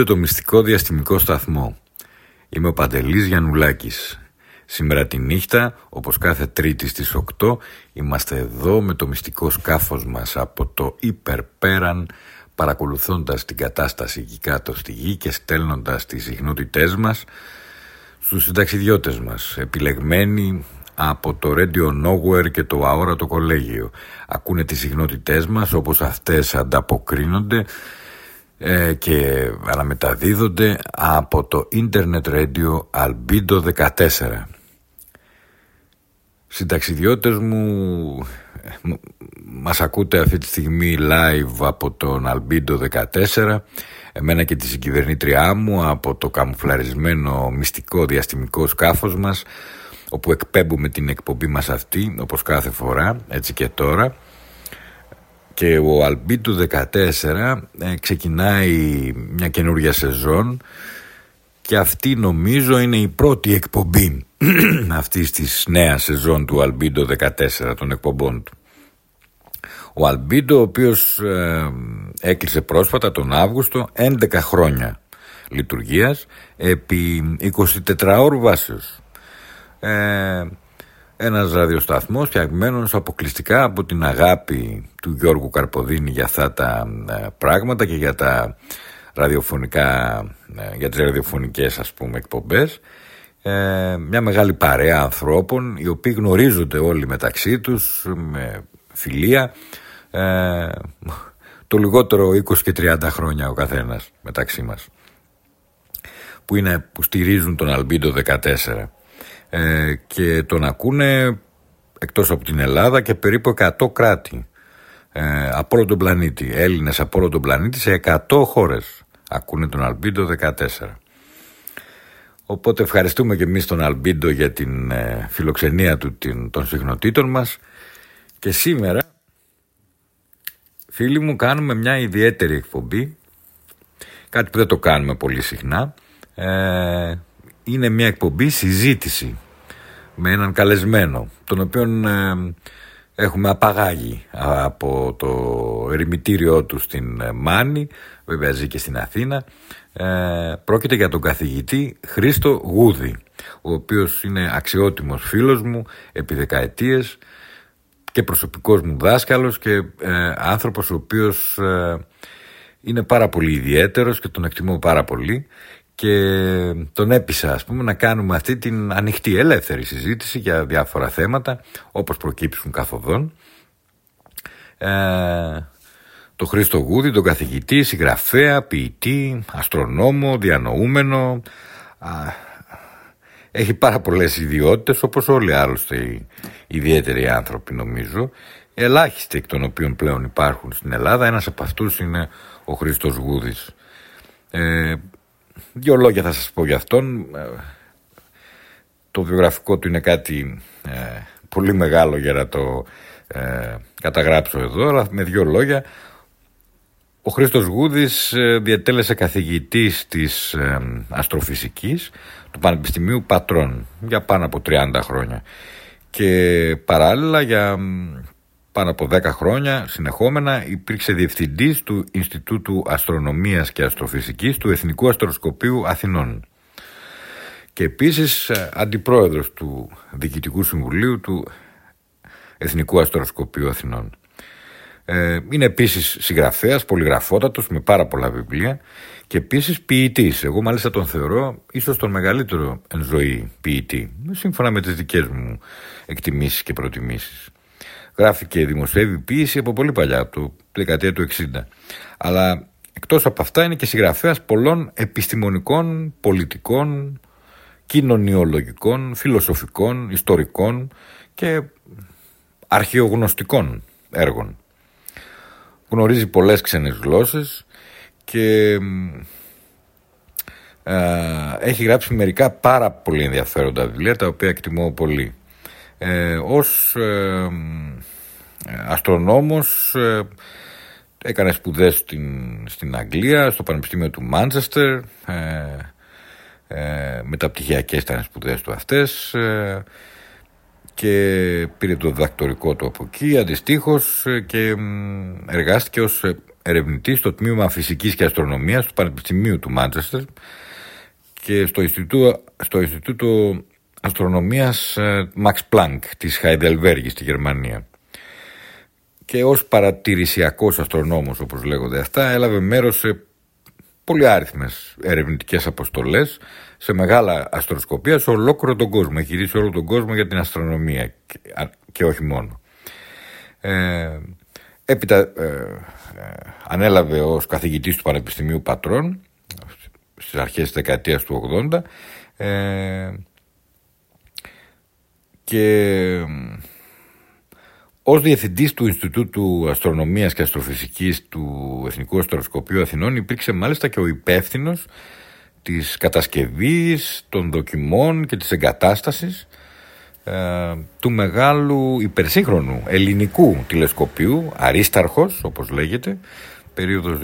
Ακούτε το μυστικό διαστημικό σταθμό. Είμαι ο Παντελής Γιαννουλάκης. Σήμερα τη νύχτα, όπως κάθε τρίτη στις 8, είμαστε εδώ με το μυστικό σκάφος μας από το υπερπέραν, παρακολουθώντας την κατάσταση εκεί κάτω στη γη και στέλνοντας τις συχνότητές μας στους συνταξιδιώτες μας, επιλεγμένοι από το Radio Nowhere και το αόρατο κολέγιο. Ακούνε τις συχνότητές μας όπως αυτές ανταποκρίνονται ε, και αναμεταδίδονται από το Internet Radio Albedo 14. Συνταξιδιώτες μου, μας ακούτε αυτή τη στιγμή live από τον Albedo 14 εμένα και τη συγκυβερνήτριά μου από το καμουφλαρισμένο μυστικό διαστημικό σκάφος μας όπου εκπέμπουμε την εκπομπή μας αυτή όπως κάθε φορά έτσι και τώρα και ο Αλμπίτου 14 ε, ξεκινάει μια καινούργια σεζόν και αυτή νομίζω είναι η πρώτη εκπομπή αυτής της νέας σεζόν του Αλμπίντο 14 των εκπομπών του. Ο Αλμπίντο ο οποίος ε, έκλεισε πρόσφατα τον Αύγουστο 11 χρόνια λειτουργίας επί 24 ώρου βάσεως. Ε, ένας ραδιοσταθμός φτιαγμένος αποκλειστικά από την αγάπη του Γιώργου Καρποδίνη για αυτά τα ε, πράγματα και για τα ραδιοφωνικά ε, για τις ραδιοφωνικές ας πούμε εκπομπές. Ε, μια μεγάλη παρέα ανθρώπων οι οποίοι γνωρίζονται όλοι μεταξύ τους με φιλία. Ε, το λιγότερο 20 και 30 χρόνια ο καθένας μεταξύ μας που, είναι, που στηρίζουν τον Αλμπίντο 14 ε, και τον ακούνε εκτός από την Ελλάδα και περίπου 100 κράτη ε, από όλο τον πλανήτη. Έλληνες από όλο τον πλανήτη σε 100 χώρες ακούνε τον Αλμπίντο 14 οπότε ευχαριστούμε και εμείς τον Αλμπίντο για την ε, φιλοξενία του την, των συχνοτήτων μας. Και σήμερα φίλοι μου κάνουμε μια ιδιαίτερη εκπομπή. Κάτι που δεν το κάνουμε πολύ συχνά. Ε, είναι μια εκπομπή συζήτηση με έναν καλεσμένο τον οποίον ε, έχουμε απαγάγει από το ερημητήριό του στην ε, Μάνη βέβαια ζει και στην Αθήνα. Ε, πρόκειται για τον καθηγητή Χρήστο Γούδη ο οποίος είναι αξιότιμος φίλος μου επί δεκαετίες και προσωπικός μου δάσκαλος και ε, άνθρωπος ο οποίος είναι πάρα πολύ ιδιαίτερος και τον εκτιμώ πάρα πολύ και τον έπεισα ας πούμε να κάνουμε αυτή την ανοιχτή ελεύθερη συζήτηση για διάφορα θέματα όπως προκύψουν καθοδόν. Ε, το Χρήστο Γούδη, τον καθηγητή, συγγραφέα, ποιητή, αστρονόμο, διανοούμενο. Έχει πάρα πολλές ιδιότητες όπως όλοι άλλωστε οι ιδιαίτεροι άνθρωποι νομίζω. Ελάχιστοι εκ των οποίων πλέον υπάρχουν στην Ελλάδα. Ένας από αυτούς είναι ο Χρήστος Γούδης. Ε, Δύο λόγια θα σας πω για αυτόν. Ε, το βιογραφικό του είναι κάτι ε, πολύ μεγάλο για να το ε, καταγράψω εδώ, αλλά με δύο λόγια. Ο Χρήστος Γούδης ε, διατέλεσε καθηγητής της αστροφυσικής του Πανεπιστημίου Πατρών για πάνω από 30 χρόνια και παράλληλα για πάνω από 10 χρόνια συνεχόμενα υπήρξε διευθυντής του Ινστιτούτου Αστρονομίας και Αστροφυσικής του Εθνικού Αστροσκοπείου Αθηνών και επίσης ε, αντιπρόεδρος του Διοικητικού Συμβουλίου του Εθνικού Αστροσκοπείου Αθηνών. Ε, είναι επίσης συγγραφέας, πολυγραφότατος με πάρα πολλά βιβλία και επίσης ποιητής. Εγώ μάλιστα τον θεωρώ ίσως τον μεγαλύτερο εν ζωή ποιητή, σύμφωνα με τις δικές μου εκτιμήσεις και προτιμήσεις γράφει και δημοσιεύει ποίηση από πολύ παλιά, από το δεκαετία του 60. Αλλά εκτός από αυτά είναι και συγγραφέας πολλών επιστημονικών, πολιτικών, κοινωνιολογικών, φιλοσοφικών, ιστορικών και αρχαιογνωστικών έργων. Γνωρίζει πολλές ξένες γλώσσες και έχει γράψει μερικά πάρα πολύ ενδιαφέροντα βιβλία τα οποία εκτιμώ πολύ. Ε, ως ε, αστρονόμος ε, έκανε σπουδές στην, στην Αγγλία, στο Πανεπιστήμιο του Μάντσεστερ ε, ε, μεταπτυχιακές ήταν σπουδές του αυτές ε, και πήρε το διδακτορικό του από εκεί αντιστοίχως ε, και εργάστηκε ως ερευνητής στο τμήμα φυσικής και αστρονομίας του Πανεπιστημίου του Μάντσεστερ και στο Ινστιτούτο, στο Ινστιτούτο Αστρονομίας ε, Max Planck της Χαϊδελβέργης στη Γερμανία. Και ως παρατηρησιακός αστρονόμος όπως λέγονται αυτά έλαβε μέρος σε πολύ άριθμες ερευνητικές αποστολές σε μεγάλα αστροσκοπία σε ολόκληρο τον κόσμο. Έχει γυρίσει όλο τον κόσμο για την αστρονομία και, όχι μόνο. Ε, έπειτα ε, ε, ανέλαβε ως καθηγητής του Πανεπιστημίου Πατρών στις αρχές της δεκαετίας του 80 ε, και ως διευθυντής του Ινστιτούτου Αστρονομίας και Αστροφυσικής του Εθνικού Αστροσκοπείου Αθηνών υπήρξε μάλιστα και ο υπεύθυνος της κατασκευής, των δοκιμών και της εγκατάστασης ε, του μεγάλου υπερσύγχρονου ελληνικού τηλεσκοπίου, Αρίσταρχος όπως λέγεται, περίοδος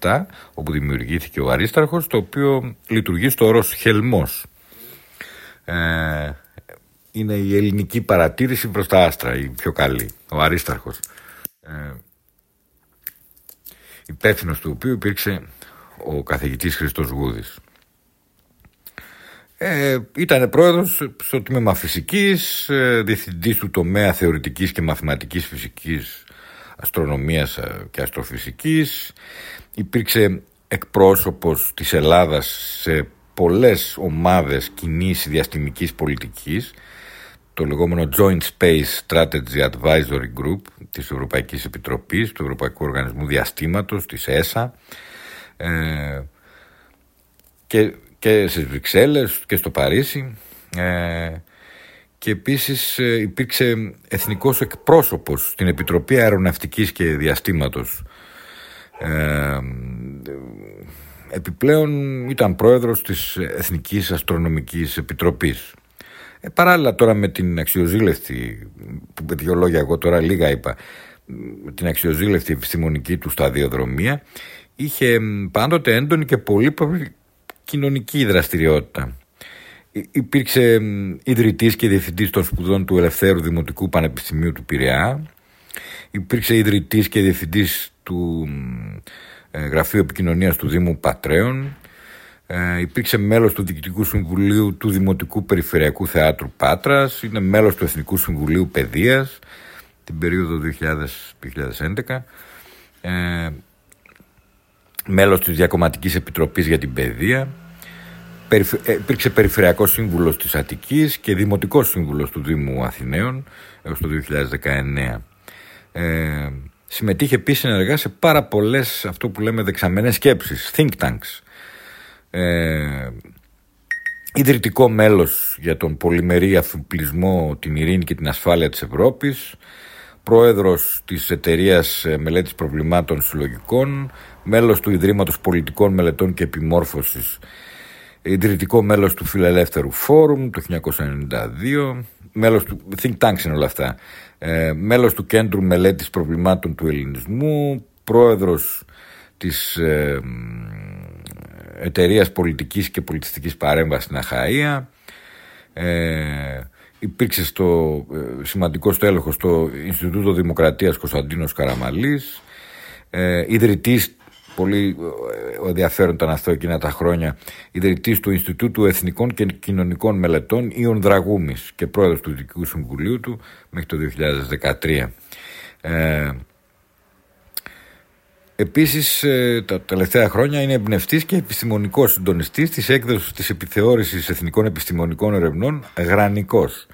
2001-2007, όπου δημιουργήθηκε ο Αρίσταρχος, το οποίο λειτουργεί στο όρος Χελμός. Ε, είναι η ελληνική παρατήρηση προς τα άστρα, η πιο καλή, ο Αρίσταρχος. Ε, υπεύθυνος του οποίου υπήρξε ο καθηγητής Χριστός Γούδης. Ε, ήταν πρόεδρος στο τμήμα φυσικής, ε, διευθυντής του τομέα θεωρητικής και μαθηματικής φυσικής αστρονομίας ε, και αστροφυσικής. Υπήρξε εκπρόσωπος της Ελλάδας σε πολλές ομάδες κοινής διαστημικής πολιτικής, το λεγόμενο Joint Space Strategy Advisory Group της Ευρωπαϊκής Επιτροπής, του Ευρωπαϊκού Οργανισμού Διαστήματος, της ΕΣΑ, ε, και, και στις Βρυξέλλες και στο Παρίσι. Ε, και επίσης ε, υπήρξε εθνικός εκπρόσωπος στην Επιτροπή Αεροναυτικής και Διαστήματος. Ε, επιπλέον ήταν πρόεδρος της Εθνικής Αστρονομικής Επιτροπής ε, παράλληλα τώρα με την αξιοζήλευτη που με δύο λόγια εγώ τώρα λίγα είπα την αξιοζήλευτη επιστημονική του σταδιοδρομία είχε πάντοτε έντονη και πολύ κοινωνική δραστηριότητα. Υπήρξε ιδρυτής και διευθυντής των σπουδών του Ελευθέρου Δημοτικού Πανεπιστημίου του Πειραιά. Υπήρξε ιδρυτής και διευθυντής του ε, Γραφείου Επικοινωνίας του Δήμου Πατρέων. Ε, υπήρξε μέλος του Διοικητικού Συμβουλίου του Δημοτικού Περιφερειακού Θεάτρου Πάτρας. Είναι μέλος του Εθνικού Συμβουλίου Παιδείας την περίοδο 2000-2011 μέλος της Διακομματικής Επιτροπής για την Παιδεία, ε, υπήρξε Περιφερειακός Σύμβουλος της Αττικής και Δημοτικός Σύμβουλος του Δήμου Αθηναίων έως το 2019. Ε, συμμετείχε επίσης ενεργά σε πάρα πολλές αυτό που λέμε δεξαμενές σκέψεις, think tanks. Ε, ιδρυτικό μέλος για τον πολυμερή αφιπλισμό, την ειρήνη και την ασφάλεια της Ευρώπης, πρόεδρος της εταιρείας μελέτης προβλημάτων συλλογικών, μέλος του Ιδρύματος Πολιτικών Μελετών και Επιμόρφωσης, ιδρυτικό μέλος του Φιλελεύθερου Φόρουμ το 1992, μέλος του Think Tanks είναι όλα αυτά, ε, μέλος του Κέντρου Μελέτης Προβλημάτων του Ελληνισμού, πρόεδρος της ε, Εταιρείας Πολιτικής και Πολιτιστικής Παρέμβασης στην Αχαΐα, ε, υπήρξε στο ε, σημαντικό στέλεχο στο Ινστιτούτο Δημοκρατίας Κωνσταντίνος Καραμαλής, ε, ιδρυτής πολύ ε, ενδιαφέρον ήταν αυτό εκείνα τα χρόνια, ιδρυτής του Ινστιτούτου Εθνικών και Κοινωνικών Μελετών Ιων Δραγούμης και πρόεδρος του Δικού Συμβουλίου του μέχρι το 2013. Ε, Επίσης ε, τα τελευταία χρόνια είναι εμπνευστής και επιστημονικός συντονιστής της έκδοσης της επιθεώρησης εθνικών επιστημονικών ερευνών Γρανικός.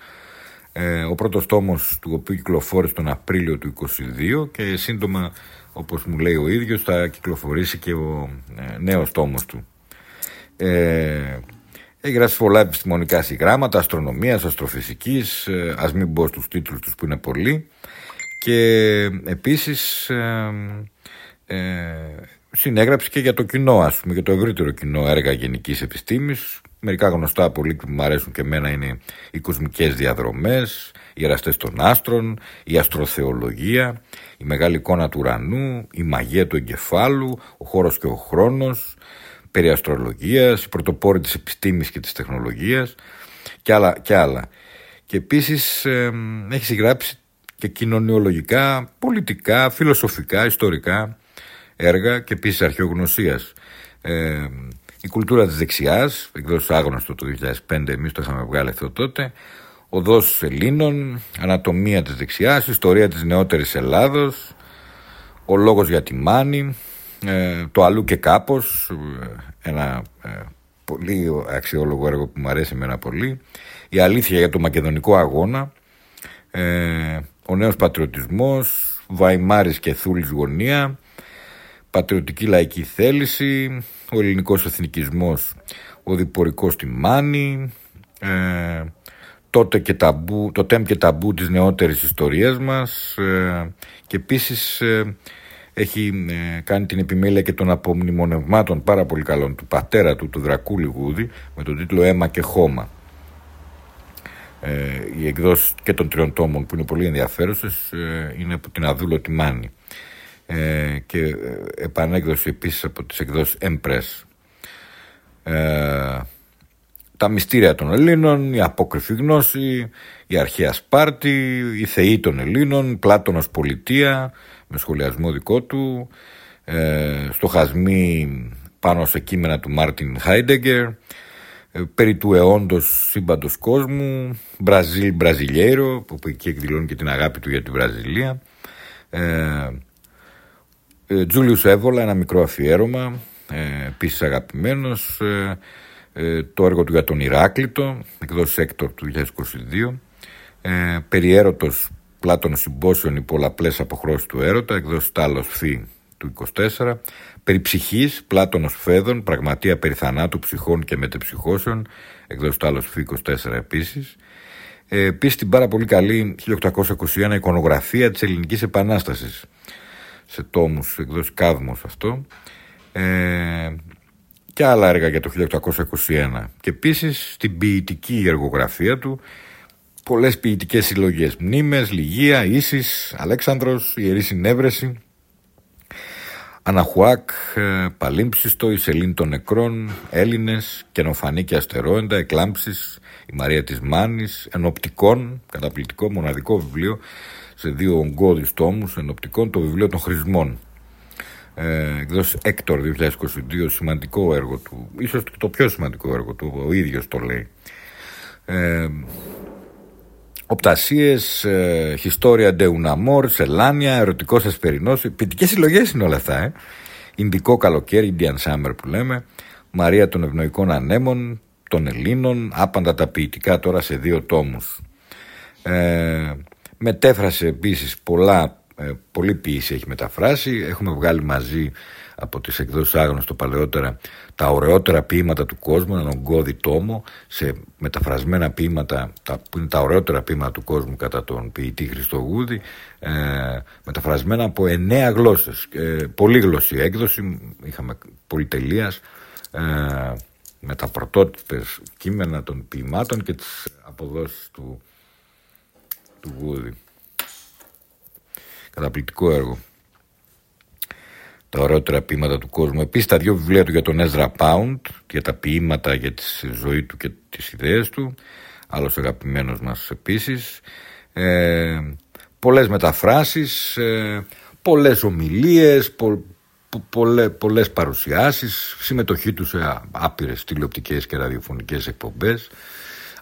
Ε, ο πρώτος τόμος του οποίου κυκλοφόρησε τον Απρίλιο του 2022 και σύντομα όπως μου λέει ο ίδιος θα κυκλοφορήσει και ο ε, νέος τόμος του. Ε, έχει γράψει πολλά επιστημονικά συγγράμματα, αστρονομίας, αστροφυσικής, ε, ας μην μπω στους τίτλους τους που είναι πολλοί και επίσης ε, ε, συνέγραψε και για το κοινό ας πούμε, για το ευρύτερο κοινό έργα γενικής επιστήμης μερικά γνωστά πολύ που μου αρέσουν και εμένα είναι οι κοσμικές διαδρομές οι εραστές των άστρων, η αστροθεολογία, η μεγάλη εικόνα του ουρανού, η μαγεία του εγκεφάλου, ο χώρος και ο χρόνος, περί αστρολογίας, η πρωτοπόρη της επιστήμης και της τεχνολογίας και άλλα. Και, άλλα. και επίσης έχει συγγράψει και κοινωνιολογικά, πολιτικά, φιλοσοφικά, ιστορικά έργα και επίσης αρχαιογνωσίας. Ε, η κουλτούρα της δεξιάς, εκδόσεις άγνωστο το 2005, εμείς το είχαμε βγάλει αυτό τότε, οδός Ελλήνων, ανατομία της δεξιάς, ιστορία της νεότερης Ελλάδος, ο λόγος για τη Μάνη, ε, το αλλού και κάπως, ε, ένα ε, πολύ αξιόλογο έργο που μου αρέσει εμένα πολύ, η αλήθεια για το μακεδονικό αγώνα, ο νέος πατριωτισμός, Βαϊμάρης και Θούλης γωνία, πατριωτική λαϊκή θέληση, ο ελληνικός εθνικισμός, ο διπορικός στη Μάνη, τότε και ταμπού, το τέμ και ταμπού της νεότερης ιστορίας μας και επίσης έχει ε, κάνει την επιμέλεια και των απομνημονευμάτων πάρα πολύ καλών του πατέρα του, του Δρακούλη Γούδη, με τον τίτλο «Έμα και χώμα». Ε, οι εκδόσεις και των τριών τόμων που είναι πολύ ενδιαφέρουσες ε, είναι από την Αδούλωτη Μάνη ε, και ε, επανέκδοση επίσης από τις εκδόσεις Empress. Ε, τα μυστήρια των Ελλήνων, η απόκριφη γνώση, η αρχαία Σπάρτη, η θεή των Ελλήνων, Πλάτωνος πολιτεία, με σχολιασμό δικό του, ε, στοχασμοί πάνω σε κείμενα του Μάρτιν Χάιντεγκερ, ε, περί του αιώντος σύμπαντος κόσμου, Μπραζίλ Μπραζιλιέρο, που εκεί εκδηλώνει και την αγάπη του για τη Βραζιλία, ε, ε, Τζούλιους Εύολα, ένα μικρό αφιέρωμα, ε, επίσης αγαπημένος, ε, ε, το έργο του για τον Ηράκλειτο, εκδόσεις Έκτορ του 2022, ε, περιέρωτος Πλάτων συμπόσεων οι πολλαπλές αποχρώσεις του έρωτα, εκδόσεις Τάλος Φι του 24, περί ψυχής, Πλάτωνος Φέδων, πραγματεία περί θανάτου ψυχών και μετεψυχώσεων, εκδόσεις Τάλος Φι 24 επίσης, ε, επίσης την πάρα πολύ καλή 1821 εικονογραφία της Ελληνικής Επανάστασης, σε τόμους εκδόσεις Κάδμος αυτό, ε, και άλλα έργα για το 1821 και επίσης στην ποιητική εργογραφία του πολλές ποιητικές συλλογές. Μνήμες, λυγία, ίσης, Αλέξανδρος, Ιερή Συνέβρεση Αναχουάκ, ε, Παλίμψιστο, η Σελήνη των Νεκρών, Έλληνες, Καινοφανή και Αστερόεντα, Εκλάμψεις, η Μαρία της Μάνης, Ενοπτικών, καταπληκτικό μοναδικό βιβλίο σε δύο ογκώδιους τόμους, Ενοπτικών, το βιβλίο των Χρησμών ε, εκδόσεις Έκτορ 2022 σημαντικό έργο του ίσως το πιο σημαντικό έργο του ο ίδιος το λέει. Ε, Οπτασίες, ε, Historia de un amor, Σελάνια, Ερωτικός Εσπερινός ποιητικές συλλογές είναι όλα αυτά ε. Ινδικό καλοκαίρι, Indian Summer που λέμε Μαρία των Ευνοϊκών Ανέμων των Ελλήνων, άπαντα τα ποιητικά τώρα σε δύο τόμους. Ε, μετέφρασε επίσης πολλά ε, πολλή ποιήση έχει μεταφράσει. Έχουμε βγάλει μαζί από τις εκδόσεις άγνωστο παλαιότερα τα ωραιότερα ποίηματα του κόσμου, έναν ογκώδη τόμο σε μεταφρασμένα ποίηματα τα, που είναι τα ωραιότερα ποίηματα του κόσμου κατά τον ποιητή Χριστογούδη ε, μεταφρασμένα από εννέα γλώσσες ε, πολύ γλωσσή έκδοση είχαμε πολυτελείας ε, με τα πρωτότυπες κείμενα των ποιημάτων και τις αποδόσεις του, του Γούδη. Καταπληκτικό έργο. Τα ωραιότερα ποίηματα του κόσμου. Επίσης τα δύο βιβλία του για τον Ezra Pound, για τα ποίηματα, για τη ζωή του και τις ιδέες του. Άλλος αγαπημένος μας επίσης. Ε, πολλές μεταφράσεις, ε, πολλές ομιλίες, πο, πολλές, πολλές παρουσιάσεις, συμμετοχή τους σε άπειρες τηλεοπτικές και ραδιοφωνικές εκπομπές,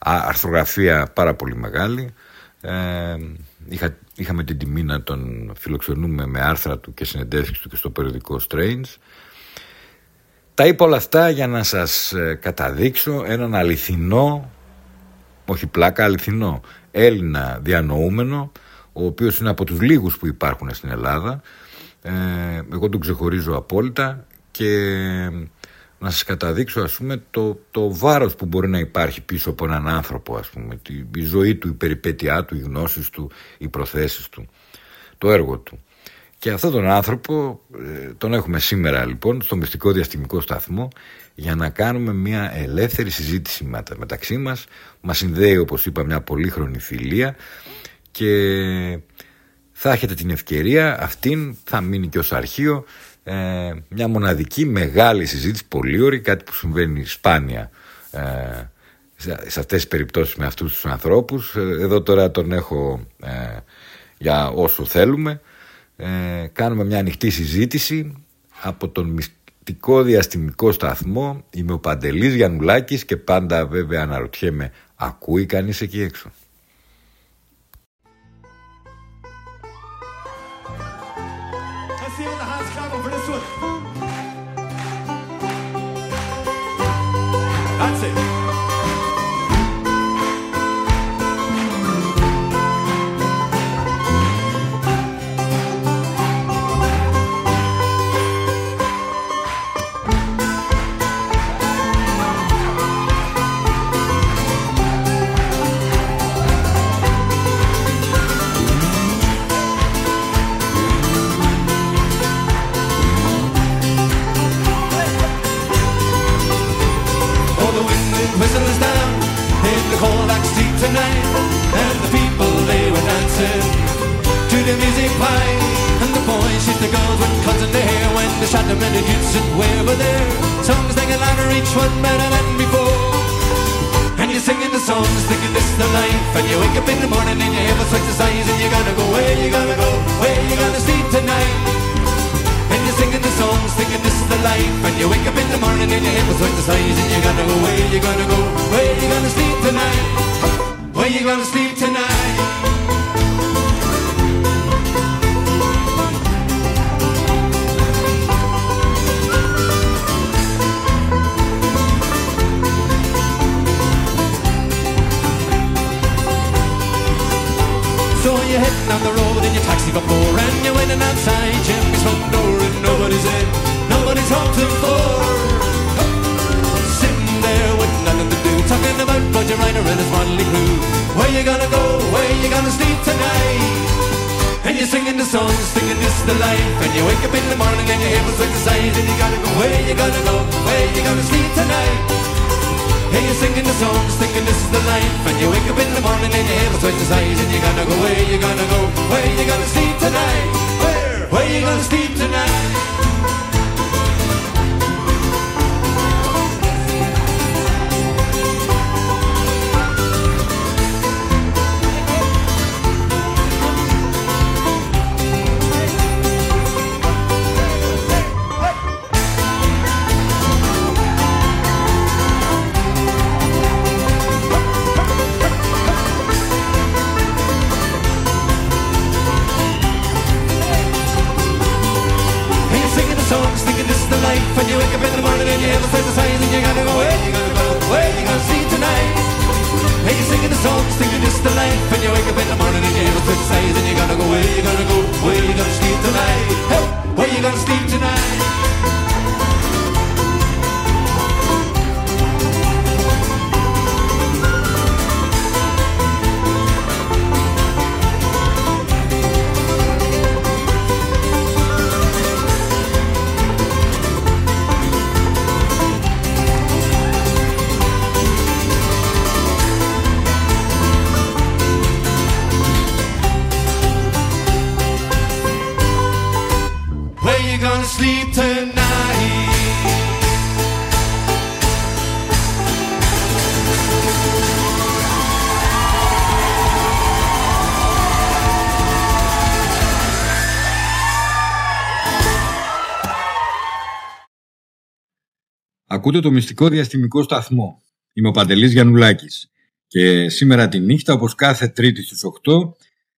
αρθρογραφία πάρα πολύ μεγάλη. Ε, είχα Είχαμε την τιμή να τον φιλοξενούμε με άρθρα του και συνεντεύξεις του και στο περιοδικό Strange. Τα είπα όλα αυτά για να σας ε, καταδείξω έναν αληθινό, όχι πλάκα, αληθινό Έλληνα διανοούμενο, ο οποίος είναι από τους λίγους που υπάρχουν στην Ελλάδα. Ε, εγώ τον ξεχωρίζω απόλυτα και να σας καταδείξω ας πούμε το, το βάρος που μπορεί να υπάρχει πίσω από έναν άνθρωπο ας πούμε τη, η ζωή του, η περιπέτειά του, οι γνώσεις του, οι προθέσεις του το έργο του. Και αυτόν τον άνθρωπο ε, τον έχουμε σήμερα λοιπόν στο μυστικό διαστημικό σταθμό για να κάνουμε μια ελεύθερη συζήτηση μεταξύ μας. Μας συνδέει όπως είπα μια πολύχρονη φιλία και θα έχετε την ευκαιρία αυτήν θα μείνει και ως αρχείο ε, μια μοναδική μεγάλη συζήτηση, πολύ ωραία, κάτι που συμβαίνει σπάνια ε, σε αυτές τις περιπτώσεις με αυτούς τους ανθρώπους. Ε, εδώ τώρα τον έχω ε, για όσο θέλουμε. κάνουμε μια ανοιχτή συζήτηση από τον μυστικό διαστημικό σταθμό. Είμαι ο Παντελής Γιαννουλάκης και πάντα βέβαια αναρωτιέμαι ακούει κανείς εκεί έξω; the girls with cuts in their hair when they shot them in the youths that were there. Songs they can honor each one better than before. And you're singing the songs thinking this is the life. And you wake up in the morning and you have a exercise and you're gonna go where you gonna go, where you gonna sleep tonight. And you're singing the songs thinking this is the life. And you wake up in the morning and you have a exercise and you're gonna go where you gonna go, where you gonna sleep tonight. Where you gonna sleep tonight? you're heading on the road in your taxi got four. And you're waiting outside Jimmy's front door And nobody's in, nobody's home to four. Sitting there with nothing to do. Talking about Roger Reiner and his motley crew Where you gonna go, where you gonna sleep tonight? And you're singing the songs, thinking this is the life. And you wake up in the morning and you're able to the And you gotta go, where you gonna go, where you gonna sleep tonight? You're singing the songs, thinking this is the life. And you wake up in the morning and you head is your eyes. And you're gonna go where you gonna go, where you gonna sleep tonight. Where, where you gonna sleep tonight. Ακούτε το μυστικό διαστημικό σταθμό. Είμαι ο Παντελής Γιαννουλάκης και σήμερα τη νύχτα, όπως κάθε τρίτη στις 8,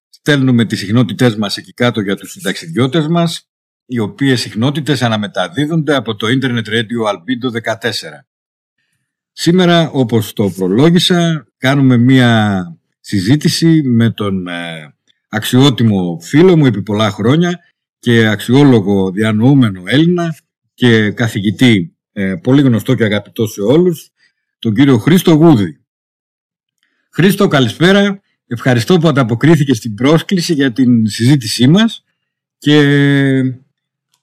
στέλνουμε τις συχνότητές μας εκεί κάτω για τους συνταξιδιώτες μας, οι οποίες συχνότητες αναμεταδίδονται από το Internet Radio Albedo 14. Σήμερα, όπως το προλόγησα, κάνουμε μία συζήτηση με τον ε, αξιότιμο φίλο μου επί πολλά χρόνια και αξιόλογο διανοούμενο Έλληνα και καθηγητή ε, πολύ γνωστό και αγαπητό σε όλους, τον κύριο Χρήστο Γούδη. Χρήστο, καλησπέρα. Ευχαριστώ που ανταποκρίθηκε στην πρόσκληση για την συζήτησή μας και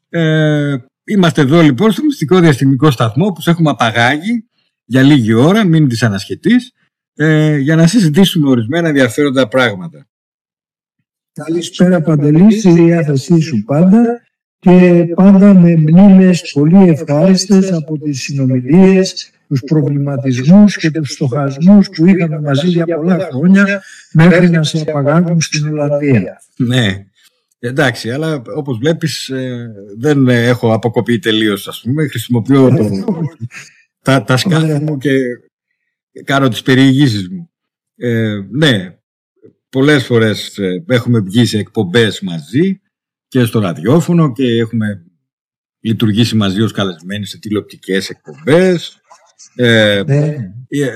ε, είμαστε εδώ λοιπόν στο μυστικό διαστημικό σταθμό που σε έχουμε απαγάγει για λίγη ώρα, μην της ε, για να συζητήσουμε ορισμένα ενδιαφέροντα πράγματα. Καλησπέρα Παντελή, στη διάθεσή σου πάντα και πάντα με μνήμες πολύ ευχάριστες από τις συνομιλίες, τους προβληματισμούς και τους στοχασμούς που είχαμε μαζί για πολλά χρόνια μέχρι να σε απαγάγουν στην Ολλανδία. Ναι, εντάξει, αλλά όπως βλέπεις ε, δεν έχω αποκοπεί τελείως, ας πούμε, χρησιμοποιώ το, τα, τα σκάφη μου και κάνω τις περιηγήσεις μου. Ε, ναι, πολλές φορές ε, έχουμε βγει σε εκπομπές μαζί, και στο ραδιόφωνο και έχουμε λειτουργήσει μαζί ως καλεσμένοι σε τηλεοπτικές εκπομπές. Ε, ναι.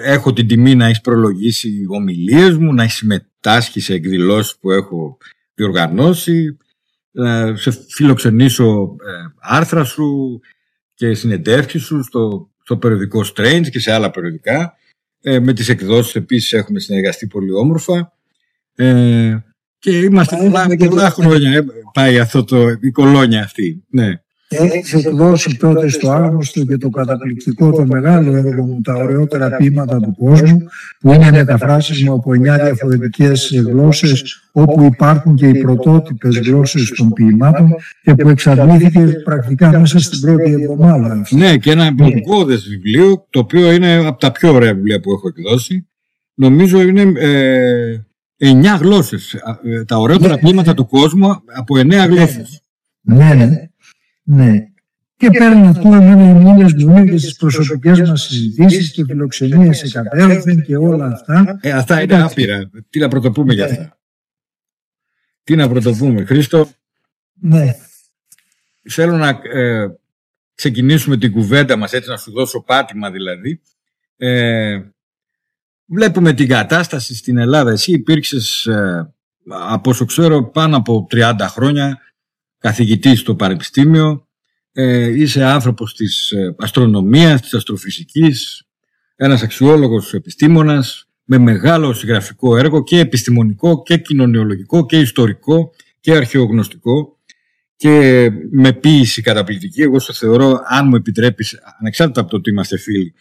Έχω την τιμή να έχεις προλογίσει ομιλίες μου, να έχεις συμμετάσχει σε εκδηλώσεις που έχω διοργανώσει, ε, σε φιλοξενήσω ε, άρθρα σου και συνεντεύξεις σου στο, στο περιοδικό Strange και σε άλλα περιοδικά. Ε, με τις εκδόσεις επίσης έχουμε συνεργαστεί πολύ όμορφα. Ε, και είμαστε πολλά, πολλά χρόνια πάει αυτό το, η κολόνια αυτή. Ναι. Έχει εκδώσει τότε στο Άγνωστο και το καταπληκτικό, το μεγάλο έργο μου, τα ωραιότερα ποίηματα του κόσμου, που είναι μεταφράσει μου από εννιά διαφορετικές γλώσσες, όπου υπάρχουν και οι πρωτότυπες γλώσσες των ποιημάτων και που εξαρτήθηκε πρακτικά μέσα στην πρώτη εβδομάδα. Ναι, και ένα εμπορικόδες βιβλίο, το οποίο είναι από τα πιο ωραία βιβλία που έχω εκδώσει. Νομίζω είναι ε, εννιά γλώσσες. Ε, τα ωραιότερα ναι. ποίηματα του κόσμου από εννέα γλώσσες. Ναι, ναι. Ναι. Και πέραν αυτού, εμένα οι μήνες μου και στι προσωπικές μας συζητήσεις και φιλοξενίες σε κατέρωθεν και όλα αυτά. Ε, αυτά είναι άπειρα. Τι να πρωτοπούμε για αυτά. Τι να πρωτοπούμε. Χρήστο, ναι. θέλω να ε, ξεκινήσουμε την κουβέντα μας έτσι να σου δώσω πάτημα δηλαδή. Ε, βλέπουμε την κατάσταση στην Ελλάδα. Εσύ υπήρξες ε, από όσο ξέρω πάνω από 30 χρόνια καθηγητής στο Πανεπιστήμιο, ε, είσαι άνθρωπος της ε, αστρονομίας, της αστροφυσικής, ένας αξιόλογος επιστήμονας με μεγάλο συγγραφικό έργο και επιστημονικό και κοινωνιολογικό και ιστορικό και αρχαιογνωστικό και με ποίηση καταπληκτική. Εγώ σε θεωρώ, αν μου επιτρέπεις, ανεξάρτητα από το ότι είμαστε φίλοι,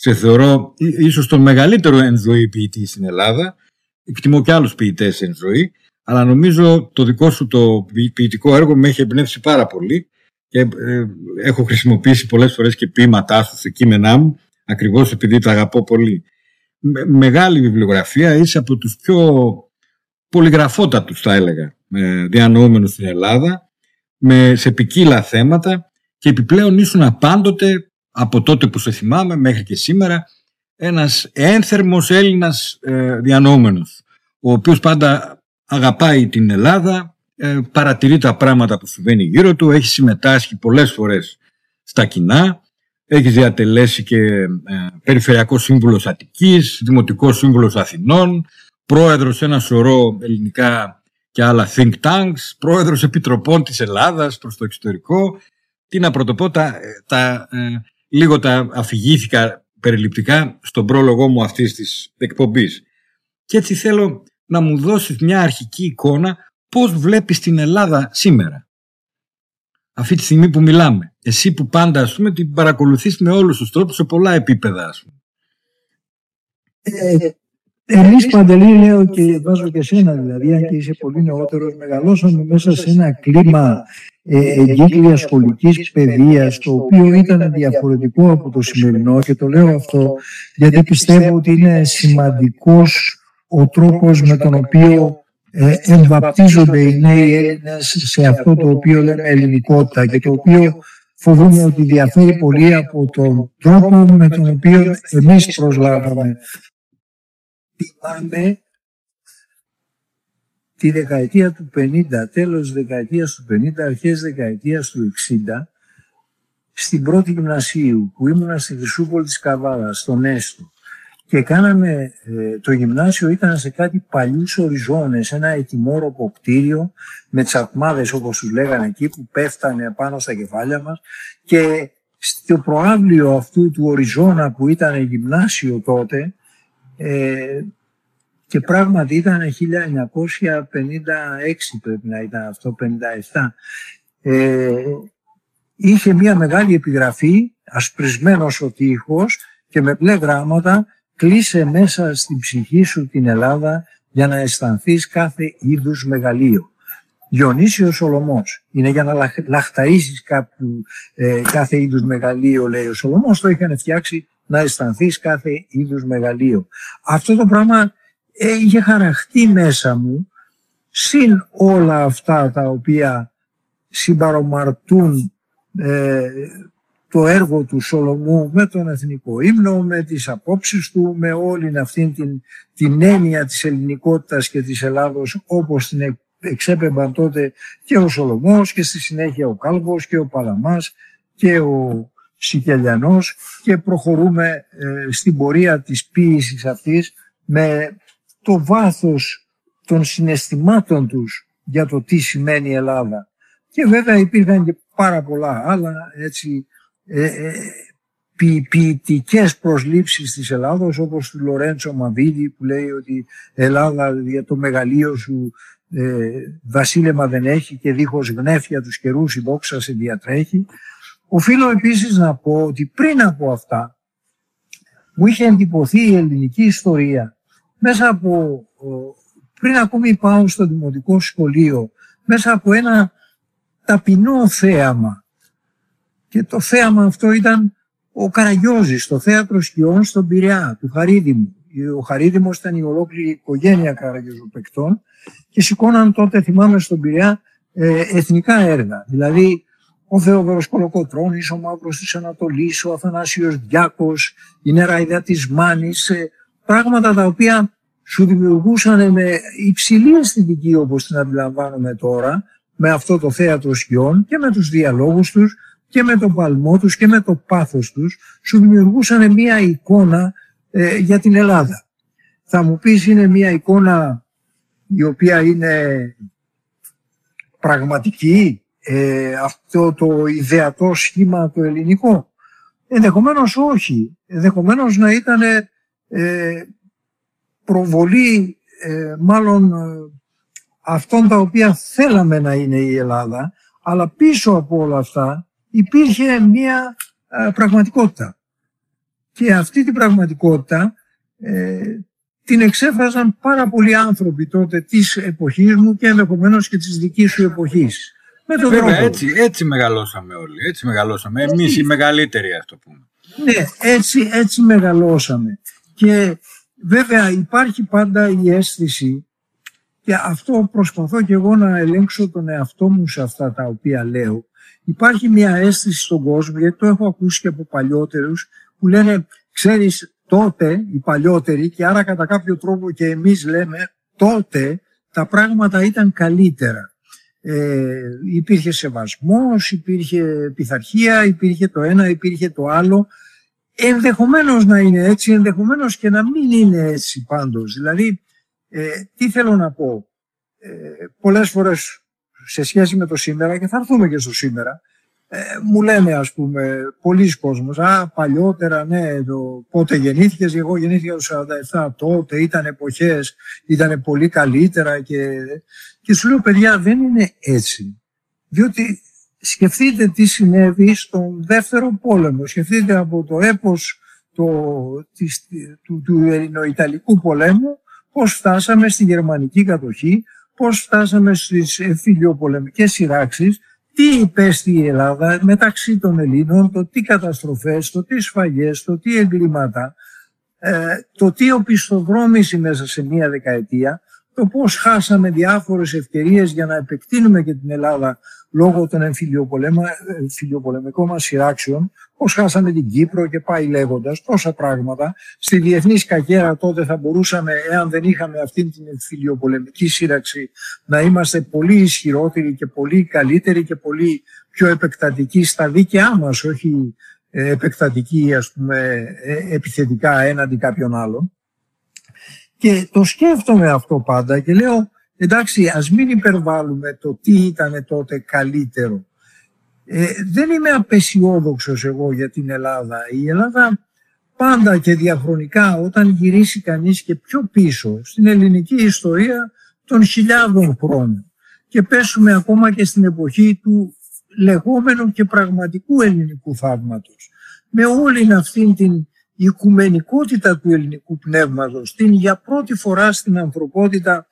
σε θεωρώ ίσως τον μεγαλύτερο εν ζωή ποιητή στην Ελλάδα. Εκτιμώ και άλλους ποιητές εν ζωή αλλά νομίζω το δικό σου το ποιητικό έργο με έχει εμπνεύσει πάρα πολύ και ε, έχω χρησιμοποιήσει πολλές φορές και ποίηματά σου σε κείμενά μου ακριβώς επειδή τα αγαπώ πολύ. μεγάλη βιβλιογραφία, είσαι από τους πιο πολυγραφότατους θα έλεγα διανοούμενους στην Ελλάδα με, σε ποικίλα θέματα και επιπλέον ήσουν απάντοτε από τότε που σε θυμάμαι μέχρι και σήμερα ένας ένθερμος Έλληνας ε, διανοούμενος ο οποίος πάντα αγαπάει την Ελλάδα, ε, παρατηρεί τα πράγματα που συμβαίνει γύρω του, έχει συμμετάσχει πολλές φορές στα κοινά, έχει διατελέσει και ε, περιφερειακός σύμβουλος Αττικής, δημοτικός σύμβουλος Αθηνών, πρόεδρος σε ένα σωρό ελληνικά και άλλα think tanks, πρόεδρος επιτροπών της Ελλάδας προς το εξωτερικό. Τι να πρωτοπώ, τα, τα, ε, λίγο τα αφηγήθηκα περιληπτικά στον πρόλογό μου αυτής της εκπομπής. Και έτσι θέλω να μου δώσεις μια αρχική εικόνα πώς βλέπεις την Ελλάδα σήμερα. Αυτή τη στιγμή που μιλάμε. Εσύ που πάντα ας πούμε την παρακολουθείς με όλους τους τρόπους σε πολλά επίπεδα ας πούμε. Ε, εμείς Παντελή λέω και βάζω και σένα δηλαδή αν και είσαι πολύ νεότερος μεγαλώσαμε μέσα σε ένα κλίμα ε, εγκύκλια σχολικής παιδείας το οποίο ήταν διαφορετικό από το σημερινό και το λέω αυτό γιατί πιστεύω ότι είναι σημαντικός ο τρόπος με τον οποίο ε, εμβαπτίζονται οι νέοι Έλληνες σε αυτό το οποίο λέμε ελληνικότητα και το οποίο φοβούμαι ότι διαφέρει πολύ από τον τρόπο με τον οποίο εμείς προσλάβαμε. Θυμάμαι τη δεκαετία του 50, τέλος δεκαετίας του 50, αρχές δεκαετίας του 60, στην πρώτη γυμνασίου που ήμουνα στη Χρυσούπολη της Καβάλας, στον Έστο, και κάναμε, ε, το γυμνάσιο ήταν σε κάτι παλιούς οριζόνες, ένα ετοιμόρροπο κτίριο με τσακμάδες όπως τους λέγανε εκεί που πέφτανε πάνω στα κεφάλια μας και στο προάβλιο αυτού του οριζόνα που ήταν γυμνάσιο τότε ε, και πράγματι ήταν 1956 πρέπει να ήταν αυτό, 57 ε, είχε μια μεγάλη επιγραφή ασπρισμένος ο τείχος και με μπλε γράμματα Κλείσε μέσα στην ψυχή σου την Ελλάδα για να αισθανθείς κάθε είδους μεγαλείο. Διονύσιος Σολομός. Είναι για να λαχταΐσεις κάποιου, ε, κάθε είδους μεγαλείο, λέει ο Σολομός. Το είχαν φτιάξει να αισθανθείς κάθε είδους μεγαλείο. Αυτό το πράγμα ε, είχε χαραχτεί μέσα μου συν όλα αυτά τα οποία συμπαρομαρτούν ε, το έργο του Σολομού με τον εθνικό ύμνο, με τις απόψεις του, με όλη αυτή την, την έννοια της ελληνικότητας και της Ελλάδος όπως την εξέπεμπαν τότε και ο Σολομός και στη συνέχεια ο Κάλβος και ο Παλαμάς και ο Σικελιανός και προχωρούμε ε, στην πορεία της ποίησης αυτής με το βάθος των συναισθημάτων τους για το τι σημαίνει η Ελλάδα. Και βέβαια υπήρχαν και πάρα πολλά άλλα έτσι ε, ε, ποιητικές προσλήψεις της Ελλάδος όπως του Λορέντσο Μαβίδη που λέει ότι Ελλάδα για το μεγαλείο σου ε, βασίλεμα δεν έχει και δίχως γνέφια τους καιρούς η δόξα σε διατρέχει. Οφείλω επίσης να πω ότι πριν από αυτά μου είχε εντυπωθεί η ελληνική ιστορία μέσα από, πριν ακόμη πάω στο δημοτικό σχολείο, μέσα από ένα ταπεινό θέαμα. Και το θέαμα αυτό ήταν ο Καραγιώζης, το θέατρο σκιών στον Πειραιά, του Χαρίδημου. Ο Χαρίδημος ήταν η ολόκληρη οικογένεια Καραγιωζοπαικτών και σηκώναν τότε, θυμάμαι, στον Πειραιά ε, εθνικά έργα. Δηλαδή ο Θεόδωρος Κολοκοτρώνης, ο Μαύρος της Ανατολής, ο Αθανάσιος Διάκος, η Νεραϊδά της Μάνης, ε, πράγματα τα οποία σου δημιουργούσαν με υψηλή αισθητική όπως την αντιλαμβάνομαι τώρα, με αυτό το θέατρο σκιών και με τους διαλόγους τους και με τον παλμό τους και με το πάθος τους, σου δημιουργούσαν μια εικόνα ε, για την Ελλάδα. Θα μου πεις είναι μια εικόνα η οποία είναι πραγματική, ε, αυτό το ιδεατό σχήμα το ελληνικό; Ενδεχομένως όχι. Ενδεχομένως να ήταν ε, προβολή ε, μάλλον ε, αυτών τα οποία θέλαμε να είναι η Ελλάδα, αλλά πίσω από όλα αυτά υπήρχε μια ε, πραγματικότητα. Και αυτή την πραγματικότητα την εξέφραζαν πάρα πολλοί άνθρωποι τότε της εποχής μου και ενδεχομένως και της δικής σου εποχής. Με τον Βέβαια, τρόπο. Έτσι, έτσι μεγαλώσαμε όλοι. Έτσι μεγαλώσαμε. Εμείς οι μεγαλύτεροι, ας το πούμε. Ναι, έτσι, έτσι μεγαλώσαμε. Και Βέβαια υπάρχει πάντα η αίσθηση και αυτό προσπαθώ και εγώ να ελέγξω τον εαυτό μου σε αυτά τα οποία λέω. Υπάρχει μια αίσθηση στον κόσμο, γιατί το έχω ακούσει και από παλιότερους, που λένε, ξέρεις, τότε οι παλιότεροι και άρα κατά κάποιο τρόπο και εμείς λέμε, τότε τα πράγματα ήταν καλύτερα. Ε, υπήρχε σεβασμός, υπήρχε πειθαρχία, υπήρχε το ένα, υπήρχε το άλλο Ενδεχομένως να είναι έτσι, ενδεχομένως και να μην είναι έτσι πάντως. Δηλαδή, ε, τι θέλω να πω; Ε, πολλές φορές σε σχέση με το σήμερα και θα έρθουμε και στο σήμερα, ε, μου λένε ας πούμε πολλοί κόσμος, α παλιότερα ναι, το, πότε γεννήθηκες, εγώ γεννήθηκα το 47, τότε ήταν εποχές, ήταν πολύ καλύτερα και, και σου λέω παιδιά δεν είναι έτσι. Διότι σκεφτείτε τι συνέβη στον δεύτερο πόλεμο. Σκεφτείτε από το έπος το, της, του, του Ελληνοϊταλικού πολέμου πώς φτάσαμε στη γερμανική κατοχή, πώς φτάσαμε στις φιλιοπολεμικές σειράξεις, τι υπέστη η Ελλάδα μεταξύ των Ελλήνων, το τι καταστροφές, το τι σφαγές, το τι εγκλήματα, ε, το τι οπισθοδρόμηση μέσα σε μία δεκαετία, το πώς χάσαμε διάφορες ευκαιρίες για να επεκτείνουμε και την Ελλάδα λόγω των εμφυλιοπολεμικών μας σειράξεων, πώς χάσαμε την Κύπρο και πάει λέγοντας τόσα πράγματα. Στη διεθνή σκακέρα τότε θα μπορούσαμε, εάν δεν είχαμε αυτή την εμφυλιοπολεμική σύραξη, να είμαστε πολύ ισχυρότεροι και πολύ καλύτεροι και πολύ πιο επεκτατικοί στα δίκαιά μας, όχι ε, επεκτατικοί ας πούμε ε, επιθετικά έναντι κάποιον άλλον. Και το σκέφτομαι αυτό πάντα και λέω εντάξει ας μην υπερβάλλουμε το τι ήταν τότε καλύτερο. Ε, δεν είμαι απεσιόδοξος εγώ για την Ελλάδα. Η Ελλάδα πάντα και διαχρονικά όταν γυρίσει κανείς και πιο πίσω στην ελληνική ιστορία των χιλιάδων χρόνων και πέσουμε ακόμα και στην εποχή του λεγόμενου και πραγματικού ελληνικού θαύματος με όλη αυτή την η οικουμενικότητα του ελληνικού πνεύματος, την για πρώτη φορά στην ανθρωπότητα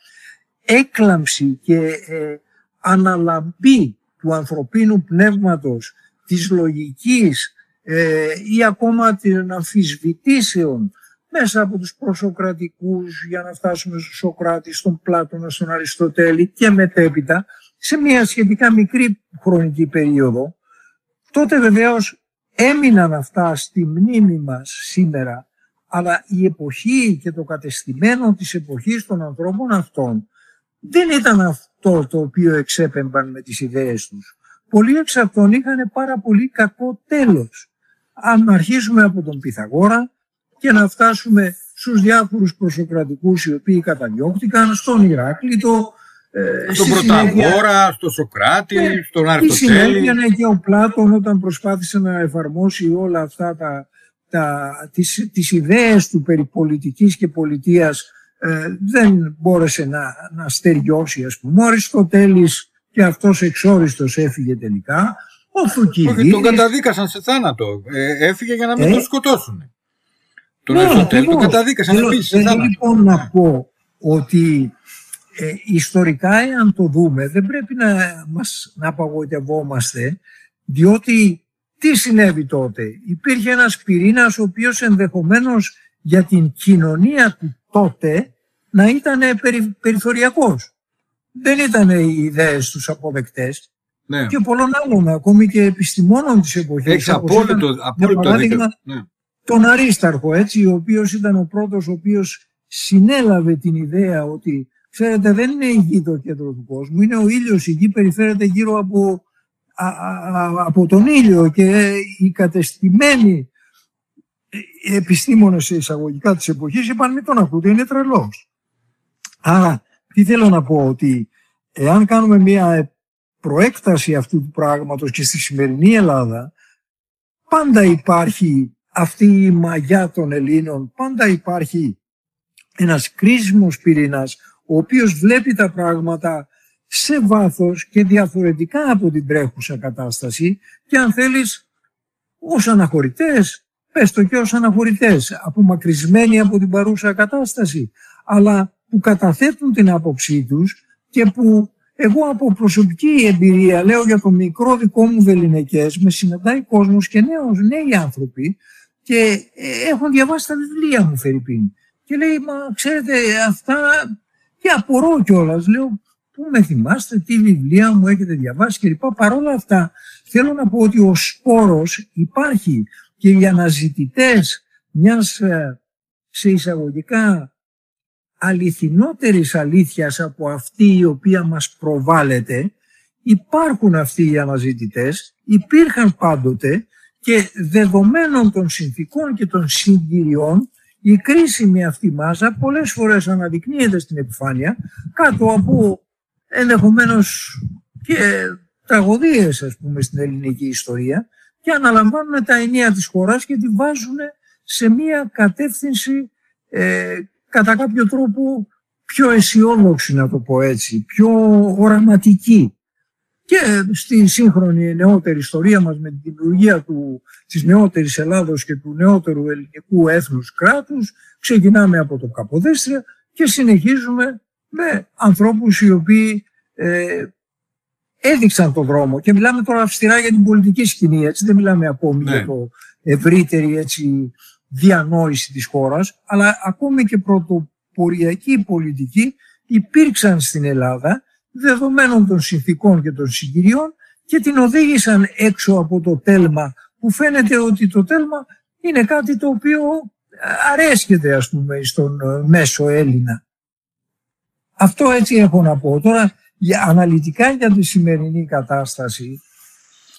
έκλαμψη και ε, αναλαμπή του ανθρωπίνου πνεύματος, της λογικής ε, ή ακόμα των αμφισβητήσεων μέσα από τους προσοκρατικούς για να φτάσουμε στον Σοκράτη, στον Πλάτωνα, στον Αριστοτέλη και μετέπειτα σε μια σχετικά μικρή χρονική περίοδο, τότε βεβαίως έμειναν αυτά στη μνήμη μας σήμερα, αλλά η εποχή και το κατεστημένο της εποχής των ανθρώπων αυτών δεν ήταν αυτό το οποίο εξέπεμπαν με τις ιδέες τους. Πολλοί εξ αυτών είχαν πάρα πολύ κακό τέλος. Αν αρχίσουμε από τον Πυθαγόρα και να φτάσουμε στους διάφορους προσοκρατικούς οι οποίοι καταδιώκτηκαν, στον Ηράκλειτο, ε, στον Πρωταγόρα, στον Σοκράτη, ε, στον Αριστοτέλη. Συνέβαινε και ο Πλάτων όταν προσπάθησε να εφαρμόσει όλα αυτά τα, τα, τις, τις ιδέες του περί πολιτικής και πολιτείας ε, δεν μπόρεσε να, να στεριώσει ας πούμε. Ο Αριστοτέλης και αυτός εξόριστος έφυγε τελικά. Ο Θουκυδίδης... τον καταδίκασαν σε θάνατο. Ε, έφυγε για να μην ε; τον σκοτώσουν. Τον ναι, Αριστοτέλη τον καταδίκασαν επίσης σε θάνατο. λοιπόν να πω ότι ε, ιστορικά εάν το δούμε δεν πρέπει να, μας, να απαγοητευόμαστε διότι τι συνέβη τότε; Υπήρχε ένας πυρήνας ο οποίος ενδεχομένως για την κοινωνία του τότε να ήταν περι, περιθωριακός. Δεν ήταν οι ιδέες τους αποδεκτές ναι. και πολλών άλλων, ακόμη και επιστημόνων της εποχής. Έχεις απόλυτο, απόλυτο Ναι. Τον Αρίσταρχο, έτσι, ο οποίος ήταν ο πρώτος ο οποίος συνέλαβε την ιδέα ότι Ξέρετε, δεν είναι η γη το κέντρο του κόσμου, είναι ο ήλιος. Η γη περιφέρεται γύρω από, από τον ήλιο και οι κατεστημένοι επιστήμονες εισαγωγικά της εποχής είπαν μην τον ακούτε, είναι τρελός. Άρα, τι θέλω να πω, ότι εάν κάνουμε μια προέκταση αυτού του πράγματος και στη σημερινή Ελλάδα, πάντα υπάρχει αυτή η μαγιά των Ελλήνων, πάντα υπάρχει ένας κρίσιμος πυρήνας ο οποίος βλέπει τα πράγματα σε βάθος και διαφορετικά από την τρέχουσα κατάσταση και αν θέλεις ως αναχωρητές, πες το και ως αναχωρητές, απομακρυσμένοι από την παρούσα κατάσταση, αλλά που καταθέτουν την άποψή τους και που εγώ από προσωπική εμπειρία λέω για το μικρό δικό μου βεληνικές, με συναντάει κόσμος και νέος, νέοι άνθρωποι και ε, έχουν διαβάσει τα βιβλία μου Φερρυπίν. Και λέει, μα ξέρετε, αυτά και απορώ κιόλας, λέω, πού με θυμάστε, τι βιβλία μου έχετε διαβάσει κλπ. Παρ' όλα αυτά, θέλω να πω ότι ο σπόρος υπάρχει και οι αναζητητές μιας ε, σε εισαγωγικά αληθινότερης αλήθειας από αυτή η οποία μας προβάλλεται, υπάρχουν αυτοί οι αναζητητές, υπήρχαν πάντοτε και δεδομένων των συνθήκων και των συγκυριών η κρίσιμη αυτή μάζα πολλές φορές αναδεικνύεται στην επιφάνεια κάτω από ενδεχομένως και τραγωδίες ας πούμε στην ελληνική ιστορία και αναλαμβάνουν τα ενία της χώρας και τη βάζουν σε μια κατεύθυνση ε, κατά κάποιο τρόπο πιο αισιόδοξη να το πω έτσι, πιο οραματική. Και στη σύγχρονη νεότερη ιστορία μας με την δημιουργία του, της νεότερης Ελλάδος και του νεότερου ελληνικού έθνους κράτους ξεκινάμε από το Καποδέστρια και συνεχίζουμε με ανθρώπους οι οποίοι ε, έδειξαν τον δρόμο και μιλάμε τώρα αυστηρά για την πολιτική σκηνή έτσι δεν μιλάμε ακόμη ναι. για το ευρύτερη έτσι, διανόηση της χώρας αλλά ακόμη και πρωτοποριακή πολιτική υπήρξαν στην Ελλάδα δεδομένων των συνθήκων και των συγκυριών και την οδήγησαν έξω από το τέλμα που φαίνεται ότι το τέλμα είναι κάτι το οποίο αρέσκεται ας πούμε στον ε, μέσο Έλληνα. Αυτό έτσι έχω να πω. Τώρα για, αναλυτικά για τη σημερινή κατάσταση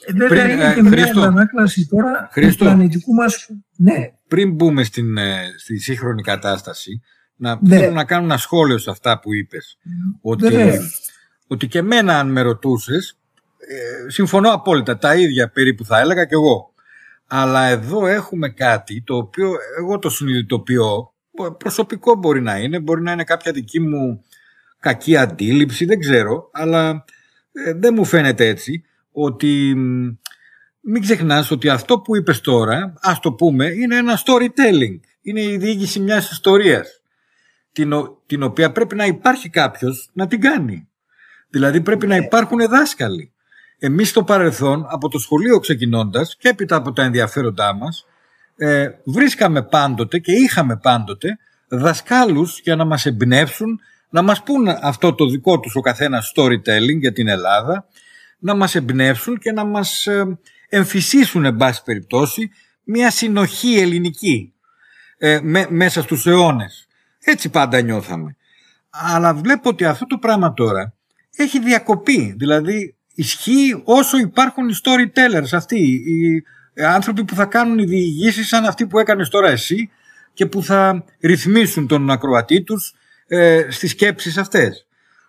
ε, Βέβαια πριν, είναι και μια αντανάκλαση τώρα Χρήστο, του πλανητικού μας... Ναι. Πριν μπούμε στην, ε, στη σύγχρονη κατάσταση, να, ναι. θέλω να κάνω ένα σχόλιο σε αυτά που είπες. Ότι ότι και μένα αν με ρωτούσες, ε, συμφωνώ απόλυτα, τα ίδια περίπου θα έλεγα κι εγώ. Αλλά εδώ έχουμε κάτι το οποίο εγώ το συνειδητοποιώ, προσωπικό μπορεί να είναι, μπορεί να είναι κάποια δική μου κακή αντίληψη, δεν ξέρω, αλλά ε, δεν μου φαίνεται έτσι, ότι μην ξεχνάς ότι αυτό που είπες τώρα, ας το πούμε, είναι ένα storytelling. Είναι η διοίκηση μιας ιστορίας, την, την οποία πρέπει να υπάρχει κάποιος να την κάνει. Δηλαδή πρέπει να ναι. υπάρχουν δάσκαλοι. Εμείς στο παρελθόν, από το σχολείο ξεκινώντας και έπειτα από τα ενδιαφέροντά μας, ε, βρίσκαμε πάντοτε και είχαμε πάντοτε δασκάλους για να μας εμπνεύσουν, να μας πούν αυτό το δικό τους ο καθένας storytelling για την Ελλάδα, να μας εμπνεύσουν και να μας ε, εμφυσίσουν εν πάση περιπτώσει μια συνοχή ελληνική ε, μέσα στους αιώνες. Έτσι πάντα νιώθαμε. Αλλά βλέπω ότι αυτό το πράγμα τώρα έχει διακοπεί. Δηλαδή ισχύει όσο υπάρχουν οι storytellers αυτοί, οι άνθρωποι που θα κάνουν οι διηγήσεις σαν αυτοί που έκανες τώρα εσύ και που θα ρυθμίσουν τον ακροατή τους ε, στις σκέψεις αυτές.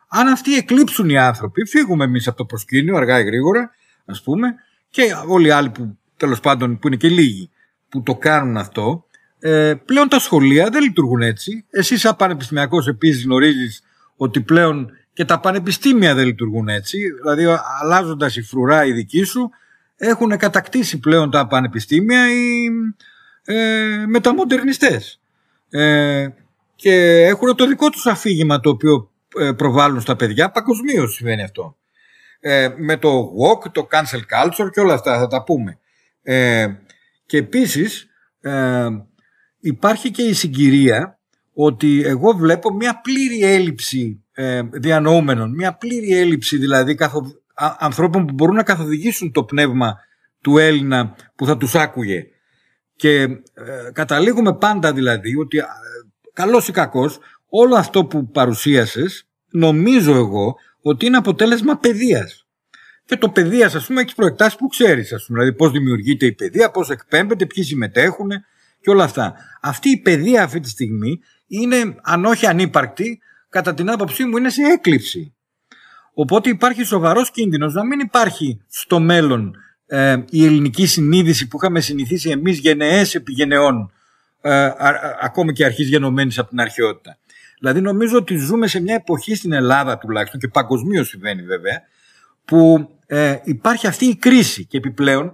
Αν αυτοί εκλείψουν οι άνθρωποι, φύγουμε εμείς από το προσκήνιο αργά ή γρήγορα, ας πούμε, και όλοι οι άλλοι που τέλος πάντων που είναι και λίγοι που το κάνουν αυτό, ε, πλέον τα σχολεία δεν λειτουργούν έτσι. Εσύ σαν πανεπιστημιακός επίσης γνωρίζεις ότι πλέον και τα πανεπιστήμια δεν λειτουργούν έτσι. Δηλαδή αλλάζοντας η φρουρά η δική σου έχουν κατακτήσει πλέον τα πανεπιστήμια οι ε, μεταμοντερνιστές. Ε, και έχουν το δικό τους αφήγημα το οποίο ε, προβάλλουν στα παιδιά. Παγκοσμίως συμβαίνει αυτό. Ε, με το walk, το cancel culture και όλα αυτά θα τα πούμε. Ε, και επίσης ε, υπάρχει και η συγκυρία ότι εγώ βλέπω μια πλήρη έλλειψη ε, διανοούμενων, μια πλήρη έλλειψη δηλαδή καθο, ανθρώπων που μπορούν να καθοδηγήσουν το πνεύμα του Έλληνα που θα τους άκουγε. Και ε, καταλήγουμε πάντα δηλαδή ότι ε, καλός ή κακός όλο αυτό που παρουσίασες νομίζω εγώ ότι είναι αποτέλεσμα παιδείας. Και το παιδείας, ας πούμε, έχει προεκτάσεις που ξέρεις, ας πούμε. Δηλαδή, πώς δημιουργείται η παιδεία, πώς εκπέμπεται, ποιοι συμμετέχουν και όλα αυτά. Αυτή η παιδεία αυτή τη στιγμή είναι, αν όχι ανύπαρκτη, κατά την άποψή μου είναι σε έκλειψη. Οπότε υπάρχει σοβαρός κίνδυνος να μην υπάρχει στο μέλλον ε, η ελληνική συνείδηση που είχαμε συνηθίσει εμείς γενναίες επί γενεών, ε, ακόμη και αρχής γενομένης από την αρχαιότητα. Δηλαδή, νομίζω ότι ζούμε σε μια εποχή στην Ελλάδα τουλάχιστον και παγκοσμίως συμβαίνει βέβαια, που ε, υπάρχει αυτή η κρίση και επιπλέον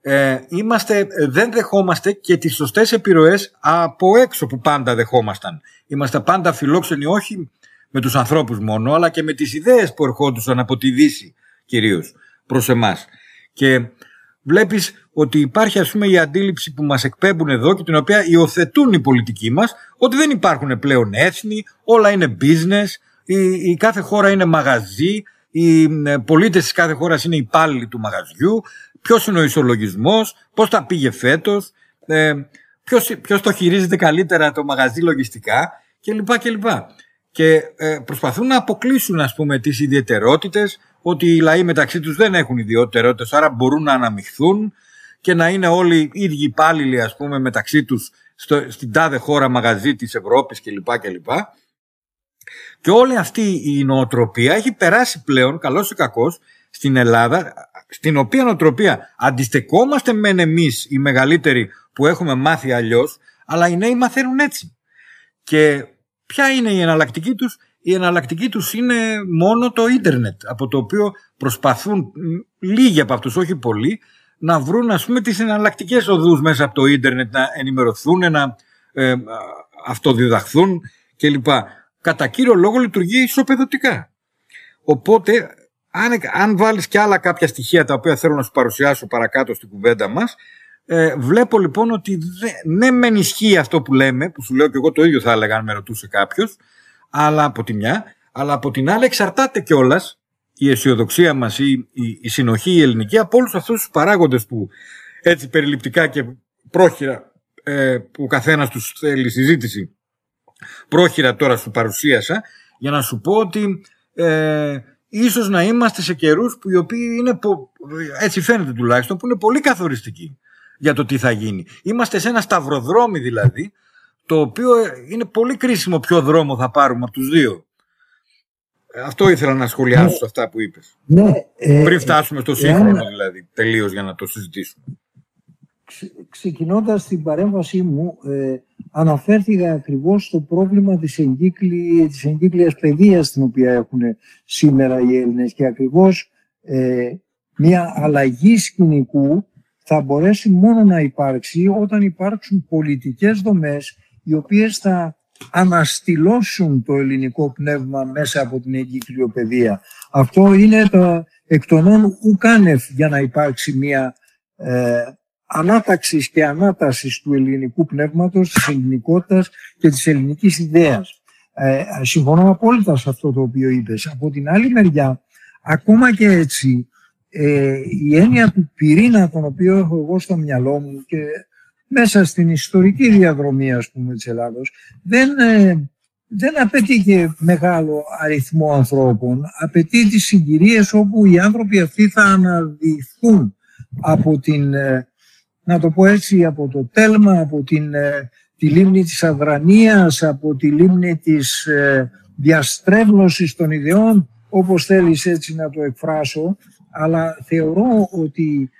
ε, είμαστε, δεν δεχόμαστε και τις σωστές επιρροές από έξω που πάντα δεχόμασταν. Είμαστε πάντα φιλόξενοι όχι με τους ανθρώπους μόνο αλλά και με τις ιδέες που ερχόντουσαν από τη Δύση κυρίως προς εμάς. Και βλέπεις ότι υπάρχει ας πούμε η αντίληψη που μας εκπέμπουν εδώ και την οποία υιοθετούν οι πολιτικοί μας ότι δεν υπάρχουν πλέον έθνη, όλα είναι business, η, η κάθε χώρα είναι μαγαζί, οι ε, πολίτες της κάθε χώρας είναι υπάλληλοι του μαγαζιού, ποιος είναι ο ισολογισμός, πώς τα πήγε φέτος, ε, ποιος, ποιος το χειρίζεται καλύτερα το μαγαζί λογιστικά κλπ. κλπ. Και ε, προσπαθούν να αποκλείσουν ας πούμε τις ιδιαιτερότητες, ότι οι λαοί μεταξύ τους δεν έχουν ιδιαιτερότητες, άρα μπορούν να αναμειχθούν και να είναι όλοι ίδιοι υπάλληλοι ας πούμε μεταξύ τους στο, στην τάδε χώρα μαγαζί της Ευρώπης κλπ. κλπ. Και όλη αυτή η νοοτροπία έχει περάσει πλέον, καλός ή κακός, στην Ελλάδα, στην οποία νοοτροπία αντιστεκόμαστε μεν εμείς οι μεγαλύτεροι που έχουμε μάθει αλλιώς, αλλά οι νέοι μαθαίνουν έτσι. Και ποια είναι η εναλλακτική τους, η εναλλακτική τους είναι μόνο το ίντερνετ, από το οποίο προσπαθούν λίγοι από αυτούς, όχι πολλοί, να βρουν ας πούμε τις εναλλακτικές οδούς μέσα από το ίντερνετ, να ενημερωθούν, να ε, αυτοδιδαχθούν κλπ κατά κύριο λόγο λειτουργεί ισοπεδωτικά. Οπότε, αν, αν βάλεις και άλλα κάποια στοιχεία τα οποία θέλω να σου παρουσιάσω παρακάτω στην κουβέντα μας, ε, βλέπω λοιπόν ότι ναι μεν ισχύει αυτό που λέμε, που σου λέω και εγώ το ίδιο θα έλεγα αν με ρωτούσε κάποιος, αλλά από τη μια, αλλά από την άλλη εξαρτάται κιόλας η αισιοδοξία μας ή η, η συνοχή η ελληνική από όλους αυτούς τους παράγοντες που έτσι περιληπτικά και πρόχειρα ε, που ο καθένας τους θέλει συζήτηση πρόχειρα τώρα σου παρουσίασα για να σου πω ότι ε, ίσως να είμαστε σε καιρούς που οι οποίοι είναι, έτσι φαίνεται τουλάχιστον, που είναι πολύ καθοριστικοί για το τι θα γίνει. Είμαστε σε ένα σταυροδρόμι δηλαδή, το οποίο είναι πολύ κρίσιμο ποιο δρόμο θα πάρουμε από τους δύο. Αυτό ήθελα να σχολιάσω ναι. σε αυτά που είπες. Ναι, ε, Πριν φτάσουμε στο σύγχρονο δηλαδή, τελείως για να το συζητήσουμε. Ξεκινώντας την παρέμβασή μου, ε, αναφέρθηκα ακριβώς στο πρόβλημα της, εγκύκλη, της εγκύκλειας παιδείας την οποία έχουν σήμερα οι Έλληνες και ακριβώς ε, μια αλλαγή σκηνικού θα μπορέσει μόνο να υπάρξει όταν υπάρξουν πολιτικές δομές οι οποίες θα αναστηλώσουν το ελληνικό πνεύμα μέσα από την εγκύκλιο παιδεία. Αυτό είναι το εκ των ουκάνευ για να υπάρξει μια ε, ανάταξης και ανάτασης του ελληνικού πνεύματος, της ελληνικότητας και της ελληνικής ιδέας. Ε, συμφωνώ απόλυτα σε αυτό το οποίο είπες. Από την άλλη μεριά, ακόμα και έτσι, ε, η έννοια του πυρήνα τον οποίο έχω εγώ στο μυαλό μου και μέσα στην ιστορική διαδρομή ας πούμε της Ελλάδος δεν, ε, δεν απαιτεί και μεγάλο αριθμό ανθρώπων. Απαιτεί τις συγκυρίες όπου οι άνθρωποι αυτοί θα αναδειχθούν από την ε, να το πω έτσι από το τέλμα από την, ε, τη λίμνη της αδρανίας από τη λίμνη της ε, διαστρέβλωσης των ιδεών όπως θέλεις έτσι να το εκφράσω. Αλλά θεωρώ ότι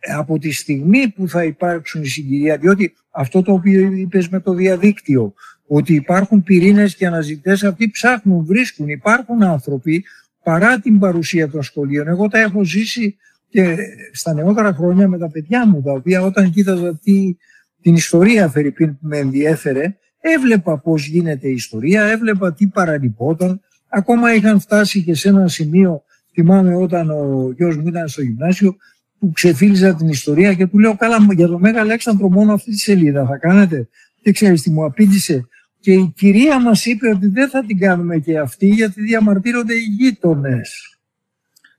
από τη στιγμή που θα υπάρξουν η συγκυρία, διότι αυτό το οποίο είπες με το διαδίκτυο, ότι υπάρχουν πυρήνες και αναζητές, αυτοί ψάχνουν, βρίσκουν, υπάρχουν άνθρωποι παρά την παρουσία των σχολείων. Εγώ τα έχω ζήσει και στα νεότερα χρόνια με τα παιδιά μου, τα οποία όταν κοίταζα τι, την ιστορία Φερρυπίν που με ενδιέφερε, έβλεπα πώς γίνεται η ιστορία, έβλεπα τι παραλυπόταν, ακόμα είχαν φτάσει και σε ένα σημείο Θυμάμαι όταν ο γιος μου ήταν στο γυμνάσιο που ξεφύλιζα την ιστορία και του λέω καλά για το Μέγα Αλέξανδρο μόνο αυτή τη σελίδα θα κάνετε. Και ξέρεις τι μου απήντησε. Και η κυρία μας είπε ότι δεν θα την κάνουμε και αυτή γιατί διαμαρτύρονται οι γείτονες.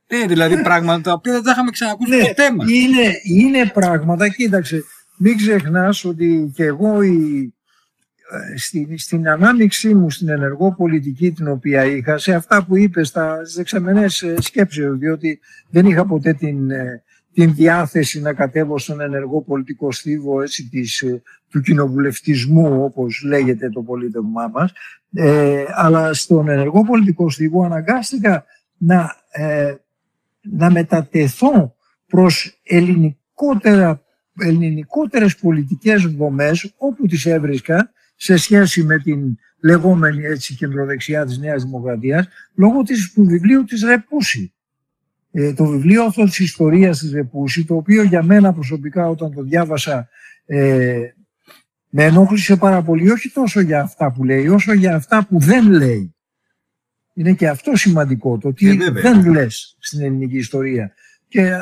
Ναι, δηλαδή πράγματα τα οποία δεν τα είχαμε ξανακούσει ναι, ποτέ μας. Είναι, είναι πράγματα, κοίταξε, μην ξεχνάς ότι και εγώ η, στην, στην ανάμειξή μου στην ενεργό πολιτική την οποία είχα, σε αυτά που είπες στα δεξαμενές ε, σκέψεως, διότι δεν είχα ποτέ την, ε, την διάθεση να κατέβω στον ενεργό πολιτικό στίβο έτσι, της, ε, του κοινοβουλευτισμού, όπως λέγεται το πολίτευμά μας, ε, αλλά στον ενεργό πολιτικό στίβο αναγκάστηκα να, ε, να μετατεθώ προς ελληνικότερα, ελληνικότερες πολιτικές δομές όπου τις έβρισκα σε σχέση με την λεγόμενη έτσι κεντροδεξιά της Νέας Δημοκρατίας λόγω της, του βιβλίου της Ρεπούση. Ε, το βιβλίο αυτό της ιστορίας της Ρεπούσης, το οποίο για μένα προσωπικά όταν το διάβασα ε, με ενόχλησε πάρα πολύ, όχι τόσο για αυτά που λέει, όσο για αυτά που δεν λέει. Είναι και αυτό σημαντικό, το ότι ε, δεν λες στην ελληνική ιστορία. Και ε,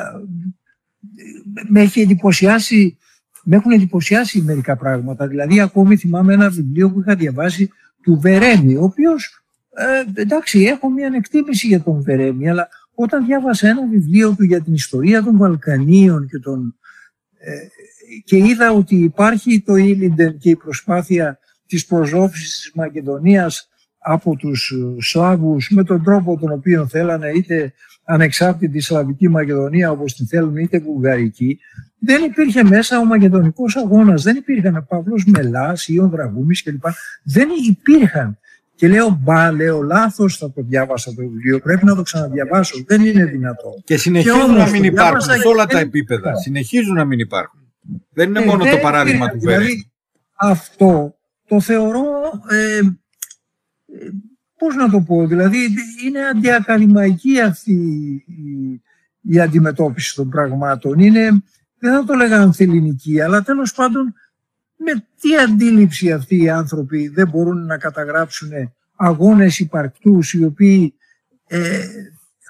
με έχει εντυπωσιάσει με έχουν εντυπωσιάσει μερικά πράγματα. Δηλαδή, ακόμη θυμάμαι ένα βιβλίο που είχα διαβάσει του Βερέμι, ο οποίος ε, εντάξει, έχω μια ανεκτήμηση για τον Βερέμι, αλλά όταν διάβασα ένα βιβλίο του για την ιστορία των Βαλκανίων και, τον, ε, και είδα ότι υπάρχει το Ήλιντεν και η προσπάθεια της προσώφησης της Μακεδονίας από τους Σλάβους με τον τρόπο τον οποίο θέλανε είτε ανεξάρτητη Σλαβική Μακεδονία όπως την θέλουν είτε Βουλγαρική δεν υπήρχε μέσα ο Μακεδονικός αγώνας, δεν υπήρχαν ο Παύλος Μελάς ή ο Δραγούμης κλπ. Δεν υπήρχαν. Και λέω, μπα, λέω, λάθος θα το διάβασα το βιβλίο. Πρέπει να το ξαναδιαβάσω. Δεν είναι δυνατό. Και συνεχίζουν να μην υπάρχουν σε όλα τα επίπεδα. Συνεχίζουν να μην υπάρχουν. Δεν είναι ε, μόνο το παράδειγμα του δηλαδή, Αυτό το θεωρώ. Ε, ε, πώς να το πω, δηλαδή είναι αντιακαδημαϊκή αυτή η, η αντιμετώπιση των πραγμάτων. Είναι δεν θα το λέγα ανθεληνική, αλλά τέλος πάντων με τι αντίληψη αυτοί οι άνθρωποι δεν μπορούν να καταγράψουν αγώνες υπαρκτούς οι οποίοι ε,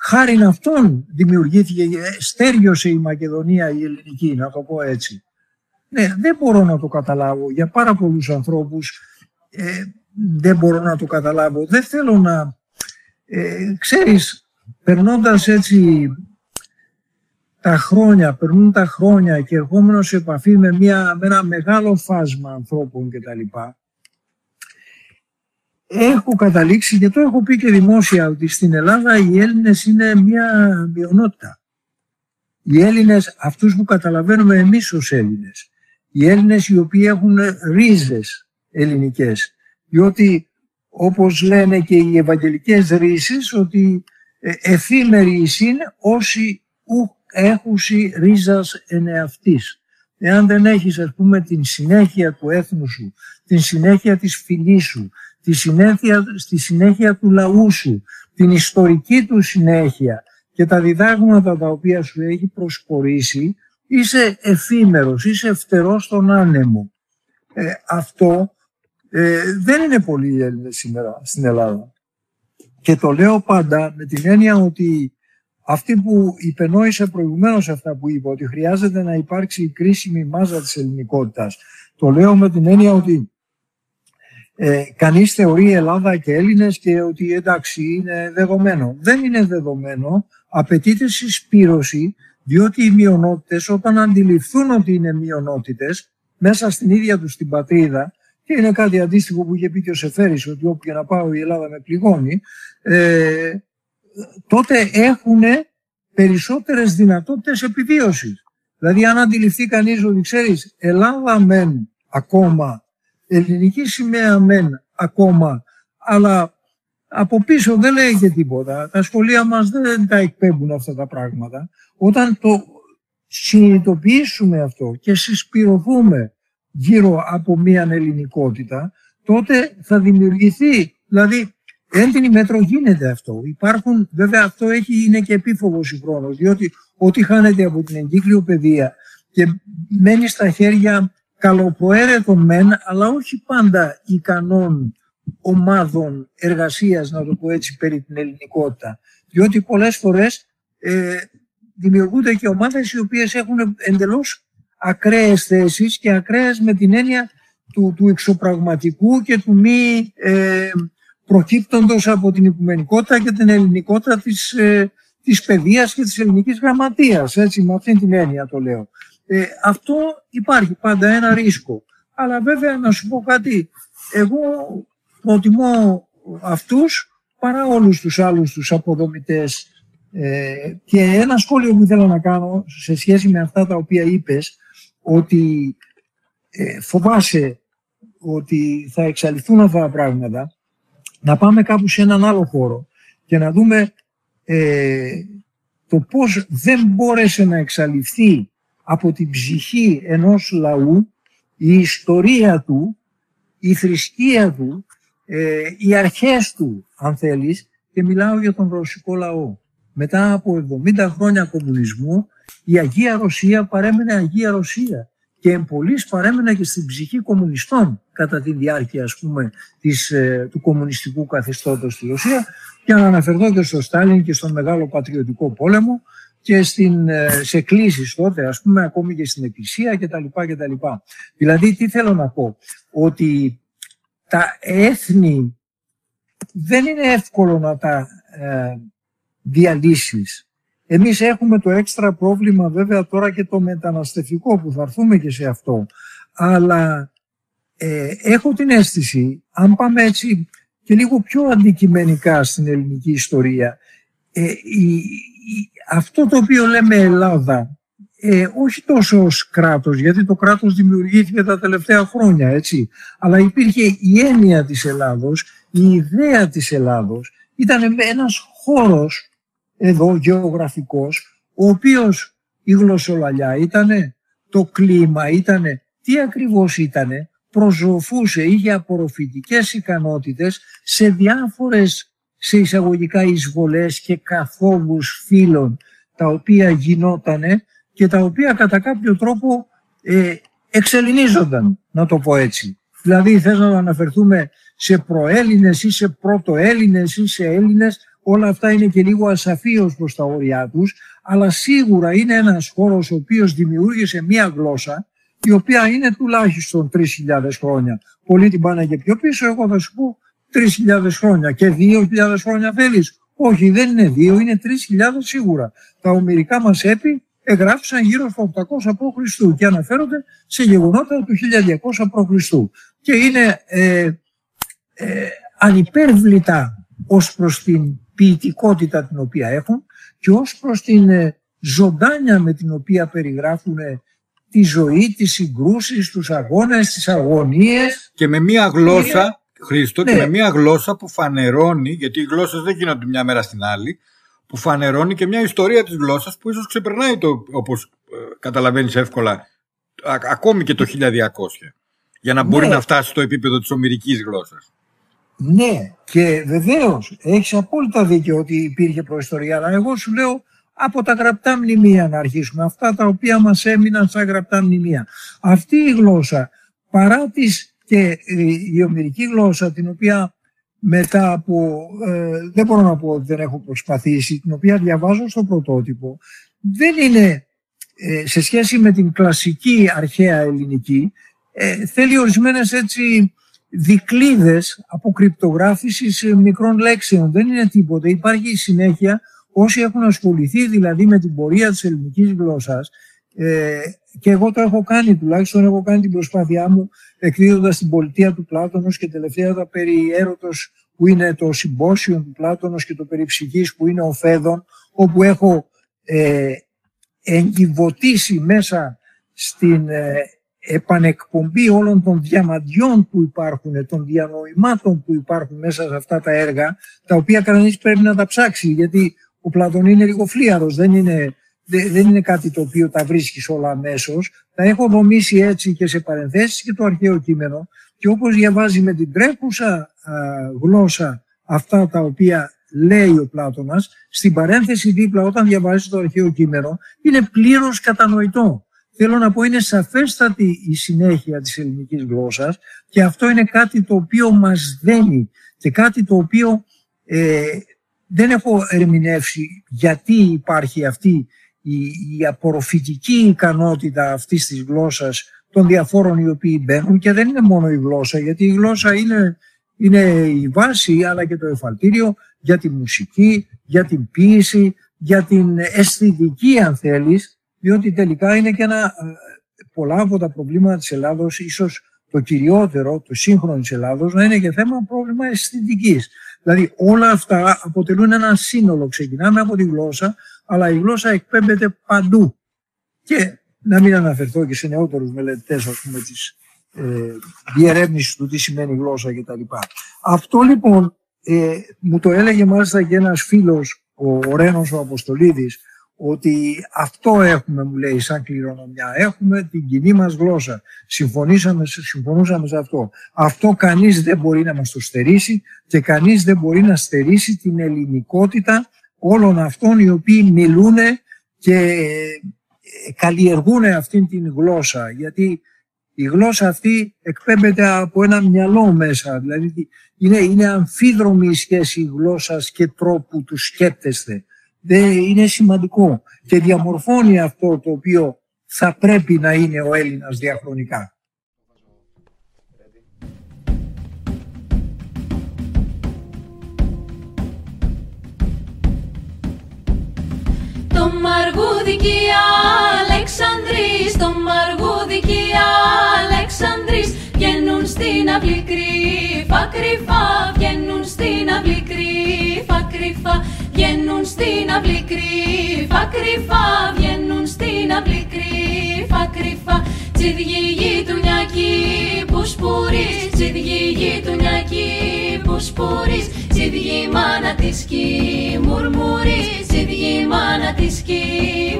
χάρη αυτών δημιουργήθηκε, ε, στέριωσε η Μακεδονία η ελληνική, να το πω έτσι. Ναι, δεν μπορώ να το καταλάβω. Για πάρα πολλούς ανθρώπους ε, δεν μπορώ να το καταλάβω. Δεν θέλω να... Ε, ξέρεις, περνώντας έτσι τα χρόνια, περνούν τα χρόνια και ερχόμενος σε επαφή με, μια, με ένα μεγάλο φάσμα ανθρώπων κτλ. Έχω καταλήξει και το έχω πει και δημόσια ότι στην Ελλάδα οι Έλληνες είναι μια μειονότητα. Οι Έλληνες, αυτούς που καταλαβαίνουμε εμείς ως Έλληνες, οι Έλληνες οι οποίοι έχουν ρίζες ελληνικές, διότι όπως λένε και οι ευαγγελικές ρίσεις ότι ε, εφήμεροι είναι όσοι έχουση ρίζας εν εαυτής. Εάν δεν έχεις ας πούμε την συνέχεια του έθνους σου, την συνέχεια της φυλής σου, τη συνέχεια, στη συνέχεια του λαού σου, την ιστορική του συνέχεια και τα διδάγματα τα οποία σου έχει προσπορήσει, είσαι εφήμερος, είσαι φτερός στον άνεμο. Ε, αυτό ε, δεν είναι πολύ Έλληνες σήμερα στην Ελλάδα. Και το λέω πάντα με την έννοια ότι αυτή που υπενόησε προηγουμένως αυτά που είπα, ότι χρειάζεται να υπάρξει η κρίσιμη μάζα της ελληνικότητας. Το λέω με την έννοια ότι ε, κανείς θεωρεί Ελλάδα και Έλληνες και ότι εντάξει είναι δεδομένο. Δεν είναι δεδομένο, απαιτείται συσπήρωση, διότι οι μειονότητες όταν αντιληφθούν ότι είναι μειονότητες μέσα στην ίδια τους την πατρίδα και είναι κάτι αντίστοιχο που είχε πει και ο Σεφέρης ότι όπου και να πάω η Ελλάδα με πληγώνει ε, τότε έχουν περισσότερες δυνατότητες επιβίωσης. Δηλαδή αν αντιληφθεί κανείς ότι ξέρεις Ελλάδα μεν ακόμα, ελληνική σημαία μεν ακόμα, αλλά από πίσω δεν λέει και τίποτα. Τα σχολεία μας δεν τα εκπέμπουν αυτά τα πράγματα. Όταν το συνειδητοποιήσουμε αυτό και συσπηρωθούμε γύρω από μια ελληνικότητα, τότε θα δημιουργηθεί, δηλαδή έντινη μέτρο γίνεται αυτό. Υπάρχουν, βέβαια αυτό έχει, είναι και επίφοβος συγχρόνω, διότι ό,τι χάνεται από την εγκύκλιο παιδεία και μένει στα χέρια καλοπροαίρετων μεν, αλλά όχι πάντα ικανών ομάδων εργασίας, να το πω έτσι, περί την ελληνικότητα. Διότι πολλές φορές ε, δημιουργούνται και ομάδες οι οποίες έχουν εντελώς ακραίες θέσεις και ακραίες με την έννοια του, του εξωπραγματικού και του μη ε, προκύπτοντος από την οικουμενικότητα και την ελληνικότητα της, ε, της παιδείας και της ελληνικής γραμματείας. Έτσι, με αυτήν την έννοια το λέω. Ε, αυτό υπάρχει πάντα ένα ρίσκο. Αλλά βέβαια να σου πω κάτι, εγώ προτιμώ αυτούς παρά όλους τους άλλους τους αποδομητές. Ε, και ένα σχόλιο που ήθελα να κάνω σε σχέση με αυτά τα οποία είπες, ότι ε, φοβάσαι ότι θα εξαλειφθούν αυτά τα πράγματα, να πάμε κάπου σε έναν άλλο χώρο και να δούμε ε, το πώς δεν μπόρεσε να εξαλειφθεί από την ψυχή ενός λαού η ιστορία του, η θρησκεία του, ε, οι αρχές του, αν θέλεις, και μιλάω για τον ρωσικό λαό. Μετά από 70 χρόνια κομμουνισμού, η Αγία Ρωσία παρέμενε Αγία Ρωσία και εμπολής παρέμενε και στην ψυχή κομμουνιστών κατά τη διάρκεια ας πούμε της, ε, του κομμουνιστικού καθεστώτος στη Ρωσία και να αναφερθώ και στο Στάλιν και στον Μεγάλο Πατριωτικό Πόλεμο και στην, ε, σε κλήσεις τότε ας πούμε ακόμη και στην Εκκλησία κτλ. κτλ. Δηλαδή τι θέλω να πω; Ότι τα έθνη δεν είναι εύκολο να τα ε, διαλύσεις εμείς έχουμε το έξτρα πρόβλημα βέβαια τώρα και το μεταναστευτικό που θα έρθουμε και σε αυτό. Αλλά ε, έχω την αίσθηση, αν πάμε έτσι και λίγο πιο αντικειμενικά στην ελληνική ιστορία, ε, αυτό το οποίο λέμε Ελλάδα, ε, όχι τόσο ως κράτος, γιατί το κράτος δημιουργήθηκε τα τελευταία χρόνια, έτσι, αλλά υπήρχε η έννοια της Ελλάδος, η ιδέα της Ελλάδος, ήταν ένας χώρος εδώ γεωγραφικός, ο οποίος η γλωσσολαλιά ήτανε, το κλίμα ήτανε, τι ακριβώς ήτανε, προσοφούσε, είχε απορροφητικές ικανότητες σε διάφορες σε εισαγωγικά εισβολές και καθόβους φύλων τα οποία γινότανε και τα οποία κατά κάποιο τρόπο ε, εξελινίζονταν, να το πω έτσι. Δηλαδή θες να αναφερθούμε σε προέλληνες ή σε πρωτοέλληνες ή σε Έλληνες όλα αυτά είναι και λίγο ασαφή ως προς τα όρια τους, αλλά σίγουρα είναι ένας χώρος ο οποίος δημιούργησε μία γλώσσα η οποία είναι τουλάχιστον 3.000 χρόνια. Πολλοί την πάνε και πιο πίσω, εγώ θα σου πω 3.000 χρόνια και 2.000 χρόνια θέλεις. Όχι, δεν είναι 2, είναι 3.000 σίγουρα. Τα ομυρικά μας έπι εγγράφησαν γύρω στο 800 π.Χ. και αναφέρονται σε γεγονότα του 1200 π.Χ. Και είναι ε, ε, ανυπέρβλητα ως προς την ποιητικότητα την οποία έχουν και ως προς την ε, ζωντάνια με την οποία περιγράφουν ε, τη ζωή, τις συγκρούσεις, τους αγώνες, τις αγωνίες. Και με μία γλώσσα, Χρήστο, και ναι. με μία γλώσσα που φανερώνει, γιατί οι γλώσσες δεν γίνονται μια μέρα στην άλλη, που φανερώνει και μια ιστορία της γλώσσας που ίσως ξεπερνάει το, όπως ε, καταλαβαίνεις εύκολα, ακόμη και το 1200, για να μπορεί ναι. να φτάσει στο επίπεδο της ομυρικής γλώσσας. Ναι, και βεβαίως έχεις απόλυτα δίκιο ότι υπήρχε προϊστορία, αλλά εγώ σου λέω από τα γραπτά μνημεία να αρχίσουμε, αυτά τα οποία μας έμειναν σαν γραπτά μνημεία. Αυτή η γλώσσα, παρά τη και η ομυρική γλώσσα, την οποία μετά από, ε, δεν μπορώ να πω ότι δεν έχω προσπαθήσει, την οποία διαβάζω στο πρωτότυπο, δεν είναι ε, σε σχέση με την κλασική αρχαία ελληνική, ε, θέλει ορισμένες έτσι δικλίδες αποκρυπτογράφησης μικρών λέξεων. Δεν είναι τίποτα. Υπάρχει συνέχεια όσοι έχουν ασχοληθεί δηλαδή με την πορεία της ελληνικής γλώσσας ε, και εγώ το έχω κάνει τουλάχιστον, έχω κάνει την προσπάθειά μου εκδίδοντας την πολιτεία του Πλάτωνος και τελευταία τα περί έρωτος που είναι το συμπόσιο του Πλάτωνος και το περί ψυχής που είναι ο Φέδων όπου έχω ε, εγκυβωτήσει μέσα στην ε, επανεκπομπή όλων των διαμαντιών που υπάρχουν, των διανοημάτων που υπάρχουν μέσα σε αυτά τα έργα, τα οποία κανείς πρέπει να τα ψάξει, γιατί ο Πλάτων είναι λίγο φλίαρος, δεν είναι, δεν είναι κάτι το οποίο τα βρίσκεις όλα αμέσως. Τα έχω δομήσει έτσι και σε παρενθέσεις και το αρχαίο κείμενο και όπως διαβάζει με την τρέχουσα γλώσσα αυτά τα οποία λέει ο Πλάτωνας, στην παρένθεση δίπλα όταν διαβάζεις το αρχαίο κείμενο είναι πλήρως κατανοητό. Θέλω να πω είναι σαφέστατη η συνέχεια της ελληνικής γλώσσας και αυτό είναι κάτι το οποίο μας δένει και κάτι το οποίο ε, δεν έχω ερμηνεύσει γιατί υπάρχει αυτή η, η απορροφητική ικανότητα αυτής της γλώσσας των διαφόρων οι οποίοι μπαίνουν και δεν είναι μόνο η γλώσσα γιατί η γλώσσα είναι, είναι η βάση αλλά και το εφαλτήριο για τη μουσική, για την ποίηση, για την αισθητική αν θέλεις διότι τελικά είναι και ένα, ε, πολλά από τα προβλήματα της Ελλάδος, ίσως το κυριότερο, το σύγχρονο της Ελλάδος, να είναι και θέμα πρόβλημα αισθητικής. Δηλαδή όλα αυτά αποτελούν ένα σύνολο. Ξεκινάμε από τη γλώσσα, αλλά η γλώσσα εκπέμπεται παντού. Και να μην αναφερθώ και σε νεότερους μελετητές, ας πούμε, της ε, διερεύνησης του τι σημαίνει γλώσσα κτλ. Αυτό λοιπόν ε, μου το έλεγε μάλιστα και ένας φίλος, ο Ρένος ο Αποστολίδης, ότι αυτό έχουμε, μου λέει, σαν κληρονομιά. Έχουμε την κοινή μας γλώσσα. Συμφωνήσαμε, συμφωνούσαμε σε αυτό. Αυτό κανείς δεν μπορεί να μας το στερήσει και κανείς δεν μπορεί να στερήσει την ελληνικότητα όλων αυτών οι οποίοι μιλούν και ε, καλλιεργούν αυτήν την γλώσσα. Γιατί η γλώσσα αυτή εκπέμπεται από ένα μυαλό μέσα. Δηλαδή είναι, είναι αμφίδρομη η σχέση γλώσσας και τρόπου του σκέπτεστε είναι σημαντικό και διαμορφώνει αυτό το οποίο θα πρέπει να είναι ο Έλληνας διαχρονικά. Το μαργούδικη Αλεξανδρής, το μαργούδικη Αλεξανδρής βγαίνουν στην αυλή κρύφα κρύφα, βγαίνουν στην αυλή κρύφα κρύφα Βγαίνουν στην αυλή κρύφα, κρύφα, βγαίνουν στην αυλή κρύφα, κρύφα. Τσιδιή γειτονιακή που σπουρείς, τσιδιή γειτονιακή που σπουρείς. Τσιδιή μάνα της κι μουρμουρείς, τσιδιή μάνα της κι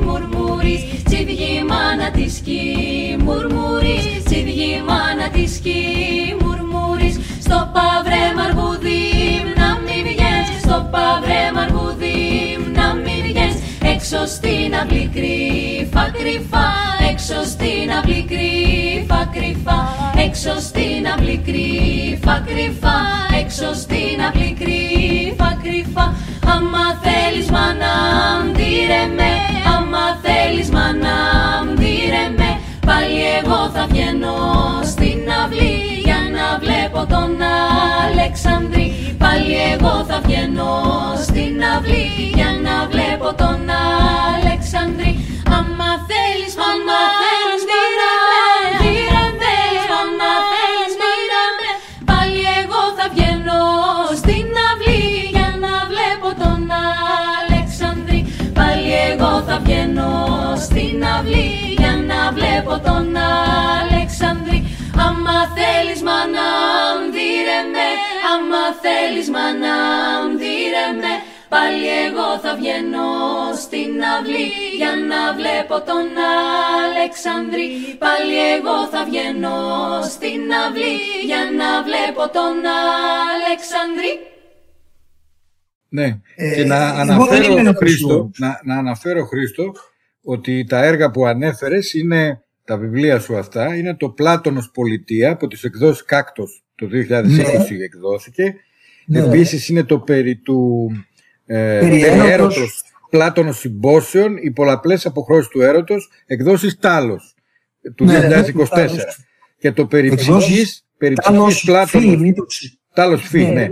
μουρμουρείς. Τσιδιή μάνα της κι μουρμουρείς, τσιδιή μάνα της κι μουρμουρείς. Στο παυρέ μαργουδί να μην βγαίνεις, στο παυρέ μαργουδί έξω στην αυλή κρύφα κρύφα έξω στην αυλή κρύφα κρύφα έξω στην αυλή κρύφα κρύφα έξω στην αυλή κρύφα κρύφα άμα θέλεις μάνα ντύρε με. Άμα θέλεις μάνα ντύρε με. Πάλι εγώ θα βγαίνω στην αυλή. για να βλέπω τον Αλεξανδρή πάλι εγώ θα βγαίνω στην αυλή για να βλέπω τον Αλεξανδρή Άμα θέλεις, άμα θέλεις, μοίρα με, άμα θέλεις, μοίρα με. Πάλι εγώ θα βγαίνω στην αυλή για να βλέπω τον Αλεξανδρή Πάλι εγώ θα βγαίνω στην αυλή για να βλέπω τον Αλεξανδρή Άμα θέλεις μάνα, με άμα θέλεις μάνα, με Πάλι εγώ θα βγαίνω στην αυλή για να βλέπω τον Αλεξανδρή. Πάλι εγώ θα βγαίνω στην αυλή για να βλέπω τον Αλεξανδρή. Ναι, ε, και να αναφέρω, Χρήστο, να, να αναφέρω Χρήστο ότι τα έργα που ανέφερες είναι τα βιβλία σου αυτά, είναι το Πλάτωνος Πολιτεία από τις εκδόσεις Κάκτος το 2020 ναι. εκδόθηκε Ναι. Επίσης είναι το περί του ε, περί έρωτος πλάτωνος συμπόσεων, οι πολλαπλές αποχρώσεις του έρωτος, εκδόσεις Τάλος του ναι, 2024. Και το περί ψυχής, περί ψυχής Πλάτωνος, Τάλος Φι, ναι.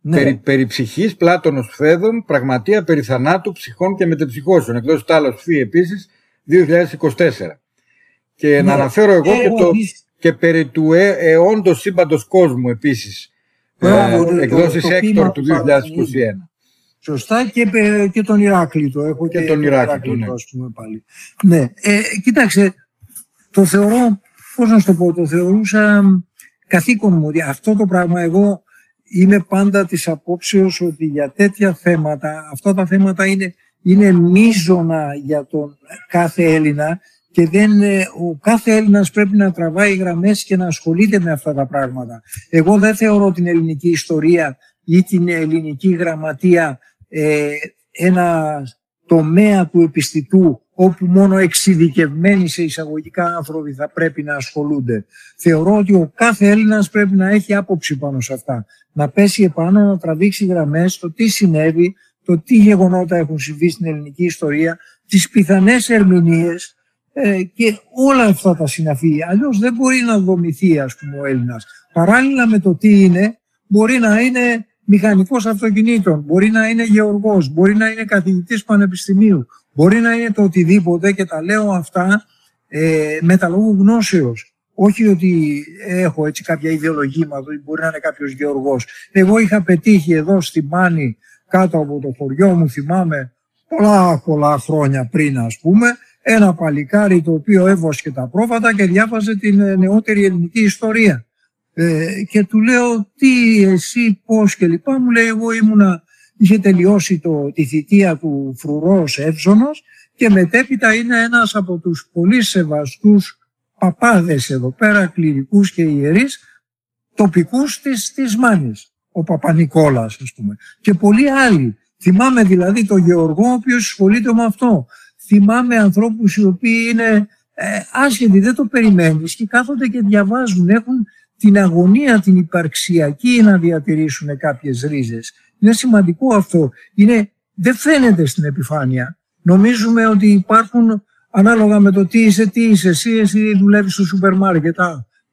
ναι. Περί, περί ψυχής Πλάτωνος Φέδων, πραγματεία περί θανάτου ψυχών και μετεψυχώσεων, εκδόσεις Τάλος Φι επίσης, 2024. Και ναι. να αναφέρω εγώ και, το, και περί του ε, αιώντος σύμπαντος κόσμου επίσης, ε, εκδόσεις Έκτορ του 2021. Σωστά και, και τον Ηράκλειο το έχω και, και τον Ηράκλειο, ναι. πούμε πάλι. Ναι, ε, κοιτάξτε, το θεωρώ, πώς να σου το πω, το θεωρούσα καθήκον μου. Αυτό το πράγμα εγώ είμαι πάντα της απόψεως ότι για τέτοια θέματα, αυτά τα θέματα είναι, είναι μίζωνα για τον κάθε Έλληνα και δεν, ε, ο κάθε Έλληνας πρέπει να τραβάει γραμμές και να ασχολείται με αυτά τα πράγματα. Εγώ δεν θεωρώ την ελληνική ιστορία ή την ελληνική γραμματεία ε, ένα τομέα του επιστητού όπου μόνο εξειδικευμένοι σε εισαγωγικά άνθρωποι θα πρέπει να ασχολούνται. Θεωρώ ότι ο κάθε Έλληνας πρέπει να έχει άποψη πάνω σε αυτά. Να πέσει επάνω, να τραβήξει γραμμές, το τι συνέβη, το τι γεγονότα έχουν συμβεί στην ελληνική ιστορία, τις πιθανές ερμηνείες ε, και όλα αυτά τα συναφή. Αλλιώς δεν μπορεί να δομηθεί ας πούμε ο Έλληνας. Παράλληλα με το τι είναι, μπορεί να είναι μηχανικός αυτοκινήτων, μπορεί να είναι γεωργός, μπορεί να είναι καθηγητής πανεπιστημίου, μπορεί να είναι το οτιδήποτε και τα λέω αυτά ε, με τα λόγου γνώσεως. Όχι ότι έχω έτσι κάποια ιδεολογήματα ή μπορεί να είναι κάποιος γεωργός. Εγώ είχα πετύχει εδώ στη Μάνη κάτω από το χωριό μου, θυμάμαι πολλά πολλά χρόνια πριν ας πούμε, ένα παλικάρι το οποίο έβοσκε τα πρόβατα και διάβαζε την ε, νεότερη ελληνική ιστορία. Ε, και του λέω τι εσύ πώς και λοιπά. Μου λέει εγώ ήμουνα είχε τελειώσει το, τη θητεία του φρουρός Εύζωνος και μετέπειτα είναι ένας από τους πολύ σεβαστούς παπάδες εδώ πέρα κληρικούς και ιερείς τοπικούς της, της Μάνης ο Παπα-Νικόλας ας πούμε. Και πολλοί άλλοι. Θυμάμαι δηλαδή τον Γεωργό ο οποίος ασχολείται με αυτό θυμάμαι ανθρώπους οι οποίοι είναι ε, άσχετοι δεν το περιμένεις και κάθονται και διαβάζουν έχουν την αγωνία την υπαρξιακή να διατηρήσουν κάποιες ρίζες. Είναι σημαντικό αυτό. Είναι, δεν φαίνεται στην επιφάνεια. Νομίζουμε ότι υπάρχουν ανάλογα με το τι είσαι, τι είσαι εσύ, εσύ δουλεύεις στο σούπερ μάρκετ.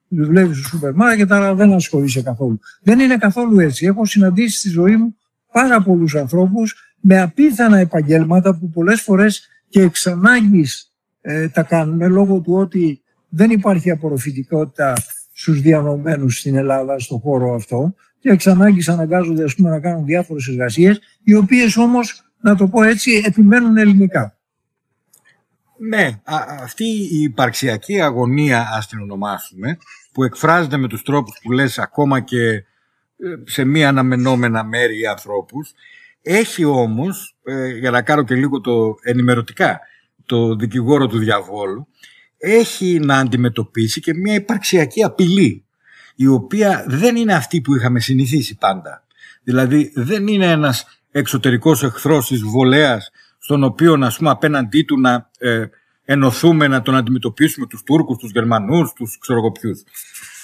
δουλεύεις στο σούπερ μάρκετ, αλλά δεν ασχολείσαι καθόλου. Δεν είναι καθόλου έτσι. Έχω συναντήσει στη ζωή μου πάρα πολλούς ανθρώπους με απίθανα επαγγέλματα που πολλές φορές και εξ ανάγκης ε, τα κάνουμε λόγω του ότι δεν υπάρχει απορροφητικότητα στους διανομένους στην Ελλάδα στον χώρο αυτό και εξ ανάγκης αναγκάζονται ας πούμε, να κάνουν διάφορες εργασίες οι οποίες όμως, να το πω έτσι, επιμένουν ελληνικά. Ναι, αυτή η υπαρξιακή αγωνία, ας την ονομάσουμε, που εκφράζεται με τους τρόπους που λες ακόμα και ε, σε μία αναμενόμενα μέρη ή ανθρώπους, έχει όμως, ε, για να κάνω και λίγο το ενημερωτικά, το δικηγόρο του διαβόλου, έχει να αντιμετωπίσει και μια υπαρξιακή απειλή η οποία δεν είναι αυτή που είχαμε συνηθίσει πάντα. Δηλαδή δεν είναι ένας εξωτερικός εχθρός της βολέας στον οποίο να πούμε απέναντί του να ε, ενωθούμε να τον αντιμετωπίσουμε τους Τούρκους, τους Γερμανούς, τους ξέρω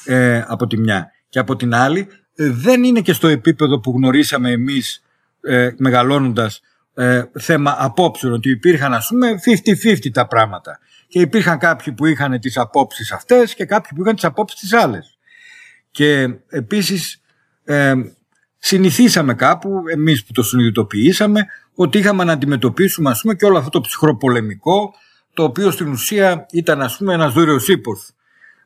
ε, από τη μια. Και από την άλλη ε, δεν είναι και στο επίπεδο που γνωρίσαμε εμείς ε, μεγαλώνοντας ε, θέμα απόψεων ότι υπήρχαν ας πούμε 50-50 τα πράγματα και υπήρχαν κάποιοι που είχαν τις απόψεις αυτές και κάποιοι που είχαν τις απόψεις τις άλλες. Και επίσης ε, συνηθίσαμε κάπου, εμείς που το συνειδητοποιήσαμε, ότι είχαμε να αντιμετωπίσουμε ας πούμε και όλο αυτό το ψυχροπολεμικό, το οποίο στην ουσία ήταν ας πούμε ένας δούριος ύπος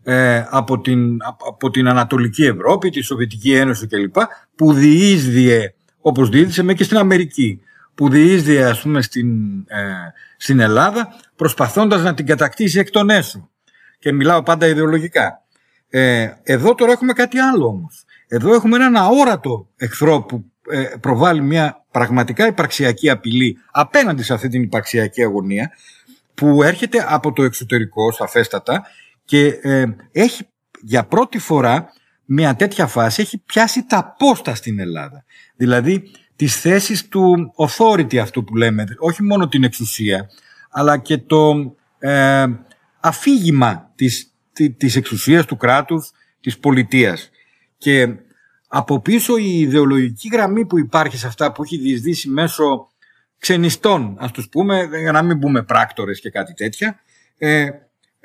ε, από, την, από την Ανατολική Ευρώπη, τη Σοβιετική Ένωση κλπ. που διείσδιε όπως διείσδιε με και στην Αμερική που διείσδιε ας πούμε στην, ε, στην Ελλάδα προσπαθώντας να την κατακτήσει εκ των έσω. Και μιλάω πάντα ιδεολογικά. Ε, εδώ τώρα έχουμε κάτι άλλο όμως. Εδώ έχουμε έναν αόρατο εχθρό που ε, προβάλλει μια πραγματικά υπαρξιακή απειλή απέναντι σε αυτή την υπαρξιακή αγωνία που έρχεται από το εξωτερικό σαφέστατα και ε, έχει για πρώτη φορά μια τέτοια φάση έχει πιάσει τα πόστα στην Ελλάδα. Δηλαδή τις θέσεις του authority αυτού που λέμε, όχι μόνο την εξουσία, αλλά και το ε, αφήγημα της, της εξουσίας του κράτους, της πολιτείας. Και από πίσω η ιδεολογική γραμμή που υπάρχει σε αυτά που έχει διεισδύσει μέσω ξενιστών, ας τους πούμε, για να μην πούμε πράκτορες και κάτι τέτοια, ε,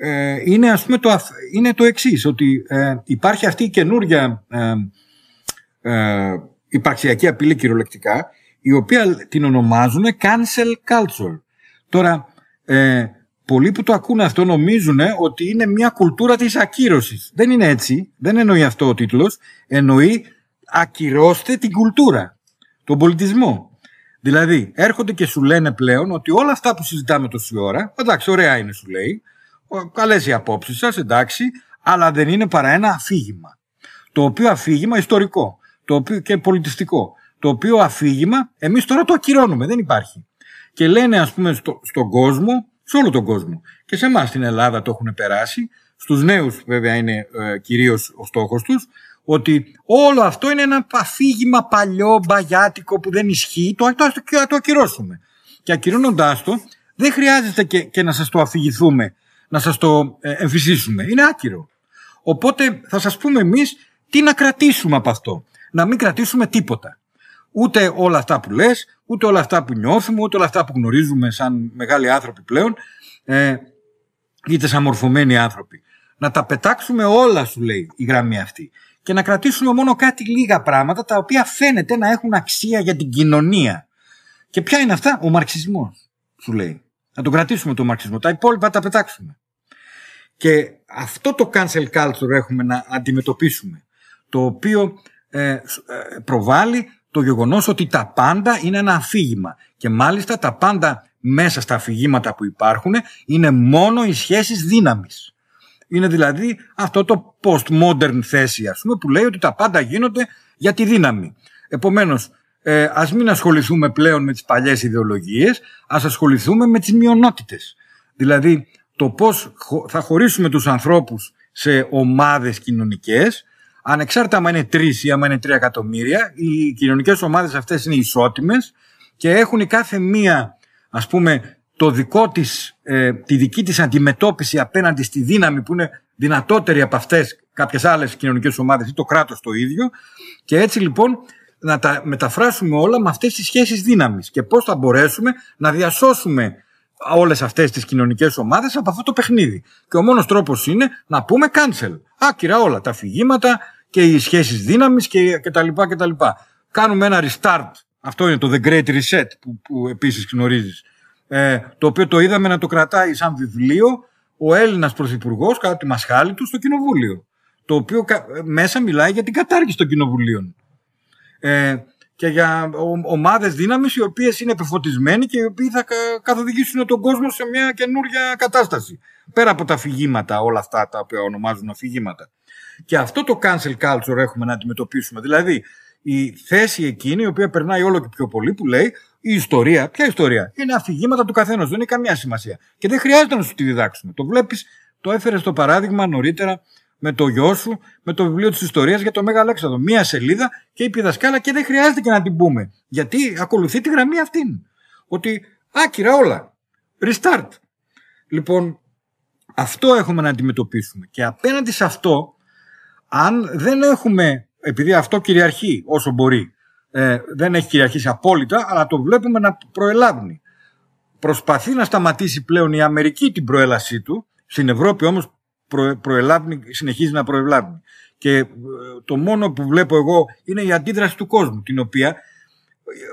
ε, είναι ας πούμε το, είναι το εξής, ότι ε, υπάρχει αυτή η καινούρια ε, ε, υπαρξιακή απειλή κυριολεκτικά, η οποία την ονομάζουν cancel culture. Τώρα, ε, πολλοί που το ακούνε αυτό νομίζουν ότι είναι μια κουλτούρα της ακύρωσης. Δεν είναι έτσι, δεν εννοεί αυτό ο τίτλος, εννοεί ακυρώστε την κουλτούρα, τον πολιτισμό. Δηλαδή, έρχονται και σου λένε πλέον ότι όλα αυτά που συζητάμε τόση ώρα, εντάξει, ωραία είναι, σου λέει, καλές οι απόψεις σας, εντάξει, αλλά δεν είναι παρά ένα αφήγημα. Το οποίο αφήγημα ιστορικό το οποίο, και πολιτιστικό. Το οποίο αφήγημα εμείς τώρα το ακυρώνουμε, δεν υπάρχει. Και λένε, ας πούμε, στο, στον κόσμο, σε όλο τον κόσμο, και σε εμάς στην Ελλάδα το έχουν περάσει, στους νέους βέβαια είναι ε, κυρίως ο στόχος τους, ότι όλο αυτό είναι ένα αφήγημα παλιό, μπαγιάτικο που δεν ισχύει, το, το, το, το ακυρώσουμε. Και ακυρώνοντάς το, δεν χρειάζεται και, και να σας το αφηγηθούμε, να σας το ε, εμφυσίσουμε. Είναι άκυρο. Οπότε θα σας πούμε εμείς τι να κρατήσουμε από αυτό. Να μην κρατήσουμε τίποτα. Ούτε όλα αυτά που λες, ούτε όλα αυτά που νιώθουμε, ούτε όλα αυτά που γνωρίζουμε σαν μεγάλοι άνθρωποι πλέον, ε, είτε σαν μορφωμένοι άνθρωποι. Να τα πετάξουμε όλα, σου λέει η γραμμή αυτή και να κρατήσουμε μόνο κάτι λίγα πράγματα τα οποία φαίνεται να έχουν αξία για την κοινωνία. Και ποια είναι αυτά, ο μαρξισμός, σου λέει. Να τον κρατήσουμε το μαρξισμό. Τα υπόλοιπα τα πετάξουμε. Και αυτό το cancel culture έχουμε να αντιμετωπίσουμε. Το οποίο ε, ε προβάλλει το γεγονός ότι τα πάντα είναι ένα αφήγημα. Και μάλιστα τα πάντα μέσα στα αφηγήματα που υπάρχουν είναι μόνο οι σχέσεις δύναμης. Είναι δηλαδή αυτό το postmodern θέση, ας πούμε, που λέει ότι τα πάντα γίνονται για τη δύναμη. Επομένως, ε, ας μην ασχοληθούμε πλέον με τις παλιές ιδεολογίες, ας ασχοληθούμε με τις μειονότητες. Δηλαδή, το πώς θα χωρίσουμε τους ανθρώπους σε ομάδες κοινωνικές, ανεξάρτητα αν είναι τρεις ή αν είναι τρία εκατομμύρια, οι κοινωνικές ομάδες αυτές είναι ισότιμες και έχουν κάθε μία, ας πούμε, το δικό της, ε, τη δική της αντιμετώπιση απέναντι στη δύναμη που είναι δυνατότερη από αυτές κάποιες άλλες κοινωνικές ομάδες ή το κράτος το ίδιο και έτσι λοιπόν να τα μεταφράσουμε όλα με αυτές τις σχέσεις δύναμης και πώς θα μπορέσουμε να διασώσουμε όλες αυτές τις κοινωνικές ομάδες από αυτό το παιχνίδι. Και ο μόνος τρόπος είναι να πούμε cancel. Άκυρα όλα τα αφηγήματα και οι σχέσεις δύναμης και, και τα λοιπά και τα λοιπά. Κάνουμε ένα restart. Αυτό είναι το The Great Reset που, που επίσης γνωρίζεις ε, το οποίο το είδαμε να το κρατάει σαν βιβλίο ο Έλληνας Πρωθυπουργός κατά τη μασχάλη του στο Κοινοβούλιο. Το οποίο μέσα μιλάει για την κατάργηση των κοινοβουλίων. Ε, και για ομάδες δύναμης οι οποίες είναι επιφωτισμένοι και οι οποίοι θα καθοδηγήσουν τον κόσμο σε μια καινούργια κατάσταση. Πέρα από τα αφηγήματα, όλα αυτά τα οποία ονομάζουν αφηγήματα. Και αυτό το cancel culture έχουμε να αντιμετωπίσουμε. Δηλαδή, η θέση εκείνη, η οποία περνάει όλο και πιο πολύ, που λέει η ιστορία, ποια ιστορία, είναι αφηγήματα του καθένας, δεν έχει καμία σημασία. Και δεν χρειάζεται να σου τη διδάξουμε. Το βλέπεις, το έφερες στο παράδειγμα νωρίτερα με το γιο σου, με το βιβλίο της ιστορίας για το Μέγα Αλέξανδρο. Μία σελίδα και είπε η δασκάλα και δεν χρειάζεται και να την πούμε. Γιατί ακολουθεί τη γραμμή αυτήν. Ότι άκυρα όλα. Restart. Λοιπόν, αυτό έχουμε να αντιμετωπίσουμε. Και απέναντι σε αυτό, αν δεν έχουμε, επειδή αυτό κυριαρχεί όσο μπορεί, ε, δεν έχει κυριαρχήσει απόλυτα, αλλά το βλέπουμε να προελάβει. Προσπαθεί να σταματήσει πλέον η Αμερική την προέλασή του, στην Ευρώπη όμως προ, συνεχίζει να προελάβει. Και ε, το μόνο που βλέπω εγώ είναι η αντίδραση του κόσμου, την οποία ε,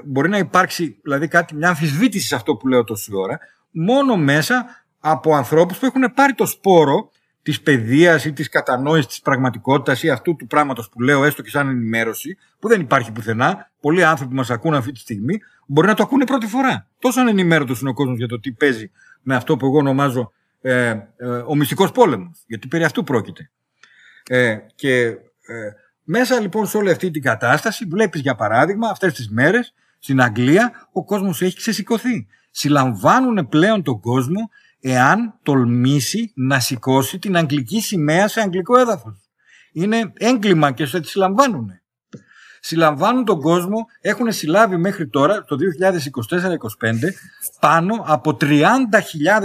μπορεί να υπάρξει δηλαδή κάτι, μια αμφισβήτηση σε αυτό που λέω τόση ώρα, μόνο μέσα από ανθρώπους που έχουν πάρει το σπόρο της παιδείας ή της κατανόησης της πραγματικότητας ή αυτού του πράγματος που λέω, έστω και σαν ενημέρωση, που δεν υπάρχει πουθενά. Πολλοί άνθρωποι που μας ακούνε αυτή τη στιγμή μπορεί να το ακούνε πρώτη φορά. Τόσο ανενημέρωτος είναι ο κόσμος για το τι παίζει με αυτό που εγώ ονομάζω ε, ε, ο μυστικός πόλεμος. Γιατί περί αυτού πρόκειται. Ε, και ε, μέσα λοιπόν σε όλη αυτή την κατάσταση, βλέπεις για παράδειγμα αυτές τις μέρες στην Αγγλία ο κόσμος έχει ξεσηκωθεί. Συλλαμβάνουν πλέον τον κόσμο εάν τολμήσει να σηκώσει την αγγλική σημαία σε αγγλικό έδαφος. Είναι έγκλημα και σε τη συλλαμβάνουν. Συλλαμβάνουν τον κόσμο, έχουν συλλάβει μέχρι τώρα, το 2024-2025, πάνω από 30.000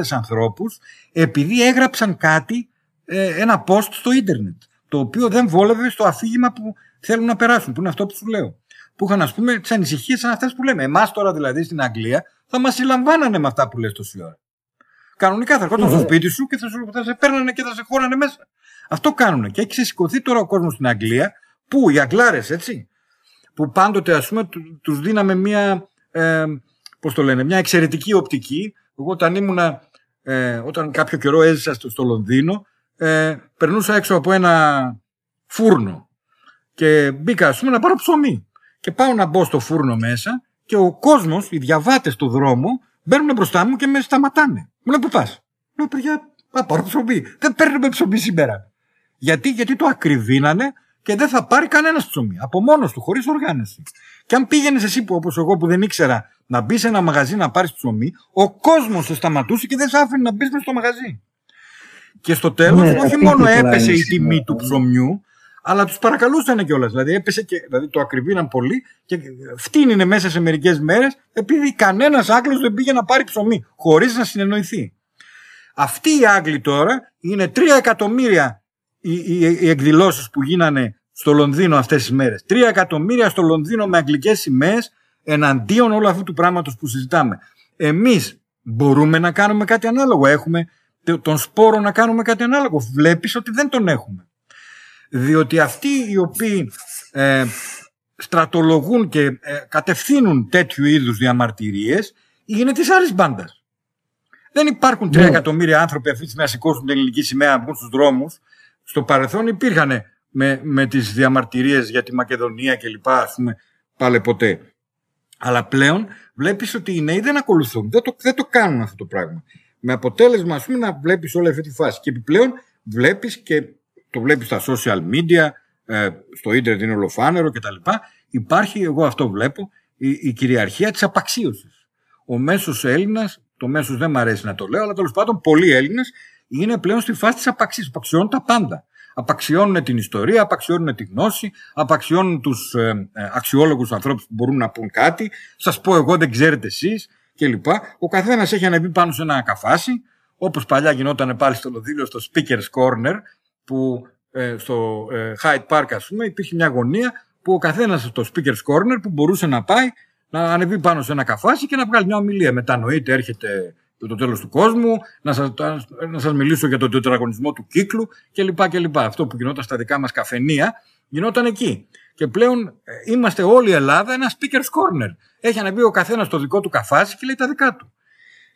ανθρώπους επειδή έγραψαν κάτι, ε, ένα post στο ίντερνετ. το οποίο δεν βόλευε στο αφήγημα που θέλουν να περάσουν, που είναι αυτό που σου λέω. Που είχαν, ας πούμε, τις ανησυχίες σαν αυτές που λέμε. Εμάς τώρα δηλαδή στην Αγγλία θα μας συλλαμβάνανε με αυτά που λες τόση ώρα. Κανονικά θα έρχονταν στο σπίτι σου και θα, σου, θα σε παίρνανε και θα σε χώρανε μέσα. Αυτό κάνουν. Και έχει ξεσηκωθεί τώρα ο κόσμος στην Αγγλία, που οι Αγγλάρες, έτσι, που πάντοτε ας πούμε του δίναμε μια, ε, πώς το λένε, μια εξαιρετική οπτική. Εγώ όταν ήμουνα, ε, όταν κάποιο καιρό έζησα στο, στο Λονδίνο, ε, περνούσα έξω από ένα φούρνο και μπήκα ας πούμε να πάρω ψωμί. Και πάω να μπω στο φούρνο μέσα και ο κόσμος, οι διαβάτες του δρόμου, μπαίνουν μπροστά μου και με σταματάνε. Μου λένε πού πας; Λέω παιδιά, θα πάρω ψωμί. Δεν παίρνουμε ψωμί σήμερα. Γιατί, γιατί το ακριβίνανε και δεν θα πάρει κανένας ψωμί. Από μόνος του, χωρίς οργάνωση. Και αν πήγαινες εσύ που όπως εγώ που δεν ήξερα να μπει σε ένα μαγαζί να πάρεις ψωμί, ο κόσμος σε σταματούσε και δεν σε άφηνε να μπεις μέσα στο μαγαζί. Και στο τέλος, Ναι, όχι αυτή μόνο και έπεσε η πλάι τιμή σήμερα. του ψωμιού, αλλά τους παρακαλούσαν κιόλας. Δηλαδή, έπεσε και, δηλαδή το ακριβήναν πολύ και φτύνινε μέσα σε μερικές μέρες επειδή κανένας Άγγλος δεν πήγε να πάρει ψωμί, χωρίς να συνεννοηθεί. Αυτοί οι Άγγλοι τώρα είναι 3 εκατομμύρια οι, οι, οι εκδηλώσεις που γίνανε στο Λονδίνο αυτές τις μέρες. 3 εκατομμύρια στο Λονδίνο με αγγλικές σημαίες εναντίον όλου αυτού του πράγματος που συζητάμε. Εμείς μπορούμε να κάνουμε κάτι ανάλογο. Έχουμε τε- τον σπόρο να κάνουμε κάτι ανάλογο. Βλέπεις ότι δεν τον έχουμε. Διότι αυτοί οι οποίοι ε, στρατολογούν και ε, κατευθύνουν τέτοιου είδους διαμαρτυρίες είναι της άλλης μπάντας. Δεν υπάρχουν 3 Ναι. εκατομμύρια άνθρωποι αυτή τη στιγμή να σηκώσουν την ελληνική σημαία να μπουν στους δρόμους. Στο παρελθόν υπήρχαν με, με τις διαμαρτυρίες για τη Μακεδονία και λοιπά, ας πούμε, πάλι ποτέ. Αλλά πλέον βλέπεις ότι οι νέοι δεν ακολουθούν, δεν το, δεν το κάνουν αυτό το πράγμα. Με αποτέλεσμα, ας πούμε, να βλέπεις όλη αυτή τη φάση. Και επιπλέον βλέπεις και το βλέπεις στα social media, ε, στο ίντερνετ είναι ολοφάνερο κτλ. Υπάρχει, εγώ αυτό βλέπω, η, η κυριαρχία της απαξίωσης. Ο μέσος Έλληνας, το μέσος δεν μου αρέσει να το λέω, αλλά τέλος πάντων πολλοί Έλληνες είναι πλέον στη φάση της απαξίωσης. Απαξιώνουν τα πάντα. Απαξιώνουν την ιστορία, απαξιώνουν τη γνώση, απαξιώνουν τους ε, ε, αξιόλογους ανθρώπους που μπορούν να πούν κάτι. Σας πω εγώ δεν ξέρετε εσείς κλπ. Ο καθένας έχει ανεβεί πάνω σε ένα καφάσι, όπως παλιά γινόταν πάλι στο Λονδίνο στο Speaker's Corner, που ε, στο ε, Hyde Park ας πούμε υπήρχε μια γωνία που ο καθένας στο Speaker's Corner που μπορούσε να πάει να ανεβεί πάνω σε ένα καφάσι και να βγάλει μια ομιλία. Μετανοείται, έρχεται το, το τέλος του κόσμου, να σας, να σας μιλήσω για τον τετραγωνισμό του κύκλου κλπ. κλπ. Αυτό που γινόταν στα δικά μας καφενεία γινόταν εκεί. Και πλέον ε, είμαστε όλη η Ελλάδα ένα speaker's corner. Έχει ανεβεί ο καθένας στο δικό του καφάσι και λέει τα δικά του.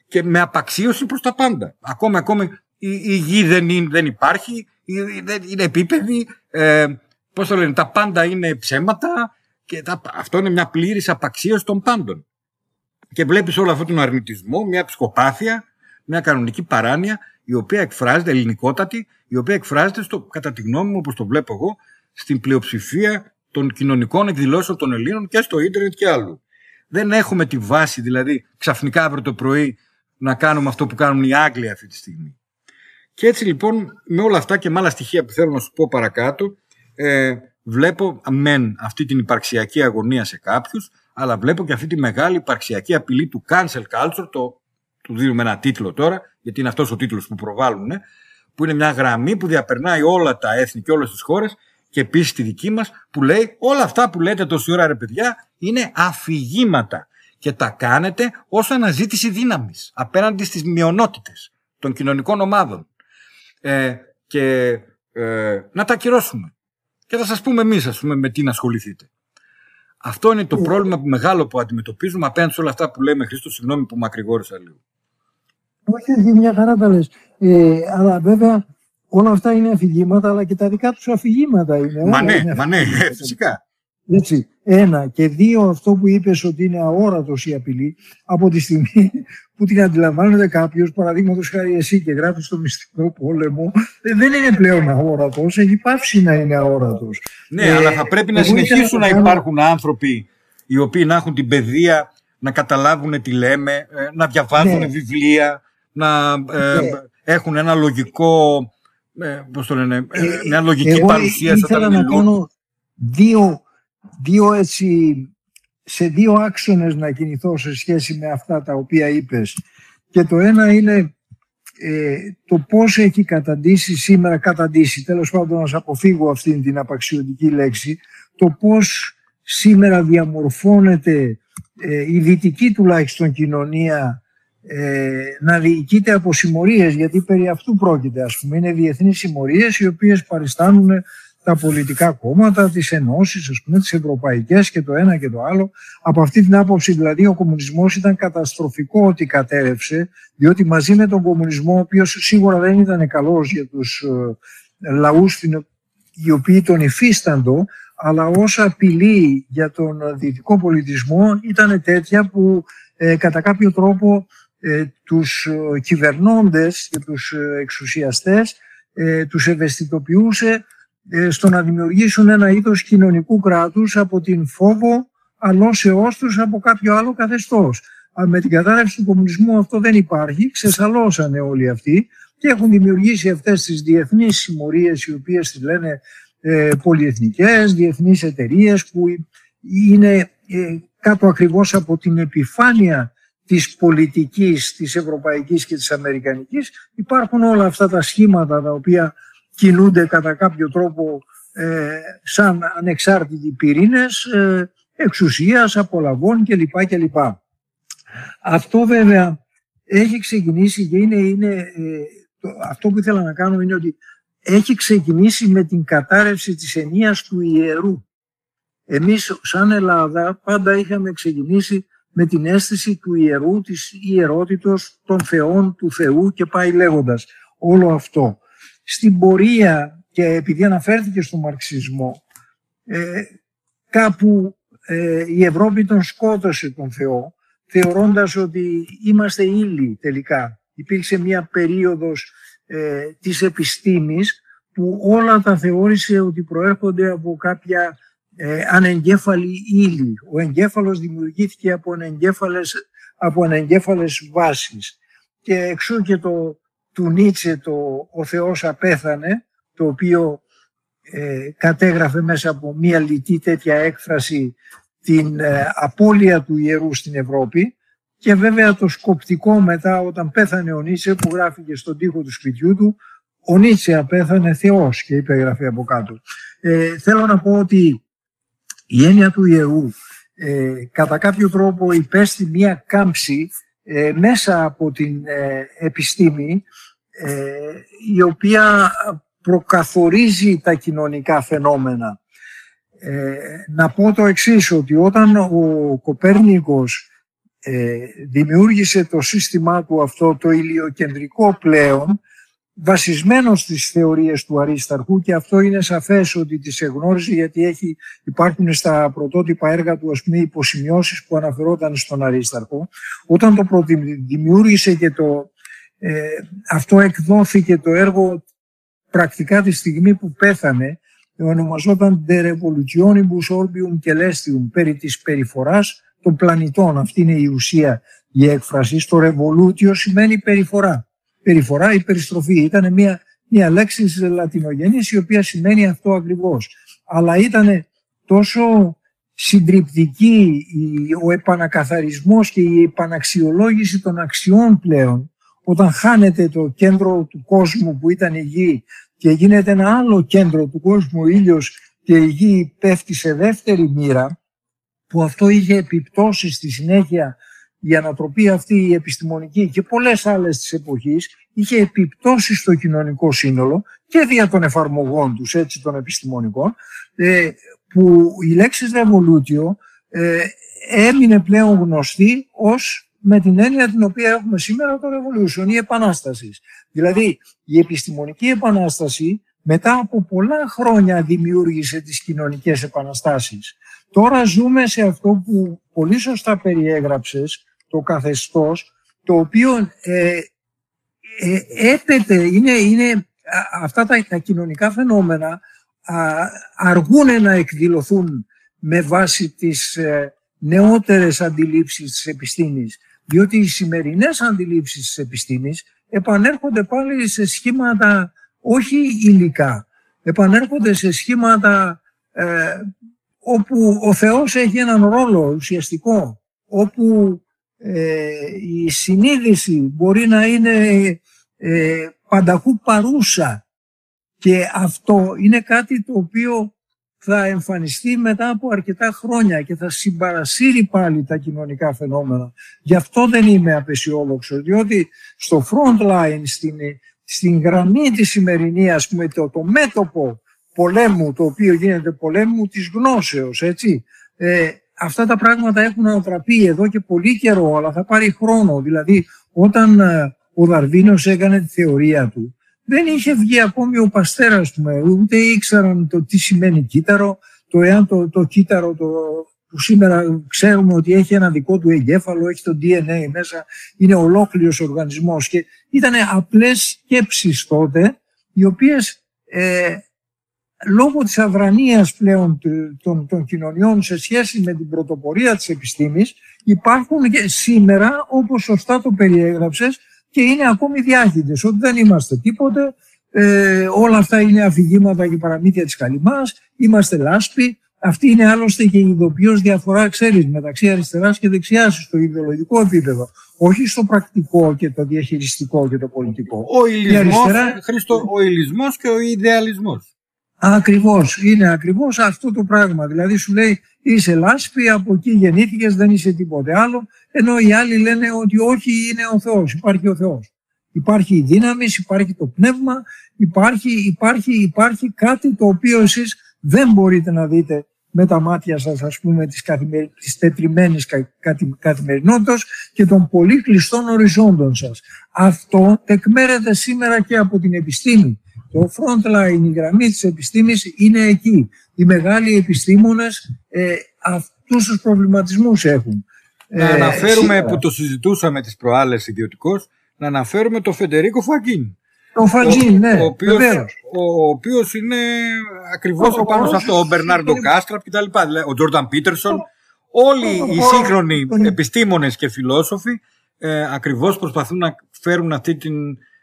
Και με απαξίωση προς τα πάντα. Ακόμη, ακόμη η, η γη δεν, είναι, δεν υπάρχει, η, η- δεν είναι επίπεδη, ε, πώς το λένε, τα πάντα είναι ψέματα και τα, αυτό είναι μια πλήρης απαξίωση των πάντων. Και βλέπεις όλο αυτόν τον αρνητισμό, μια ψυχοπάθεια, μια κανονική παράνοια, η οποία εκφράζεται, ελληνικότατη, η οποία εκφράζεται, στο, κατά τη γνώμη μου, όπως το βλέπω εγώ, στην πλειοψηφία των κοινωνικών εκδηλώσεων των Ελλήνων και στο ίντερνετ και άλλου. Δεν έχουμε τη βάση, δηλαδή, ξαφνικά αύριο το πρωί να κάνουμε αυτό που κάνουν οι Άγγλοι αυτή τη στιγμή. Και έτσι λοιπόν, με όλα αυτά και με άλλα στοιχεία που θέλω να σου πω παρακάτω, ε, βλέπω μεν αυτή την υπαρξιακή αγωνία σε κάποιους, αλλά βλέπω και αυτή τη μεγάλη υπαρξιακή απειλή του cancel culture, το, του δίνουμε ένα τίτλο τώρα, γιατί είναι αυτός ο τίτλος που προβάλλουν, που είναι μια γραμμή που διαπερνάει όλα τα έθνη και όλες τις χώρες και επίσης τη δική μας που λέει όλα αυτά που λέτε τόση ώρα ρε παιδιά είναι αφηγήματα και τα κάνετε ως αναζήτηση δύναμης απέναντι στις μειονότητες των κοινωνικών ομάδων ε, και ε, να τα ακυρώσουμε. Και θα σας πούμε εμείς ας πούμε με τι να ασχοληθείτε. Αυτό είναι το πρόβλημα που μεγάλο που αντιμετωπίζουμε απέναντι σε όλα αυτά που λέμε Χρήστο, συγγνώμη που μακρηγόρησα λίγο. Όχι, όχι, μια χαρά τα λες. Ε, αλλά βέβαια όλα αυτά είναι αφηγήματα, αλλά και τα δικά τους αφηγήματα είναι. Μα Όλα ναι, είναι μα ναι, αφηγήματα. φυσικά. Έτσι, ένα. Και δύο, αυτό που είπες ότι είναι αόρατος η απειλή, από τη στιγμή που την αντιλαμβάνεται κάποιος, παραδείγματος χάρη εσύ και γράφεις στο μυστικό πόλεμο, ε, δεν είναι πλέον αόρατος, έχει πάψει να είναι αόρατος. Ναι, Ε, αλλά θα πρέπει να εγώ ήθελα συνεχίσουν να να κάνω- υπάρχουν άνθρωποι οι οποίοι να έχουν την παιδεία, να καταλάβουν τι λέμε, ε, να διαβάζουν Ναι. βιβλία, να ε, Ναι. έχουν ένα λογικό, ε, πώς το λένε, ε, Ε, μια λογική Εγώ παρουσίαση ήθελα όταν να μιλούν. κάνω δύο, δύο έτσι, σε δύο άξονες να κινηθώ σε σχέση με αυτά τα οποία είπες. Και το ένα είναι ε, το πώς έχει καταντήσει σήμερα, καταντήσει, τέλος πάντων να αποφύγω αυτήν την απαξιωτική λέξη, το πώς σήμερα διαμορφώνεται ε, η δυτική τουλάχιστον κοινωνία ε, να διοικείται από συμμορίες, γιατί περί αυτού πρόκειται, ας πούμε, είναι διεθνείς συμμορίες οι οποίες παριστάνουν τα πολιτικά κόμματα, τις ενώσεις, ας πούμε, τις ευρωπαϊκές και το ένα και το άλλο. Από αυτή την άποψη δηλαδή ο κομμουνισμός ήταν καταστροφικό ότι κατέρευσε, διότι μαζί με τον κομμουνισμό, ο οποίος σίγουρα δεν ήταν καλός για τους ε, λαούς οι οποίοι τον υφίσταντο, αλλά όσα απειλή για τον δυτικό πολιτισμό ήταν τέτοια που ε, κατά κάποιο τρόπο ε, τους ε, κυβερνώντες και τους ε, εξουσιαστές ε, τους ευαισθητοποιούσε ε, στο να δημιουργήσουν ένα είδος κοινωνικού κράτους από την φόβο αλώσεώς τους από κάποιο άλλο καθεστώς. Με την κατάρρευση του κομμουνισμού αυτό δεν υπάρχει, ξεσαλώσανε όλοι αυτοί και έχουν δημιουργήσει αυτές τις διεθνείς συμμορίες οι οποίες τις λένε ε, πολυεθνικές, διεθνείς εταιρείες που είναι ε, κάτω ακριβώς από την επιφάνεια της πολιτικής, της ευρωπαϊκής και της αμερικανικής. Υπάρχουν όλα αυτά τα σχήματα τα οποία κινούνται κατά κάποιο τρόπο ε, σαν ανεξάρτητοι πυρήνες ε, εξουσίας, απολαβών κλπ. κλπ. Αυτό βέβαια έχει ξεκινήσει και είναι, είναι ε, το, αυτό που ήθελα να κάνω είναι ότι έχει ξεκινήσει με την κατάρρευση της ενίας του ιερού. Εμείς σαν Ελλάδα πάντα είχαμε ξεκινήσει με την αίσθηση του ιερού, της ιερότητος των θεών, του Θεού και πάει λέγοντας όλο αυτό στην πορεία και επειδή αναφέρθηκε στο μαρξισμό ε, κάπου ε, η Ευρώπη τον σκότωσε τον Θεό θεωρώντας ότι είμαστε ύλη τελικά. Υπήρξε μια περίοδος ε, της επιστήμης που όλα τα θεώρησε ότι προέρχονται από κάποια ε, ανεγκέφαλη ύλη. Ο εγκέφαλος δημιουργήθηκε από ανεγκέφαλες, από ανεγκέφαλες βάσεις. Και εξού και το του Νίτσε το «Ο Θεός απέθανε», το οποίο ε, κατέγραφε μέσα από μία λιτή τέτοια έκφραση την ε, απώλεια του ιερού στην Ευρώπη και βέβαια το σκοπτικό μετά όταν πέθανε ο Νίτσε που γράφηκε στον τοίχο του σπιτιού του ο Νίτσε απέθανε Θεός και είπε γραφή από κάτω. Ε, θέλω να πω ότι η έννοια του ιερού ε, κατά κάποιο τρόπο υπέστη μία κάμψη ε, μέσα από την ε, επιστήμη ε, η οποία προκαθορίζει τα κοινωνικά φαινόμενα. Να πω το εξής, ότι όταν ο Κοπέρνικος δημιούργησε το σύστημά του αυτό το ηλιοκεντρικό πλέον, βασισμένος στις θεωρίες του Αρίσταρχου και αυτό είναι σαφές ότι τις εγνώριζε γιατί έχει, υπάρχουν στα πρωτότυπα έργα του ας πούμε υποσημειώσεις που αναφερόταν στον Αρίσταρχο. Όταν το δημιούργησε και το, ε, αυτό εκδόθηκε το έργο πρακτικά τη στιγμή που πέθανε ονομαζόταν De Revolutionibus Orbium Celestium περί της περιφοράς των πλανητών. Αυτή είναι η ουσία η έκφραση. Το Revolutio σημαίνει περιφορά περιφορά ή περιστροφή. Ήταν μια, μια λέξη λατινογενής η οποία σημαίνει αυτό ακριβώς. Αλλά ήταν τόσο συντριπτική ο επανακαθαρισμός και η επαναξιολόγηση των αξιών πλέον όταν χάνεται το κέντρο του κόσμου που ήταν η γη και γίνεται ένα άλλο κέντρο του κόσμου ο ήλιος και η γη πέφτει σε δεύτερη μοίρα που αυτό είχε επιπτώσεις στη συνέχεια η ανατροπή αυτή η επιστημονική και πολλές άλλες της εποχής είχε επιπτώσει στο κοινωνικό σύνολο και δια των εφαρμογών τους, έτσι των επιστημονικών, ε, που η λέξη revolutio ε, έμεινε πλέον γνωστή ως με την έννοια την οποία έχουμε σήμερα το revolution, η επανάσταση. Δηλαδή, η επιστημονική επανάσταση μετά από πολλά χρόνια δημιούργησε τις κοινωνικές επαναστάσεις. Τώρα ζούμε σε αυτό που πολύ σωστά περιέγραψες, το καθεστώς το οποίο ε, ε, έπεται, είναι, είναι αυτά τα, τα κοινωνικά φαινόμενα α, αργούν να εκδηλωθούν με βάση τις ε, νεότερες αντιλήψεις της επιστήμης. Διότι οι σημερινές αντιλήψεις της επιστήμης επανέρχονται πάλι σε σχήματα όχι υλικά, επανέρχονται σε σχήματα ε, όπου ο Θεός έχει έναν ρόλο ουσιαστικό, όπου ε, η συνείδηση μπορεί να είναι ε, πανταχού παρούσα και αυτό είναι κάτι το οποίο θα εμφανιστεί μετά από αρκετά χρόνια και θα συμπαρασύρει πάλι τα κοινωνικά φαινόμενα. Γι' αυτό δεν είμαι απεσιόδοξο, διότι στο front line, στην, στην γραμμή της σημερινής, ας πούμε, το, το μέτωπο πολέμου, το οποίο γίνεται πολέμου της γνώσεως, έτσι, ε, αυτά τα πράγματα έχουν ανατραπεί εδώ και πολύ καιρό, αλλά θα πάρει χρόνο. Δηλαδή, όταν ε, ο Δαρβίνος έκανε τη θεωρία του, δεν είχε βγει ακόμη ο Παστέρας του ούτε ήξεραν το τι σημαίνει κύτταρο, το εάν το, το κύτταρο το, που σήμερα ξέρουμε ότι έχει ένα δικό του εγκέφαλο, έχει το DNA μέσα, είναι ολόκληρος οργανισμός και ήταν απλές σκέψεις τότε, οι οποίες ε, λόγω της αδρανίας πλέον των, των κοινωνιών σε σχέση με την πρωτοπορία της επιστήμης υπάρχουν και σήμερα όπως σωστά το περιέγραψες και είναι ακόμη διάχυτες ότι δεν είμαστε τίποτε ε, όλα αυτά είναι αφηγήματα και παραμύθια της Καλυμάς είμαστε λάσπη αυτή είναι άλλωστε και η ειδοποιώς διαφορά ξέρεις μεταξύ αριστεράς και δεξιάς στο ιδεολογικό επίπεδο όχι στο πρακτικό και το διαχειριστικό και το πολιτικό. Ο ηλισμός, αριστερά... Χριστό, ο ηλισμός και ο ιδεαλισμός. Ακριβώς, είναι ακριβώς αυτό το πράγμα. Δηλαδή σου λέει είσαι λάσπη, από εκεί γεννήθηκες, δεν είσαι τίποτε άλλο, ενώ οι άλλοι λένε ότι όχι είναι ο Θεός, υπάρχει ο Θεός. Υπάρχει η δύναμη, υπάρχει το πνεύμα, υπάρχει, υπάρχει, υπάρχει κάτι το οποίο εσείς δεν μπορείτε να δείτε με τα μάτια σας, ας πούμε, της, καθημερι... της τετριμένης καθημερινότητας και των πολύ κλειστών οριζόντων σας. Αυτό τεκμέρεται σήμερα και από την επιστήμη. Το frontline, η γραμμή της επιστήμης είναι εκεί. Οι μεγάλοι επιστήμονες ε, αυτούς τους προβληματισμούς έχουν. Να ε, αναφέρουμε που το συζητούσαμε τις προάλλες ιδιωτικώς, να αναφέρουμε το Φεντερίκο Φαγκίν. Το Φαγκίν, ναι, ο οποίος, ο οποίος είναι ακριβώς ο, πάνω σε αυτό, ο Μπερνάρντο Κάστραπ κτλ. Ο Τζόρνταν Πίτερσον, όλοι οι σύγχρονοι επιστήμονες και φιλόσοφοι ε, ακριβώς προσπαθούν να φέρουν αυτή την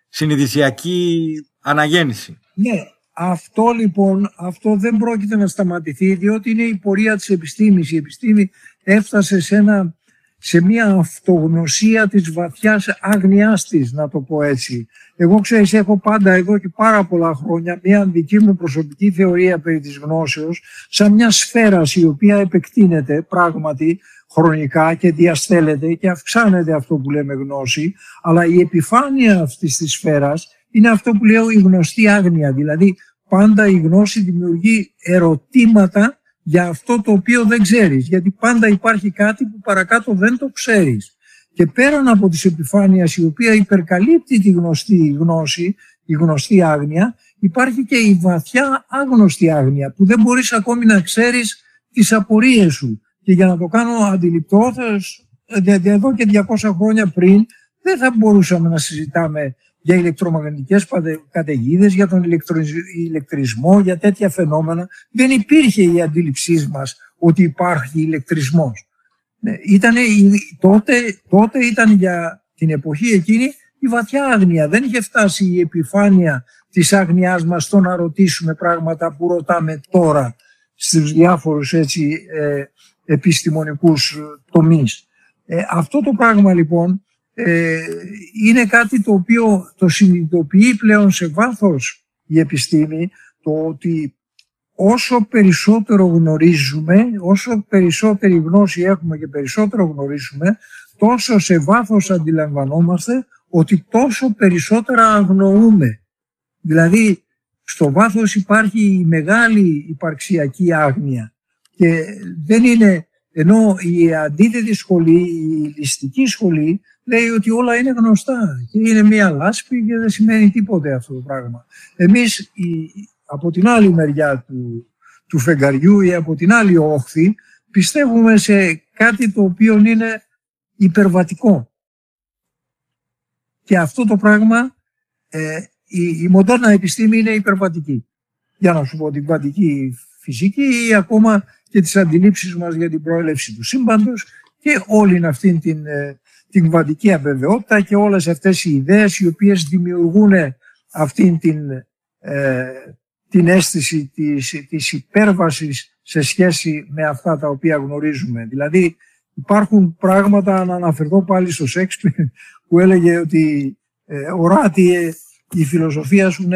συνειδησιακή αναγέννηση. Ναι, αυτό λοιπόν, αυτό δεν πρόκειται να σταματηθεί διότι είναι η πορεία της επιστήμης. Η επιστήμη έφτασε σε, ένα, σε μια αυτογνωσία της βαθιάς άγνοιάς της, να το πω έτσι. Εγώ ξέρεις, έχω πάντα εδώ και πάρα πολλά χρόνια μια δική μου προσωπική θεωρία περί της γνώσεως σαν μια σφαίρα η οποία επεκτείνεται πράγματι χρονικά και διαστέλλεται και αυξάνεται αυτό που λέμε γνώση, αλλά η επιφάνεια αυτής της σφαίρας είναι αυτό που λέω η γνωστή άγνοια. Δηλαδή πάντα η γνώση δημιουργεί ερωτήματα για αυτό το οποίο δεν ξέρεις. Γιατί πάντα υπάρχει κάτι που παρακάτω δεν το ξέρεις. Και πέραν από τις επιφάνειες η οποία υπερκαλύπτει τη γνωστή γνώση, η γνωστή άγνοια, υπάρχει και η βαθιά άγνωστη άγνοια που δεν μπορείς ακόμη να ξέρεις τις απορίες σου. Και για να το κάνω αντιληπτό, εδώ και 200 χρόνια πριν δεν θα μπορούσαμε να συζητάμε για ηλεκτρομαγνητικές καταιγίδες, για τον ηλεκτρισμό, για τέτοια φαινόμενα. Δεν υπήρχε η αντίληψή μας ότι υπάρχει ηλεκτρισμός. Ναι, ήτανε, τότε, τότε ήταν για την εποχή εκείνη η βαθιά άγνοια. Δεν είχε φτάσει η επιφάνεια της άγνοιάς μας στο να ρωτήσουμε πράγματα που ρωτάμε τώρα στους διάφορους έτσι, ε, επιστημονικούς τομείς. Ε, αυτό το πράγμα λοιπόν ε, είναι κάτι το οποίο το συνειδητοποιεί πλέον σε βάθος η επιστήμη το ότι όσο περισσότερο γνωρίζουμε, όσο περισσότερη γνώση έχουμε και περισσότερο γνωρίζουμε, τόσο σε βάθος αντιλαμβανόμαστε ότι τόσο περισσότερα αγνοούμε. Δηλαδή, στο βάθος υπάρχει η μεγάλη υπαρξιακή άγνοια και δεν είναι, ενώ η αντίθετη σχολή, η ληστική σχολή λέει ότι όλα είναι γνωστά και είναι μία λάσπη και δεν σημαίνει τίποτε αυτό το πράγμα. Εμείς από την άλλη μεριά του, του φεγγαριού ή από την άλλη όχθη πιστεύουμε σε κάτι το οποίο είναι υπερβατικό. Και αυτό το πράγμα ε, η, η μοντέρνα επιστήμη είναι υπερβατική. Για να σου πω την κβαντική φυσική ή ακόμα και τις αντιλήψεις μας για την προέλευση του σύμπαντος και όλη αυτή την ε, την κβαντική αβεβαιότητα και όλες αυτές οι ιδέες οι οποίες δημιουργούν αυτήν την, ε, την αίσθηση της, της υπέρβασης σε σχέση με αυτά τα οποία γνωρίζουμε. Δηλαδή υπάρχουν πράγματα, να αναφερθώ πάλι στο Σέξπιρ, που έλεγε ότι ε, οράτη ε, η φιλοσοφία σου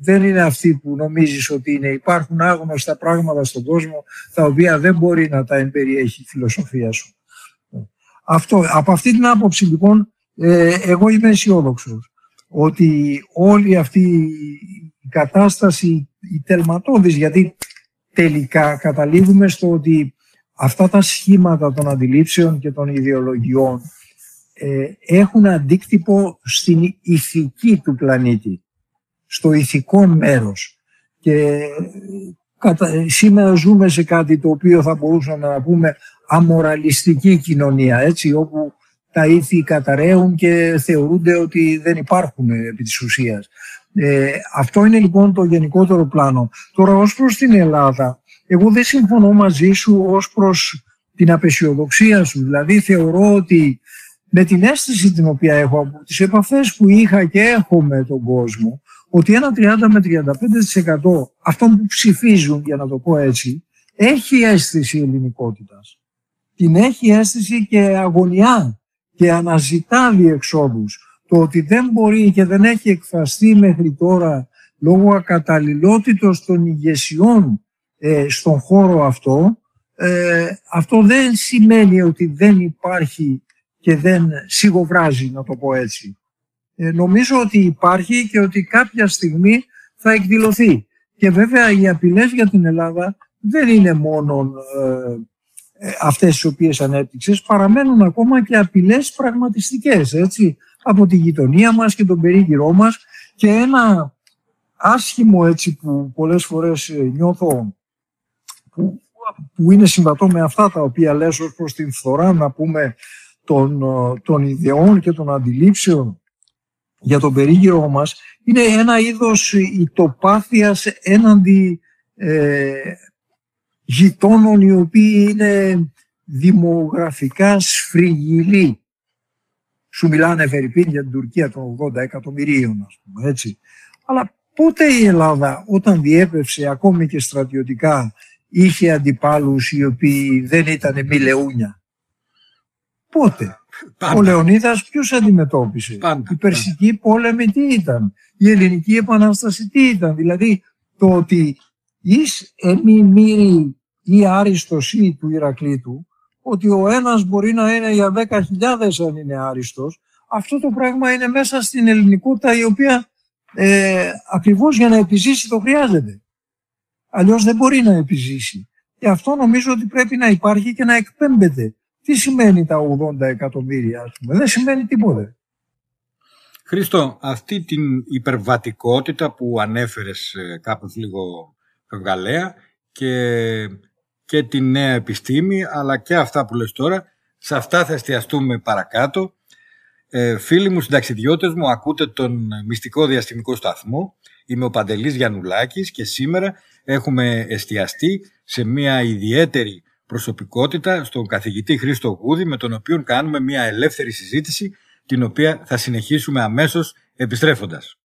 δεν είναι αυτή που νομίζεις ότι είναι. Υπάρχουν άγνωστα πράγματα στον κόσμο τα οποία δεν μπορεί να τα εμπεριέχει η φιλοσοφία σου. Αυτό, από αυτή την άποψη λοιπόν ε, εγώ είμαι αισιόδοξος ότι όλη αυτή η κατάσταση η τελματώδης γιατί τελικά καταλήγουμε στο ότι αυτά τα σχήματα των αντιλήψεων και των ιδεολογιών ε, έχουν αντίκτυπο στην ηθική του πλανήτη, στο ηθικό μέρος. Και κατα... σήμερα ζούμε σε κάτι το οποίο θα μπορούσαμε να πούμε αμοραλιστική κοινωνία, έτσι, όπου τα ήθη καταραίουν και θεωρούνται ότι δεν υπάρχουν επί της ουσίας. Ε, αυτό είναι λοιπόν το γενικότερο πλάνο. Τώρα ως προς την Ελλάδα, εγώ δεν συμφωνώ μαζί σου ως προς την απεσιοδοξία σου. Δηλαδή θεωρώ ότι με την αίσθηση την οποία έχω από τις επαφές που είχα και έχω με τον κόσμο, ότι ένα 30 με 35% αυτών που ψηφίζουν, για να το πω έτσι, έχει αίσθηση ελληνικότητας. Την έχει αίσθηση και αγωνιά και αναζητά διεξόδους. Το ότι δεν μπορεί και δεν έχει εκφραστεί μέχρι τώρα λόγω ακαταλληλότητος των ηγεσιών ε, στον χώρο αυτό, ε, αυτό δεν σημαίνει ότι δεν υπάρχει και δεν σιγοβράζει, να το πω έτσι. Ε, νομίζω ότι υπάρχει και ότι κάποια στιγμή θα εκδηλωθεί. Και βέβαια οι απειλές για την Ελλάδα δεν είναι μόνο ε, ε, αυτές τις οποίες ανέπτυξες, παραμένουν ακόμα και απειλές πραγματιστικές, έτσι, από τη γειτονία μας και τον περίγυρό μας. Και ένα άσχημο έτσι που πολλές φορές νιώθω που, που είναι συμβατό με αυτά τα οποία λες ως προς την φθορά να πούμε των, των ιδεών και των αντιλήψεων για τον περίγυρό μας είναι ένα είδος ητοπάθειας έναντι ε, γειτόνων οι οποίοι είναι δημογραφικά σφριγγυλοί. Σου μιλάνε Φερρυπίν για την Τουρκία των 80 εκατομμυρίων, ας πούμε, έτσι. Αλλά πότε η Ελλάδα όταν διέπευσε ακόμη και στρατιωτικά είχε αντιπάλους οι οποίοι δεν ήταν μιλεούνια. Πότε; Ο Λεωνίδας ποιους αντιμετώπισε; Πάντα. Η Περσική πόλεμη τι ήταν; Η Ελληνική Επανάσταση τι ήταν; Δηλαδή το ότι εις εμι ή άριστος ή του Ηρακλήτου ότι ο ένας μπορεί να είναι για 10.000 αν είναι άριστος αυτό το πράγμα είναι μέσα στην ελληνικότητα η οποία ε, ακριβώς για να επιζήσει το χρειάζεται. Αλλιώς δεν μπορεί να επιζήσει. Και αυτό νομίζω ότι πρέπει να υπάρχει και να εκπέμπεται. Τι σημαίνει τα 80 εκατομμύρια, ας πούμε; Δεν σημαίνει τίποτα. Χρήστο, αυτή την υπερβατικότητα που ανέφερες ε, κάπως λίγο φευγαλέα και, και τη νέα επιστήμη, αλλά και αυτά που λες τώρα, σε αυτά θα εστιαστούμε παρακάτω. Ε, φίλοι μου, συνταξιδιώτες μου, ακούτε τον μυστικό διαστημικό σταθμό. Είμαι ο Παντελής Γιαννουλάκης και σήμερα έχουμε εστιαστεί σε μια ιδιαίτερη προσωπικότητα στον καθηγητή Χρήστο Γούδη με τον οποίο κάνουμε μια ελεύθερη συζήτηση την οποία θα συνεχίσουμε αμέσως επιστρέφοντας.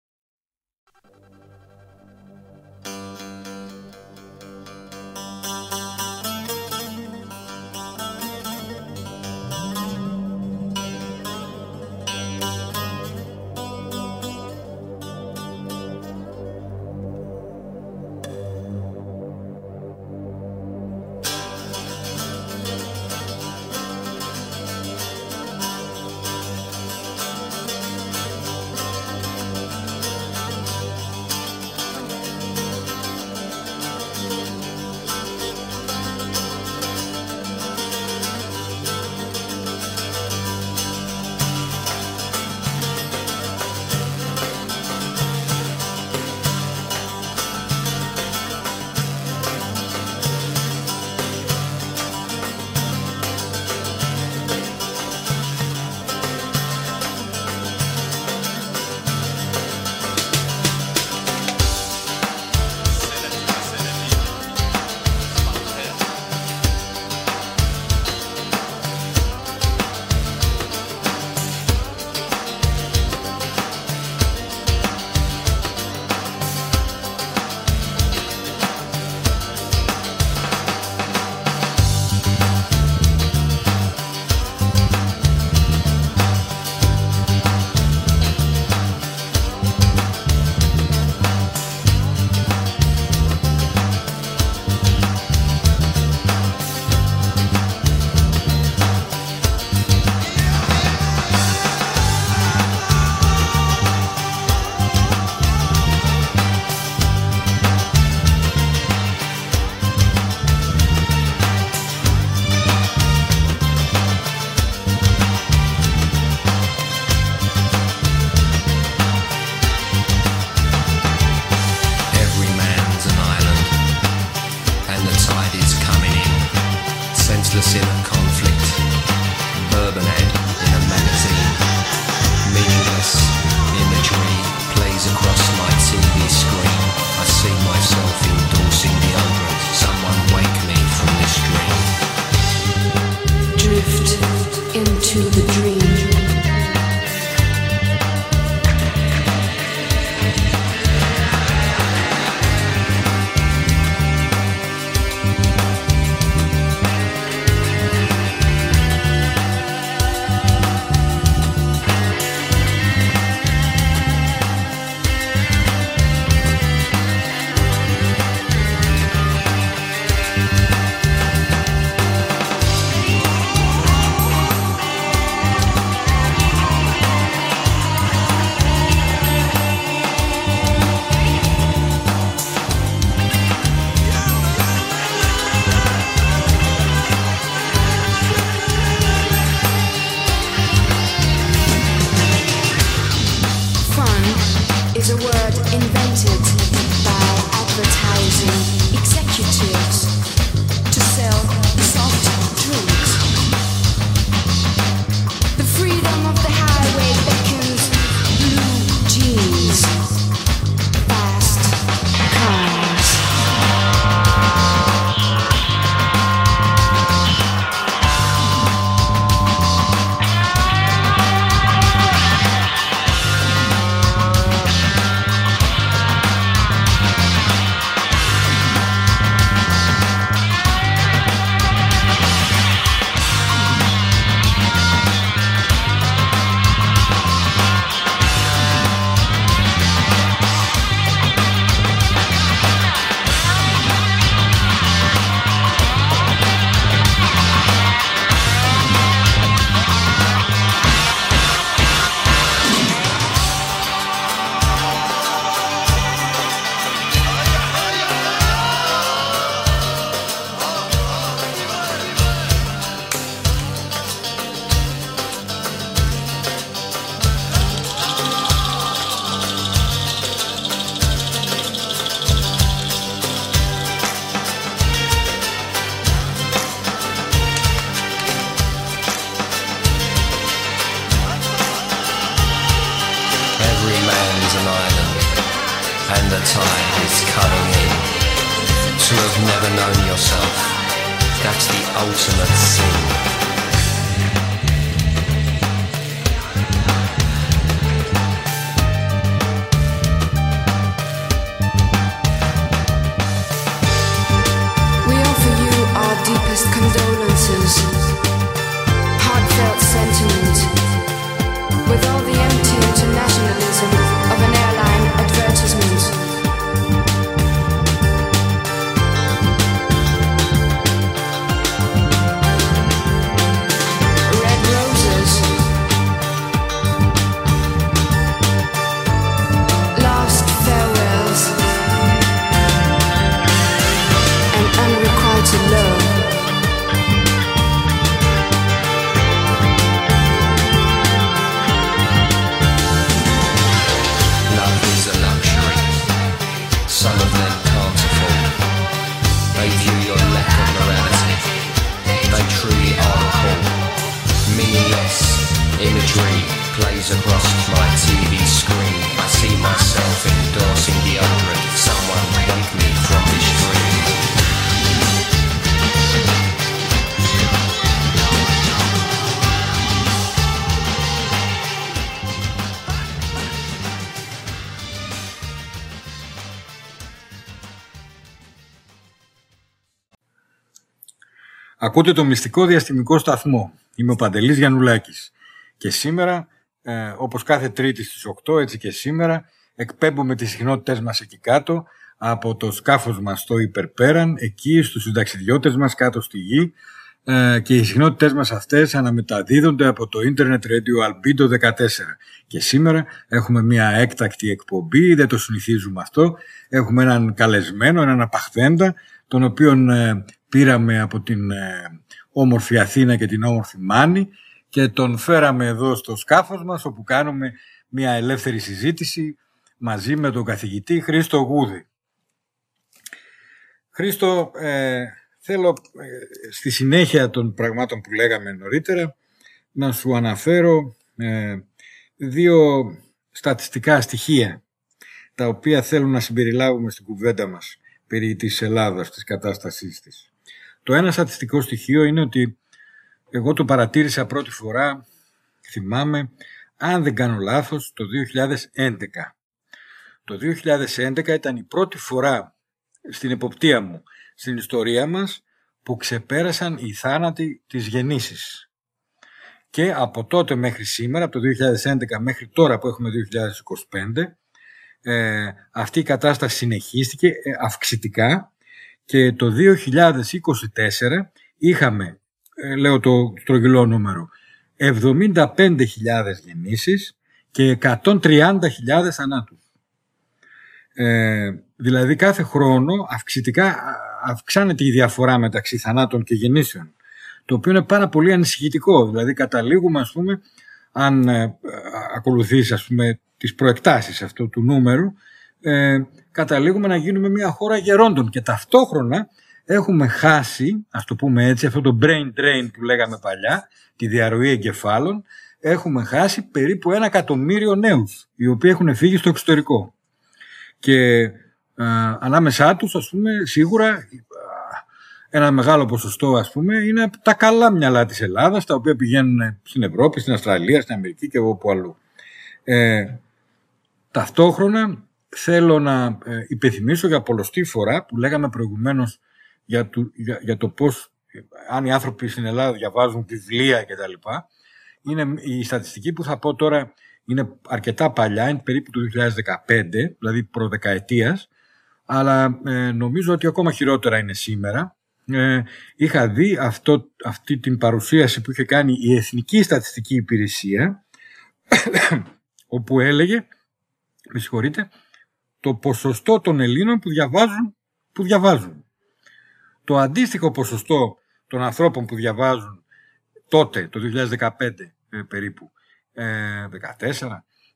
Ακούτε το μυστικό διαστημικό σταθμό. Είμαι ο Παντελής Γιαννουλάκης. Και σήμερα, ε, όπως κάθε τρίτη στις 8, έτσι και σήμερα, εκπέμπουμε τις συχνότητες μας εκεί κάτω, από το σκάφος μας στο υπερπέραν, εκεί στους συνταξιδιώτες μας κάτω στη γη, ε, και οι συχνότητες μας αυτές αναμεταδίδονται από το Internet Radio Albedo 14. Και σήμερα έχουμε μια έκτακτη εκπομπή, δεν το συνηθίζουμε αυτό. Έχουμε έναν καλεσμένο, έναν απαχθέντα, τον οποίον ε, πήραμε από την ε, όμορφη Αθήνα και την όμορφη Μάνη και τον φέραμε εδώ στο σκάφος μας όπου κάνουμε μια ελεύθερη συζήτηση μαζί με τον καθηγητή Χρήστο Γούδη. Χρήστο, ε, θέλω ε, στη συνέχεια των πραγμάτων που λέγαμε νωρίτερα να σου αναφέρω δύο στατιστικά στοιχεία τα οποία θέλω να συμπεριλάβουμε στην κουβέντα μας περί της Ελλάδας, της κατάστασής της. Το ένα στατιστικό στοιχείο είναι ότι εγώ το παρατήρησα πρώτη φορά, θυμάμαι, αν δεν κάνω λάθος, το 2011. Το 2011 ήταν η πρώτη φορά στην εποπτεία μου, στην ιστορία μας, που ξεπέρασαν οι θάνατοι της γεννήσης. Και από τότε μέχρι σήμερα, από το 2011 μέχρι τώρα που έχουμε 2025, ε, αυτή η κατάσταση συνεχίστηκε ε, αυξητικά και το 2024 είχαμε, ε, λέω το στρογγυλό νούμερο, 75.000 γεννήσεις και 130.000 θανάτους. Ε, δηλαδή κάθε χρόνο αυξητικά αυξάνεται η διαφορά μεταξύ θανάτων και γεννήσεων. Το οποίο είναι πάρα πολύ ανησυχητικό. Δηλαδή καταλήγουμε ας πούμε αν ε, ακολουθείς ας πούμε τις προεκτάσεις αυτού του νούμερου ε, καταλήγουμε να γίνουμε μια χώρα γερόντων και ταυτόχρονα έχουμε χάσει, ας το πούμε έτσι, αυτό το brain drain που λέγαμε παλιά, τη διαρροή εγκεφάλων, έχουμε χάσει περίπου ένα εκατομμύριο νέους, οι οποίοι έχουν φύγει στο εξωτερικό. Και ε, ανάμεσά τους, ας πούμε, σίγουρα ε, ένα μεγάλο ποσοστό, ας πούμε, είναι τα καλά μυαλά της Ελλάδας, τα οποία πηγαίνουν στην Ευρώπη, στην Αυστραλία, στην Αμερική και εγώ που αλλού. Ε, ταυτόχρονα θέλω να ε, υπενθυμίσω για πολλωστή φορά που λέγαμε προηγουμένως για, για, για το πώς αν οι άνθρωποι στην Ελλάδα διαβάζουν βιβλία κτλ. Είναι η στατιστική που θα πω τώρα είναι αρκετά παλιά, είναι περίπου του 2015, δηλαδή προδεκαετίας, αλλά ε, νομίζω ότι ακόμα χειρότερα είναι σήμερα. Ε, είχα δει αυτό, αυτή την παρουσίαση που είχε κάνει η Εθνική Στατιστική Υπηρεσία, όπου έλεγε, με συγχωρείτε, το ποσοστό των Ελλήνων που διαβάζουν, που διαβάζουν. Το αντίστοιχο ποσοστό των ανθρώπων που διαβάζουν τότε, το 2015 ε, περίπου, 14,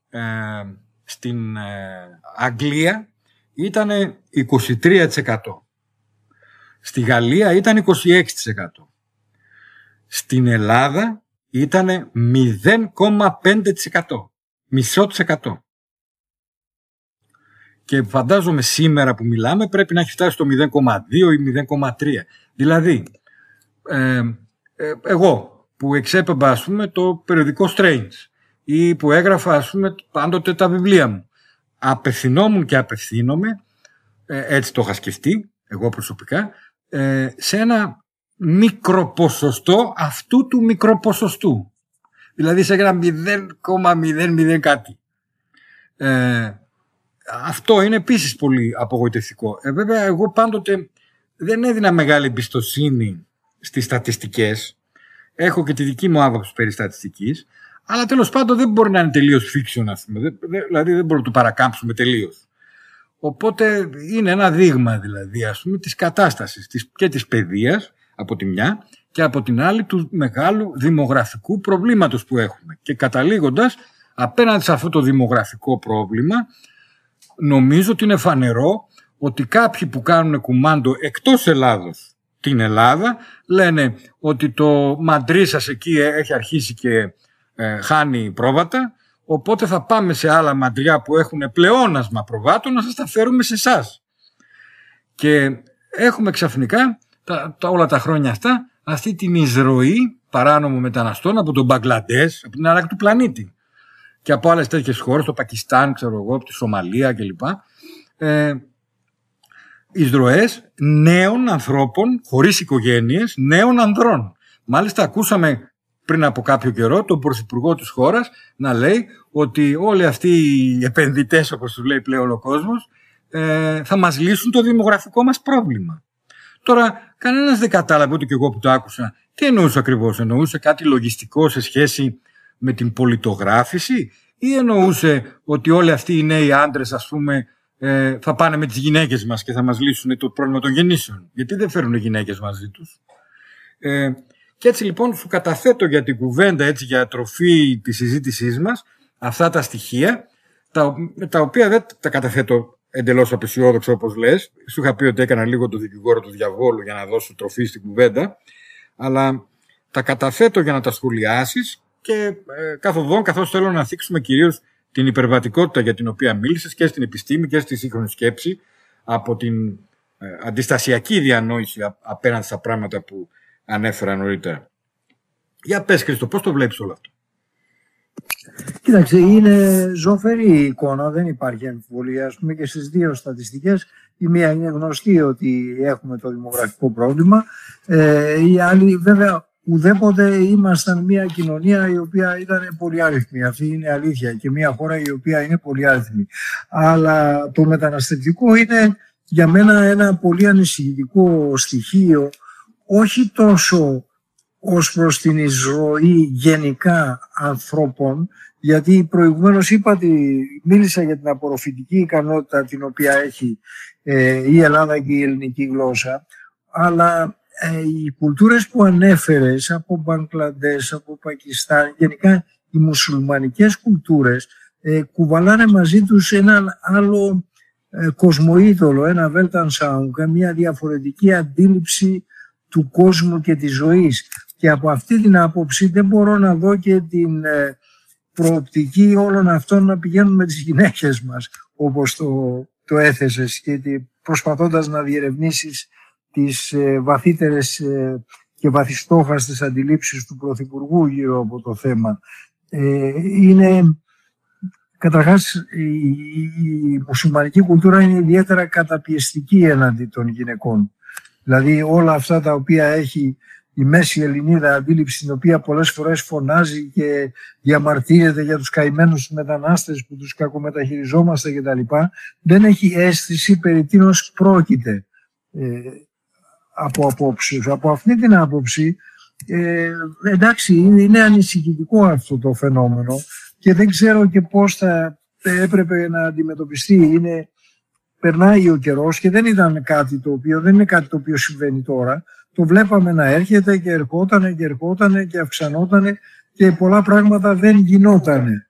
ε, ε, στην Αγγλία ήταν 23%. Στη Γαλλία ήταν 26%. Στην Ελλάδα ήταν 0,5%. Μισό της εκατό. Και φαντάζομαι σήμερα που μιλάμε πρέπει να έχει φτάσει στο 0,2 ή 0,3. Δηλαδή, ε, ε, εγώ που εξέπεμπα ας πούμε το περιοδικό Strange ή που έγραφα ας πούμε πάντοτε τα βιβλία μου. Απευθυνόμουν και απευθύνομαι, ε, έτσι το είχα σκεφτεί εγώ προσωπικά, ε, σε ένα μικροποσοστό αυτού του μικροποσοστού. Δηλαδή σε ένα 0,00 κάτι. Ε, αυτό είναι επίσης πολύ απογοητευτικό. Ε, βέβαια εγώ πάντοτε δεν έδινα μεγάλη εμπιστοσύνη στις στατιστικές. Έχω και τη δική μου άποψη περί στατιστικής. Αλλά τέλος πάντων δεν μπορεί να είναι τελείως fiction, ας πούμε. Δηλαδή δεν μπορούμε να το παρακάμψουμε τελείως. Οπότε είναι ένα δείγμα δηλαδή ας πούμε της κατάστασης της, και της παιδείας από τη μια και από την άλλη του μεγάλου δημογραφικού προβλήματος που έχουμε. Και καταλήγοντας απέναντι σε αυτό το δημογραφικό πρόβλημα νομίζω ότι είναι φανερό ότι κάποιοι που κάνουν κουμάντο εκτός Ελλάδος την Ελλάδα λένε ότι το μαντρί σας εκεί έχει αρχίσει και ε, χάνει πρόβατα οπότε θα πάμε σε άλλα μαντριά που έχουν πλεόνασμα προβάτων να σας τα φέρουμε σε εσάς. Και έχουμε ξαφνικά τα, τα, όλα τα χρόνια αυτά αυτή την εισρωή παράνομων μεταναστών από τον Μπαγκλαντές, από την άλλη του πλανήτη και από άλλες τέτοιες χώρες, το Πακιστάν, ξέρω εγώ, τη Σομαλία κλπ. Ε, εισρωές νέων ανθρώπων, χωρίς οικογένειες, νέων ανδρών. Μάλιστα ακούσαμε πριν από κάποιο καιρό τον πρωθυπουργό της χώρας να λέει ότι όλοι αυτοί οι επενδυτές, όπως τους λέει πλέον ο κόσμος, ε, θα μας λύσουν το δημογραφικό μας πρόβλημα. Τώρα, κανένας δεν κατάλαβε ούτε και εγώ που το άκουσα. Τι εννοούσε ακριβώς, εννοούσε κάτι λογιστικό σε σχέση με την πολιτογράφηση ή εννοούσε ότι όλοι αυτοί οι νέοι άντρες ας πούμε ε, θα πάνε με τις γυναίκες μας και θα μας λύσουν το πρόβλημα των γεννήσεων; Γιατί δεν φέρουν γυναίκες μαζί τους. Ε, και έτσι λοιπόν σου καταθέτω για την κουβέντα, έτσι για τροφή της συζήτησής μας, αυτά τα στοιχεία, τα, τα οποία δεν τα καταθέτω εντελώς απεσιόδοξο όπως λες. Σου είχα πει ότι έκανα λίγο το δικηγόρο του διαβόλου για να δώσω τροφή στην κουβέντα. Αλλά τα καταθέτω για να τα σχολιάσεις και ε, καθοδόν, καθώς θέλω να θίξουμε κυρίως την υπερβατικότητα για την οποία μίλησες και στην επιστήμη και στη σύγχρονη σκέψη από την ε, αντιστασιακή διανόηση α- απέναντι στα πράγματα που ανέφερα νωρίτερα. Για πες Χρήστο, πώς το βλέπεις όλο αυτό; Κοίταξε, είναι ζωφερή η εικόνα, δεν υπάρχει αμφιβολία. Ας πούμε και στις δύο στατιστικές, η μία είναι γνωστή ότι έχουμε το δημογραφικό πρόβλημα, ε, η άλλη βέβαια ουδέποτε ήμασταν μια κοινωνία η οποία ήταν πολυάριθμη. Αυτή είναι αλήθεια και μια χώρα η οποία είναι πολυάριθμη. Αλλά το μεταναστευτικό είναι για μένα ένα πολύ ανησυχητικό στοιχείο, όχι τόσο ως προς την εισρωή γενικά ανθρώπων, γιατί προηγουμένως είπα ότι μίλησα για την απορροφητική ικανότητα την οποία έχει ε, η Ελλάδα και η ελληνική γλώσσα, αλλά ε, οι κουλτούρες που ανέφερες από Μπαγκλαντές, από Πακιστάν, γενικά οι μουσουλμανικές κουλτούρες ε, κουβαλάνε μαζί τους έναν άλλο ε, κοσμοίδωλο, ένα Weltanschauung, μια διαφορετική αντίληψη του κόσμου και της ζωής. Και από αυτή την άποψη δεν μπορώ να δω και την ε, προοπτική όλων αυτών να πηγαίνουν με τις γυναίκες μας, όπως το, το έθεσες, και τη- προσπαθώντας να διερευνήσεις τις ε, βαθύτερες ε, και βαθιστόχαστες αντιλήψεις του Πρωθυπουργού γύρω από το θέμα. Ε, είναι, καταρχάς, η, η, η μουσουλμανική κουλτούρα είναι ιδιαίτερα καταπιεστική έναντι των γυναικών. Δηλαδή όλα αυτά τα οποία έχει η Μέση Ελληνίδα αντίληψη την οποία πολλές φορές φωνάζει και διαμαρτύρεται για τους καημένους μετανάστες που τους κακομεταχειριζόμαστε κτλ. Δεν έχει αίσθηση περί τίνος πρόκειται ε, από απόψεως. Από αυτή την άποψη ε, εντάξει είναι, είναι ανησυχητικό αυτό το φαινόμενο και δεν ξέρω και πώς θα έπρεπε να αντιμετωπιστεί. Είναι, περνάει ο καιρός και δεν ήταν κάτι το οποίο, δεν είναι κάτι το οποίο συμβαίνει τώρα. Το βλέπαμε να έρχεται και ερχότανε και ερχότανε και αυξανότανε και πολλά πράγματα δεν γινότανε.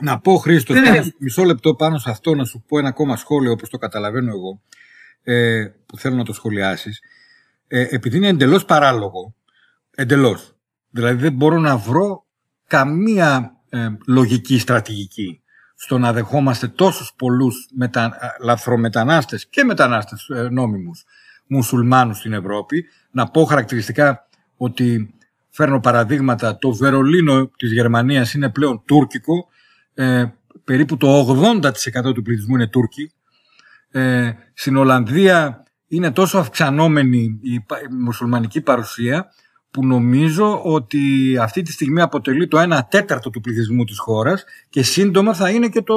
Να πω Χρήστο, Ναι. πάνω- μισό λεπτό πάνω σε αυτό να σου πω ένα ακόμα σχόλιο όπως το καταλαβαίνω εγώ ε, που θέλω να το σχολιάσεις ε, επειδή είναι εντελώς παράλογο εντελώς δηλαδή δεν μπορώ να βρω καμία ε, λογική στρατηγική στο να δεχόμαστε τόσους πολλούς μετα, α, λαθρομετανάστες και μετανάστες ε, νόμιμους μουσουλμάνους στην Ευρώπη να πω χαρακτηριστικά ότι φέρνω παραδείγματα το Βερολίνο της Γερμανίας είναι πλέον τουρκικό ε, περίπου το 80% του πληθυσμού είναι Τούρκοι. Ε, στην Ολλανδία είναι τόσο αυξανόμενη η, πα- η μουσουλμανική παρουσία που νομίζω ότι αυτή τη στιγμή αποτελεί το 1 τέταρτο του πληθυσμού της χώρας και σύντομα θα είναι και το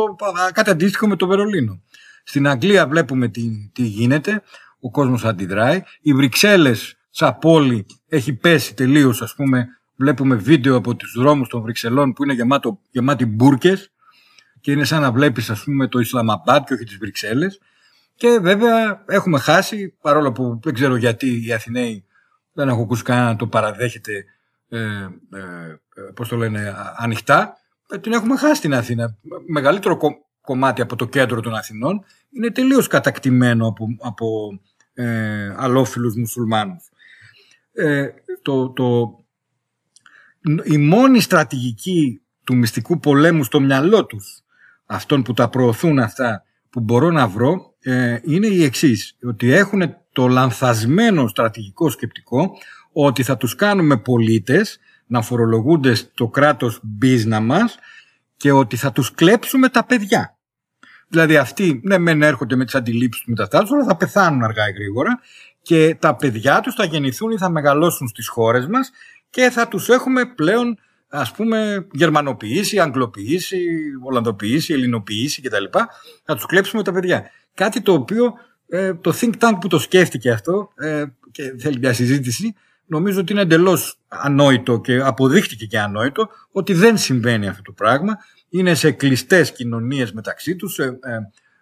α, κάτι αντίστοιχο με το Βερολίνο. Στην Αγγλία βλέπουμε τι, τι γίνεται, ο κόσμος αντιδράει. Οι Βρυξέλλες σαν πόλη έχει πέσει τελείως ας πούμε βλέπουμε βίντεο από τους δρόμους των Βρυξελών που είναι γεμάτο, γεμάτοι μπουρκες και είναι σαν να βλέπεις ας πούμε το Ισλαμαμπάτ και όχι τις Βρυξέλλες και βέβαια έχουμε χάσει παρόλο που δεν ξέρω γιατί οι Αθηναίοι δεν έχω ακούσει κανένα να το παραδέχεται ε, ε, ε, πώς το λένε α- ανοιχτά ε, την έχουμε χάσει την Αθήνα. Μεγαλύτερο κο- κομμάτι από το κέντρο των Αθηνών είναι τελείως κατακτημένο από, από ε, αλόφιλους μουσουλμάνους. Ε, το, το, η μόνη στρατηγική του μυστικού πολέμου στο μυαλό τους αυτών που τα προωθούν αυτά που μπορώ να βρω ε, είναι η εξής ότι έχουν το λανθασμένο στρατηγικό σκεπτικό ότι θα τους κάνουμε πολίτες να φορολογούνται στο κράτος μπίζνα μας και ότι θα τους κλέψουμε τα παιδιά. Δηλαδή αυτοί ναι μεν έρχονται με τις αντιλήψεις τους μεταστάτους αλλά θα πεθάνουν αργά ή γρήγορα και τα παιδιά τους θα γεννηθούν ή θα μεγαλώσουν στις χώρες μας και θα τους έχουμε πλέον ας πούμε γερμανοποιήσει, αγγλοποιήσει, ολλανδοποιήσει, ελληνοποιήσει κτλ. Θα τους κλέψουμε τα παιδιά. Κάτι το οποίο ε, το think tank που το σκέφτηκε αυτό ε, και θέλει μια συζήτηση νομίζω ότι είναι εντελώς ανόητο και αποδείχτηκε και ανόητο ότι δεν συμβαίνει αυτό το πράγμα. Είναι σε κλειστές κοινωνίες μεταξύ τους, ε,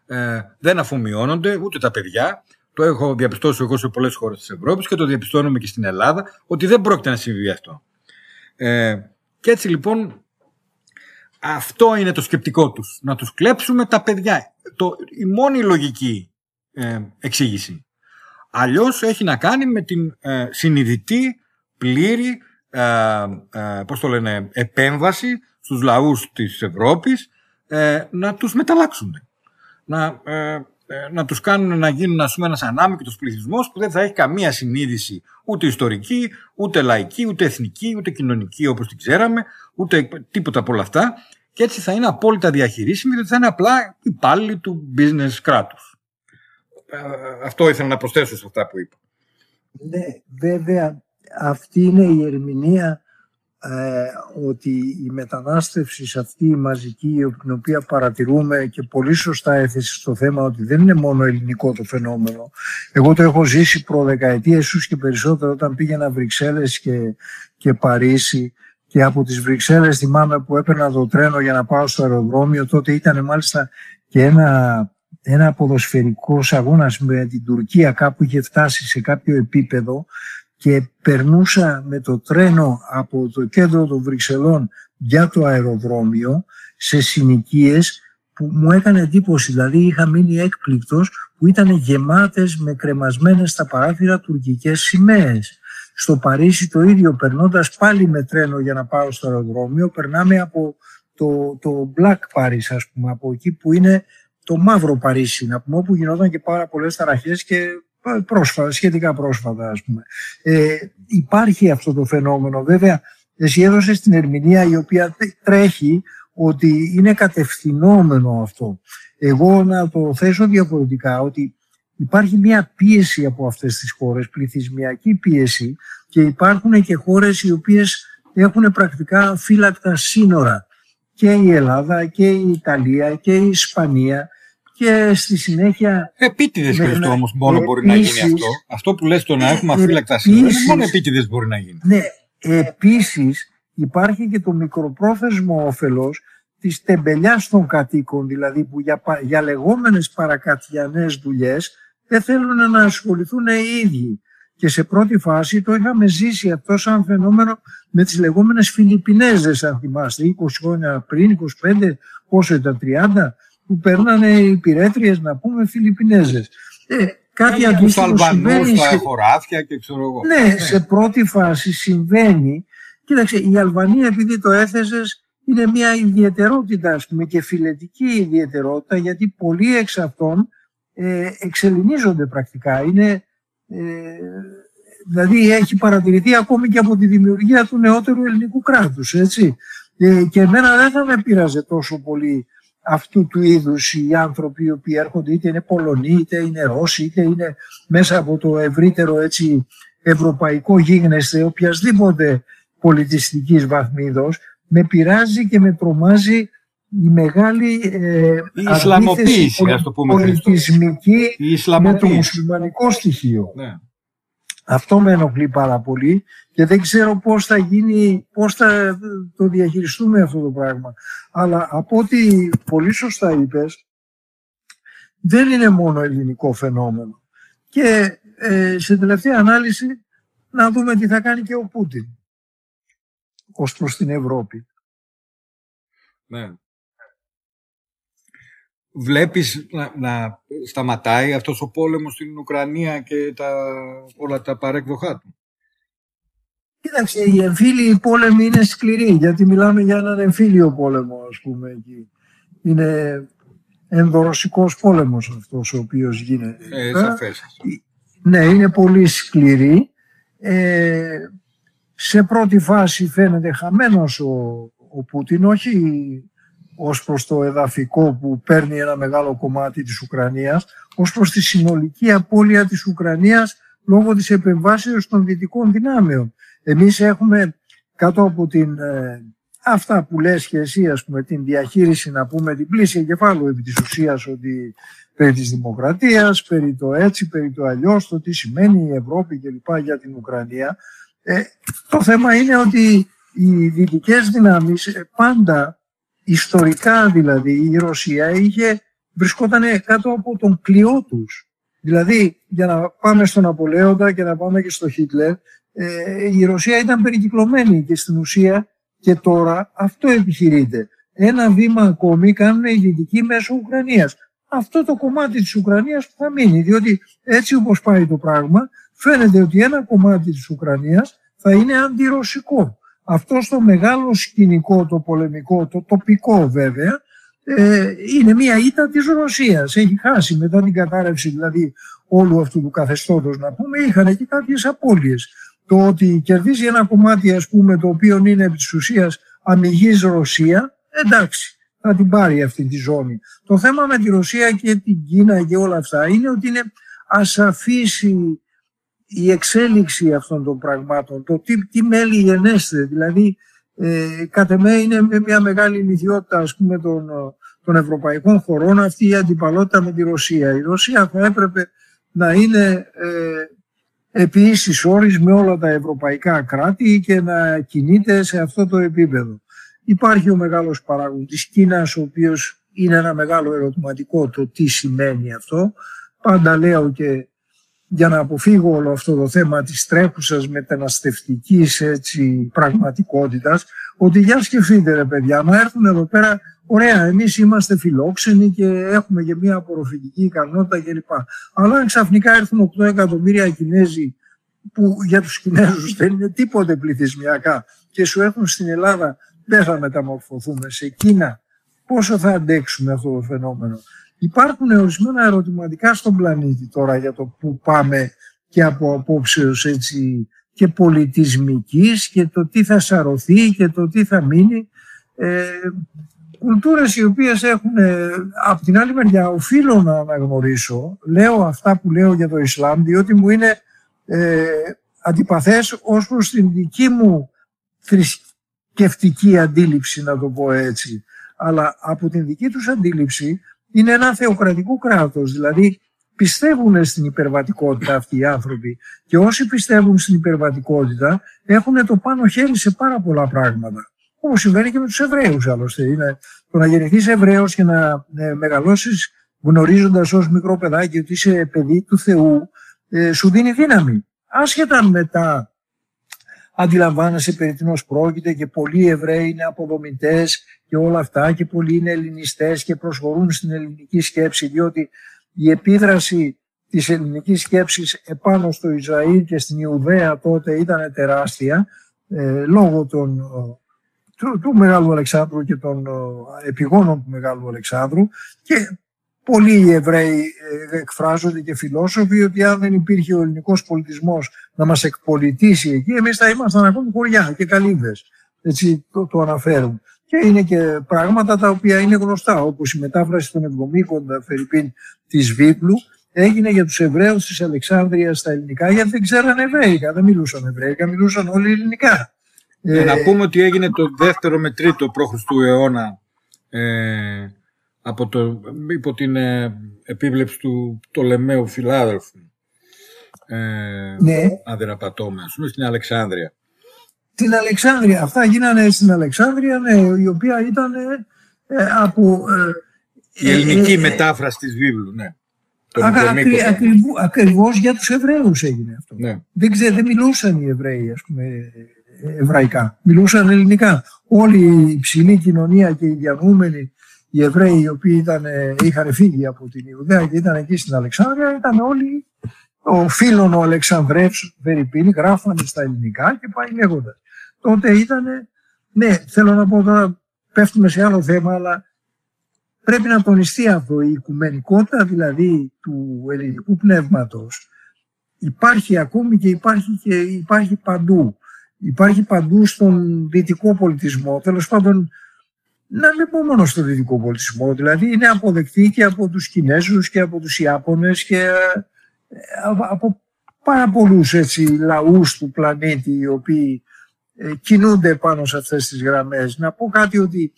ε, ε, δεν αφομοιώνονται ούτε τα παιδιά. Το έχω διαπιστώσει εγώ σε πολλές χώρες της Ευρώπης και το διαπιστώνουμε και στην Ελλάδα ότι δεν πρόκειται να συμβεί αυτό. Ε, και έτσι λοιπόν Αυτό είναι το σκεπτικό τους. Να τους κλέψουμε τα παιδιά. Το, η μόνη λογική ε, εξήγηση. Αλλιώς έχει να κάνει με την ε, συνειδητή, πλήρη, ε, ε, πώς το λένε, επέμβαση στους λαούς της Ευρώπης ε, να τους μεταλλάξουν. Να, ε, ε, να τους κάνουν να γίνουν ας πούμε, ένας ανάμεικτος πληθυσμός που δεν θα έχει καμία συνείδηση ούτε ιστορική, ούτε λαϊκή, ούτε εθνική, ούτε κοινωνική όπως την ξέραμε, ούτε τίποτα από όλα αυτά και έτσι θα είναι απόλυτα διαχειρίσιμη διότι θα είναι απλά υπάλληλοι του business κράτους. Ε, Αυτό ήθελα να προσθέσω σε αυτά που είπα. Ναι, βέβαια αυτή είναι η ερμηνεία ε, ότι η μετανάστευση σε αυτή η μαζική την οποία παρατηρούμε και πολύ σωστά έθεσε στο θέμα ότι δεν είναι μόνο ελληνικό το φαινόμενο. Εγώ το έχω ζήσει προδεκαετία ίσως και περισσότερο όταν πήγαινα Βρυξέλλες και, και Παρίσι. Και από τις Βρυξέλλες θυμάμαι που έπαιρνα το τρένο για να πάω στο αεροδρόμιο. Τότε ήταν μάλιστα και ένα, ένα ποδοσφαιρικός αγώνας με την Τουρκία κάπου είχε φτάσει σε κάποιο επίπεδο και περνούσα με το τρένο από το κέντρο των Βρυξελών για το αεροδρόμιο σε συνοικίες που μου έκανε εντύπωση, δηλαδή είχα μείνει έκπληκτος που ήταν γεμάτες με κρεμασμένες στα παράθυρα τουρκικές σημαίες. Στο Παρίσι το ίδιο, περνώντας πάλι με τρένο για να πάω στο αεροδρόμιο, περνάμε από το, το Black Paris, ας πούμε, από εκεί που είναι το μαύρο Παρίσι, να πούμε, όπου γινόταν και πάρα πολλές ταραχές και πρόσφατα, σχετικά πρόσφατα ας πούμε. Ε, υπάρχει αυτό το φαινόμενο. Βέβαια, εσύ έδωσες την ερμηνεία η οποία τρέχει ότι είναι κατευθυνόμενο αυτό. Εγώ να το θέσω διαφορετικά ότι υπάρχει μια πίεση από αυτές τις χώρες, πληθυσμιακή πίεση και υπάρχουν και χώρες οι οποίες έχουν πρακτικά φύλακτα σύνορα και η Ελλάδα και η Ιταλία και η Ισπανία και στη συνέχεια... Επίτηδες Ναι, ναι, ναι. όμως μόνο μπορεί να γίνει Επίσης- αυτό. Αυτό που λες το να έχουμε Ε, αφύλακτας σύνορα, επίσης- μόνο επίτηδες μπορεί να γίνει. Ναι, επίσης υπάρχει και το μικροπρόθεσμο όφελος της τεμπελιάς των κατοίκων, δηλαδή που για, πα- για λεγόμενες παρακατιανές δουλειές δεν θέλουν να ασχοληθούν οι ίδιοι. Και σε πρώτη φάση το είχαμε ζήσει αυτό σαν φαινόμενο με τις λεγόμενες Φιλιππινέζες, αν θυμάστε, 20 χρόνια πριν, 25, πόσο ήταν, 30, που παίρνανε οι πυρέτριες να πούμε Φιλιππινέζες. Ε, κάτι Τους αντίστοιχο Αλβανούς, συμβαίνει στα σε- χωράφια και ξέρω εγώ. ναι, σε πρώτη φάση συμβαίνει. Κοίταξε, η Αλβανία επειδή το έθεσες είναι μια ιδιαιτερότητα ας πούμε και φιλετική ιδιαιτερότητα γιατί πολλοί εξ αυτών ε, εξελινίζονται πρακτικά. Είναι, ε, δηλαδή έχει παρατηρηθεί ακόμη και από τη δημιουργία του νεότερου ελληνικού κράτους. Έτσι. Ε, και εμένα δεν θα με πείραζε τόσο πολύ αυτού του είδους οι άνθρωποι οι οποίοι έρχονται είτε είναι Πολωνοί είτε είναι Ρώσοι είτε είναι μέσα από το ευρύτερο έτσι ευρωπαϊκό γίγνεσθε οποιασδήποτε πολιτιστικής βαθμίδος με πειράζει και με τρομάζει η μεγάλη ε, Η Ισλαμοποίηση, αντίθεση ας το πούμε, Χρήστο. πολιτισμική Η με το Ισλαμοποίηση. μουσουλμανικό στοιχείο. Ναι. Αυτό με ενοχλεί πάρα πολύ και δεν ξέρω πώς θα γίνει, πώς θα το διαχειριστούμε αυτό το πράγμα. Αλλά από ό,τι πολύ σωστά είπες, δεν είναι μόνο ελληνικό φαινόμενο. Και ε, σε τελευταία ανάλυση να δούμε τι θα κάνει και ο Πούτιν ως προς την Ευρώπη. Ναι. Βλέπεις να, να σταματάει αυτός ο πόλεμος στην Ουκρανία και τα, όλα τα παρέκδοχά του; Κοίταξε, οι εμφύλιοι πόλεμοι είναι σκληροί, γιατί μιλάμε για έναν εμφύλιο πόλεμο, ας πούμε, εκεί. Είναι ενδορωσικός πόλεμος αυτός ο οποίος γίνεται. Ε, σαφές. Ναι, είναι πολύ σκληρή. Ε, σε πρώτη φάση φαίνεται χαμένος ο, ο Πούτιν, όχι ως προς το εδαφικό που παίρνει ένα μεγάλο κομμάτι της Ουκρανίας, ως προς τη συνολική απώλεια της Ουκρανίας λόγω της επεμβάσεως των δυτικών δυνάμεων. Εμείς έχουμε κάτω από την, ε, αυτά που λες και εσύ, ας πούμε, την διαχείριση, να πούμε, την πλήση εγκεφάλου επί της ουσίας ότι περί της δημοκρατίας, περί το έτσι, περί το αλλιώς, το τι σημαίνει η Ευρώπη κλπ. για την Ουκρανία. Ε, το θέμα είναι ότι οι δυτικές δυνάμεις ε, πάντα, ιστορικά δηλαδή, η Ρωσία είχε, βρισκόταν κάτω από τον κλειό τους. Δηλαδή, για να πάμε στον Απολέοντα και να πάμε και στο Χίτλερ, ε, η Ρωσία ήταν περικυκλωμένη και στην ουσία και τώρα αυτό επιχειρείται. ένα βήμα ακόμη κάνουν οι δυτικοί μέσω Ουκρανίας. Αυτό το κομμάτι της Ουκρανίας που θα μείνει, διότι έτσι όπως πάει το πράγμα, φαίνεται ότι ένα κομμάτι της Ουκρανίας θα είναι αντιρωσικό. Αυτό στο μεγάλο σκηνικό, το πολεμικό, το τοπικό βέβαια, ε, είναι μια ήττα της Ρωσίας. Έχει χάσει μετά την κατάρρευση δηλαδή όλου αυτού του καθεστώτος να πούμε, είχαν και κάποιες απώλειες. Το ότι κερδίζει ένα κομμάτι ας πούμε το οποίο είναι επί της ουσίας αμυγής Ρωσία, εντάξει, θα την πάρει αυτή τη ζώνη. Το θέμα με τη Ρωσία και την Κίνα και όλα αυτά είναι ότι είναι ασαφής η, η εξέλιξη αυτών των πραγμάτων, το τι, τι μέλη γενέστε, δηλαδή ε, κατ' εμέ είναι μια μεγάλη ηλικιότητα ας πούμε των, των ευρωπαϊκών χωρών αυτή η αντιπαλότητα με τη Ρωσία. Η Ρωσία θα έπρεπε να είναι ε, επί ίσης όρης με όλα τα ευρωπαϊκά κράτη και να κινείται σε αυτό το επίπεδο. Υπάρχει ο μεγάλος παράγον της Κίνας, ο οποίος είναι ένα μεγάλο ερωτηματικό το τι σημαίνει αυτό. Πάντα λέω και για να αποφύγω όλο αυτό το θέμα της τρέχουσας μεταναστευτικής έτσι, πραγματικότητας, ότι για σκεφτείτε ρε παιδιά, να έρθουν εδώ πέρα, ωραία, εμείς είμαστε φιλόξενοι και έχουμε και μια απορροφητική ικανότητα κλπ. Αλλά αν ξαφνικά έρθουν 8 εκατομμύρια Κινέζοι, που για τους Κινέζους δεν είναι τίποτε πληθυσμιακά και σου έρθουν στην Ελλάδα, δεν θα μεταμορφωθούμε σε Κίνα. Πόσο θα αντέξουμε αυτό το φαινόμενο. Υπάρχουν ορισμένα ερωτηματικά στον πλανήτη τώρα για το που πάμε και από απόψεως έτσι και πολιτισμικής και το τι θα σαρωθεί και το τι θα μείνει. Ε, κουλτούρες οι οποίες έχουν, ε, από την άλλη μεριά, οφείλω να αναγνωρίσω, λέω αυτά που λέω για το Ισλάμ, διότι μου είναι ε, αντιπαθές ως προς την δική μου θρησκευτική αντίληψη, να το πω έτσι. Αλλά από την δική τους αντίληψη είναι ένα θεοκρατικό κράτος, δηλαδή πιστεύουν στην υπερβατικότητα αυτοί οι άνθρωποι και όσοι πιστεύουν στην υπερβατικότητα έχουν το πάνω χέρι σε πάρα πολλά πράγματα. Όπως συμβαίνει και με τους Εβραίους άλλωστε. Είναι το να γεννηθείς Εβραίος και να ε, μεγαλώσεις γνωρίζοντας ως μικρό παιδάκι ότι είσαι παιδί του Θεού, ε, σου δίνει δύναμη. Άσχετα μετά αντιλαμβάνεσαι περί τίνος πρόκειται και πολλοί Εβραίοι είναι αποδομητές και όλα αυτά και πολλοί είναι ελληνιστές και προσχωρούν στην ελληνική σκέψη διότι η επίδραση της ελληνικής σκέψης επάνω στο Ισραήλ και στην Ιουδαία τότε ήταν τεράστια ε, λόγω των, του, του Μεγάλου Αλεξάνδρου και των επιγόνων του Μεγάλου Αλεξάνδρου και πολλοί Εβραίοι ε, εκφράζονται και φιλόσοφοι ότι αν δεν υπήρχε ο ελληνικός πολιτισμός να μας εκπολιτήσει εκεί εμείς θα ήμασταν ακόμη χωριά και καλύβες. Έτσι το, το αναφέρουν. Και είναι και πράγματα τα οποία είναι γνωστά, όπως η μετάφραση των Εβδομήκοντα Φερρυπίν της Βίπλου, έγινε για τους Εβραίους της Αλεξάνδρειας στα ελληνικά, γιατί δεν ξέρανε Εβραίικα, δεν μιλούσαν Εβραίικα, μιλούσαν όλοι ελληνικά. Ε, να πούμε ότι έγινε το δεύτερο με τρίτο π.Χ. αιώνα ε, από το, υπό την ε, επίβλεψη του Πτολεμαίου Φιλάδελφου. Ε, Ναι. Αν δεν απατώμε, ας πούμε, στην Αλεξάνδρεια. Την Αλεξάνδρεια, αυτά γίνανε στην Αλεξάνδρεια, ναι, η οποία ήταν ε, από... ε, Η ελληνική ε, ε, μετάφραση της βίβλου, ναι. Το Ακα- Εβδομήκοντα. ακρι- ακριβού- ακριβώς για τους Εβραίους έγινε αυτό. Ναι. Δεν, ξέ, δεν μιλούσαν οι Εβραίοι, ας πούμε, ε, εβραϊκά. Μιλούσαν ελληνικά. Όλη η υψηλή κοινωνία και οι διανοούμενοι, οι Εβραίοι οι οποίοι ήταν, ε, είχαν φύγει από την Ιουδαία και ήταν εκεί στην Αλεξάνδρεια, ήταν όλοι ο φίλων ο Αλεξανδρεύς Βερυπίνη, γράφανε στα ελληνικά και πάει λέγοντας. Τότε ήταν, ναι, θέλω να πω τώρα, πέφτουμε σε άλλο θέμα, αλλά πρέπει να τονιστεί αυτό, η οικουμενικότητα δηλαδή του ελληνικού πνεύματος υπάρχει ακόμη και υπάρχει, και υπάρχει παντού. Υπάρχει παντού στον δυτικό πολιτισμό, τέλος πάντων να μην πω μόνο στον δυτικό πολιτισμό, δηλαδή είναι αποδεκτή και από τους Κινέζους και από τους Ιάπωνες και ε, από- από πάρα πολλούς έτσι, λαούς του πλανήτη οι οποίοι ε, κινούνται πάνω σε αυτές τις γραμμές. Να πω κάτι ότι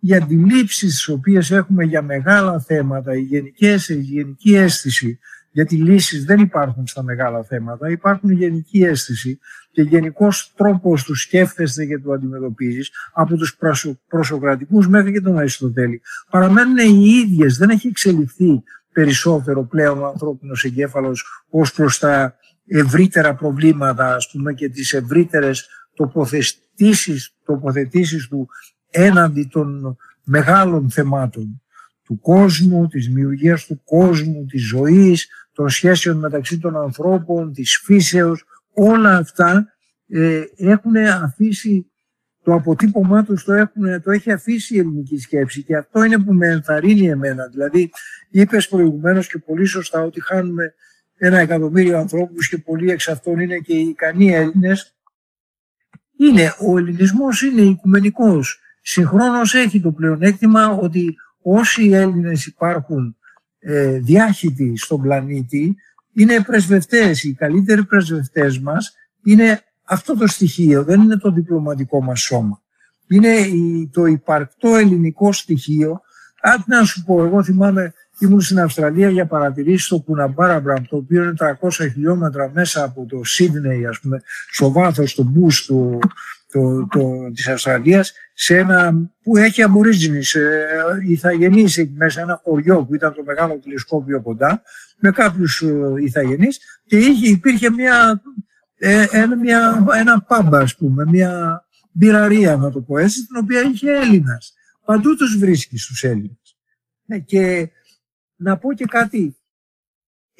οι αντιλήψεις τις οποίες έχουμε για μεγάλα θέματα, οι γενικές, η γενική αίσθηση, γιατί λύσεις δεν υπάρχουν στα μεγάλα θέματα, υπάρχουν γενική αίσθηση και γενικός τρόπος του σκέφτεστε και του αντιμετωπίζεις από τους προσω- προσοκρατικούς μέχρι και τον Αριστοτέλη. Παραμένουν οι ίδιες, δεν έχει εξελιχθεί περισσότερο πλέον ο ανθρώπινος εγκέφαλος ως προς τα ευρύτερα προβλήματα ας πούμε και τις ευρύτερες τοποθετήσεις, τοποθετήσεις του έναντι των μεγάλων θεμάτων του κόσμου, της δημιουργίας του κόσμου, της ζωής, των σχέσεων μεταξύ των ανθρώπων, της φύσεως, όλα αυτά ε, έχουν αφήσει το αποτύπωμά τους το, έχουν, το έχει αφήσει η ελληνική σκέψη και αυτό είναι που με ενθαρρύνει εμένα. Δηλαδή είπες προηγουμένως και πολύ σωστά ότι χάνουμε ένα εκατομμύριο ανθρώπους και πολλοί εξ αυτών είναι και οι ικανοί Έλληνες. Είναι, ο ελληνισμός είναι οικουμενικός. Συγχρόνως έχει το πλεονέκτημα ότι όσοι Έλληνες υπάρχουν ε, διάχυτοι στον πλανήτη είναι πρεσβευτές. Οι καλύτεροι πρεσβευτές μας είναι αυτό το στοιχείο, δεν είναι το διπλωματικό μας σώμα. Είναι το υπαρκτό ελληνικό στοιχείο. Αν να σου πω, εγώ θυμάμαι ήμουν στην Αυστραλία για παρατηρήσεις στο Κουναμπάραμπραμ, το οποίο είναι 300 χιλιόμετρα μέσα από το Σίδνεϊ, ας πούμε, στο βάθος, στο μπούς του, το, το, της Αυστραλίας σε ένα που έχει αμπορίζινης ε, ηθαγενείς εκεί μέσα, ένα χωριό που ήταν το μεγάλο τηλεσκόπιο κοντά με κάποιους ε, ηθαγενείς και είχε, υπήρχε μια, ε, ένα, μια, ένα πάμπα ας πούμε, μια μπειραρία να το πω έτσι, την οποία είχε Έλληνας. Παντού τους βρίσκεις στους Έλληνες. Ε, και να πω και κάτι,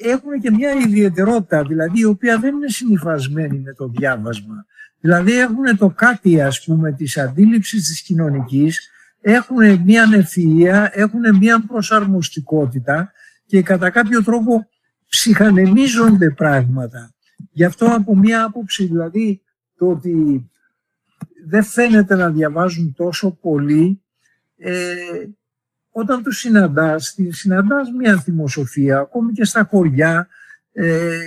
έχουν και μια ιδιαιτερότητα, δηλαδή η οποία δεν είναι συνειφασμένη με το διάβασμα. Δηλαδή έχουν το κάτι ας πούμε της αντίληψης της κοινωνικής, έχουν μια νεφία, έχουν μια προσαρμοστικότητα και κατά κάποιο τρόπο ψυχανεμίζονται πράγματα. Γι' αυτό από μια άποψη δηλαδή το ότι δεν φαίνεται να διαβάζουν τόσο πολύ ε, όταν τους συναντάς, συναντάς μια θυμοσοφία ακόμη και στα χωριά ε,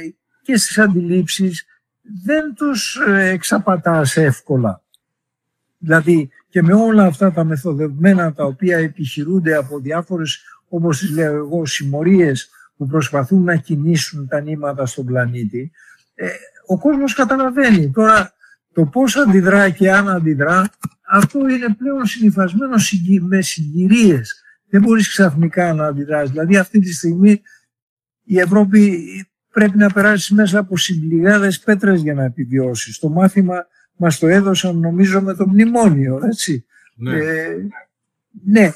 και στις αντιλήψεις δεν τους ε, εξαπατάς εύκολα. Δηλαδή και με όλα αυτά τα μεθοδευμένα τα οποία επιχειρούνται από διάφορες, όπως τις λέω εγώ, συμμορίες που προσπαθούν να κινήσουν τα νήματα στον πλανήτη, ε, ο κόσμος καταλαβαίνει. Τώρα το πώς αντιδρά και αν αντιδρά, αυτό είναι πλέον συνειφασμένο με συγκυρίες. Δεν μπορείς ξαφνικά να αντιδράσεις. Δηλαδή αυτή τη στιγμή η Ευρώπη πρέπει να περάσει μέσα από συμπληγάδες πέτρες για να επιβιώσει. Το μάθημα μας το έδωσαν νομίζω με το μνημόνιο, έτσι. Ναι, ε, ναι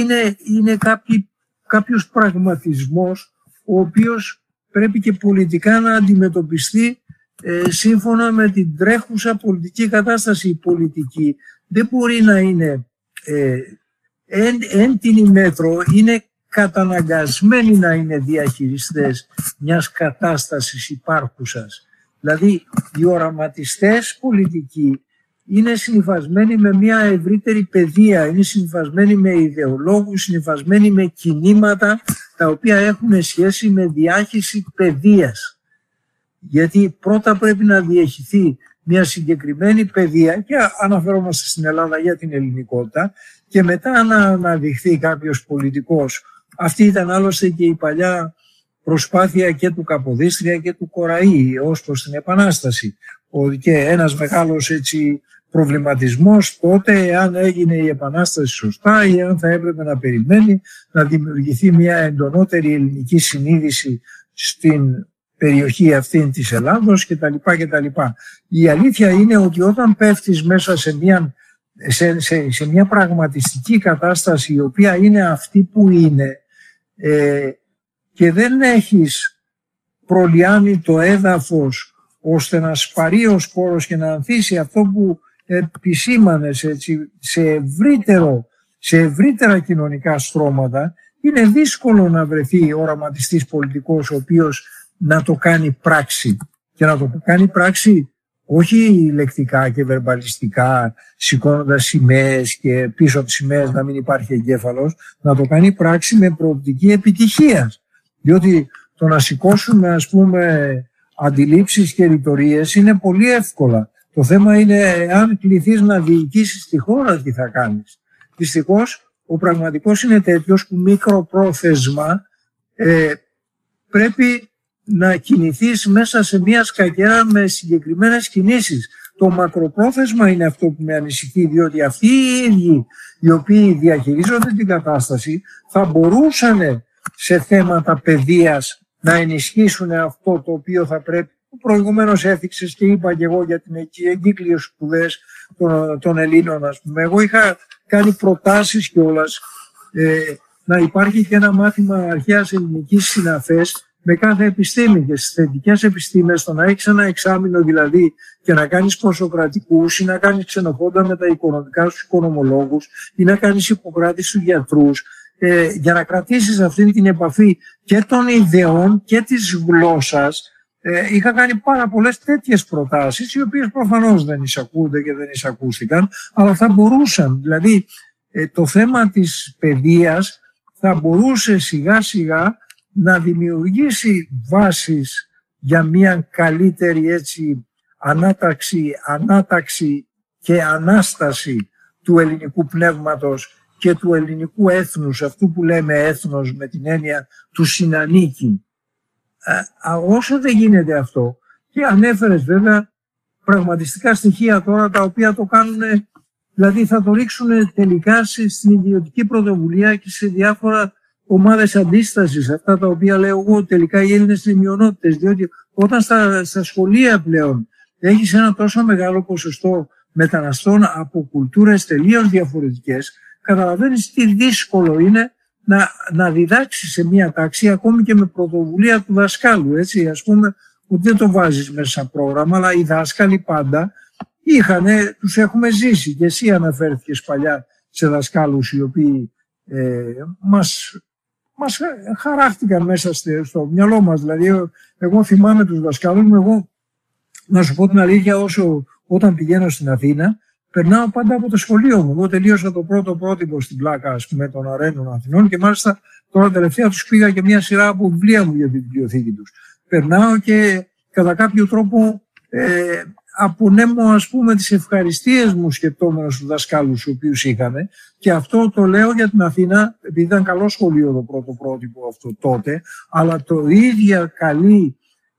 είναι, είναι κάποιο, κάποιος πραγματισμός ο οποίος πρέπει και πολιτικά να αντιμετωπιστεί ε, σύμφωνα με την τρέχουσα πολιτική κατάσταση. Η πολιτική δεν μπορεί να είναι ε, εν, εν την μέτρο, είναι καταναγκασμένοι να είναι διαχειριστές μιας κατάστασης υπάρχουσας. Δηλαδή οι οραματιστές πολιτικοί είναι συνειφασμένοι με μια ευρύτερη παιδεία, είναι συνειφασμένοι με ιδεολόγους, συνειφασμένοι με κινήματα τα οποία έχουν σχέση με διάχυση παιδείας. Γιατί πρώτα πρέπει να διαχυθεί μια συγκεκριμένη παιδεία και αναφερόμαστε στην Ελλάδα για την ελληνικότητα και μετά να αναδειχθεί κάποιος πολιτικός αυτή ήταν άλλωστε και η παλιά προσπάθεια και του Καποδίστρια και του Κοραή ως προς την Επανάσταση. Και ένας μεγάλος έτσι προβληματισμός τότε αν έγινε η Επανάσταση σωστά ή αν θα έπρεπε να περιμένει να δημιουργηθεί μια εντονότερη ελληνική συνείδηση στην περιοχή αυτή της Ελλάδος κτλ. κτλ. Η αλήθεια είναι ότι όταν πέφτεις μέσα σε μια, σε, σε, σε μια πραγματιστική κατάσταση η οποία είναι αυτή που είναι ε, και δεν έχεις προλιάνει το έδαφος ώστε να σπαρεί ο σπόρος και να ανθίσει αυτό που επισήμανες έτσι, σε, ευρύτερο, σε ευρύτερα κοινωνικά στρώματα είναι δύσκολο να βρεθεί οραματιστής πολιτικός ο οποίος να το κάνει πράξη. Και να το κάνει πράξη όχι λεκτικά και βερμπαλιστικά, σηκώνοντας σημαίες και πίσω από τις σημαίες να μην υπάρχει εγκέφαλος, να το κάνει πράξη με προοπτική επιτυχίας. Διότι το να σηκώσουμε, ας πούμε, αντιλήψεις και ρητορίες είναι πολύ εύκολα. Το θέμα είναι αν κληθείς να διοικήσεις τη χώρα, τι θα κάνεις. Δυστυχώς, ο πραγματικός είναι τέτοιος που μικροπρόθεσμα ε, πρέπει να κινηθείς μέσα σε μια σκακέρα με συγκεκριμένες κινήσεις. Το μακροπρόθεσμα είναι αυτό που με ανησυχεί, διότι αυτοί οι ίδιοι οι οποίοι διαχειρίζονται την κατάσταση θα μπορούσαν σε θέματα παιδείας να ενισχύσουν αυτό το οποίο θα πρέπει. Προηγουμένως έθιξες και είπα και εγώ για την εγκύκλιο σπουδές των, των Ελλήνων, ας πούμε. Εγώ είχα κάνει προτάσεις κιόλας ε, να υπάρχει και ένα μάθημα αρχαίας ελληνικής συναφές με κάθε επιστήμη και στις θετικές επιστήμες το να έχεις ένα εξάμεινο δηλαδή και να κάνεις ποσοκρατικούς ή να κάνεις ξενοφόντα με τα οικονομικά στους οικονομολόγους ή να κάνεις υποκράτη στους γιατρούς ε, για να κρατήσεις αυτή την επαφή και των ιδεών και της γλώσσας ε, είχα κάνει πάρα πολλές τέτοιες προτάσεις οι οποίες προφανώς δεν εισακούνται και δεν εισακούστηκαν αλλά θα μπορούσαν. Δηλαδή ε, το θέμα της παιδείας θα μπορούσε σιγά σιγά να δημιουργήσει βάσεις για μια καλύτερη έτσι ανάταξη, ανάταξη και ανάσταση του ελληνικού πνεύματος και του ελληνικού έθνους, αυτού που λέμε έθνος με την έννοια του συνανίκη. Ε, όσο δεν γίνεται αυτό, και ανέφερες βέβαια πραγματιστικά στοιχεία τώρα τα οποία το κάνουν, δηλαδή θα το ρίξουν τελικά στην ιδιωτική πρωτοβουλία και σε διάφορα ομάδες αντίστασης, αυτά τα οποία λέω εγώ τελικά οι Έλληνες είναι μειονότητες, διότι όταν στα, στα σχολεία πλέον έχεις ένα τόσο μεγάλο ποσοστό μεταναστών από κουλτούρες τελείως διαφορετικές, καταλαβαίνεις τι δύσκολο είναι να, να διδάξεις σε μια τάξη ακόμη και με πρωτοβουλία του δασκάλου. Έτσι, ας πούμε, ότι δεν το βάζεις μέσα σαν πρόγραμμα, αλλά οι δάσκαλοι πάντα είχαν, τους έχουμε ζήσει. Και εσύ αναφέρθηκες παλιά σε δασκάλους οι οποίοι ε, μας, μας χαράχτηκαν μέσα στο μυαλό μας. Δηλαδή, εγώ θυμάμαι τους δασκάλους μου, εγώ να σου πω την αλήθεια, όσο όταν πηγαίνω στην Αθήνα, περνάω πάντα από το σχολείο μου. Εγώ τελείωσα το πρώτο πρότυπο στην πλάκα ας πούμε, των Αρένων Αθηνών και μάλιστα τώρα τελευταία τους πήγα και μια σειρά από βιβλία μου για την βιβλιοθήκη τους. Περνάω και κατά κάποιο τρόπο ε, απονέμω ας πούμε τις ευχαριστίες μου σκεπτόμενο στους δασκάλους οι οποίους είχαν και αυτό το λέω για την Αθήνα επειδή ήταν καλό σχολείο το πρώτο πρότυπο αυτό τότε αλλά το ίδια καλή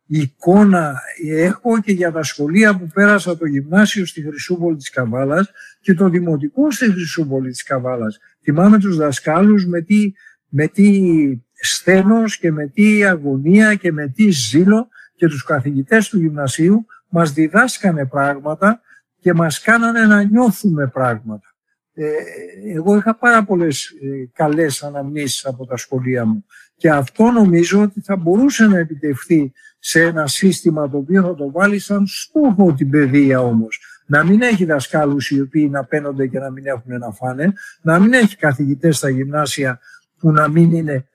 εικόνα έχω και για τα σχολεία που πέρασα το γυμνάσιο στη Χρυσούπολη της Καβάλας και το δημοτικό στη Χρυσούπολη της Καβάλας. Θυμάμαι τους δασκάλους με τι, με τι στένος και με τι αγωνία και με τι ζήλο και τους καθηγητές του γυμνασίου μας διδάσκανε πράγματα και μας κάνανε να νιώθουμε πράγματα. Ε, εγώ είχα πάρα πολλές ε, καλές αναμνήσεις από τα σχολεία μου και αυτό νομίζω ότι θα μπορούσε να επιτευχθεί σε ένα σύστημα το οποίο θα το βάλει σαν στόχο την παιδεία όμως. Να μην έχει δασκάλους οι οποίοι να παίρνονται και να μην έχουν να φάνε, να μην έχει καθηγητές στα γυμνάσια που να μην είναι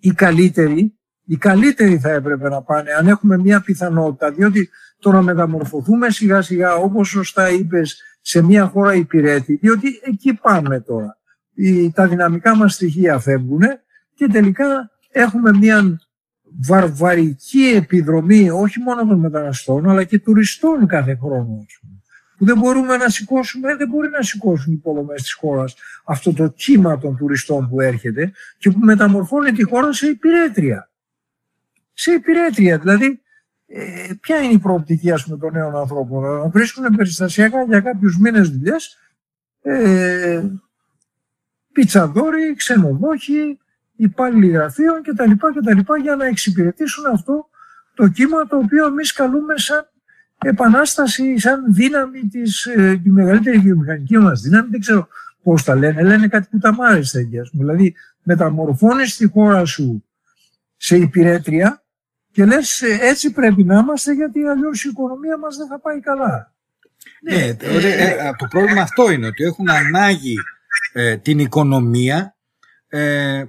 οι καλύτεροι. Οι καλύτεροι θα έπρεπε να πάνε αν έχουμε μια πιθανότητα, διότι το να μεταμορφωθούμε σιγά σιγά όπως σωστά είπες σε μια χώρα υπηρέτη, διότι εκεί πάμε τώρα. τα δυναμικά μας στοιχεία φεύγουν και τελικά έχουμε μια βαρβαρική επιδρομή όχι μόνο των μεταναστών αλλά και τουριστών κάθε χρόνο που δεν μπορούμε να σηκώσουμε, δεν μπορεί να σηκώσουν οι υποδομές της χώρας αυτό το κύμα των τουριστών που έρχεται και που μεταμορφώνει τη χώρα σε υπηρέτρια. Σε υπηρέτρια, δηλαδή, ε, ποια είναι η προοπτική ας πούμε, των νέων ανθρώπων, να βρίσκουν περιστασιακά για κάποιους μήνες δουλειές, ε, πιτσαδόροι, ξενοδόχοι, υπάλληλοι γραφείων κτλ. κτλ. για να εξυπηρετήσουν αυτό το κύμα το οποίο εμείς καλούμε σαν επανάσταση, σαν δύναμη της, ε, τη μεγαλύτερη βιομηχανική μας δύναμη. Δεν ξέρω πώς τα λένε, λένε κάτι που τα μάρες τέτοια. Δηλαδή μεταμορφώνεις τη χώρα σου σε υπηρέτρια και λες ε, έτσι πρέπει να είμαστε γιατί αλλιώς η οικονομία μας δεν θα πάει καλά. Ναι, ε, ε, το πρόβλημα αυτό είναι ότι έχουν ανάγκη την οικονομία ε,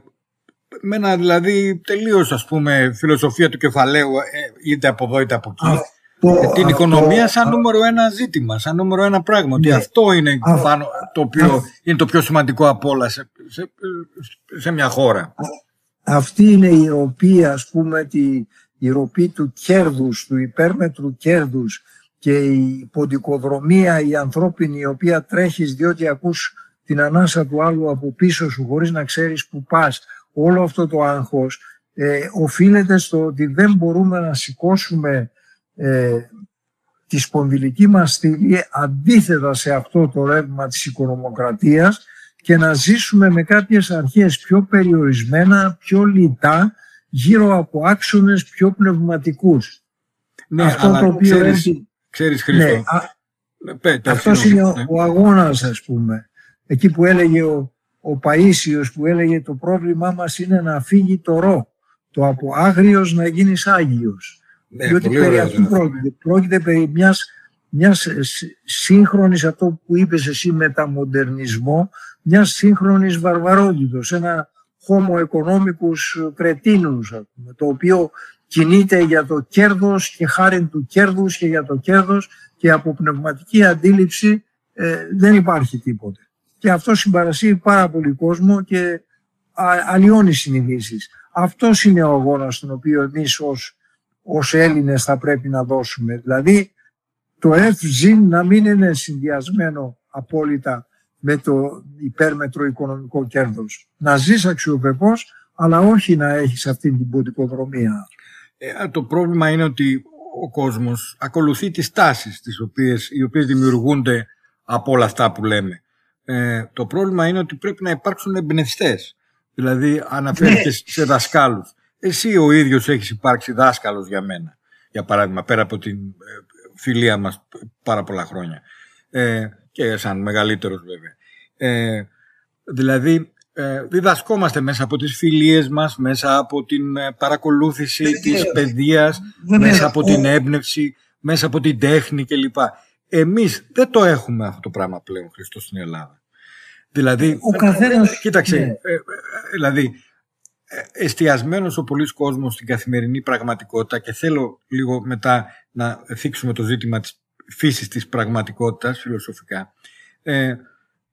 με ένα δηλαδή τελείως ας πούμε φιλοσοφία του κεφαλαίου ε, είτε από εδώ είτε από εκεί. Ε, την οικονομία σαν νούμερο ένα ζήτημα, σαν νούμερο ένα πράγμα. Ότι ναι. αυτό είναι πάνω, το οποίο είναι το πιο σημαντικό από όλα σε, σε, μια χώρα. Αυτή είναι η ροπή, ας πούμε, τη, η ροπή του κέρδους, του υπέρμετρου κέρδους και η ποντικοδρομία η ανθρώπινη η οποία τρέχεις διότι ακούς την ανάσα του άλλου από πίσω σου χωρίς να ξέρεις που πας. Όλο αυτό το άγχος ε, οφείλεται στο ότι δεν μπορούμε να σηκώσουμε ε, τη σπονδυλική μας στήλη αντίθετα σε αυτό το ρεύμα της οικονομοκρατίας και να ζήσουμε με κάποιες αρχές πιο περιορισμένα, πιο λιτά, γύρω από άξονες πιο πνευματικούς. Ναι, αυτό αλλά το οποίο ξέρεις, ξέρεις Χρήστο. Ναι, αυτός είναι ο, ναι. ο αγώνας ας πούμε. εκεί που έλεγε ο, ο Παΐσιος που έλεγε το πρόβλημά μας είναι να φύγει το ρο, το από άγριος να γίνεις άγιος. Ναι, Διότι πολύ περί ωραίος αυτού είναι αυτό. πρόκειται. Πρόκειται περί μιας, μιας σ- σύγχρονης, αυτό που είπες εσύ μεταμοντερνισμό, μιας σύγχρονης βαρβαρότητος, ένα homo economicus κρετίνους, ας πούμε, το οποίο κινείται για το κέρδος και χάρη του κέρδους και για το κέρδος και από πνευματική αντίληψη ε, δεν υπάρχει τίποτε. Και αυτό συμπαρασύρει πάρα πολύ κόσμο και α- αλλοιώνει συνειδήσεις. Αυτός είναι ο αγώνας τον οποίο εμείς ως, ως Έλληνες θα πρέπει να δώσουμε. Δηλαδή το FZ να μην είναι συνδυασμένο απόλυτα με το υπέρμετρο οικονομικό κέρδος. Να ζεις αξιοπρεπώς, αλλά όχι να έχεις αυτή την ποντικοδρομία. Ε, το πρόβλημα είναι ότι ο κόσμος ακολουθεί τις τάσεις τις οποίες, οι οποίες δημιουργούνται από όλα αυτά που λέμε. Ε, το πρόβλημα είναι ότι πρέπει να υπάρξουν εμπνευστές. Δηλαδή αναφέρεις σε δασκάλους. Εσύ ο ίδιος έχεις υπάρξει δάσκαλος για μένα. Για παράδειγμα, πέρα από την ε, φιλία μας πάρα πολλά χρόνια. Ε, και σαν μεγαλύτερος βέβαια. Ε, δηλαδή ε, διδασκόμαστε μέσα από τις φιλίες μας, μέσα από την ε, παρακολούθηση Βεβαίως. της παιδείας, Βεβαίως. μέσα από Ο- την έμπνευση, μέσα από την τέχνη κλπ. Εμείς δεν το έχουμε αυτό το πράγμα πλέον, Χριστό, στην Ελλάδα. Δηλαδή, Ο καθένας- κοίταξε, ναι. ε, ε, ε, δηλαδή, ε, εστιασμένος ο πολλής κόσμος στην καθημερινή πραγματικότητα και θέλω λίγο μετά να θίξουμε το ζήτημα της φύσης της πραγματικότητας φιλοσοφικά. Ε,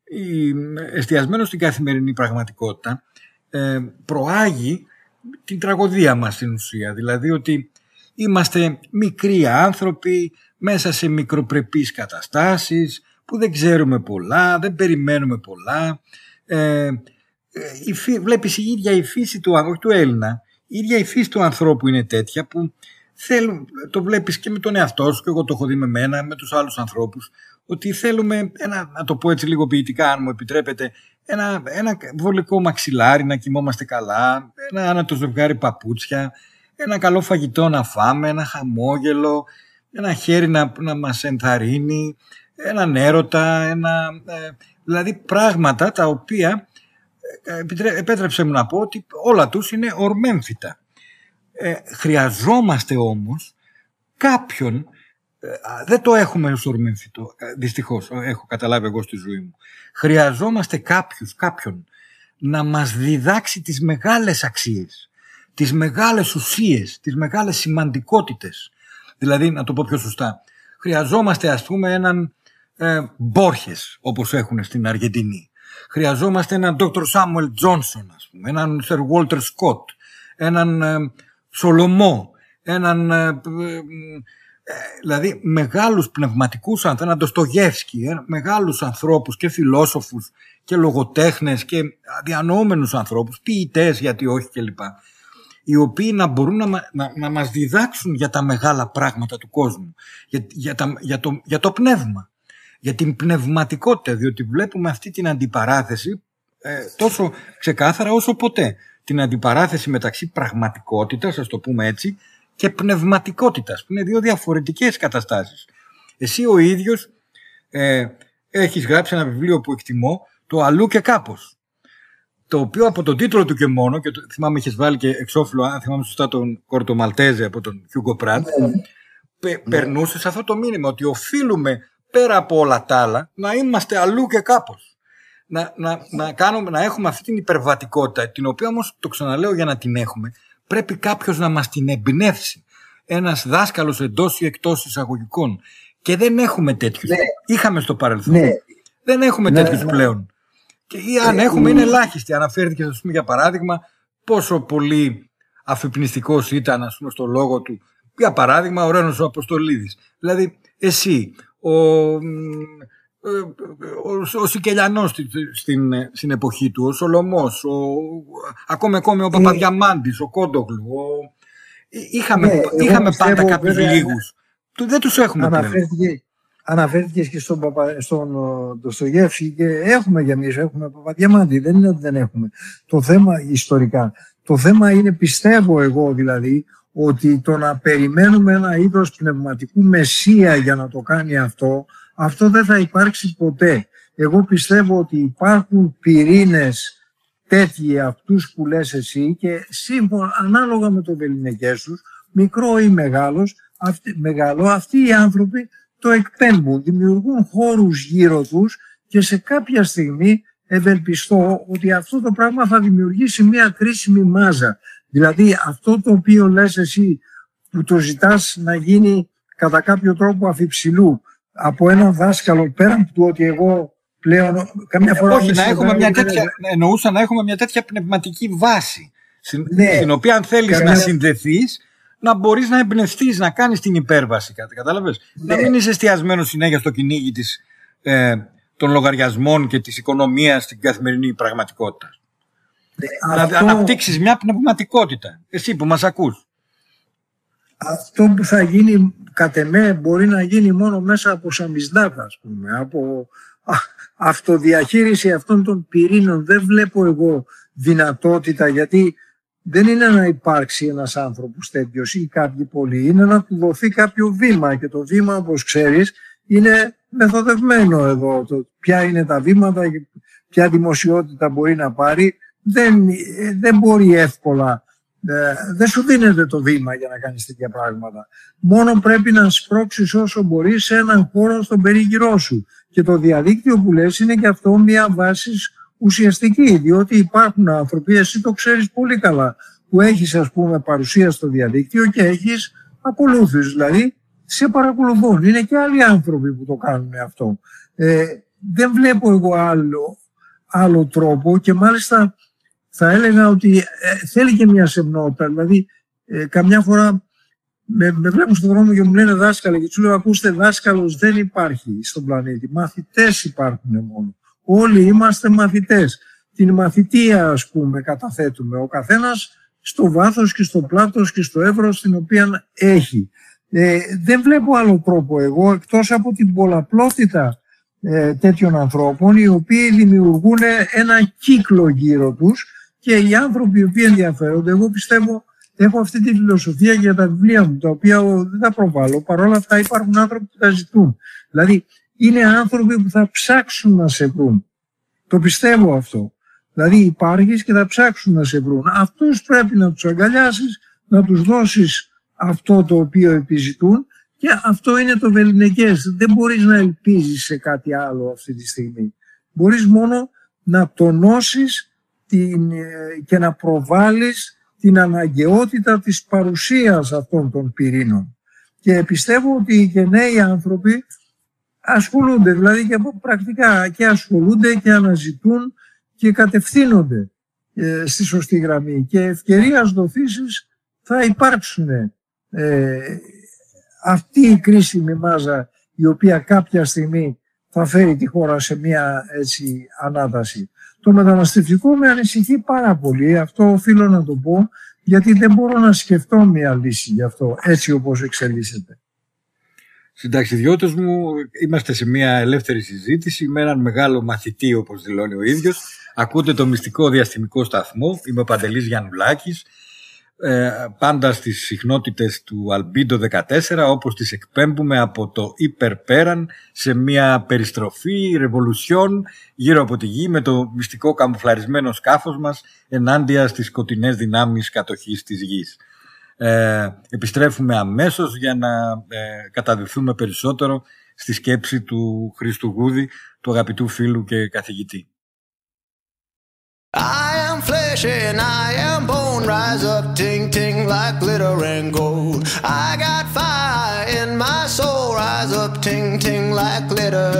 η, εστιασμένος στην καθημερινή πραγματικότητα ε, προάγει την τραγωδία μας στην ουσία. Δηλαδή ότι είμαστε μικροί άνθρωποι μέσα σε μικροπρεπείς καταστάσεις που δεν ξέρουμε πολλά, δεν περιμένουμε πολλά. Ε, ε, η φύ- βλέπεις η ίδια η φύση του, όχι του Έλληνα, η ίδια η φύση του ανθρώπου είναι τέτοια που θέλουν, το βλέπεις και με τον εαυτό σου και εγώ το έχω δει με μένα, με τους άλλους ανθρώπους, ότι θέλουμε, ένα, να το πω έτσι λίγο ποιητικά αν μου επιτρέπετε, ένα, ένα βολικό μαξιλάρι να κοιμόμαστε καλά, ένα άνατο ζευγάρι παπούτσια, ένα καλό φαγητό να φάμε, ένα χαμόγελο, ένα χέρι να, να μας ενθαρρύνει, έναν έρωτα, ένα, ε, δηλαδή πράγματα τα οποία ε, επιτρέ- επέτρεψε μου να πω ότι όλα τους είναι ορμένθητα. Ε, χρειαζόμαστε όμως κάποιον, ε, α, δεν το έχουμε ως ορμένθητο, ε, δυστυχώς, ε, έχω καταλάβει εγώ στη ζωή μου. Χρειαζόμαστε κάποιους, κάποιον να μας διδάξει τις μεγάλες αξίες, τις μεγάλες ουσίες, τις μεγάλες σημαντικότητες. Δηλαδή, να το πω πιο σωστά, χρειαζόμαστε ας πούμε έναν ε, Μπόρχες, όπως έχουν στην Αργεντινή. Χρειαζόμαστε έναν Dr. Samuel Johnson, ας πούμε, έναν Sir Walter Scott, έναν ε, Σολομό, έναν ε, ε, ε, δηλαδή μεγάλους πνευματικούς ανθρώπους, έναν Ντοστογεύσκη, ε, μεγάλους ανθρώπους και φιλόσοφους και λογοτέχνες και αδιανοούμενους ανθρώπους, ποιητές γιατί όχι κλπ. Οι οποίοι να μπορούν να, μα- να, να μας διδάξουν για τα μεγάλα πράγματα του κόσμου, για, για, τα, για, το, για το πνεύμα, για την πνευματικότητα, διότι βλέπουμε αυτή την αντιπαράθεση ε, τόσο ξεκάθαρα όσο ποτέ. Την αντιπαράθεση μεταξύ πραγματικότητας, ας το πούμε έτσι, και πνευματικότητας, που είναι δύο διαφορετικές καταστάσεις. Εσύ ο ίδιος ε, έχεις γράψει ένα βιβλίο που εκτιμώ, το «Αλλού και κάπως», το οποίο από τον τίτλο του και μόνο, και το, θυμάμαι είχες βάλει και εξώφυλλο, αν θυμάμαι σωστά τον Κόρτο Μαλτέζε από τον Χιούγκο Πράτ, πε, περνούσε σε αυτό το μήνυμα ότι οφείλουμε πέρα από όλα τα άλλα να είμαστε αλλού και κάπως. Να, να, να, κάνουμε, να έχουμε αυτή την υπερβατικότητα, την οποία όμως το ξαναλέω για να την έχουμε, πρέπει κάποιος να μας την εμπνεύσει. Ένας δάσκαλος εντός ή εκτός εισαγωγικών. Και δεν έχουμε τέτοιους. Είχαμε στο παρελθόν. Ναι, Δεν έχουμε Ναι, τέτοιους ναι. πλέον. Και ή αν Ε, έχουμε ε, είναι ελάχιστοι. Αναφέρθηκε, ας πούμε, για παράδειγμα, πόσο πολύ αφυπνιστικός ήταν, ας πούμε, στο λόγο του. Για παράδειγμα, ο Ρένος ο Αποστολίδης. Δηλαδή, εσύ, ο, μ, ε, ο, ο Σικελιανός στη- στην, στην εποχή του, ο Σολομός, ο, ακόμη ακόμη ο Παπαδιαμάντης, ο Κόντογλου. Ο, είχαμε Ναι, εγώ είχαμε πιστεύω, πάντα κάποιους βέβαια, λίγους. Του- Δεν τους έχουμε πλέον. αναφέρθηκε, αναφέρθηκε και στον, Παπα, στον ο, Ντοστογεύσκη και έχουμε για εμείς, έχουμε Παπαδιαμάντη, δεν είναι ότι δεν έχουμε. Το θέμα ιστορικά, το θέμα είναι πιστεύω εγώ δηλαδή ότι το να περιμένουμε ένα είδος πνευματικού μεσία για να το κάνει αυτό, αυτό δεν θα υπάρξει ποτέ. Εγώ πιστεύω ότι υπάρχουν πυρήνες τέτοιοι αυτούς που λες εσύ και σύμφωνα ανάλογα με το βεληνικές τους, μικρό ή μεγάλος, αυτοί, μεγάλο, αυτοί οι άνθρωποι το εκπέμπουν, δημιουργούν χώρους γύρω τους και σε κάποια στιγμή ευελπιστώ ότι αυτό το πράγμα θα δημιουργήσει μια κρίσιμη μάζα. Δηλαδή αυτό το οποίο λες εσύ που το ζητάς να γίνει κατά κάποιο τρόπο αφιψηλού από έναν δάσκαλο πέραν του ότι εγώ πλέον καμιά φορά... Όχι, να έχουμε μια τέτοια, εννοούσα να έχουμε μια τέτοια πνευματική βάση στην, Ναι. στην οποία αν θέλεις Καμιά- να συνδεθείς να μπορείς να εμπνευστείς, να κάνεις την υπέρβαση κάτι, κατάλαβες; Ναι. Να μην είσαι εστιασμένος συνέχεια στο κυνήγι της, ε, των λογαριασμών και της οικονομίας στην καθημερινή πραγματικότητα. Να αυτό, αναπτύξεις μια πνευματικότητα. Εσύ που μας ακούς. αυτό που θα γίνει κατ' εμέ μπορεί να γίνει μόνο μέσα από σαμισδάτα ας πούμε, από α, αυτοδιαχείριση αυτών των πυρήνων. Δεν βλέπω εγώ δυνατότητα γιατί δεν είναι να υπάρξει ένας άνθρωπος τέτοιος ή κάποιοι πολλοί, είναι να του δοθεί κάποιο βήμα και το βήμα όπως ξέρεις είναι μεθοδευμένο εδώ. Το, ποια είναι τα βήματα, και ποια δημοσιότητα μπορεί να πάρει. Δεν, ε, δεν μπορεί εύκολα, ε, δεν σου δίνεται το βήμα για να κάνεις τέτοια πράγματα. Μόνο πρέπει να σπρώξεις όσο μπορείς σε έναν χώρο στον περίγυρό σου. Και το διαδίκτυο που λες είναι και αυτό μια βάση ουσιαστική, διότι υπάρχουν άνθρωποι, εσύ το ξέρεις πολύ καλά, που έχεις ας πούμε παρουσία στο διαδίκτυο και έχεις ακολούθους, δηλαδή σε παρακολουθούν. Είναι και άλλοι άνθρωποι που το κάνουν αυτό. Ε, δεν βλέπω εγώ άλλο, άλλο τρόπο και μάλιστα θα έλεγα ότι ε, θέλει και μια σεμνότητα. Δηλαδή, ε, καμιά φορά με, με βλέπουν στον δρόμο και μου λένε δάσκαλε και τους λέω ακούστε δάσκαλος δεν υπάρχει στον πλανήτη. Μαθητές υπάρχουν μόνο. Όλοι είμαστε μαθητές. Την μαθητεία ας πούμε καταθέτουμε. Ο καθένας στο βάθος και στο πλάτος και στο εύρος την οποία έχει. Ε, δεν βλέπω άλλο τρόπο εγώ εκτός από την πολλαπλότητα ε, τέτοιων ανθρώπων οι οποίοι δημιουργούν ένα κύκλο γύρω τους και οι άνθρωποι οι οποίοι ενδιαφέρονται εγώ πιστεύω έχω αυτή τη φιλοσοφία για τα βιβλία μου τα οποία ο, δεν τα προβάλλω. Παρόλα αυτά υπάρχουν άνθρωποι που τα ζητούν. Δηλαδή είναι άνθρωποι που θα ψάξουν να σε βρουν. Το πιστεύω αυτό. Δηλαδή υπάρχεις και θα ψάξουν να σε βρουν. Αυτούς πρέπει να τους αγκαλιάσεις να τους δώσεις αυτό το οποίο επιζητούν. Και αυτό είναι το βεληνικές. Δεν μπορείς να ελπίζεις σε κάτι άλλο αυτή τη στιγμή. Μπορείς μόνο να τονώσεις την, ε, και να προβάλλεις την αναγκαιότητα της παρουσίας αυτών των πυρήνων. Και πιστεύω ότι και νέοι άνθρωποι ασχολούνται, δηλαδή και πρακτικά και ασχολούνται και αναζητούν και κατευθύνονται ε, στη σωστή γραμμή. Και ευκαιρίας δοθήσεις θα υπάρξουν ε, αυτή η κρίσιμη μάζα η οποία κάποια στιγμή θα φέρει τη χώρα σε μια έτσι ανάταση. Το μεταναστευτικό με ανησυχεί πάρα πολύ, αυτό οφείλω να το πω, γιατί δεν μπορώ να σκεφτώ μια λύση γι' αυτό, έτσι όπως εξελίσσεται. Συνταξιδιώτες μου, είμαστε σε μια ελεύθερη συζήτηση με έναν μεγάλο μαθητή, όπως δηλώνει ο ίδιος. Ακούτε το μυστικό διαστημικό σταθμό. Είμαι ο Παντελής Γιαννουλάκης. Ε, πάντα στις συχνότητες του Αλμπίντο 14 όπως τις εκπέμπουμε από το υπερπέραν σε μια περιστροφή ρεβολουσιών γύρω από τη γη με το μυστικό καμουφλαρισμένο σκάφος μας ενάντια στις σκοτεινές δυνάμεις κατοχής της γης. Ε, επιστρέφουμε αμέσως για να ε, καταδεθούμε περισσότερο στη σκέψη του Χρήστου Γούδη, του αγαπητού φίλου και καθηγητή. I am flesh and I am bone. Rise up, ting ting, like glitter and gold. I got fire in my soul. Rise up, ting ting, like glitter.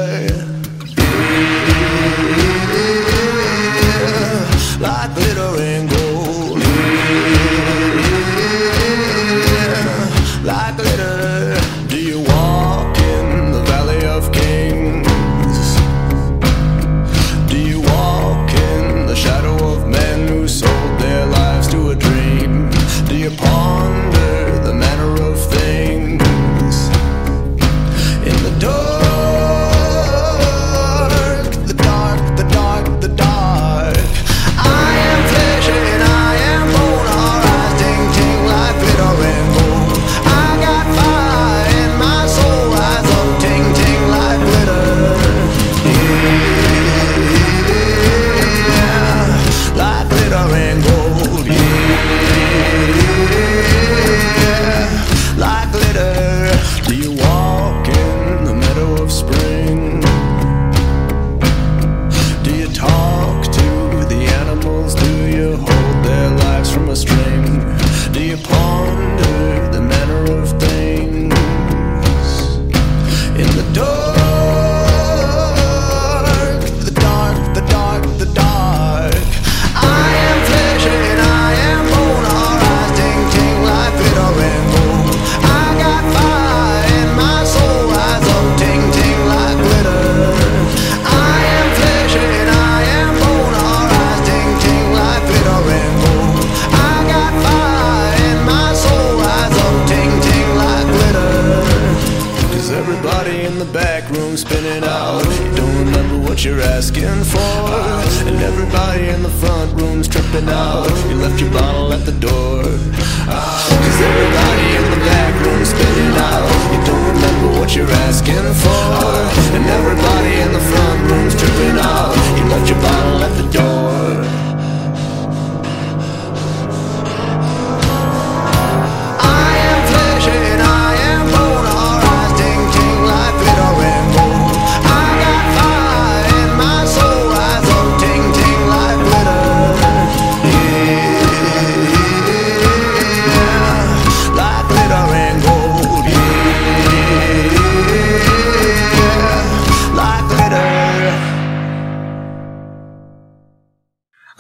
Like glitter and gold. What you're asking for. And everybody in the front room's tripping out. You left your bottle at the door. Cause everybody in the back room's spinning out. You don't remember what you're asking for. And everybody in the front room's tripping out. You left your bottle at the door.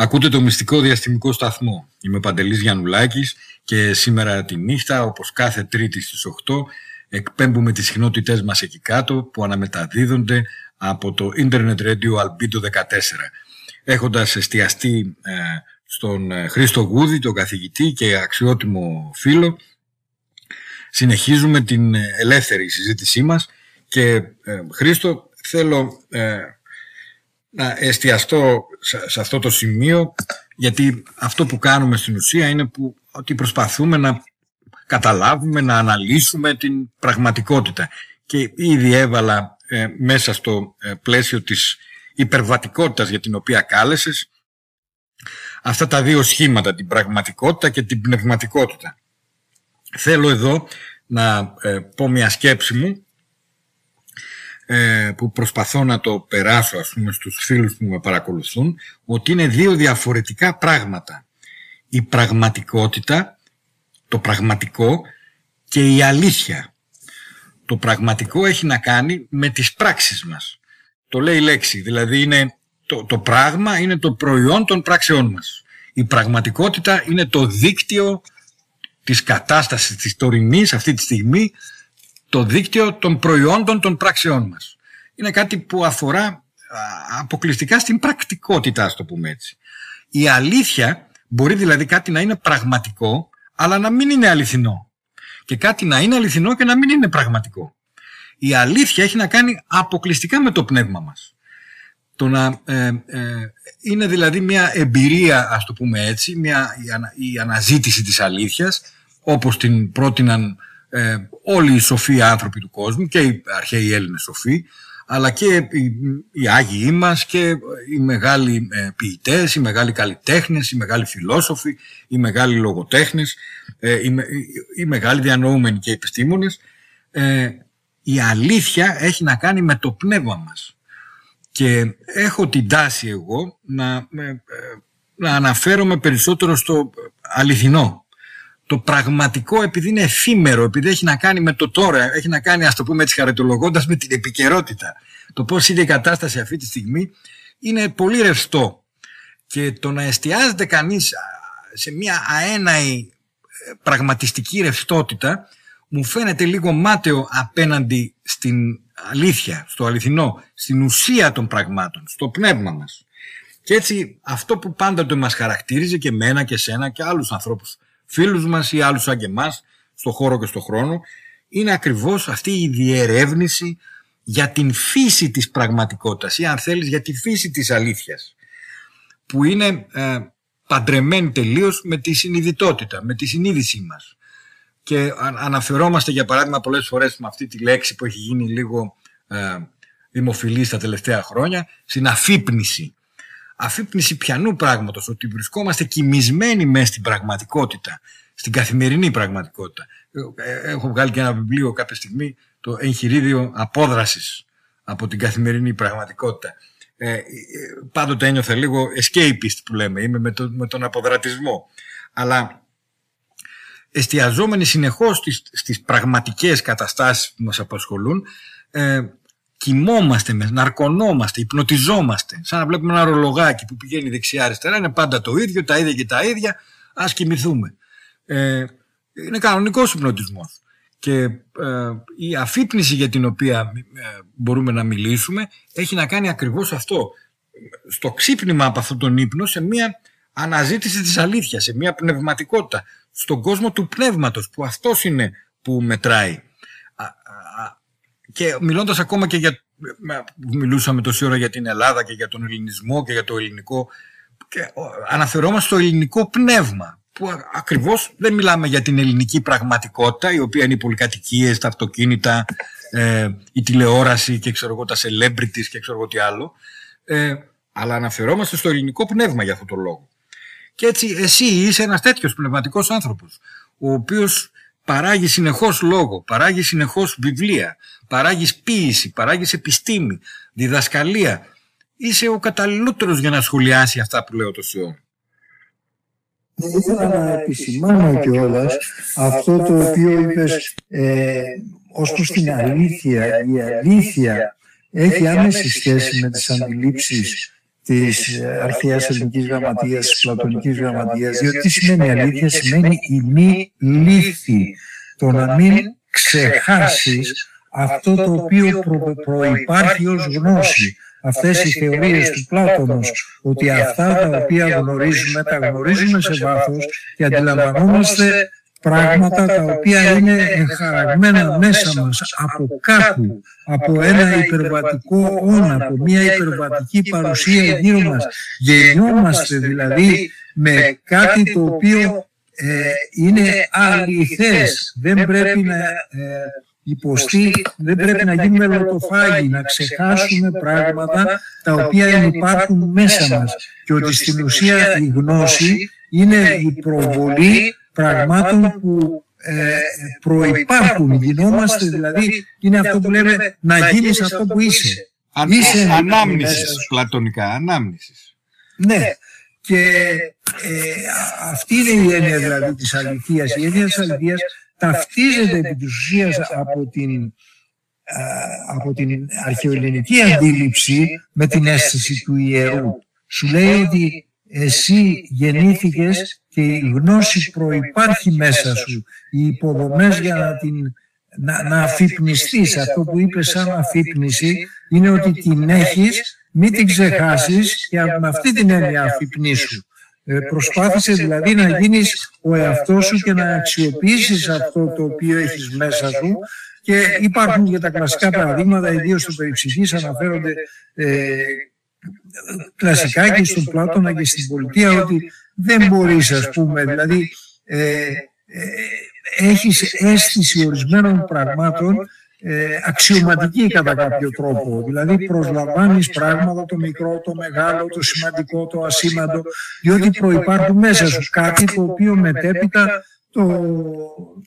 Ακούτε το μυστικό διαστημικό σταθμό. Είμαι ο Παντελής Γιαννουλάκης και σήμερα τη νύχτα, όπως κάθε τρίτη στις 8, εκπέμπουμε τις συχνότητές μας εκεί κάτω που αναμεταδίδονται από το Internet Radio Albedo 14. Έχοντας εστιαστεί ε, στον ε, Χρήστο Γούδη, τον καθηγητή και αξιότιμο φίλο, συνεχίζουμε την ε, ελεύθερη συζήτησή μας και ε, Χρήστο θέλω ε, να εστιαστώ σε, σε αυτό το σημείο γιατί αυτό που κάνουμε στην ουσία είναι που, ότι προσπαθούμε να καταλάβουμε, να αναλύσουμε την πραγματικότητα και ήδη έβαλα ε, μέσα στο ε, πλαίσιο της υπερβατικότητας για την οποία κάλεσες αυτά τα δύο σχήματα, την πραγματικότητα και την πνευματικότητα. Θέλω εδώ να ε, πω μια σκέψη μου ε, που προσπαθώ να το περάσω ας πούμε στους φίλους που με παρακολουθούν ότι είναι δύο διαφορετικά πράγματα. Η πραγματικότητα, το πραγματικό και η αλήθεια. Το πραγματικό έχει να κάνει με τις πράξεις μας. Το λέει η λέξη, δηλαδή είναι το, το πράγμα είναι το προϊόν των πράξεών μας. Η πραγματικότητα είναι το δίκτυο της κατάστασης της τωρινής αυτή τη στιγμή το δίκτυο των προϊόντων των πράξεών μας. Είναι κάτι που αφορά α, αποκλειστικά στην πρακτικότητα, ας το πούμε έτσι. Η αλήθεια μπορεί δηλαδή κάτι να είναι πραγματικό, αλλά να μην είναι αληθινό. Και κάτι να είναι αληθινό και να μην είναι πραγματικό. Η αλήθεια έχει να κάνει αποκλειστικά με το πνεύμα μας. Το να ε, ε, είναι δηλαδή μια εμπειρία, ας το πούμε έτσι, μια, η, ανα, η αναζήτηση της αλήθειας, όπως την πρότειναν ε, όλοι οι σοφοί άνθρωποι του κόσμου και οι αρχαίοι Έλληνες σοφοί αλλά και οι, οι Άγιοι μας και οι μεγάλοι ε, ποιητές, οι μεγάλοι καλλιτέχνες, οι μεγάλοι φιλόσοφοι, οι μεγάλοι λογοτέχνες, ε, οι, οι, μεγάλοι διανοούμενοι και επιστήμονες. Ε, η αλήθεια έχει να κάνει με το πνεύμα μας. Και έχω την τάση εγώ να, ε, να αναφέρομαι περισσότερο στο αληθινό το πραγματικό επειδή είναι εφήμερο, επειδή έχει να κάνει με το τώρα, έχει να κάνει ας το πούμε έτσι χαρακτολογώντας με την επικαιρότητα. Το πώς είναι η κατάσταση αυτή τη στιγμή είναι πολύ ρευστό και το να εστιάζεται κανείς σε μια αέναη ε, πραγματιστική ρευστότητα μου φαίνεται λίγο μάταιο απέναντι στην αλήθεια, στο αληθινό, στην ουσία των πραγμάτων, στο πνεύμα μας. Και έτσι αυτό που πάντοτε μας χαρακτήριζε και μένα και σένα και άλλους ανθρώπους φίλους μας ή άλλους σαν και εμάς, στο χώρο και στο χρόνο, είναι ακριβώς αυτή η διερεύνηση για την φύση της πραγματικότητας ή αν θέλεις για τη φύση της αλήθειας που είναι ε, παντρεμένη τελείως με τη συνειδητότητα, με τη συνείδησή μας. Και αναφερόμαστε για παράδειγμα πολλές φορές με αυτή τη λέξη που έχει γίνει λίγο ε, δημοφιλής στα τελευταία χρόνια, στην αφύπνιση αφύπνιση πιανού πράγματος, ότι βρισκόμαστε κοιμισμένοι μέσα στην πραγματικότητα, στην καθημερινή πραγματικότητα. Ε, έχω βγάλει και ένα βιβλίο κάποια στιγμή, το εγχειρίδιο απόδρασης από την καθημερινή πραγματικότητα. Ε, ε πάντοτε ένιωθα λίγο escapist που λέμε, είμαι με, το, με τον αποδρατισμό. Αλλά εστιαζόμενοι συνεχώς στις, στις πραγματικές καταστάσεις που μας απασχολούν, ε, κοιμόμαστε, ναρκωνόμαστε, υπνοτιζόμαστε. Σαν να βλέπουμε ένα ρολογάκι που πηγαίνει δεξιά-αριστερά, είναι πάντα το ίδιο, τα ίδια και τα ίδια, ας κοιμηθούμε. Ε, είναι κανονικός υπνοτισμός. Και ε, η αφύπνιση για την οποία ε, μπορούμε να μιλήσουμε έχει να κάνει ακριβώς αυτό. Στο ξύπνημα από αυτόν τον ύπνο σε μια αναζήτηση της αλήθειας, σε μια πνευματικότητα, στον κόσμο του πνεύματος που αυτός είναι που μετράει και μιλώντας ακόμα και για με- μιλούσαμε τόση ώρα για την Ελλάδα και για τον ελληνισμό και για το ελληνικό και ο, αναφερόμαστε στο ελληνικό πνεύμα που α- ακριβώς δεν μιλάμε για την ελληνική πραγματικότητα η οποία είναι οι πολυκατοικίες, τα αυτοκίνητα, ε, η τηλεόραση και ξέρω εγώ τα celebrities και ξέρω εγώ τι άλλο ε, αλλά αναφερόμαστε στο ελληνικό πνεύμα για αυτό το λόγο. Και έτσι εσύ είσαι ένας τέτοιος πνευματικός άνθρωπος, ο οποίος παράγει συνεχώς λόγο, παράγει συνεχώς βιβλία, παράγεις ποίηση, παράγεις επιστήμη, διδασκαλία. Είσαι ο καταλληλότερος για να σχολιάσει αυτά που λέω τόση ώρα. Δεν ήθελα να επισημάνω κιόλας αυτό το οποίο είπες ε, ως προς την αλήθεια. Η αλήθεια έχει άμεση σχέση με τις αντιλήψεις της ε, αρχαίας ελληνικής γραμματείας, της πλατωνικής γραμματείας, διότι τι σημαίνει αλήθεια, σημαίνει η μη λύθη. Το να μην ξεχάσεις αυτό το οποίο προ, προϋπάρχει ως γνώση. Αυτές οι θεωρίες του Πλάτωνος, ότι αυτά τα οποία γνωρίζουμε, τα γνωρίζουμε σε βάθος και αντιλαμβανόμαστε πράγματα τα οποία είναι εγχαραγμένα μέσα μας από κάπου, από ένα υπερβατικό όν, από μια υπερβατική παρουσία γύρω μας. Γεννιόμαστε δηλαδή με κάτι το οποίο ε, είναι αληθές. Δεν πρέπει να ε, υποστεί, δεν πρέπει να γίνουμε λωτοφάγοι, να ξεχάσουμε πράγματα τα οποία υπάρχουν μέσα μας. Και ότι στην ουσία η γνώση είναι η προβολή πραγμάτων που ε, προϋπάρχουν. Γινόμαστε δηλαδή, είναι αυτό που λέμε να γίνεις αυτό που είσαι. Αν, Είσαι μέσα ανάμνησης, σου. πλατωνικά, ανάμνησης. Ναι. Και ε, αυτή είναι η έννοια δηλαδή της αληθείας. Η έννοια της αληθείας ταυτίζεται επί της ουσίας από την, α, από την αρχαιοελληνική αντίληψη με την αίσθηση του ιερού. Σου λέει ότι εσύ γεννήθηκες και η γνώση προϋπάρχει μέσα σου. Οι υποδομές για να την να, να αφυπνιστείς. Αυτό που είπες σαν αφύπνιση είναι ότι την έχεις, μην την ξεχάσεις και με αυτή την έννοια αφυπνίσου. Ε, προσπάθησε δηλαδή να γίνεις ο εαυτός σου και να αξιοποιήσεις αυτό το οποίο έχεις μέσα σου και υπάρχουν και τα κλασικά παραδείγματα, ιδίως στο περιψυχής αναφέρονται ε, κλασικά και στον Πλάτωνα και στην πολιτεία ότι δεν μπορείς ας πούμε, δηλαδή ε, ε, έχεις αίσθηση ορισμένων πραγμάτων ε, αξιωματική κατά κάποιο τρόπο. Δηλαδή προσλαμβάνεις πράγματα, το μικρό, το μεγάλο, το σημαντικό, το ασήμαντο, διότι προϋπάρχουν μέσα σου κάτι το οποίο μετέπειτα το,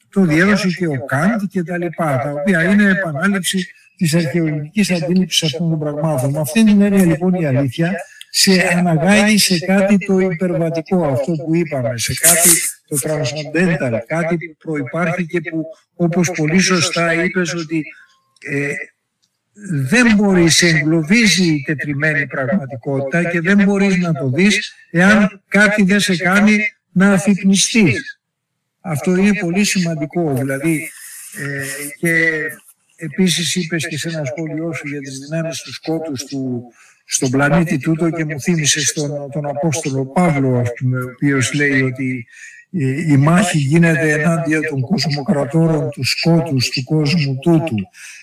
το διέδωσε και ο Κάντ και τα λοιπά, τα οποία είναι επανάληψη της αρχαιολογικής αντίληψης αυτών των πραγμάτων. Με αυτήν την έννοια λοιπόν η αλήθεια. σε αναγάγει σε κάτι το υπερβατικό, αυτό που είπαμε, σε κάτι το transcendental, κάτι που προϋπάρχει και που όπως πολύ σωστά είπες ότι ε, δεν μπορείς, σε εγκλωβίζει η τετριμένη πραγματικότητα και δεν μπορείς να το δεις εάν κάτι δεν σε κάνει να αφυπνιστείς. Αυτό είναι πολύ σημαντικό, δηλαδή ε, και επίσης είπες και σε ένα σχόλιο σου για τις δυνάμεις του σκότους του, στον πλανήτη τούτο και μου θύμισες στον, τον Απόστολο Παύλο, ας πούμε, ο οποίος λέει ότι η, η μάχη γίνεται ενάντια των κοσμοκρατόρων του σκότους του κόσμου τούτου,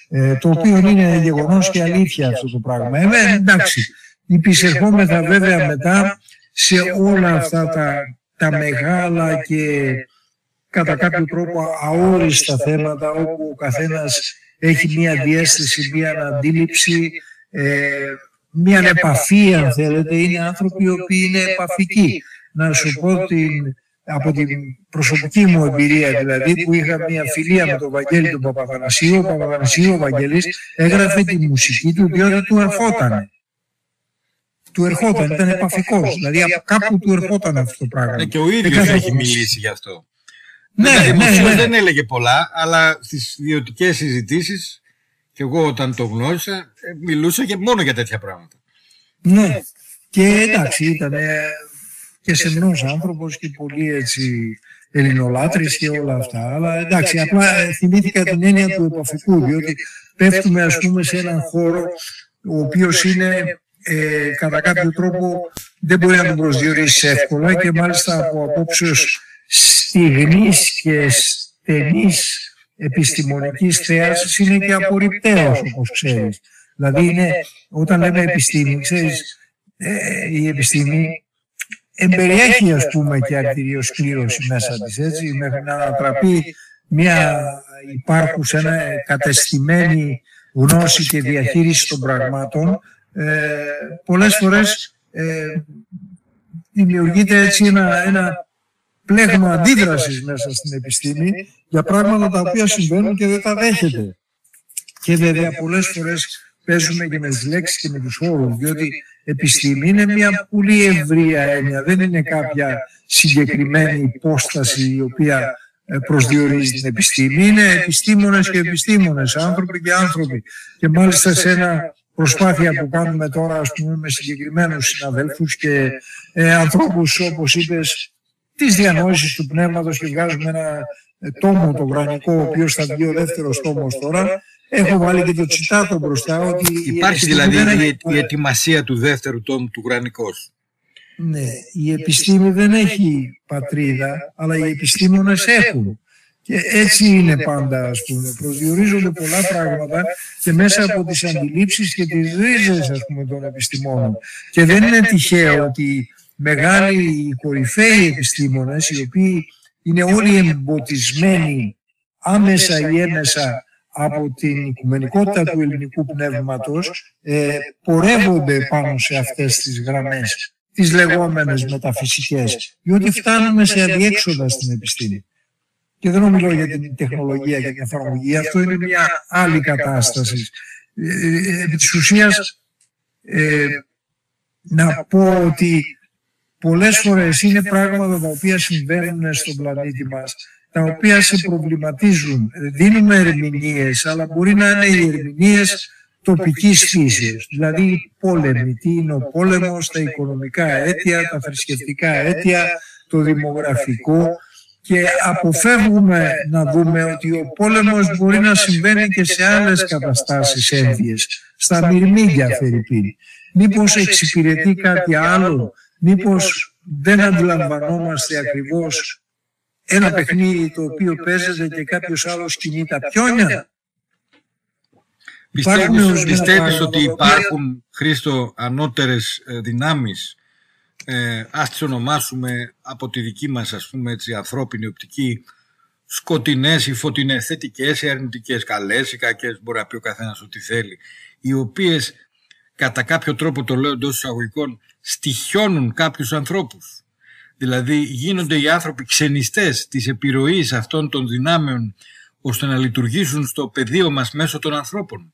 ε, το οποίο είναι γεγονός και αλήθεια αυτό το πράγμα. Ε, εντάξει, υπησερχόμεθα βέβαια μετά σε όλα αυτά τα, τα μεγάλα και κατά κάποιο τρόπο αόριστα θέματα όπου ο καθένας έχει μία διέστηση, μία αντίληψη, ε, μία επαφή αν θέλετε, είναι άνθρωποι οι οποίοι είναι επαφικοί. Να σου πω την, από την προσωπική μου εμπειρία δηλαδή που είχα μια φιλία με τον Βαγγέλη τον Παπαδανασίου, ο Παπαδανασίου ο Βαγγέλης έγραφε τη μουσική του διότι του ερχόταν. Του ερχόταν, ήταν επαφικός, δηλαδή από κάπου του ερχόταν αυτό το πράγμα. Ναι, και ο ίδιος Έκανε- έχει μιλήσει γι' αυτό. Ναι, Βέβαια, ναι, δημοσίως ναι. δεν έλεγε πολλά, αλλά στις ιδιωτικές συζητήσεις και εγώ όταν το γνώρισα ε, μιλούσα και μόνο για τέτοια πράγματα. Ναι. Και εντάξει, ήταν ε, και σεμνός άνθρωπος και πολύ έτσι ελληνολάτρης και όλα αυτά. Αλλά εντάξει, απλά ε, θυμήθηκα την έννοια του επαφικού, διότι πέφτουμε ας πούμε σε έναν χώρο ο οποίος είναι ε, κατά κάποιο τρόπο δεν μπορεί να τον προσδιορίσει εύκολα και μάλιστα από απόψεως στιγνής και στενής επιστημονικής θέασης είναι και απορριπταίος όπως ξέρεις. Δηλαδή είναι, όταν λέμε επιστήμη, ξέρεις, ε, η επιστήμη εμπεριέχει ας πούμε και αρτηριοσκλήρωση μέσα της έτσι μέχρι να ανατραπεί μια υπάρχουσα ένα κατεστημένη γνώση και διαχείριση των πραγμάτων ε, πολλές φορές ε, δημιουργείται έτσι ένα, ένα πλέγμα αντίδρασης μέσα στην επιστήμη για πράγματα τα οποία συμβαίνουν και δεν τα δέχεται. Και βέβαια πολλές φορές παίζουμε και με τις λέξεις και με τους όρους, διότι επιστήμη είναι μια πολύ ευρία έννοια, δεν είναι κάποια συγκεκριμένη υπόσταση η οποία ε, προσδιορίζει την επιστήμη. Είναι επιστήμονες και επιστήμονες, άνθρωποι και άνθρωποι. Και μάλιστα σε ένα προσπάθεια που κάνουμε τώρα ας πούμε, με συγκεκριμένους συναδέλφους και ε, ανθρώπους όπως είπες τις διανόησεις του πνεύματος και βγάζουμε ένα ε, τόμο το γρανικό ο οποίος θα βγει ο δεύτερος τόμος τώρα Έχω βάλει και το τσιτάτο μπροστά ότι... Υπάρχει δηλαδή η, η ετοιμασία του δεύτερου τόμου του Γρανικός. Ναι, η επιστήμη δεν έχει πατρίδα, αλλά οι επιστήμονες έχουν. Και έτσι είναι πάντα, ας πούμε. Προσδιορίζονται πολλά πράγματα και μέσα από τις αντιλήψεις και τις ρίζες, ας πούμε, των επιστημόνων. Και δεν είναι τυχαίο ότι μεγάλοι κορυφαίοι επιστήμονες, οι οποίοι είναι όλοι εμποτισμένοι άμεσα ή έμεσα από την οικουμενικότητα του ελληνικού πνεύματος ε, πορεύονται πάνω σε αυτές τις γραμμές, τις λεγόμενες μεταφυσικές, διότι φτάνουμε σε αδιέξοδα στην επιστήμη. Και δεν ομιλώ για την τεχνολογία και την εφαρμογή, αυτό είναι μια άλλη κατάσταση. Ε, ε, επί της ουσίας, ε, να πω ότι πολλές φορές είναι πράγματα τα οποία συμβαίνουν στον πλανήτη μας τα οποία σε προβληματίζουν. Δίνουμε ερμηνείες, αλλά μπορεί να είναι οι ερμηνείες τοπικής φύσης. Δηλαδή πόλεμοι, τι είναι ο πόλεμος, τα οικονομικά αίτια, τα θρησκευτικά αίτια, το δημογραφικό και αποφεύγουμε να δούμε ότι ο πόλεμος μπορεί να συμβαίνει και σε άλλες καταστάσεις ένδυες, στα μυρμήγκια Φερρυπίν. Μήπως εξυπηρετεί κάτι άλλο, μήπως δεν αντιλαμβανόμαστε ακριβώς ένα παιχνίδι το οποίο παίζεται και κάποιος άλλος κινεί τα πιόνια. Πιστεύεις, πιστεύεις ότι υπάρχουν, Χρήστο, ανώτερες ε, δυνάμεις, ε, ας τις ονομάσουμε από τη δική μας ας πούμε έτσι ανθρώπινη οπτική, σκοτεινές ή φωτεινές, θετικές ή αρνητικές, καλές ή κακές, μπορεί να πει ο καθένας ό,τι θέλει, οι οποίες κατά κάποιο τρόπο το λέω εντός εισαγωγικών στοιχιώνουν κάποιους ανθρώπους. Δηλαδή γίνονται οι άνθρωποι ξενιστές της επιρροής αυτών των δυνάμεων ώστε να λειτουργήσουν στο πεδίο μας μέσω των ανθρώπων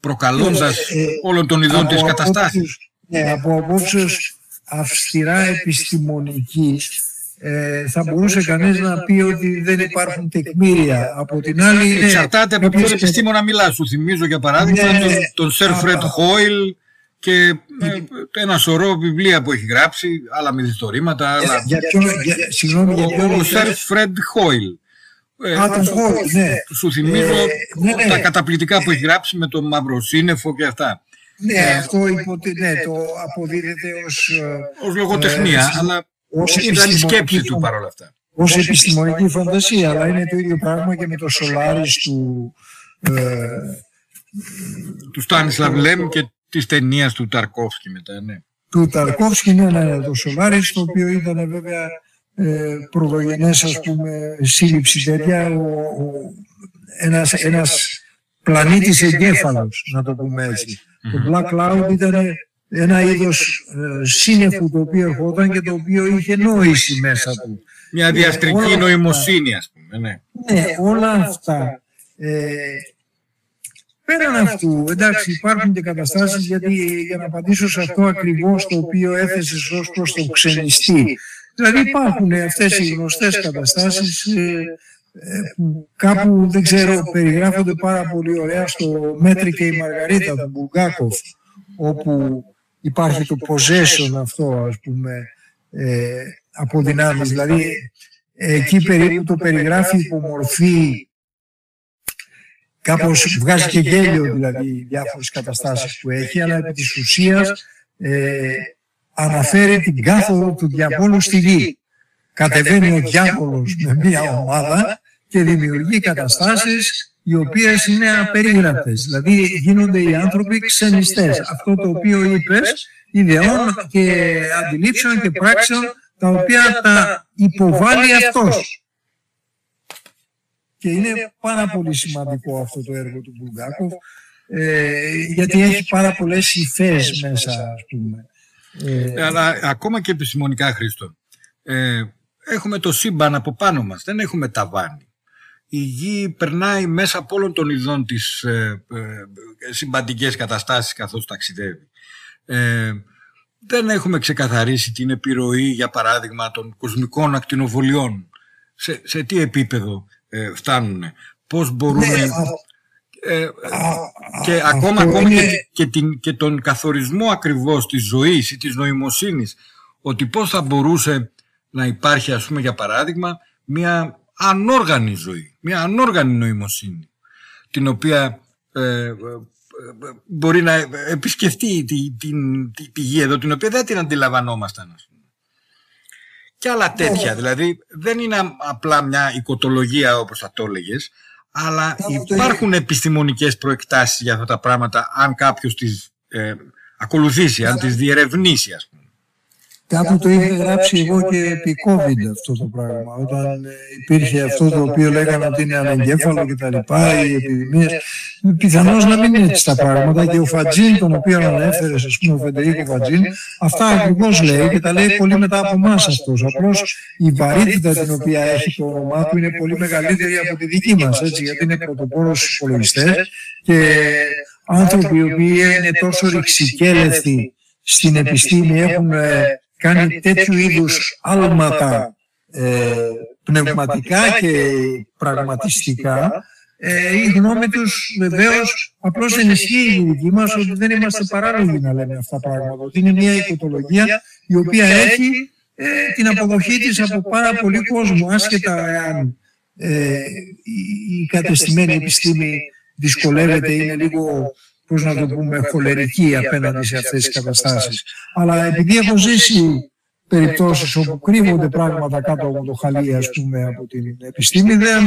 προκαλώντας ε, ε, όλων των ειδών της καταστάσης. Ναι, από απόψεως αυστηρά επιστημονικής ε, θα μπορούσε κανείς να πει ότι δεν υπάρχουν τεκμήρια. Από την άλλη... Εξαρτάται από ποιον επιστήμονα μιλάς. Σου θυμίζω για παράδειγμα ναι, τον, τον Σερ Φρέντ Χόιλ και ένα σωρό βιβλία που έχει γράψει, άλλα μυθιστορήματα. Άλλα... Για ποιον, για, συγγνώμη, για ποιον. Ο Σερ Φρέντ Χόιλ. Α, τον Χόιλ, ναι. Σου θυμίζω ε, ναι, ναι. τα καταπληκτικά που έχει γράψει με τον Μαυροσύννεφο και αυτά. Ναι, ε, αυτό υποτε, ναι, το αποδίδεται ως... Ως λογοτεχνία, ε, αλλά ως ήταν η σκέψη του παρόλα αυτά. Ως επιστημονική φαντασία, αλλά είναι το ίδιο πράγμα και με το Σολάρις του... Ε, του Στάνισλαβ Λέμ και της ταινίας του Ταρκόφσκι μετά, ναι. Του Ταρκόφσκι, ναι, ναι, το Σολάρι, το οποίο ήταν βέβαια ε, πρωτογενές, ας πούμε, σύλληψη τέτοια, ο, ο, ένας, ένας πλανήτης εγκέφαλος, να το πούμε έτσι. Το Black Cloud ήταν ένα είδος ε, σύννεφου το οποίο ερχόταν και το οποίο είχε νόηση μέσα του. Μια διαστρική ε, νοημοσύνη, ας πούμε, ναι. Ναι, όλα αυτά ε, Πέραν αυτού, εντάξει, υπάρχουν και καταστάσεις γιατί για να απαντήσω σε αυτό ακριβώς το οποίο έθεσε ως προς τον ξενιστή. Δηλαδή υπάρχουν αυτές οι γνωστές καταστάσεις ε, ε, που κάπου δεν ξέρω περιγράφονται πάρα πολύ ωραία στο Μέτρη και η Μαργαρίτα του Μπουλγκάκοφ όπου υπάρχει το possession αυτό ας πούμε ε, από δυνάμεις. Δηλαδή εκεί περίπου το περιγράφει υπομορφή κάπως βγάζει και γέλιο δηλαδή διάφορες καταστάσεις που έχει, αλλά επί της ουσίας ε, αναφέρει την κάθοδο του διαβόλου στη γη. Κατεβαίνει ο διάβολος με μια ομάδα και δημιουργεί καταστάσεις οι οποίες είναι απερίγραπτες. Δηλαδή γίνονται οι άνθρωποι ξενιστές. Αυτό το οποίο είπες, ιδεών και αντιλήψεων και πράξεων τα οποία τα υποβάλλει αυτός. Και είναι πάρα πολύ σημαντικό αυτό το έργο του Μπουλγκάκοφ, ε, γιατί έχει πάρα πολλές υφές μέσα, ας πούμε. Ε, αλλά ακόμα και επιστημονικά, Χρήστο, ε, έχουμε το σύμπαν από πάνω μας, δεν έχουμε ταβάνι. Η γη περνάει μέσα από όλων των ειδών της ε, ε, συμπαντικές καταστάσεις καθώς ταξιδεύει. Ε, δεν έχουμε ξεκαθαρίσει την επιρροή, για παράδειγμα, των κοσμικών ακτινοβολιών. Σε, σε τι επίπεδο; Ε, φτάνουν. Πώς μπορούν... Ναι, ε, και ακόμα, ακόμα και, και, την, και τον καθορισμό ακριβώς της ζωής ή της νοημοσύνης ότι πώς θα μπορούσε να υπάρχει ας πούμε για παράδειγμα μια ανόργανη ζωή, μια ανόργανη νοημοσύνη την οποία ε, μπορεί να επισκεφτεί τη, την, τη, τη γη εδώ την οποία δεν την αντιλαμβανόμασταν ας πούμε. Και άλλα τέτοια, δηλαδή δεν είναι απλά μια οικοτολογία όπως θα το έλεγες, αλλά υπάρχουν επιστημονικές προεκτάσεις για αυτά τα πράγματα αν κάποιος τις ε, ακολουθήσει, αν τις διερευνήσει ας πούμε. Κάπου το είχα γράψει εγώ και επί COVID αυτό το πράγμα. Όταν ε, υπήρχε αυτό το οποίο λέγανε ότι είναι ανεγκέφαλο και τα λοιπά, οι επιδημίες. Πιθανώς να μην είναι έτσι τα πράγματα και ο Φατζίν, τον οποίο ανέφερες, ας πούμε, ο Φεντερίκο Φατζίν, αυτά ακριβώς λέει και τα λέει πολύ μετά από εμάς αυτός. Απλώς η βαρύτητα την οποία έχει το όνομά του είναι πολύ μεγαλύτερη από τη δική μας, γιατί είναι πρωτοπόρο στου υπολογιστέ και άνθρωποι οι οποίοι είναι τόσο ρηξικέλευτοι στην επιστήμη έχουν ε, κάνει τέτοιου είδους άλματα ε, πνευματικά και πραγματιστικά ε, η γνώμη τους βεβαίως απλώς ενισχύει η δική μας ότι δεν είμαστε παράλογοι να λέμε αυτά τα πράγματα. Ότι είναι μια οικοτολογία η οποία έχει ε, την αποδοχή της από πάρα πολύ κόσμο άσχετα εάν ε, η, η κατεστημένη επιστήμη δυσκολεύεται, είναι λίγο πώς να το πούμε, χολερική απέναντι σε αυτές τις καταστάσεις. Αλλά επειδή έχω ζήσει περιπτώσεις όπου κρύβονται πράγματα κάτω από το χαλί, ας πούμε, από την επιστήμη, δεν,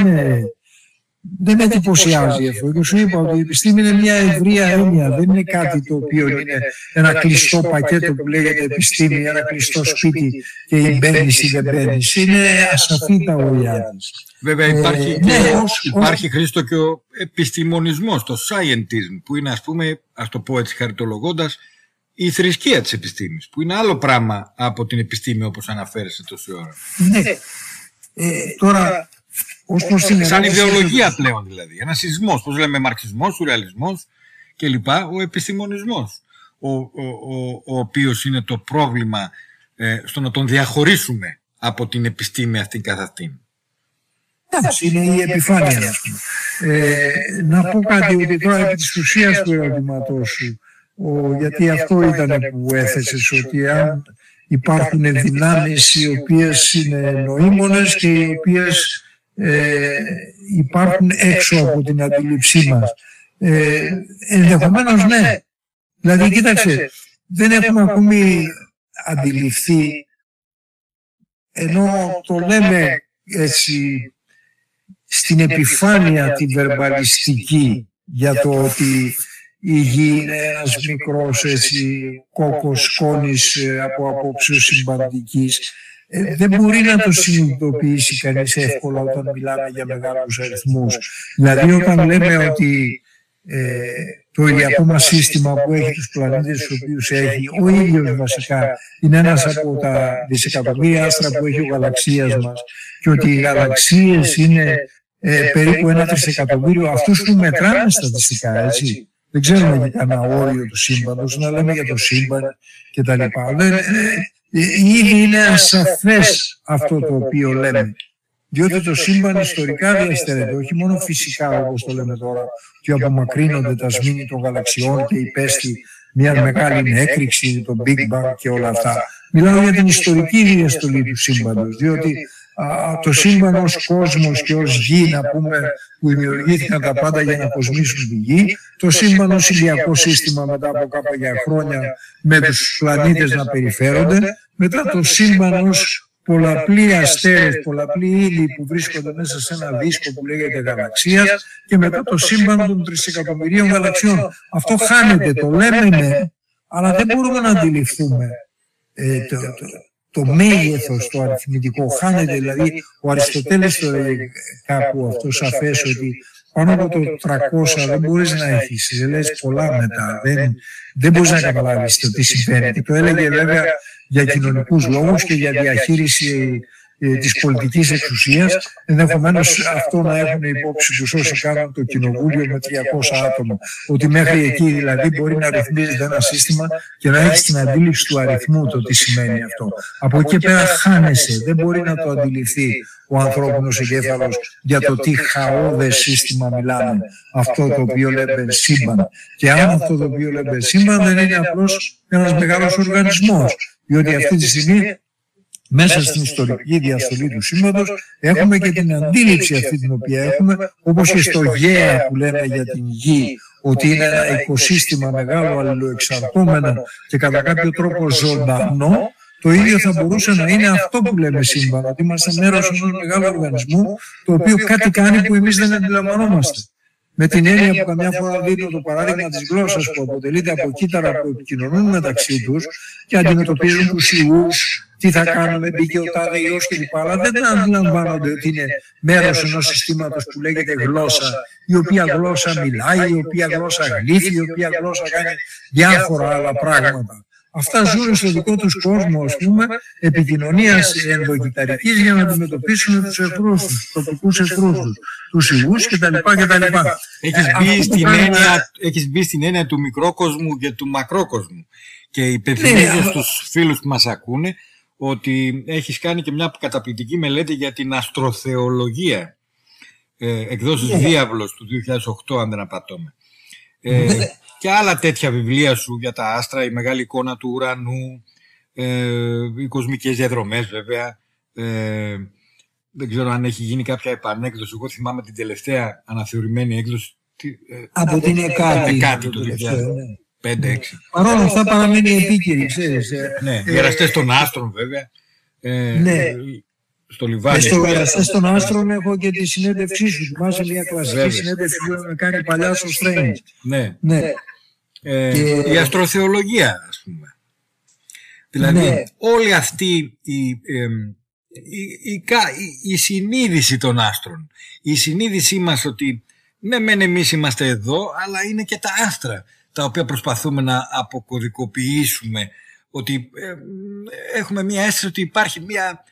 δεν με εντυπωσιάζει αυτό. Και σου είπα ότι η επιστήμη είναι μια ευρεία έννοια, δεν είναι κάτι το οποίο είναι ένα κλειστό πακέτο που λέγεται επιστήμη, ένα κλειστό σπίτι και μπαίνει ή δεν μπαίνει. Είναι ασαφή τα ωριά της. Βέβαια υπάρχει, Ε, και, ναι, ως- υπάρχει Χρήστο και ο επιστημονισμός, το scientism, που είναι ας πούμε, ας το πω έτσι χαριτολογώντας, η θρησκεία της επιστήμης, που είναι άλλο πράγμα από την επιστήμη όπως αναφέρεσαι τόση ώρα. Ναι. Ε, τώρα, ως προς την Σαν ερώτηση- ιδεολογία πλέον δηλαδή. Ένα σεισμός, πώς λέμε μαρξισμός, σουρεαλισμός κλπ. Ο επιστημονισμός, ο, ο, ο, ο οποίος είναι το πρόβλημα ε, στο να τον διαχωρίσουμε από την επιστήμη αυτήν καθ' αυτήν. Εντάξει, είναι η επιφάνεια, ας πούμε. Ε, να πω κάτι ότι τώρα επί της ουσίας του ερωτήματός σου, ο, γιατί αυτό ήταν που έθεσες, ότι αν υπάρχουν δυνάμεις οι οποίες είναι νοήμονες και οι οποίες ε, υπάρχουν έξω από την αντίληψή μας. Ε, ενδεχομένως ναι. Δηλαδή, κοίταξε, δεν έχουμε ακόμη αντιληφθεί, ενώ το λέμε έτσι στην επιφάνεια τη βερμπαλιστική για το ότι η γη είναι ένας μικρός έτσι, κόκκος σκόνης ε, από απόψεως συμπαντικής. Ε, δεν μπορεί να το συνειδητοποιήσει κανείς εύκολα όταν μιλάμε για μεγάλους αριθμούς. Δηλαδή όταν λέμε ότι ε, το ηλιακό μας σύστημα που έχει τους πλανήτες τους οποίους έχει, ο ήλιος βασικά είναι ένας από τα δισεκατομμύρια άστρα που έχει ο γαλαξίας μας. και ότι οι γαλαξίες είναι ε, περίπου ένα τρισεκατομμύριο αυτούς που μετράνε στατιστικά, έτσι. Δεν ξέρουμε για κανένα όριο του σύμπαντος, να λέμε για το σύμπαν και τα λοιπά. Δεν, ε, ε, ήδη είναι ασαφές αυτό το οποίο λέμε. Διότι το σύμπαν ιστορικά διαστερεύεται, όχι μόνο φυσικά όπως το λέμε τώρα, και απομακρύνονται τα σμήνη των γαλαξιών και υπέστη μια μεγάλη έκρηξη, το Big Bang και όλα αυτά. Μιλάω για την ιστορική διαστολή του σύμπαντος, διότι α, το σύμπαν ως κόσμος και ως γη, να πούμε, που δημιουργήθηκαν τα πάντα για να κοσμήσουν τη γη, το σύμπαν ως ηλιακό σύστημα μετά από κάποια χρόνια με τους πλανήτες να περιφέρονται, μετά το σύμπαν ως πολλαπλή αστέρες, πολλαπλή ύλη που βρίσκονται μέσα σε ένα δίσκο που λέγεται γαλαξίας και μετά το σύμπαν των τρισεκατομμυρίων γαλαξιών. Αυτό χάνεται, το λέμε ναι, αλλά δεν μπορούμε να αντιληφθούμε ε, το, το, το μέγεθος το αριθμητικό. Χάνεται δηλαδή, ο Αριστοτέλης το έλεγε κάπου αυτό σαφές ότι πάνω από το 300 δεν μπορείς να έχεις, λες πολλά μετά, δεν, δεν μπορείς να καταλάβεις το τι συμβαίνει. Και το έλεγε βέβαια για κοινωνικούς λόγους και για διαχείριση ε, της πολιτικής εξουσίας, ενδεχομένως αυτό να έχουν υπόψη τους όσοι κάνουν το κοινοβούλιο με 300 άτομα. Ότι μέχρι εκεί δηλαδή μπορεί να ρυθμίζεται ένα σύστημα και να έχει την αντίληψη του αριθμού το τι σημαίνει αυτό. Από εκεί πέρα χάνεσαι, δεν μπορεί να το αντιληφθεί ο ανθρώπινος εγκέφαλος για το τι χαόδες σύστημα μιλάμε, αυτό το οποίο λέμε σύμπαν. Και αν αυτό το οποίο λέμε σύμπαν δεν είναι απλώς ένας μεγάλος οργανισμός, διότι αυτή τη στιγμή μέσα στην ιστορική διαστολή του σύμπαντος έχουμε και την αντίληψη αυτή την οποία έχουμε, όπως και στο ΓΕΑ που λέμε για την γη, ότι είναι ένα οικοσύστημα μεγάλο αλληλοεξαρτώμενο και κατά κάποιο τρόπο ζωντανό, το ίδιο θα μπορούσε να είναι αυτό που λέμε σύμπαν, ότι είμαστε μέρος ενός μεγάλου οργανισμού, το οποίο κάτι κάνει που εμείς δεν αντιλαμβανόμαστε. Με την έννοια που καμιά φορά δίνω το παράδειγμα της γλώσσας που αποτελείται από κύτταρα που επικοινωνούν μεταξύ τους και αντιμετωπίζουν τους ιούς, τι θα κάνουμε, μπήκε ο τάδε ιός κλπ. Αλλά δεν αντιλαμβάνονται ότι είναι μέρος ενός συστήματος που λέγεται γλώσσα, η οποία γλώσσα μιλάει, η οποία γλώσσα γλύφει, η οποία γλώσσα κάνει διάφορα άλλα πράγματα. Αυτά ζουν στο δικό τους κόσμο, ας πούμε, επικοινωνίας ενδοκυταρικής για να αντιμετωπίσουν τους εχθρούς τους, τους τοπικούς εχθρούς τους, τους υγούς κτλ. κτλ. Έχεις Ε, μπει, αυτό στην που πράγμα- έννοια, έχεις μπει στην έννοια του μικρόκοσμου και του μακρόκοσμου. Και υπενθυμίζω Ναι, αλλά- στους φίλους που μας ακούνε ότι έχεις κάνει και μια καταπληκτική μελέτη για την αστροθεολογία. Ε, εκδόσεις Ναι. Διάβλος του 2008 αν δεν απατώμε. Ε, και άλλα τέτοια βιβλία σου για τα άστρα, η μεγάλη εικόνα του ουρανού, ε, οι κοσμικές διαδρομές βέβαια. Ε, δεν ξέρω αν έχει γίνει κάποια επανέκδοση. Εγώ θυμάμαι την τελευταία αναθεωρημένη έκδοση. τι, ε, Από την Εκάτη. Εκάτη το τελευταίο, ναι. 5-6. Παρ' όλα αυτά παραμένει επίκαιρη, ξέρεις. ε. Ναι, Ε, γεραστές των άστρων βέβαια. Ε, Ναι. Στο Και Λιβάνι. στο Εραστέ των Άστρων έχω και τη συνέντευξή σου. Θυμάσαι μια κλασική Βέβαια. συνέντευξη που είχαμε κάνει παλιά στο Strange. Ναι. Ναι. Ε, Και- Η αστροθεολογία, ας πούμε. Δηλαδή, Ναι. όλη αυτή η, εμ, η, η, κα- η- η συνείδηση των άστρων, η συνείδησή μας ότι ναι μεν εμείς είμαστε εδώ, αλλά είναι και τα άστρα τα οποία προσπαθούμε να αποκωδικοποιήσουμε ότι ε, έχουμε μια αίσθηση ότι υπάρχει μια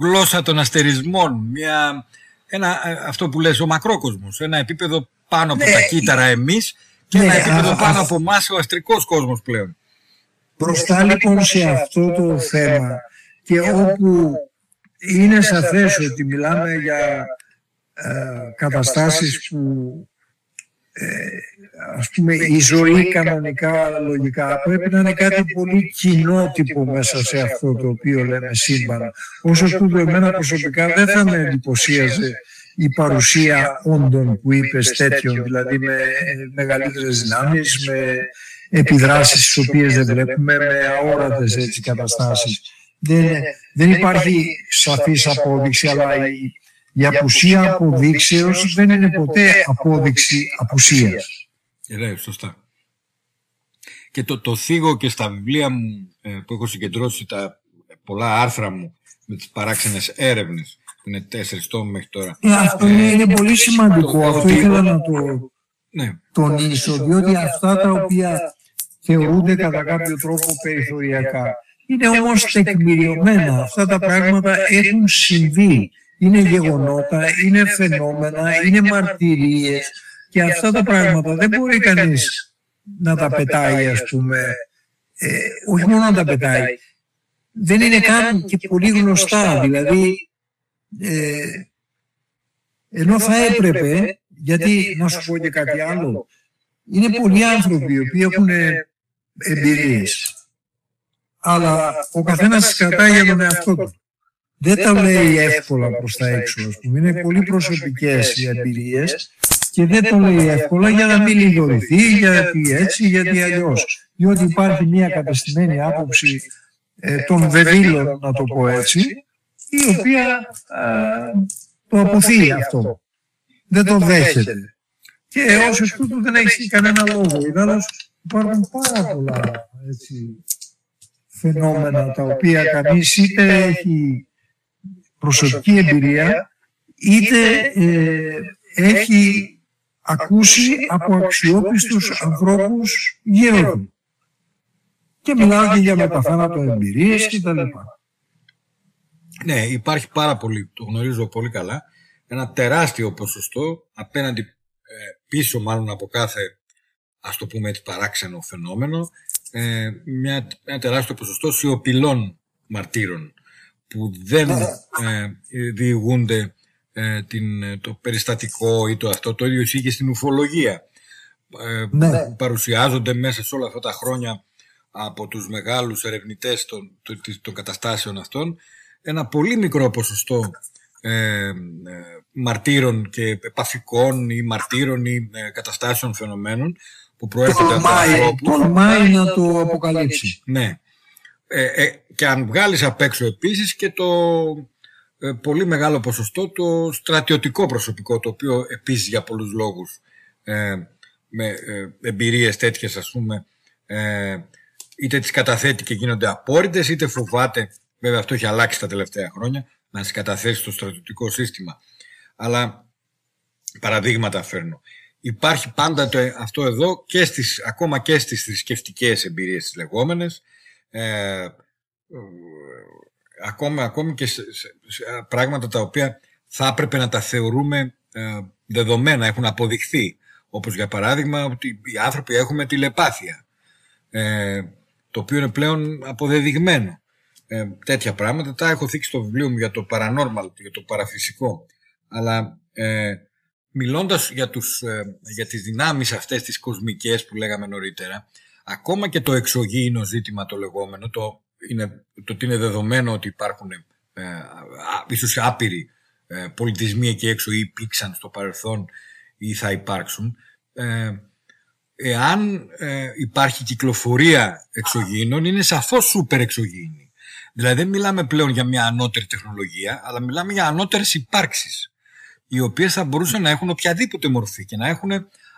γλώσσα των αστερισμών, μια, ένα, ε, αυτό που λες ο μακρόκοσμος, ένα επίπεδο πάνω από Ναι, τα κύτταρα εμείς και ναι, ένα επίπεδο α- πάνω α- από εμάς ο αστρικός κόσμος πλέον. Μπροστά λοιπόν σε αυτό το θέμα και όπου είναι σαφές ότι μιλάμε για ε, καταστάσεις που ε, ας πούμε η ζωή κανονικά λογικά πρέπει να είναι κάτι πολύ κοινότυπο μέσα σε αυτό το οποίο λέμε σύμπαν. Όσο τούτο εμένα προσωπικά δεν θα με εντυπωσίαζε η παρουσία όντων που είπες τέτοιων, δηλαδή με μεγαλύτερες δυνάμεις, με επιδράσεις τις οποίες δεν βλέπουμε, με αόρατες έτσι καταστάσεις. Δεν, δεν υπάρχει σαφής απόδειξη, αλλά η, η απουσία αποδείξεως δεν είναι ποτέ απόδειξη απουσίας. Ναι, σωστά. Και το, το θίγω και στα βιβλία μου ε, που έχω συγκεντρώσει τα πολλά άρθρα μου με τις παράξενες έρευνες που είναι τέσσερις τόμοι μέχρι τώρα. Ε, αυτό είναι, είναι πολύ σημαντικό. το- Αυτό ότι- ήθελα να το Ναι, τονίσω, διότι αυτά τα οποία θεωρούνται κατά κάποιο τρόπο περιθωριακά είναι όμως τεκμηριωμένα. Αυτά τα πράγματα έχουν συμβεί. Είναι γεγονότα, είναι φαινόμενα, είναι μαρτυρίες και αυτά τα πράγματα δεν μπορεί κανείς να τα πετάει ας πούμε. Ε, όχι μόνο να τα πετάει. Δεν είναι καν και πολύ γνωστά. Δηλαδή ε, ενώ θα έπρεπε, γιατί να σου πω και κάτι άλλο, είναι πολλοί άνθρωποι οι οποίοι έχουν εμπειρίες. Αλλά ο καθένας τις κρατάει για τον εαυτό του. Δεν τα λέει εύκολα προς τα έξω, ας πούμε. Είναι πολύ προσωπικές οι εμπειρίες και δεν το λέει εύκολα για να μην λιγορηθεί, γιατί έτσι, γιατί αλλιώς. Διότι υπάρχει μια κατεστημένη άποψη ε, των βεβήλων, να το πω έτσι, η οποία α, το αποθεί αυτό. Δεν το δέχεται. Και όσο εκ τούτου δεν έχει κανένα λόγο. Ιδάλλως υπάρχουν πάρα πολλά έτσι, φαινόμενα τα οποία κανείς είτε έχει προσωπική εμπειρία είτε ε, έχει ακούσει από αξιόπιστους ανθρώπους γύρω του. Και μιλάω και για μεταθάνατο εμπειρίες και τα λοιπά. Ναι, υπάρχει πάρα πολύ, το γνωρίζω πολύ καλά, ένα τεράστιο ποσοστό απέναντι ε, πίσω μάλλον από κάθε ας το πούμε έτσι παράξενο φαινόμενο ε, μια, ένα τεράστιο ποσοστό σιωπηλών μαρτύρων που δεν ε, διηγούνται ε, την, το περιστατικό ή το αυτό. Το ίδιο ισχύει και στην ουφολογία. Ε, Ναι. που Παρουσιάζονται μέσα σε όλα αυτά τα χρόνια από τους μεγάλους ερευνητές των, των, των καταστάσεων αυτών ένα πολύ μικρό ποσοστό ε, ε, μαρτύρων και επαφικών ή μαρτύρων ή ε, καταστάσεων φαινομένων που προέρχονται από Τολμάει, ανθρώπους τολμάει να το αποκαλύψει. ναι. Ε, ε, και αν βγάλεις απ' έξω επίσης και το ε, πολύ μεγάλο ποσοστό το στρατιωτικό προσωπικό το οποίο επίσης για πολλούς λόγους ε, με ε, εμπειρίες τέτοιες ας πούμε ε, είτε τις καταθέτει και γίνονται απόρριτες είτε φοβάται βέβαια αυτό έχει αλλάξει τα τελευταία χρόνια να τις καταθέσει στο στρατιωτικό σύστημα. Αλλά παραδείγματα φέρνω. Υπάρχει πάντα το, αυτό εδώ και στις, ακόμα και στις θρησκευτικές εμπειρίες τις λεγόμενες ε, ε, ακόμα, ακόμη και σε, σε- σε πράγματα τα οποία θα έπρεπε να τα θεωρούμε ε, δεδομένα, έχουν αποδειχθεί. Όπως για παράδειγμα ότι οι άνθρωποι έχουμε τηλεπάθεια, ε, το οποίο είναι πλέον αποδεδειγμένο. Ε, τέτοια πράγματα τα έχω θίξει στο βιβλίο μου για το paranormal, για το παραφυσικό. Αλλά ε, μιλώντας για, τους, ε, για τις δυνάμεις αυτές τις κοσμικές που λέγαμε νωρίτερα, ακόμα και το εξωγήινο ζήτημα το λεγόμενο, το, είναι, το ότι είναι δεδομένο ότι υπάρχουν ε, α, ίσως άπειροι ε, πολιτισμοί εκεί έξω ή υπήρξαν στο παρελθόν ή θα υπάρξουν, ε, εάν ε, υπάρχει κυκλοφορία εξωγήινων είναι σαφώς σούπερ εξωγήινη. Δηλαδή δεν μιλάμε πλέον για μια ανώτερη τεχνολογία, αλλά μιλάμε για ανώτερες υπάρξεις, οι οποίες θα μπορούσαν να έχουν οποιαδήποτε μορφή και να έχουν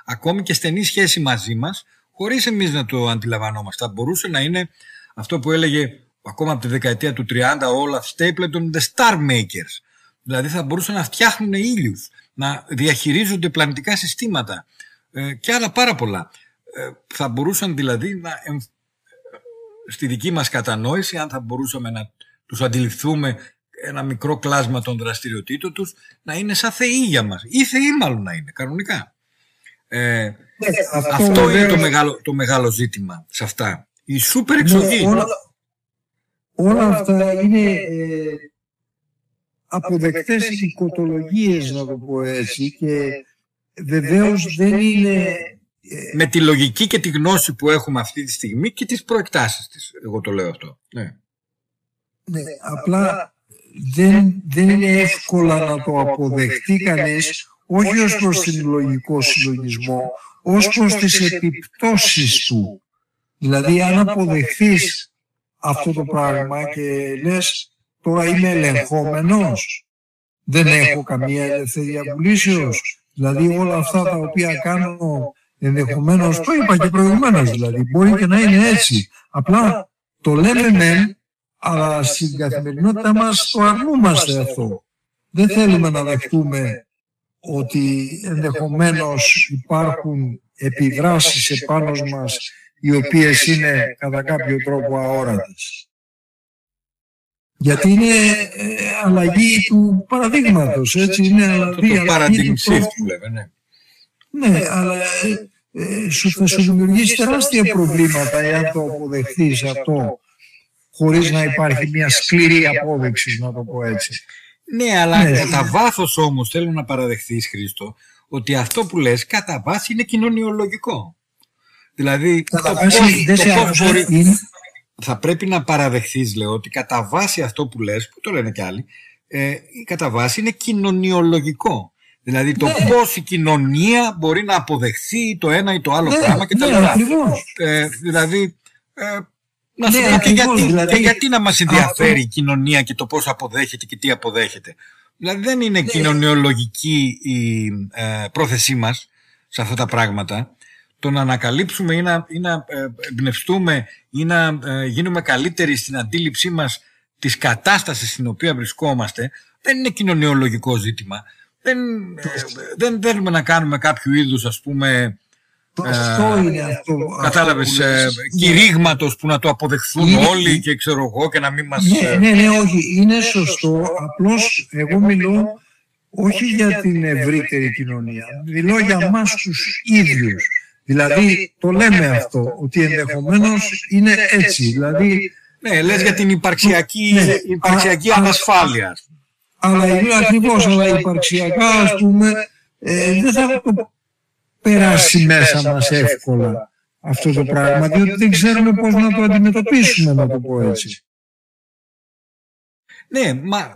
ακόμη και στενή σχέση μαζί μας, χωρίς εμείς να το αντιλαμβανόμαστε. Θα μπορούσε να είναι αυτό που έλεγε ακόμα από τη δεκαετία του 30 ο Olaf Stapleton, the star makers. Δηλαδή θα μπορούσαν να φτιάχνουν ήλιους, να διαχειρίζονται πλανητικά συστήματα ε, και άλλα πάρα πολλά. Ε, θα μπορούσαν δηλαδή να, εμ- στη δική μας κατανόηση, αν θα μπορούσαμε να τους αντιληφθούμε ένα μικρό κλάσμα των δραστηριοτήτων τους, να είναι σαν θεοί για μας. Ή θεοί μάλλον να είναι, κανονικά. Ε, αυτό είναι βεβαίως- το μεγάλο, το μεγάλο ζήτημα σε αυτά. Η σούπερ Ναι, εξωγή. όλα, όλα αυτά είναι ε, αποδεκτές οικοτολογίες να το πω έτσι και βεβαίως δεν είναι Με τη λογική και τη γνώση που έχουμε αυτή τη στιγμή και τις προεκτάσεις της. Εγώ το λέω αυτό. Ναι. ναι, απλά δεν, δεν είναι εύκολα να το αποδεχτεί κανείς όχι ως προς την λογικό συλλογισμό ως προς τις επιπτώσεις του δηλαδή αν αποδεχθείς αυτό το πράγμα και λες τώρα είμαι ελεγχόμενος δεν έχω καμία ελευθερία βουλήσεως δηλαδή όλα αυτά τα οποία κάνω ενδεχομένως το είπα και προηγουμένως δηλαδή μπορεί και να είναι έτσι. απλά το λέμε μεν αλλά στην καθημερινότητα μας το αρνούμαστε αυτό. δεν θέλουμε να δεχτούμε ότι ενδεχομένως υπάρχουν επιδράσεις επάνω μας οι οποίες είναι κατά κάποιο τρόπο αόρατες. Γιατί είναι ε, αλλαγή του παραδείγματος, έτσι είναι Το, αλλαγή, το αλλαγή paradigm του shift τρόπου. που λέμε. Ναι. Ναι, αλλά ε, ε, σου, θα σου δημιουργήσει τεράστια προβλήματα εάν το αποδεχθείς αυτό χωρίς να υπάρχει μια σκληρή απόδειξη, να το πω έτσι. Ναι, αλλά Ναι. κατά βάθος όμως θέλω να παραδεχθείς, Χρήστο, ότι αυτό που λες κατά βάση είναι κοινωνιολογικό. Δηλαδή, Κατά το βάση πώς- δεν το σε πώς άκουσα, μπορεί- είναι- θα πρέπει να παραδεχθείς, λέω, ότι κατά βάση αυτό που λες, που το λένε κι άλλοι, ε, κατά βάση είναι κοινωνιολογικό. Δηλαδή το πώς η κοινωνία μπορεί να αποδεχθεί το ένα ή το άλλο Ναι, πράγμα και τα ναι, λοιπά. ακριβώς. Ε, δηλαδή, ε, Να σου Ναι, πω και ακριβώς, γιατί, δηλαδή, και γιατί να μας ενδιαφέρει αυτό- η κοινωνία και το πώς αποδέχεται και τι αποδέχεται. Δηλαδή δεν Ναι. είναι κοινωνιολογική η ε, πρόθεσή μας σε αυτά τα πράγματα. Το να ανακαλύψουμε ή να, ή να ε, εμπνευστούμε ή να ε, γίνουμε καλύτεροι στην αντίληψή μας της κατάστασης στην οποία βρισκόμαστε δεν είναι κοινωνιολογικό ζήτημα. Δεν, ε, δεν θέλουμε να κάνουμε κάποιο είδους ας πούμε Αυτό είναι αυτό. Κατάλαβες αυτό που λες. κηρύγματος που να το αποδεχθούν Είναι- όλοι και ξέρω εγώ και να μην μας. Ναι, ναι, ναι, όχι, είναι σωστό. Απλώς εγώ μιλώ όχι για την ευρύτερη κοινωνία. Μιλώ για μας τους ίδιους. Δηλαδή το λέμε αυτό, ότι ενδεχομένως είναι έτσι. Δηλαδή, Ναι, λες για την υπαρξιακή, Ναι. υπαρξιακή Α, α, ανασφάλεια. αλλά είναι ακριβώς, αλλά υπαρξιακά ας πούμε, ε, δεν θα το περάσει μέσα μας εύκολα αυτό το πράγμα, διότι δεν ξέρουμε πώς να το αντιμετωπίσουμε, να το πω έτσι. Ναι, μα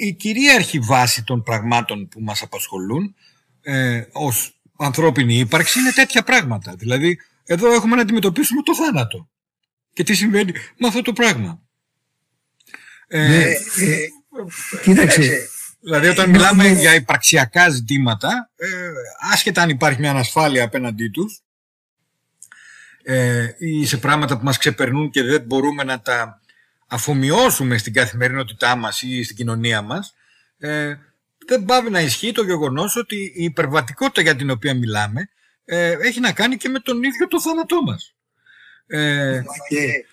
η κυρίαρχη βάση των πραγμάτων που μας απασχολούν ε, ως ανθρώπινη ύπαρξη είναι τέτοια πράγματα. Δηλαδή, εδώ έχουμε να αντιμετωπίσουμε το θάνατο. Και τι συμβαίνει με αυτό το πράγμα. Ε, Ναι, ε, κοίταξε, Δηλαδή όταν μιλάμε για υπαρξιακά ζητήματα, ε, άσχετα αν υπάρχει μια ανασφάλεια απέναντί τους ε, ή σε πράγματα που μας ξεπερνούν και δεν μπορούμε να τα αφομοιώσουμε στην καθημερινότητά μας ή στην κοινωνία μας, ε, δεν πάβει να ισχύει το γεγονός ότι η υπερβατικότητα για την οποία μιλάμε ε, έχει να κάνει και με τον ίδιο το θάνατό μας. Ε, και,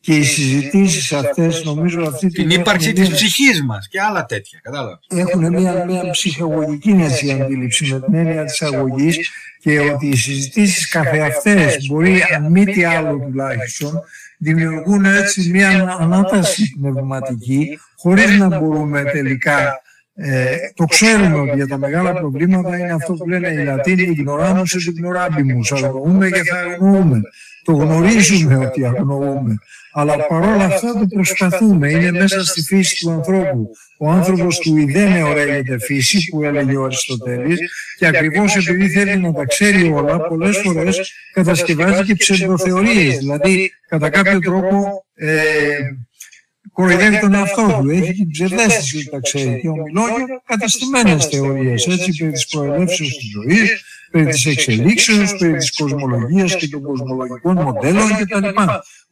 και οι συζητήσεις αυτές νομίζω αυτή την έχουν ύπαρξη μια- της ψυχής μας και άλλα τέτοια, κατάλαβα. έχουν μια, μια ψυχαγωγική έτσι, αντίληψη με την έννοια της αγωγής και ότι οι συζητήσεις καθεαυτές μπορεί αν μη τι άλλο τουλάχιστον δημιουργούν έτσι μια ανάταση πνευματική χωρίς να μπορούμε τελικά ε, το ξέρουμε ότι για τα μεγάλα προβλήματα είναι αυτό που λένε οι Λατίνοι ignoramus et ignorabimus αγνοούμε και θα αγνοούμε. Το γνωρίζουμε ότι αγνοούμε. Αλλά παρόλα αυτά το προσπαθούμε. Είναι μέσα στη φύση του ανθρώπου. Ο άνθρωπος του ιδένε ωραίγεται φύση που έλεγε ο Αριστοτέλης και ακριβώς επειδή θέλει να τα ξέρει όλα πολλές φορές κατασκευάζει και ψευδοθεωρίες. Δηλαδή κατά κάποιο τρόπο ε, κοροϊδεύει τον εαυτό του, έχει την ψευδέστηση ότι τα ξέρει. και ομιλώ για καταστημένες θεωρίες, έτσι, περί της προελεύσεως της ζωής, περί της εξελίξεως, περί της κοσμολογίας και των κοσμολογικών μοντέλων κτλ.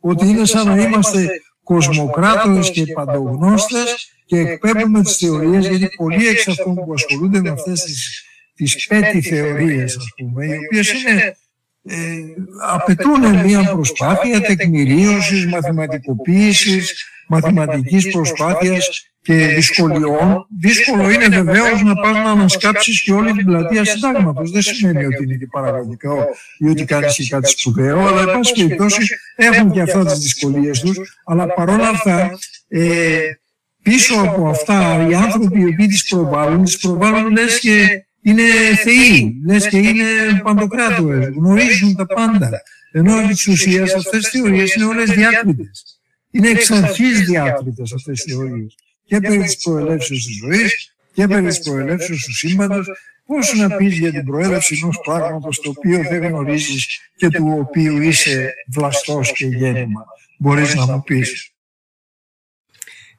Ότι είναι σαν να είμαστε κοσμοκράτορες και παντογνώστες και εκπέμπουμε τις θεωρίες, γιατί πολλοί εξ αυτών που ασχολούνται με αυτές τις, τις πέτη θεωρίες, ας πούμε, οι οποίες είναι ε, απαιτούν μια προσπάθεια τεκμηρίωσης, μαθηματικοποίησης, μαθηματικής προσπάθειας και δυσκολιών. Δύσκολο είναι βεβαίως να πας να ανασκάψεις και όλη την πλατεία συντάγματος. Δεν σημαίνει ότι είναι και παραγωγικό ή ότι κάνεις και κάτι σπουδαίο, αλλά εν πάση περιπτώσει έχουν και αυτά τις δυσκολίες τους. Αλλά παρόλα αυτά, ε, πίσω από αυτά οι άνθρωποι οι οποίοι τις προβάλλουν, τις προβάλλουν λες και είναι θεοί, λες και είναι παντοκράτορες, γνωρίζουν τα πάντα. Ενώ επί της ουσίας αυτές οι θεωρίες είναι όλες διάκριτες. Είναι εξ αρχής διάκριτες αυτές οι θεωρίες. Και περί της προελεύσεως της ζωής και περί της προελεύσεως του σύμπαντος. Πώς να πεις για την προέλευση ενός πράγματος το οποίο δεν γνωρίζεις και του οποίου είσαι βλαστός και γέννημα. Μπορείς να μου πεις.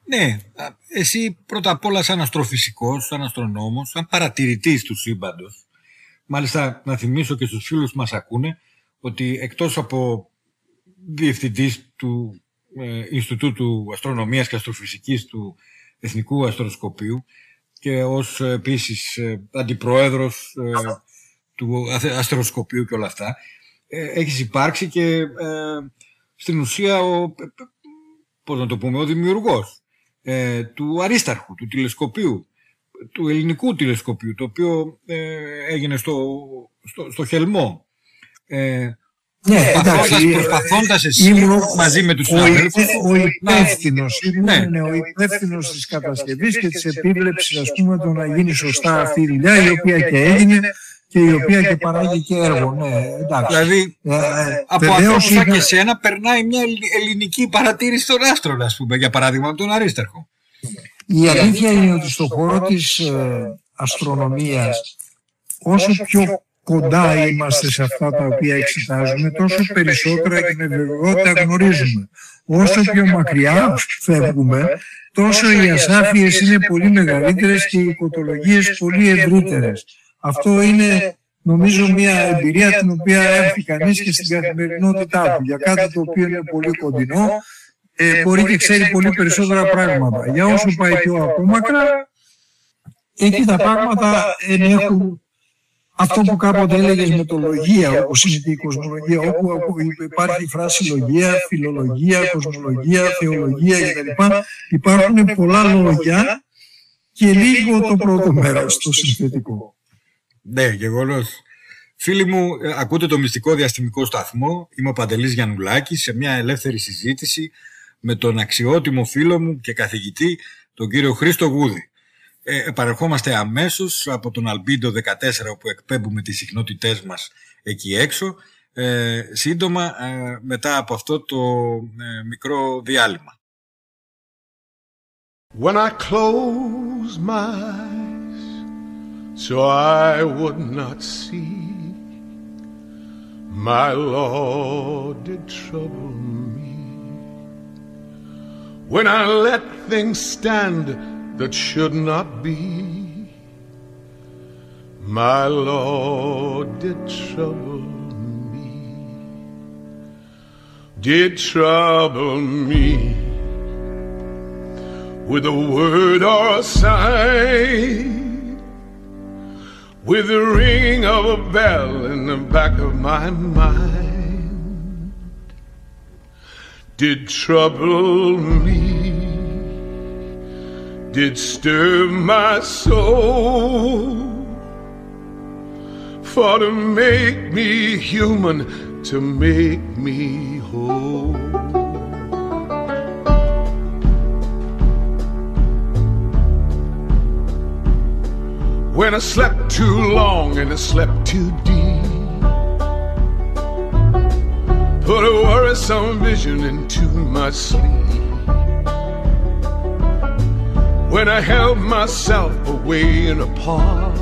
Ναι, α, εσύ πρώτα απ' όλα σαν αστροφυσικός, σαν αστρονόμος, σαν παρατηρητής του σύμπαντος. Μάλιστα να θυμίσω και στους φίλους που μας ακούνε ότι εκτός από διευθυντής του ε, Ινστιτούτου Αστρονομίας και Αστροφυσικής του Εθνικού Αστροσκοπείου και ως ε, επίσης ε, αντιπρόεδρος ε, του Αθε- Αστροσκοπείου και όλα αυτά ε, έχεις υπάρξει και ε, στην ουσία ο, πώς να το πούμε, ο δημιουργός ε, του Αρίσταρχου, του τηλεσκοπίου, του ελληνικού τηλεσκοπίου, το οποίο ε, έγινε στο, στο, στο Χελμό. Ε, Ναι, προσπαθώντας, εντάξει, προσπαθώντας εσύ ήμουν μαζί με τους ο, συναδέλφους ο υπεύθυνος. Ναι. ο υπεύθυνος της κατασκευής και της επίβλεψης, ας πούμε, το να γίνει σωστά αυτή η δουλειά, η οποία και έγινε και η οποία και παράγει και έργο. Ναι, εντάξει. Δηλαδή, Ε, ε, από βεβαίως ανθρώπους σαν είχα- και σένα περνάει μια ελλη- ελληνική παρατήρηση των άστρων, ας πούμε, για παράδειγμα, τον Αρίσταρχο. Η αλήθεια είναι ότι στον χώρο της ε, αστρονομίας όσο πιο κοντά είμαστε σε αυτά τα οποία εξετάζουμε τόσο περισσότερα και με βεβαιότητα γνωρίζουμε. όσο πιο μακριά φεύγουμε, τόσο οι ασάφειες είναι πολύ μεγαλύτερες και οι οικοτολογίες πολύ ευρύτερες. Αυτό είναι νομίζω μια εμπειρία την οποία έρθει κανείς και στην καθημερινότητά του για κάτι το οποίο είναι πολύ κοντινό ε, μπορεί και ξέρει πολύ περισσότερα πράγματα. Για όσο πάει πιο απόμακρα, εκεί τα πράγματα ενέχουν αυτό που κάποτε έλεγες μετολογία, όπως είναι και η κοσμολογία, όπου υπάρχει η φράση λογία, φιλολογία, κοσμολογία, θεολογία κτλ. Υπάρχουν πολλά λόγια και λίγο το πρώτο μέρος, το συνθετικό. Ναι, γεγονός. Φίλοι μου, ε, ακούτε το μυστικό διαστημικό σταθμό. Είμαι ο Παντελής Γιαννουλάκης σε μια ελεύθερη συζήτηση με τον αξιότιμο φίλο μου και καθηγητή, τον κύριο Χρήστο Γούδη. Ε, επαρερχόμαστε αμέσως από τον Αλμπίντο 14 όπου εκπέμπουμε τις συχνότητές μας εκεί έξω ε, σύντομα ε, μετά από αυτό το ε, μικρό διάλειμμα. When I close my eyes so I would not see. My Lord did trouble me. When I let things stand that should not be. My Lord did trouble me, did trouble me with a word or a sign, with the ringing of a bell in the back of my mind, did trouble me did stir my soul for to make me human, to make me whole. When I slept too long and I slept too deep, put a worrisome vision into my sleep when I held myself away and apart.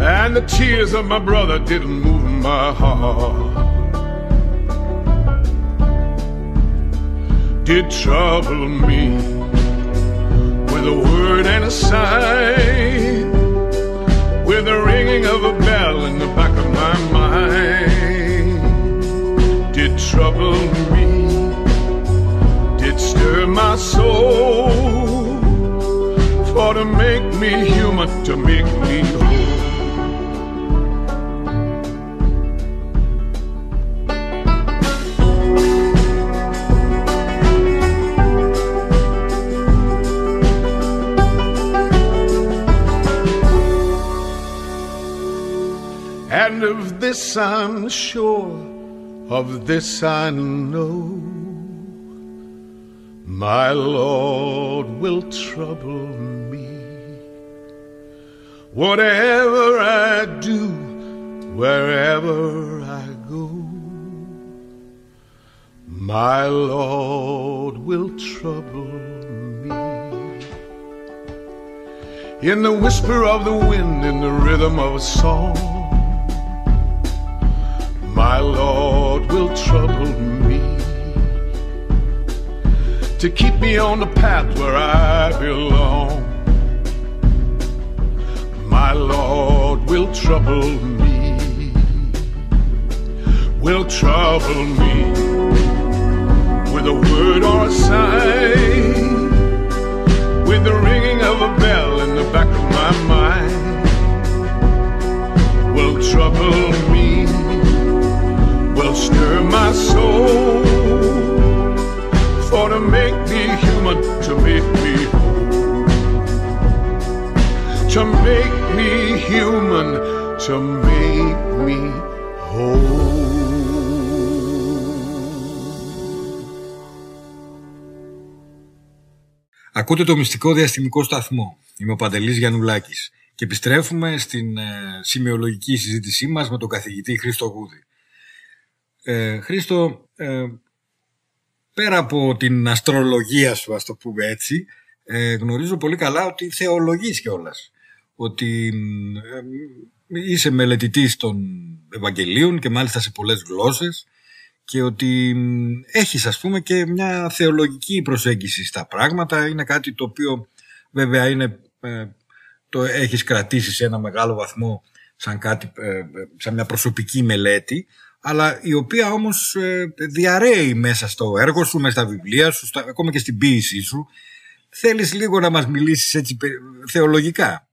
And the tears of my brother didn't move my heart. Did trouble me with a word and a sign, with the ringing of a bell in the back of my mind. Did trouble me did stir my soul for to make me human, to make me whole. Of this I'm sure, of this I know. My Lord will trouble me. Whatever I do, wherever I go, my Lord will trouble me. In the whisper of the wind, in the rhythm of a song, my Lord will trouble me to keep me on the path where I belong. My Lord will trouble me, will trouble me with a word or a sign, with the ringing of a bell in the back of my mind. Will trouble me, stir my soul for to make me human, to make me whole. To make me human, to make me whole. Ακούτε το μυστικό διαστημικό σταθμό. Είμαι ο Παντελής Γιαννουλάκης και επιστρέφουμε στην ε, σημειολογική συζήτησή μας με τον καθηγητή Χρήστο Γούδη. Ε, Χρήστο, ε, πέρα από την αστρολογία σου, ας το πούμε έτσι, ε, γνωρίζω πολύ καλά ότι θεολογείς κιόλας. Ότι ε, είσαι μελετητής των Ευαγγελίων και μάλιστα σε πολλές γλώσσες και ότι μ, έχεις ας πούμε και μια θεολογική προσέγγιση στα πράγματα. Είναι κάτι το οποίο βέβαια είναι, ε, το έχεις κρατήσει σε ένα μεγάλο βαθμό σαν, κάτι, ε, ε, σαν μια προσωπική μελέτη αλλά η οποία όμως ε, διαρρέει μέσα στο έργο σου, μέσα στα βιβλία σου, στα, ακόμα και στην ποίησή σου. Θέλεις λίγο να μας μιλήσεις έτσι πε- θεολογικά;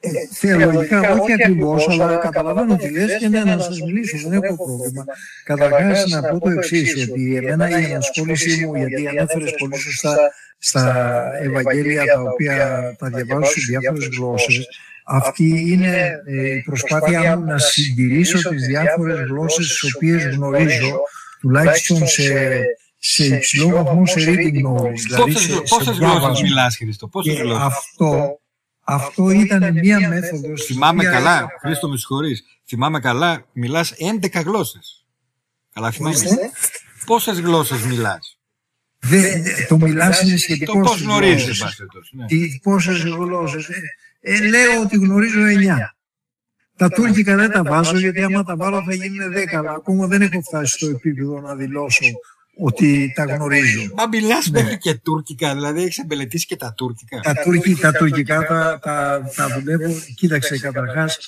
Ε, θεολογικά όχι ακριβώς, αλλά καταλαβαίνω τι λες και ναι, να σας μιλήσω, δεν έχω πρόβλημα. Καταρχάς, να πω το εξής, ότι εμένα η ενασχόλησή μου, γιατί ανέφερες πολύ σωστά στα Ευαγγέλια τα οποία τα διαβάζω σε διάφορες γλώσσες, αυτή είναι ε, η προσπάθειά μου να συντηρήσω τις διάφορες γλώσσες τις οποίες γνωρίζω, τουλάχιστον σε, σε υψηλό βαθμό σε reading knowledge. Δηλαδή Πόσες, σε, γλω- σε πόσες διάβασμα. γλώσσες μιλάς Χρήστο, πόσες Και γλώσσες; αυτό, αυτό ήταν μία μέθοδος. στην Θυμάμαι οποία καλά, έκανα- Χρήστο με συγχωρείς, θυμάμαι καλά, μιλάς 11 γλώσσες. Καλά θυμάμαι. Ορίστε. Πόσες γλώσσες μιλάς; Δεν- δεν- το μιλάς είναι σχετικό Το πώς στις γνωρίζεις, εν γλώσσες. πάση περιπτώσει, ναι. Τι, πόσες γλώσσες. Ε, ε, λέω ότι γνωρίζω εννιά. Τα τουρκικά δεν τα βάζω γιατί άμα τα βάλω θα γίνουν δέκα. Αλλά ακόμα δεν έχω φτάσει στο επίπεδο να δηλώσω ότι τα γνωρίζω. Μα μιλάς Ναι. μέχρι και τουρκικά, δηλαδή έχεις εμπελετήσει και τα τουρκικά. Τα, τουρκι, τα τουρκικά τα, τα, τα δουλεύω. Κοίταξε καταρχάς,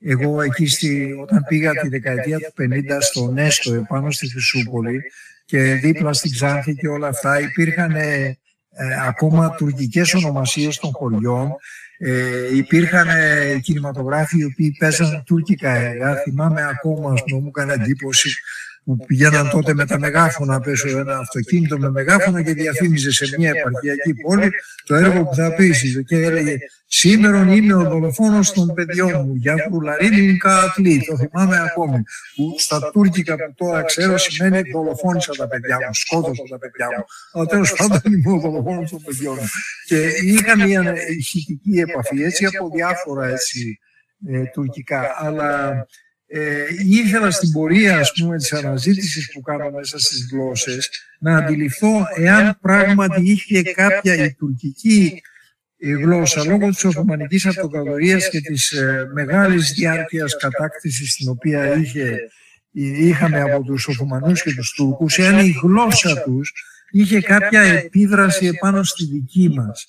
εγώ εκεί στη, όταν πήγα τη δεκαετία του 50 στο Νέστο επάνω στη Χρυσούπολη και δίπλα στην Ξάνθη και όλα αυτά υπήρχαν ε, ε, ακόμα τουρκικές ονομασίες των χωριών ε, υπήρχαν ε, κινηματογράφοι οι οποίοι παίζαν τουρκικά έργα θυμάμαι ακόμα ας πούμε, μου έκανε εντύπωση που πηγαίναν τότε με τα μεγάφωνα πέσω ένα αυτοκίνητο με μεγάφωνα και διαφήμιζε σε μια επαρχιακή πόλη το έργο που θα πείσει και έλεγε Σήμερα είμαι ο δολοφόνος των παιδιών μου για φρουλαρίνιν κατλή. Το θυμάμαι ακόμη. Που στα τουρκικά που τώρα ξέρω σημαίνει δολοφόνησα τα παιδιά μου, σκότωσα τα παιδιά μου. Αλλά τέλος πάντων είμαι ο δολοφόνος των παιδιών μου. Και είχα μια ηχητική επαφή έτσι από διάφορα έτσι, ε, τουρκικά. Αλλά ε, ήθελα στην πορεία ας πούμε της αναζήτησης που κάνω μέσα στις γλώσσες να αντιληφθώ εάν πράγματι είχε κάποια η τουρκική η γλώσσα λόγω της Οθωμανικής Αυτοκρατορίας και της ε, μεγάλης διάρκειας κατάκτησης την οποία είχε, είχαμε από τους Οθωμανούς και τους Τούρκους εάν η γλώσσα τους είχε κάποια επίδραση επάνω στη δική μας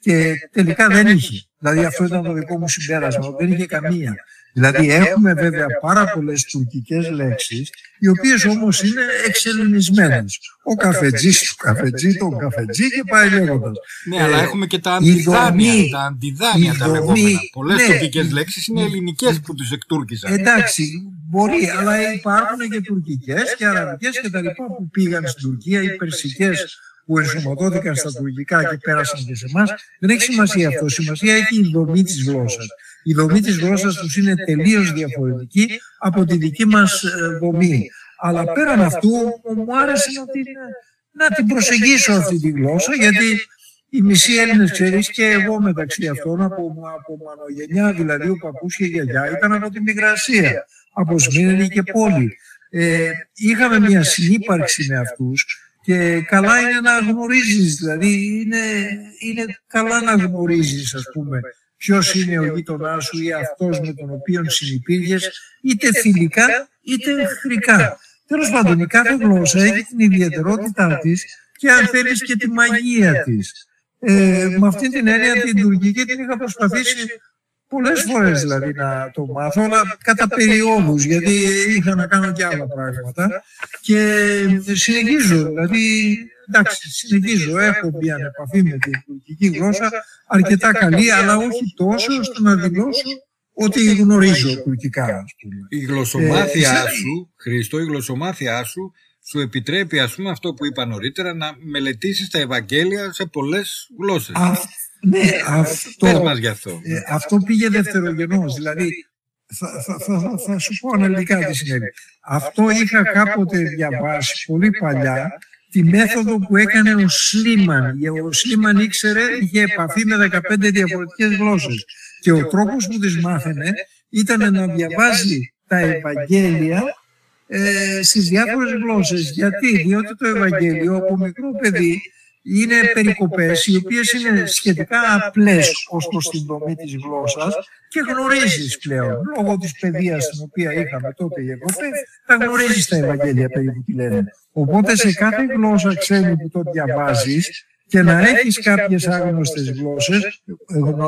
και τελικά δεν είχε. Δηλαδή αυτό ήταν το δικό μου συμπέρασμα, ότι δεν είχε καμία. Δηλαδή έχουμε βέβαια πάρα πολλές τουρκικές λέξεις, οι οποίες όμως είναι εξελινισμένες. Ο καφετζής του καφετζή, τον καφετζή και πάει λέγοντας. Ναι, αλλά έχουμε και τα η αντιδάνεια. δομή- Τα αντιδάνεια η τα δομή- λεγόμενα. Πολλές ναι, τουρκικές η- λέξεις είναι ελληνικές που τους εκτούρκησαν. Εντάξει, μπορεί, αλλά υπάρχουν και τουρκικές και αραβικές και τα λοιπά που πήγαν στην Τουρκία, οι περσικές που ενσωματώθηκαν στα τουρκικά και πέρασαν και σε εμά. Δεν έχει σημασία αυτό. Σημασία έχει η δομή της γλώσσας. Η δομή τη γλώσσας τους είναι τελείως διαφορετική από τη δική μας δομή. Αλλά πέραν αυτού, μου άρεσε να την, να την προσεγγίσω αυτή τη γλώσσα, γιατί οι μισοί Έλληνες, ξέρεις, και εγώ μεταξύ αυτών, από, από μανογενιά, δηλαδή ο παππούς και η γιαγιά, ήταν από τη Μιγρασία, από Σμύρνη και πόλη. Ε, είχαμε μια συνύπαρξη με αυτούς και καλά είναι να γνωρίζεις, δηλαδή είναι, είναι καλά να γνωρίζεις, ας πούμε, ποιος είναι ο γείτονάς σου ή αυτός με τον οποίο συνυπήρχες, είτε φιλικά είτε εχθρικά. Τέλος πάντων, η κάθε γλώσσα έχει την ιδιαιτερότητά της και αν θέλεις και τη μαγεία της. Ε, με αυτή την έννοια την τουρκική την είχα προσπαθήσει πολλές φορές δηλαδή να το μάθω, αλλά κατά περιόδους, γιατί είχα να κάνω και άλλα πράγματα και συνεχίζω, δηλαδή εντάξει, συνεχίζω, έχω μια επαφή με την τουρκική γλώσσα αρκετά καλή, αλλά όχι τόσο ώστε να δηλώσω ότι γνωρίζω τουρκικά, ας πούμε. Η γλωσσομάθειά Ε, σου, Χρήστο, η γλωσσομάθειά σου σου επιτρέπει, ας πούμε, αυτό που είπα νωρίτερα, να μελετήσεις τα Ευαγγέλια σε πολλές γλώσσες. Α, ναι, αυτό, Πες μας γι' αυτό. ε, αυτό πήγε δευτερογενός. Δηλαδή, θα, θα, θα, θα, θα σου πω αναλυτικά τι συνέβη. Αυτό είχα κάποτε διαβάσει πολύ παλιά τη μέθοδο που έκανε ο Σλίμαν. Ο Σλίμαν ήξερε, είχε επαφή με 15 διαφορετικές γλώσσες. Και ο τρόπος που τις μάθαινε ήταν να διαβάζει τα Ευαγγέλια ε, στις διάφορες γλώσσες. Γιατί, διότι το Ευαγγέλιο από μικρό παιδί είναι περικοπές οι οποίες είναι σχετικά απλές ως προς την δομή της γλώσσας και γνωρίζεις πλέον, λόγω της παιδείας την οποία είχαμε τότε η Ευρώπη, τα γνωρίζεις τα Ευαγγέλια περίπου τι λένε. Οπότε σε κάθε γλώσσα ξένη που το διαβάζεις και να έχεις κάποιες άγνωστες γλώσσες,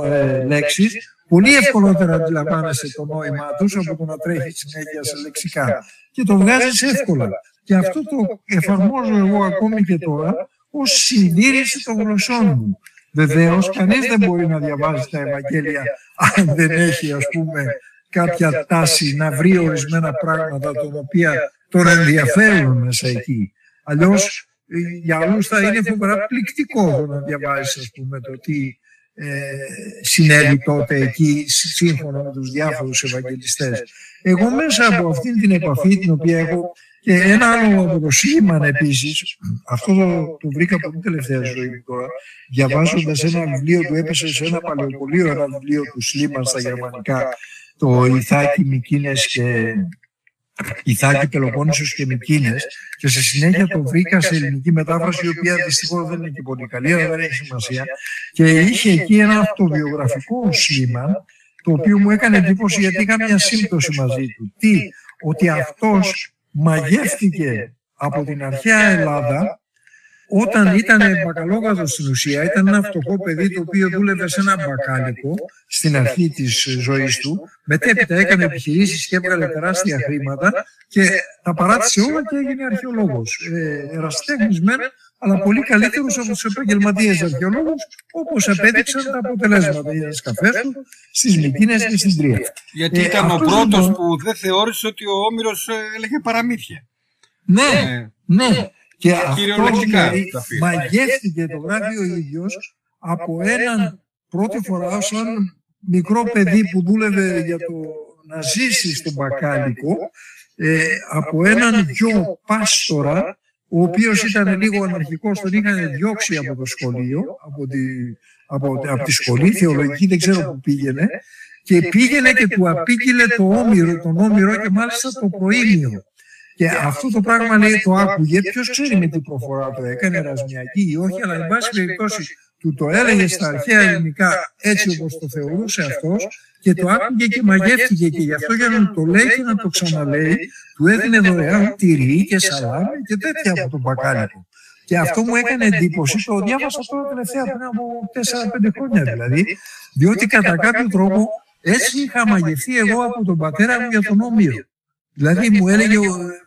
ε, ε, λέξεις, πολύ ευκολότερα αντιλαμβάνεσαι το νόημά τους από το να τρέχεις συνέχεια σε λεξικά. Και το βγάζεις εύκολα. Και αυτό το εφαρμόζω εγώ ακόμη και τώρα ως συντήρηση των γλωσσών μου. Βεβαίως, κανείς δεν μπορεί να διαβάζει τα Ευαγγέλια αν δεν έχει, ας πούμε, κάποια τάση να βρει ορισμένα πράγματα τα οποία τον ενδιαφέρουν μέσα εκεί. Αλλιώς για άλλους θα είναι φοβερά πληκτικό να διαβάζει, ας πούμε, το τι ε, συνέβη τότε εκεί σύμφωνα με τους διάφορους Ευαγγελιστές. Εγώ μέσα από αυτήν την επαφή την οποία έχω και ένα άλλο από το Σίμαν επίσης, αυτό το, το βρήκα από την τελευταία ζωή μου τώρα, διαβάζοντας ένα βιβλίο του, έπεσε σε ένα παλαιοπολείο, ένα βιβλίο του Σλίμαν στα γερμανικά, το Ιθάκι Μικίνες και Ιθάκη, Πελοπόννησος και Μικίνες και σε συνέχεια το βρήκα σε ελληνική μετάφραση η οποία δυστυχώς δεν είναι και πολύ καλή αλλά δεν έχει σημασία και είχε εκεί ένα αυτοβιογραφικό σήμα το οποίο μου έκανε εντύπωση γιατί είχα μια σύμπτωση μαζί του. Τι, ότι αυτός μαγεύτηκε από την αρχαία Ελλάδα. Όταν ήταν μπακαλόγαδο στην ουσία, ήταν ένα φτωχό παιδί το οποίο δούλευε σε ένα μπακάλικο στην αρχή της ζωής του, μετέπειτα έκανε επιχειρήσεις και έβγαλε τεράστια χρήματα και τα παράτησε όλα και έγινε αρχαιολόγος. Ε, εραστέχνης μεν, αλλά πολύ καλύτερος από τους επαγγελματίες αρχαιολόγους, όπως απέδειξαν τα αποτελέσματα για τι καφές τους στις Μικίνε και στην Τρία. Γιατί Ε, ήταν ο αυτός πρώτος λοιπόν- που δεν θεώρησε ότι ο Όμηρος έλεγε παραμύθια. Ναι, Ε, ναι. Και αυτό Κυριολεκτικά δηλαδή τα πήρε. μαγεύτηκε το γράφει ο ίδιος από έναν πρώτη φορά σαν μικρό παιδί που δούλευε για το να ζήσει στον Μπακάλικο ε, από έναν γιο πάστορα ο οποίος ήταν λίγο αναρχικός, τον είχαν διώξει από το σχολείο, από τη, από, από τη σχολή, θεολογική, δεν ξέρω που πήγαινε, και πήγαινε και του απήγγειλε το όμηρο, τον όμηρο και μάλιστα το προήμιο. Και αυτό το πράγμα λέει το άκουγε, ποιος ξέρει με τι προφορά το έκανε, ερασμιακή ή όχι, αλλά εν πάση περιπτώσει του το έλεγε στα αρχαία ελληνικά έτσι όπως το θεωρούσε αυτός και το άκουγε και μαγεύτηκε και γι' αυτό για να το λέει και να το ξαναλέει του έδινε δωρεάν τυρί και σαλάμι και τέτοια από τον μπακάλικο. Και αυτό μου έκανε εντύπωση, το διάβασα τώρα τελευταία πριν από 4-5 χρόνια δηλαδή, διότι κατά κάποιο τρόπο έτσι είχα μαγευτεί εγώ από τον πατέρα μου για τον Όμηρο. Δηλαδή μου έλεγε ο-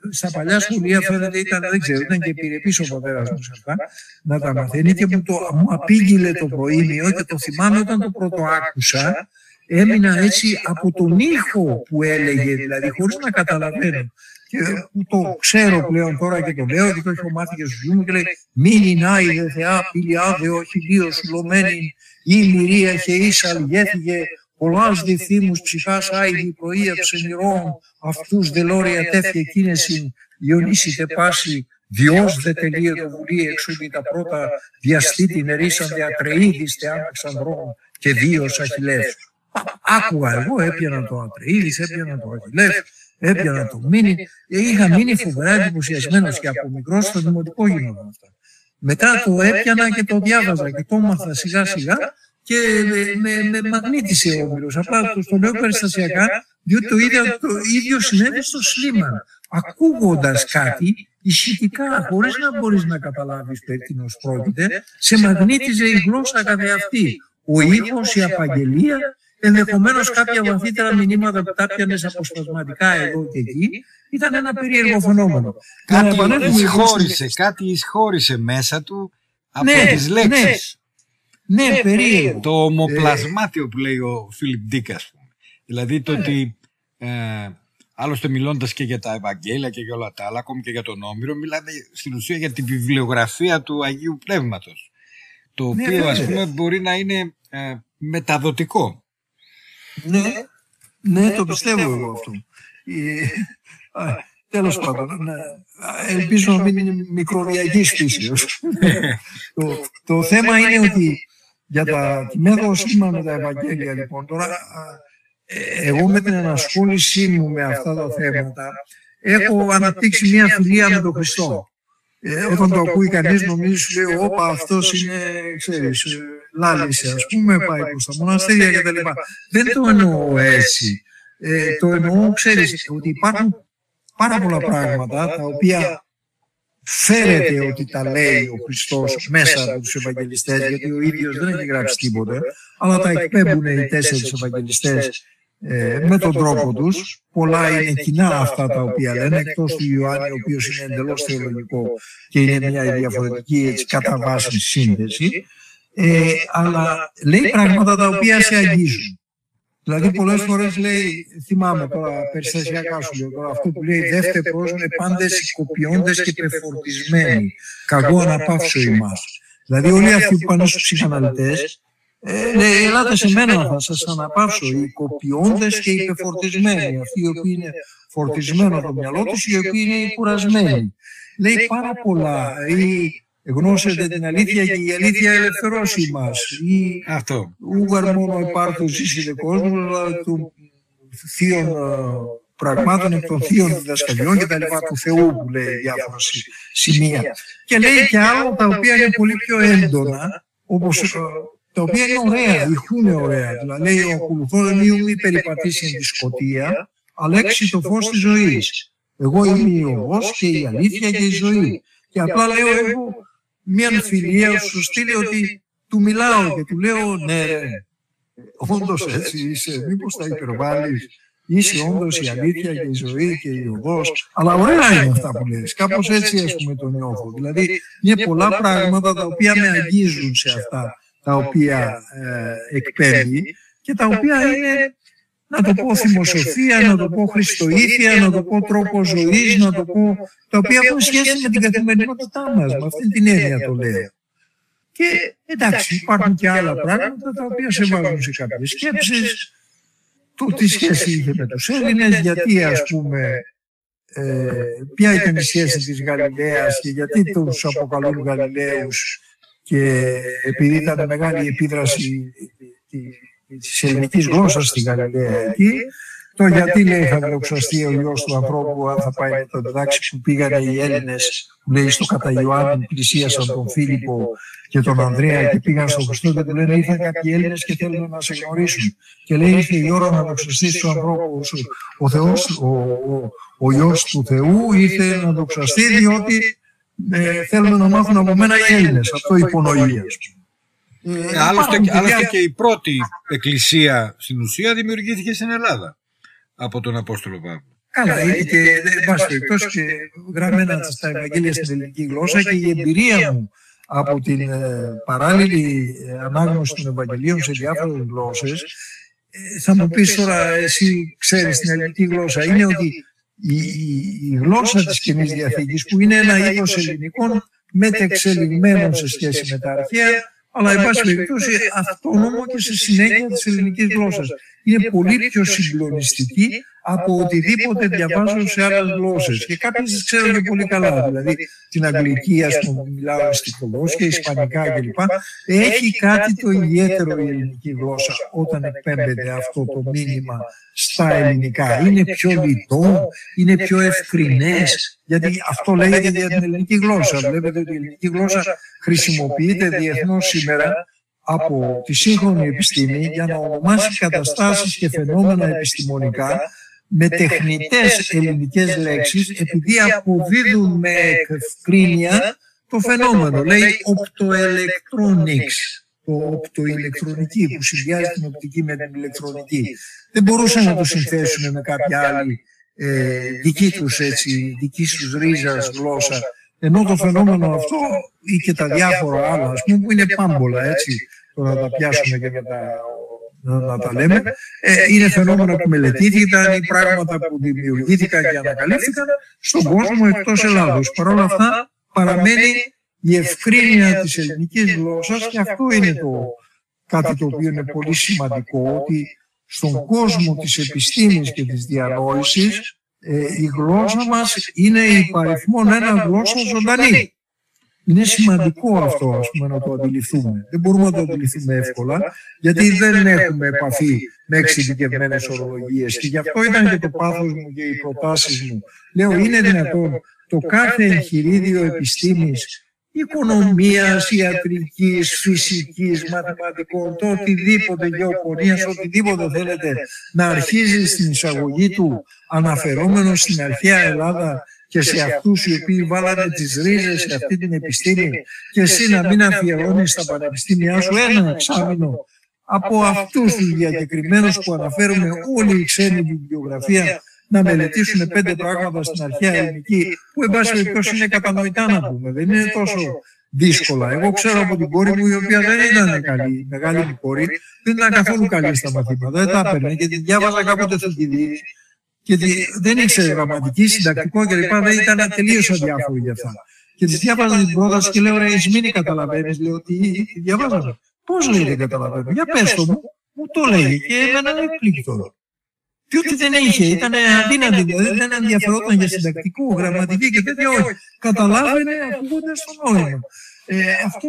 στα παλιά σχολεία φαίνεται ήταν, δεν ξέρω, ήταν και επιρρεπής ο πατέρας μου σε αυτά, να τα μαθαίνει και μου, το, μου απήγγειλε το προήμιο και το θυμάμαι όταν το πρώτο άκουσα, έμεινα έτσι από τον ήχο που έλεγε, δηλαδή χωρίς να καταλαβαίνω. Και που το ξέρω πλέον τώρα και το λέω και το έχω μάθει και στους γιου μου και λέει «Μην άιδε θεά πηλιάδε χιλίο σουλωμένη ή μυρία και ίσα λιέθηγε πολλάς διθύμους ψυχάς άιδη προείευσε νηρών αυτούς δελώρια τέφια κίνεση Ιωνίσιτε πάση Διός δε τελείε το βουλή εξούδη τα πρώτα διαστήτη ερίσαν διατρεΐδης τε Ανδρών και δύο Αχιλεύς. Άκουγα εγώ, έπιανα το Ατρεΐδης, έπιανα το Αχιλεύς, έπιανα το Μίνι. Είχα μείνει φοβερά εντυπωσιασμένος και από μικρός στο δημοτικό γινόταν αυτά. Μετά το έπιανα και το διάβαζα και το έμαθα σιγά σιγά και με, με, με μαγνήτησε ο Όμηρος. Απλά το, το λέω περιστασιακά, διότι το ίδιο, το ίδιο συνέβη στο Σλίμαν. Ακούγοντας κάτι, ηχητικά, χωρίς να μπορείς να καταλάβεις περί τίνος πρόκειται, σε μαγνήτιζε η γλώσσα καθεαυτή. Ο ήχος, η απαγγελία, ενδεχομένως κάποια βαθύτερα μηνύματα που τα πιάνες αποσπασματικά εδώ και εκεί, ήταν ένα περίεργο φαινόμενο. Να Κάτι επανέλθουμε λοιπόν εισχώρησε, κάτι εισχώρησε μέσα του από Ναι, τις λέξεις. Ναι, περίεργο. Το ομοπλασμάτιο που λέει ο Φίλιπ Ντίκ, ας πούμε. Δηλαδή το ότι ε, άλλωστε μιλώντας και για τα Ευαγγέλια και για όλα τα άλλα, ακόμη και για τον Όμηρο, μιλάμε στην ουσία για τη βιβλιογραφία του Αγίου Πνεύματος. Το Ναι, οποίο ας βέβαια. πούμε μπορεί να είναι ε, μεταδοτικό. Ναι, ναι, το πιστεύω εγώ αυτό. Ε, α, Τέλος πάντων, ναι, ελπίζω να μην είναι μικροβιακής φύσεως. το, το θέμα είναι ότι για τα, τη μέθοδο σήμα με τα Ευαγγέλια λοιπόν, τώρα α, ε, εγώ με την ενασχόλησή μου με αυτά τα θέματα έχω αναπτύξει μια φιλία με τον Χριστό. ε, όταν το ακούει κανείς νομίζεις σου λέει όπα αυτός είναι ξέρεις ε, λάλησε ας πούμε πάει προς τα μοναστήρια και τα λοιπά. Δεν το εννοώ έτσι. Ε, το εννοώ ξέρεις ότι υπάρχουν πάρα πολλά πράγματα τα οποία φέρεται ότι τα λέει ο Χριστός μέσα από τους Ευαγγελιστές γιατί ο ίδιος δεν έχει γράψει τίποτε αλλά τα εκπέμπουν οι τέσσερις Ευαγγελιστές ε, με τον τρόπο τους. Πολλά είναι κοινά αυτά τα οποία λένε, εκτός του Ιωάννη, ο οποίος είναι εντελώς θεολογικό και είναι μια διαφορετική έτσι, κατά βάση σύνδεση. Ε, αλλά λέει πράγματα τα οποία σε αγγίζουν. Δηλαδή πολλές φορές λέει, θυμάμαι τώρα περιστασιακά σου λέω τώρα, αυτό που λέει δεύτερο με πάντες οικοποιώντε και πεφορτισμένοι. Καγό αναπαύσω ημά. Δηλαδή όλοι αυτοί που πάνε στους ψυχαναλυτές ε, λέει, ελάτε σε μένα θα σας αναπαύσω, οι κοπιώντες και οι υπεφορτισμένοι, αυτοί οι οποίοι είναι φορτισμένοι από το μυαλό τους, οι οποίοι είναι κουρασμένοι. Λέει πάρα πολλά, ή γνώσετε την αλήθεια και η αλήθεια ελευθερώσει μας, ή Αυτό. ούγαρ μόνο υπάρχουν ζήσετε κόσμο, αλλά του θείων ε, πραγμάτων εκ των θείων διδασκαλιών και τα λοιπά του Θεού που λέει διάφορα συ- σημεία. Και λέει και άλλα τα οποία είναι πολύ πιο έντονα, όπως ε, τα οποία είναι ωραία, ηχούν ωραία. Δηλαδή λέει ο ακολουθών μη περιπατήσει εν της σκοτία, αλέξει το φως της ζωής. Εγώ είμαι η οδός και η αλήθεια και η ζωή. Και απλά λέω εγώ μια φιλία σου στείλει ότι του μιλάω και του λέω ναι ρε, όντως έτσι είσαι, μήπως τα υπερβάλλεις. Είσαι όντως η αλήθεια και η ζωή και η οδός. Αλλά ωραία είναι αυτά που λες. Κάπως έτσι ας πούμε το νιώθω. Δηλαδή είναι πολλά πράγματα τα οποία με αγγίζουν σε αυτά τα οποία ε, εκπέμπει και τα οποία είναι, να το πω, θυμοσοφία, να το πω χριστοήθεια, να το πω τρόπος ζωής, να το πω, τα οποία έχουν σχέση με την καθημερινότητά μας, με αυτή την έννοια το λέω. Και εντάξει, υπάρχουν και άλλα πράγματα τα οποία σε βάζουν σε κάποιες σκέψεις, το τι σχέση είχε με τους Έλληνες, γιατί ας πούμε ε, ποια ήταν η σχέση της Γαλιλαίας και γιατί τους αποκαλούν Γαλιλαίους και επειδή ήταν μεγάλη η επίδραση της ελληνικής γλώσσας στην Γαλιλαία εκεί, το γιατί λέει θα δοξαστεί ο γιος του ανθρώπου αν θα πάει με το διδάξει που πήγανε οι Έλληνες που λέει στο κατά Ιωάννη πλησίασαν τον Φίλιππο και τον Ανδρέα και πήγαν στον Χριστό και του λένε ήρθαν κάποιοι Έλληνες και θέλουν να σε γνωρίσουν και λέει ήρθε η ώρα να δοξαστεί ο ανθρώπου ο, Θεός, ο, ο, ο Υιός του Θεού ήρθε να δοξαστεί διότι ε, θέλουν να μάθουν από μένα οι Έλληνες. Αυτό υπονοεί. ας πούμε. Ε, Ε, άλλωστε, υπάρχουν άλλωστε παιδιά- και η πρώτη εκκλησία στην ουσία δημιουργήθηκε στην Ελλάδα από τον Απόστολο Παύλο. Καλά, είναι και εν πάση περιπτώσει και γραμμένα στα Ευαγγέλια στην ελληνική γλώσσα και η εμπειρία μου από την ε, παράλληλη ε, ανάγνωση των Ευαγγελίων σε διάφορες γλώσσες. ε, θα μου πεις τώρα εσύ ξέρεις την ελληνική γλώσσα είναι ότι η, η, η γλώσσα της Καινής Διαθήκης που είναι ένα είδος ελληνικών μετεξελιγμένων σε σχέση με τα αρχαία αλλά εν πάση περιπτώσει αυτόνομο και σε συνέχεια της ελληνικής γλώσσας. Είναι πολύ πιο συγκλονιστική από οτιδήποτε διαβάζω σε άλλες γλώσσες. Και κάποιες τις ξέρω και πολύ καλά. Δηλαδή την αγγλική, ας πούμε, που μιλάω αισθητολός και ισπανικά κλπ. Έχει κάτι το ιδιαίτερο η ελληνική γλώσσα όταν εκπέμπεται αυτό το μήνυμα στα ελληνικά. Είναι πιο λιτό, είναι πιο ευκρινές, γιατί αυτό λέγεται για την ελληνική γλώσσα. Βλέπετε ότι η ελληνική γλώσσα χρησιμοποιείται διεθνώς σήμερα από τη σύγχρονη επιστήμη για να ονομάσει καταστάσεις και φαινόμενα επιστημονικά με τεχνητές ελληνικές λέξεις επειδή αποδίδουν με ευκρίνεια το φαινόμενο. Λέει optoelectronics, το οπτοηλεκτρονική που συνδυάζει την οπτική με την ηλεκτρονική. Δεν μπορούσαν να το συνθέσουν με κάποια άλλη ε, δική τους έτσι, δική τους ρίζας γλώσσα. Ενώ το φαινόμενο αυτό ή και τα διάφορα άλλα, ας πούμε, που είναι πάμπολα, έτσι, τώρα να τα πιάσουμε και να τα, να, να τα λέμε, ε, είναι φαινόμενα που μελετήθηκαν ή πράγματα που δημιουργήθηκαν και ανακαλύφθηκαν στον κόσμο εκτός Ελλάδος. Παρ' όλα αυτά παραμένει η ευκρίνεια της ελληνικής γλώσσας και αυτό είναι το κάτι το οποίο είναι πολύ σημαντικό, ότι στον κόσμο της επιστήμης και της διανόησης ε, η γλώσσα μας είναι η παριθμόν ένα γλώσσα ζωντανή. Είναι σημαντικό αυτό ας πούμε, να το αντιληφθούμε. Δεν μπορούμε να το αντιληφθούμε εύκολα, γιατί δεν έχουμε επαφή με εξειδικευμένες ορολογίες. Και γι' αυτό ήταν και το πάθος μου και οι προτάσεις μου. Λέω, είναι δυνατόν το κάθε εγχειρίδιο επιστήμης οικονομίας, ιατρικής, φυσικής, μαθηματικών, το οτιδήποτε γεωπονίας, οτιδήποτε θέλετε να αρχίζεις στην εισαγωγή του αναφερόμενος στην αρχαία Ελλάδα και σε αυτούς οι οποίοι βάλανε τις ρίζες σε αυτή την επιστήμη και εσύ να μην αφιερώνεις στα πανεπιστήμια σου ένα εξάμεινο. Από αυτούς τους διακεκριμένους που αναφέρουμε όλη η ξένη βιβλιογραφία να μελετήσουν πέντε πράγματα στην αρχαία ελληνική που εν πάση περιπτώσει είναι κατανοητά να πούμε. Δεν είναι τόσο δύσκολα. Εγώ ξέρω από την κόρη μου η οποία δεν ήταν καλή, η μεγάλη μου κόρη, δεν ήταν καθόλου καλή στα μαθήματα. Δεν τα έπαιρνε και τη διάβαζα κάποτε θετική και τη, δεν ήξερε γραμματική, συντακτικό κλπ. Δεν ήταν τελείως αδιάφορη για αυτά. Και τη διάβαζα την πρόταση και λέω: Ρε, Ισμήνη, καταλαβαίνεις. Λέω: Τι διαβάζαμε. Πώς λέει δεν καταλαβαίνω. Για πες το μου. Μου το λέει και εμένα είναι έκπληκτο. Διότι δεν είχε, ήταν αδύνατη, δηλαδή δεν ενδιαφερόταν για συντακτικό, γραμματική και τέτοια όχι. Καταλάβαινε ακούγοντας το νόημα. Ε, αυτό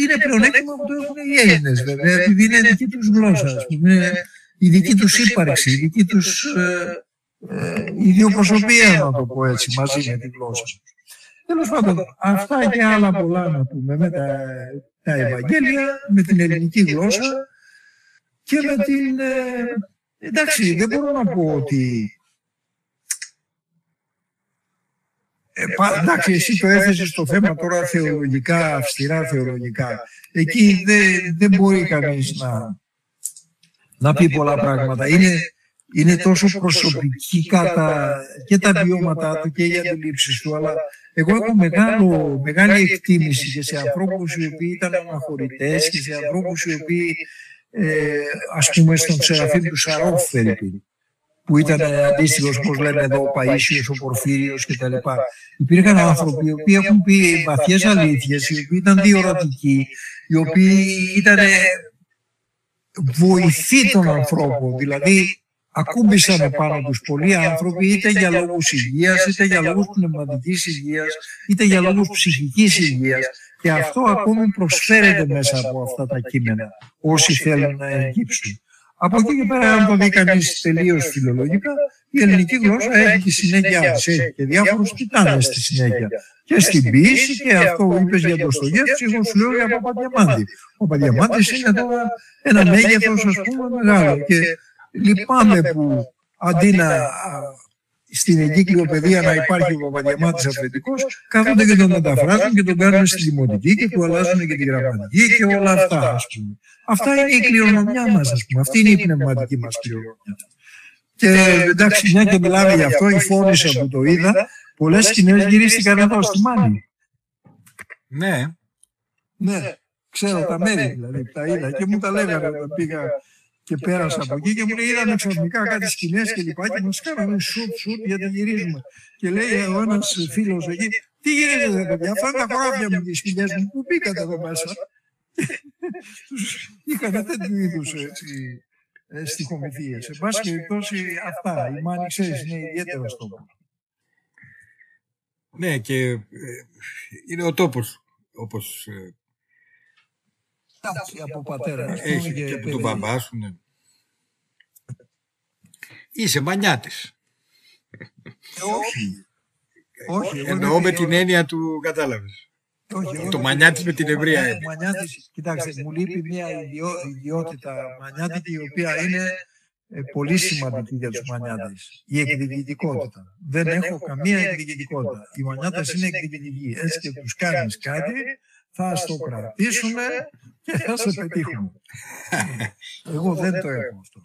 είναι πλεονέκτημα που το έχουν οι Έλληνες βέβαια, επειδή είναι δική τους γλώσσα, είναι η δική τους ύπαρξη, η δική του ε, ε, ιδιοπροσωπία, να το πω έτσι, μαζί με τη γλώσσα. Τέλος πάντων, αυτά και άλλα πολλά να πούμε με τα, τα Ευαγγέλια, με την ελληνική γλώσσα και με την. Ε, εντάξει, δεν μπορώ να πω ότι. Ε, πα, εντάξει, εσύ το έθεσες στο θέμα τώρα θεολογικά, αυστηρά θεολογικά. Εκεί δεν, δεν μπορεί κανείς να, να πει πολλά πράγματα. Είναι, είναι τόσο προσωπική κατά και τα βιώματά του και οι αντιλήψεις του, αλλά εγώ έχω μεγάλο, μεγάλη εκτίμηση και σε ανθρώπους οι οποίοι ήταν αναχωρητές και σε ανθρώπους οι οποίοι ε, ας πούμε στον Σεραφείμ του Σαρόφ Φερρυπίν, που ήταν αντίστοιχος, όπως λένε εδώ, ο Παίσιο, ο Πορφύριος κτλ. Υπήρχαν άνθρωποι οι οποίοι έχουν πει βαθιές αλήθειες, οι οποίοι ήταν διορατικοί, οι οποίοι ήταν βοηθοί των ανθρώπων. Δηλαδή, ακούμπησαν πάνω τους πολλοί άνθρωποι είτε για λόγους υγείας, είτε για λόγους πνευματικής υγείας, είτε για λόγους ψυχικής υγείας. Και αυτό ακόμη προσφέρεται μέσα από αυτά τα κείμενα, όσοι θέλουν να εγγύψουν. Από εκεί και πέρα, αν το δει κανείς τελείως φιλολογικά, η ελληνική γλώσσα έχει τη συνέχεια τη. Έχει και διάφορους τιτάνε στη συνέχεια. Και στην ποιήση και αυτό που είπες για το Στογεύση, εγώ σου λέω για Παπαδιαμάντη. Ο Παπαδιαμάντη είναι τώρα ένα μέγεθο, α πούμε, μεγάλο. Και λυπάμαι που αντί να στην εγκύκλιο παιδεία να υπάρχει ο Παπαδιαμάτης αφεντικός, κάθονται και τον μεταφράζουν και τον κάνουν στη δημοτική και του αλλάζουν και τη γραμματική και όλα αυτά, ας πούμε. Αυτά είναι η κληρονομιά μας, ας πούμε. Αυτή είναι η πνευματική μας κληρονομιά. Και εντάξει, μια και μιλάμε γι' αυτό, η φώνησα που το είδα, πολλές σκηνές γυρίστηκαν εδώ στη Μάνη. Ναι. Ναι, ξέρω τα μέρη δηλαδή, τα είδα και μου τα λέγανε όταν πήγα και πέρασα από εκεί και μου λέει: Είδαμε ξαφνικά κάτι σκηνές και λοιπά. Και μας κάνανε σουτ, σουτ γιατί γυρίζουμε. Και λέει ο ένας φίλος εκεί: Τι γυρίζετε, παιδιά, αυτά είναι τα χωράφια μου και οι σκηνές μου. Πού μπήκατε εδώ μέσα. Είχαν τέτοιου είδους στοιχομηθείε. Σε πάση περιπτώσει, αυτά. Η Μάνη, ξέρει, είναι ιδιαίτερο τόπο. Ναι, και ε, είναι ο τόπος όπως ε, Εντάξει, από πατέρα. ας πούμε, έχει και από τον παιδί. μπαμπά σου. Ναι. Είσαι μανιάτης. Ε, Όχι. Όχι, εγώ Εννοώ δεν- με την έννοια του, κατάλαβες. όχι, εγώ το δεν- μανιάτης με την ο ευρεία μανιά- έννοια. μανιάτης, κοιτάξτε, μου λείπει μια ιδιό- ιδιότητα μανιάτικη η οποία είναι ε, πολύ σημαντική για τους μανιάτες. Η εκδικητικότητα. Δεν έχω καμία εκδικητικότητα. Οι μανιάτες είναι εκδικητικοί. Έτσι και τους κάνεις κάτι, θα στο κρατήσουν και θα σε πετύχουν. Εγώ δεν το έχω αυτό.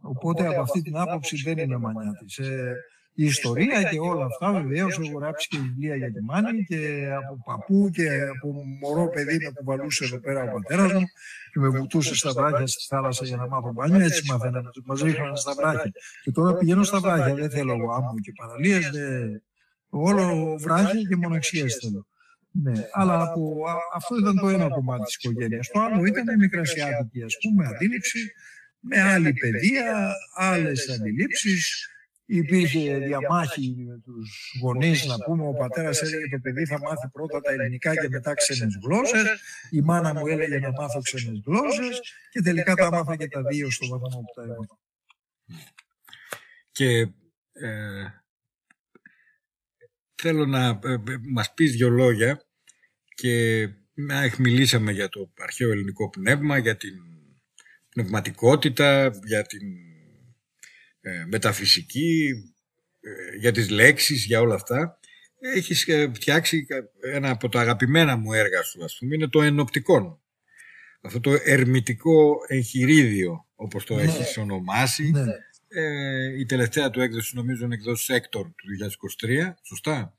Οπότε από αυτή την άποψη δεν είμαι μανιάτης. Ε, η ιστορία και όλα αυτά βεβαίως έχω γράψει και βιβλία για τη Μάνη και από παππού και από μωρό παιδί με κουβαλούσε εδώ πέρα ο πατέρα μου και με βουτούσε στα βράχια στη θάλασσα για να μάθω μπάνιο. Έτσι μαθαίναμε, μα ρίχνανε στα βράχια. Και τώρα πηγαίνω στα βράχια, δεν θέλω εγώ άμμο και παραλίες, όλο βράχια και μοναξιέ θέλω. Ναι, αλλά από, α- αυτό ήταν το ένα κομμάτι της οικογένειας. Το άλλο ήταν η μικρασιάτικη, ας πούμε, αντίληψη, με άλλη παιδεία, άλλες αντιλήψεις. Υπήρχε διαμάχη με τους γονείς, να πούμε, ο πατέρας έλεγε το παιδί θα μάθει πρώτα τα ελληνικά και μετά ξένες γλώσσες. Η μάνα μου έλεγε να μάθω ξένες γλώσσες και τελικά τα μάθα και τα δύο στο βαθμό που τα έμαθα. Και ε, θέλω να ε, ε, μας πεις δυο λόγια και να μιλήσαμε για το αρχαίο ελληνικό πνεύμα, για την πνευματικότητα, για την ε, μεταφυσική, ε, για τις λέξεις, για όλα αυτά. Έχεις ε, φτιάξει ένα από τα αγαπημένα μου έργα σου, ας πούμε, είναι το ενοπτικό. Αυτό το ερμητικό εγχειρίδιο, όπως το Ναι. έχεις ονομάσει. Ναι. Ε, η τελευταία του έκδοση νομίζω είναι εκδόση Έκτορ του 2023, σωστά;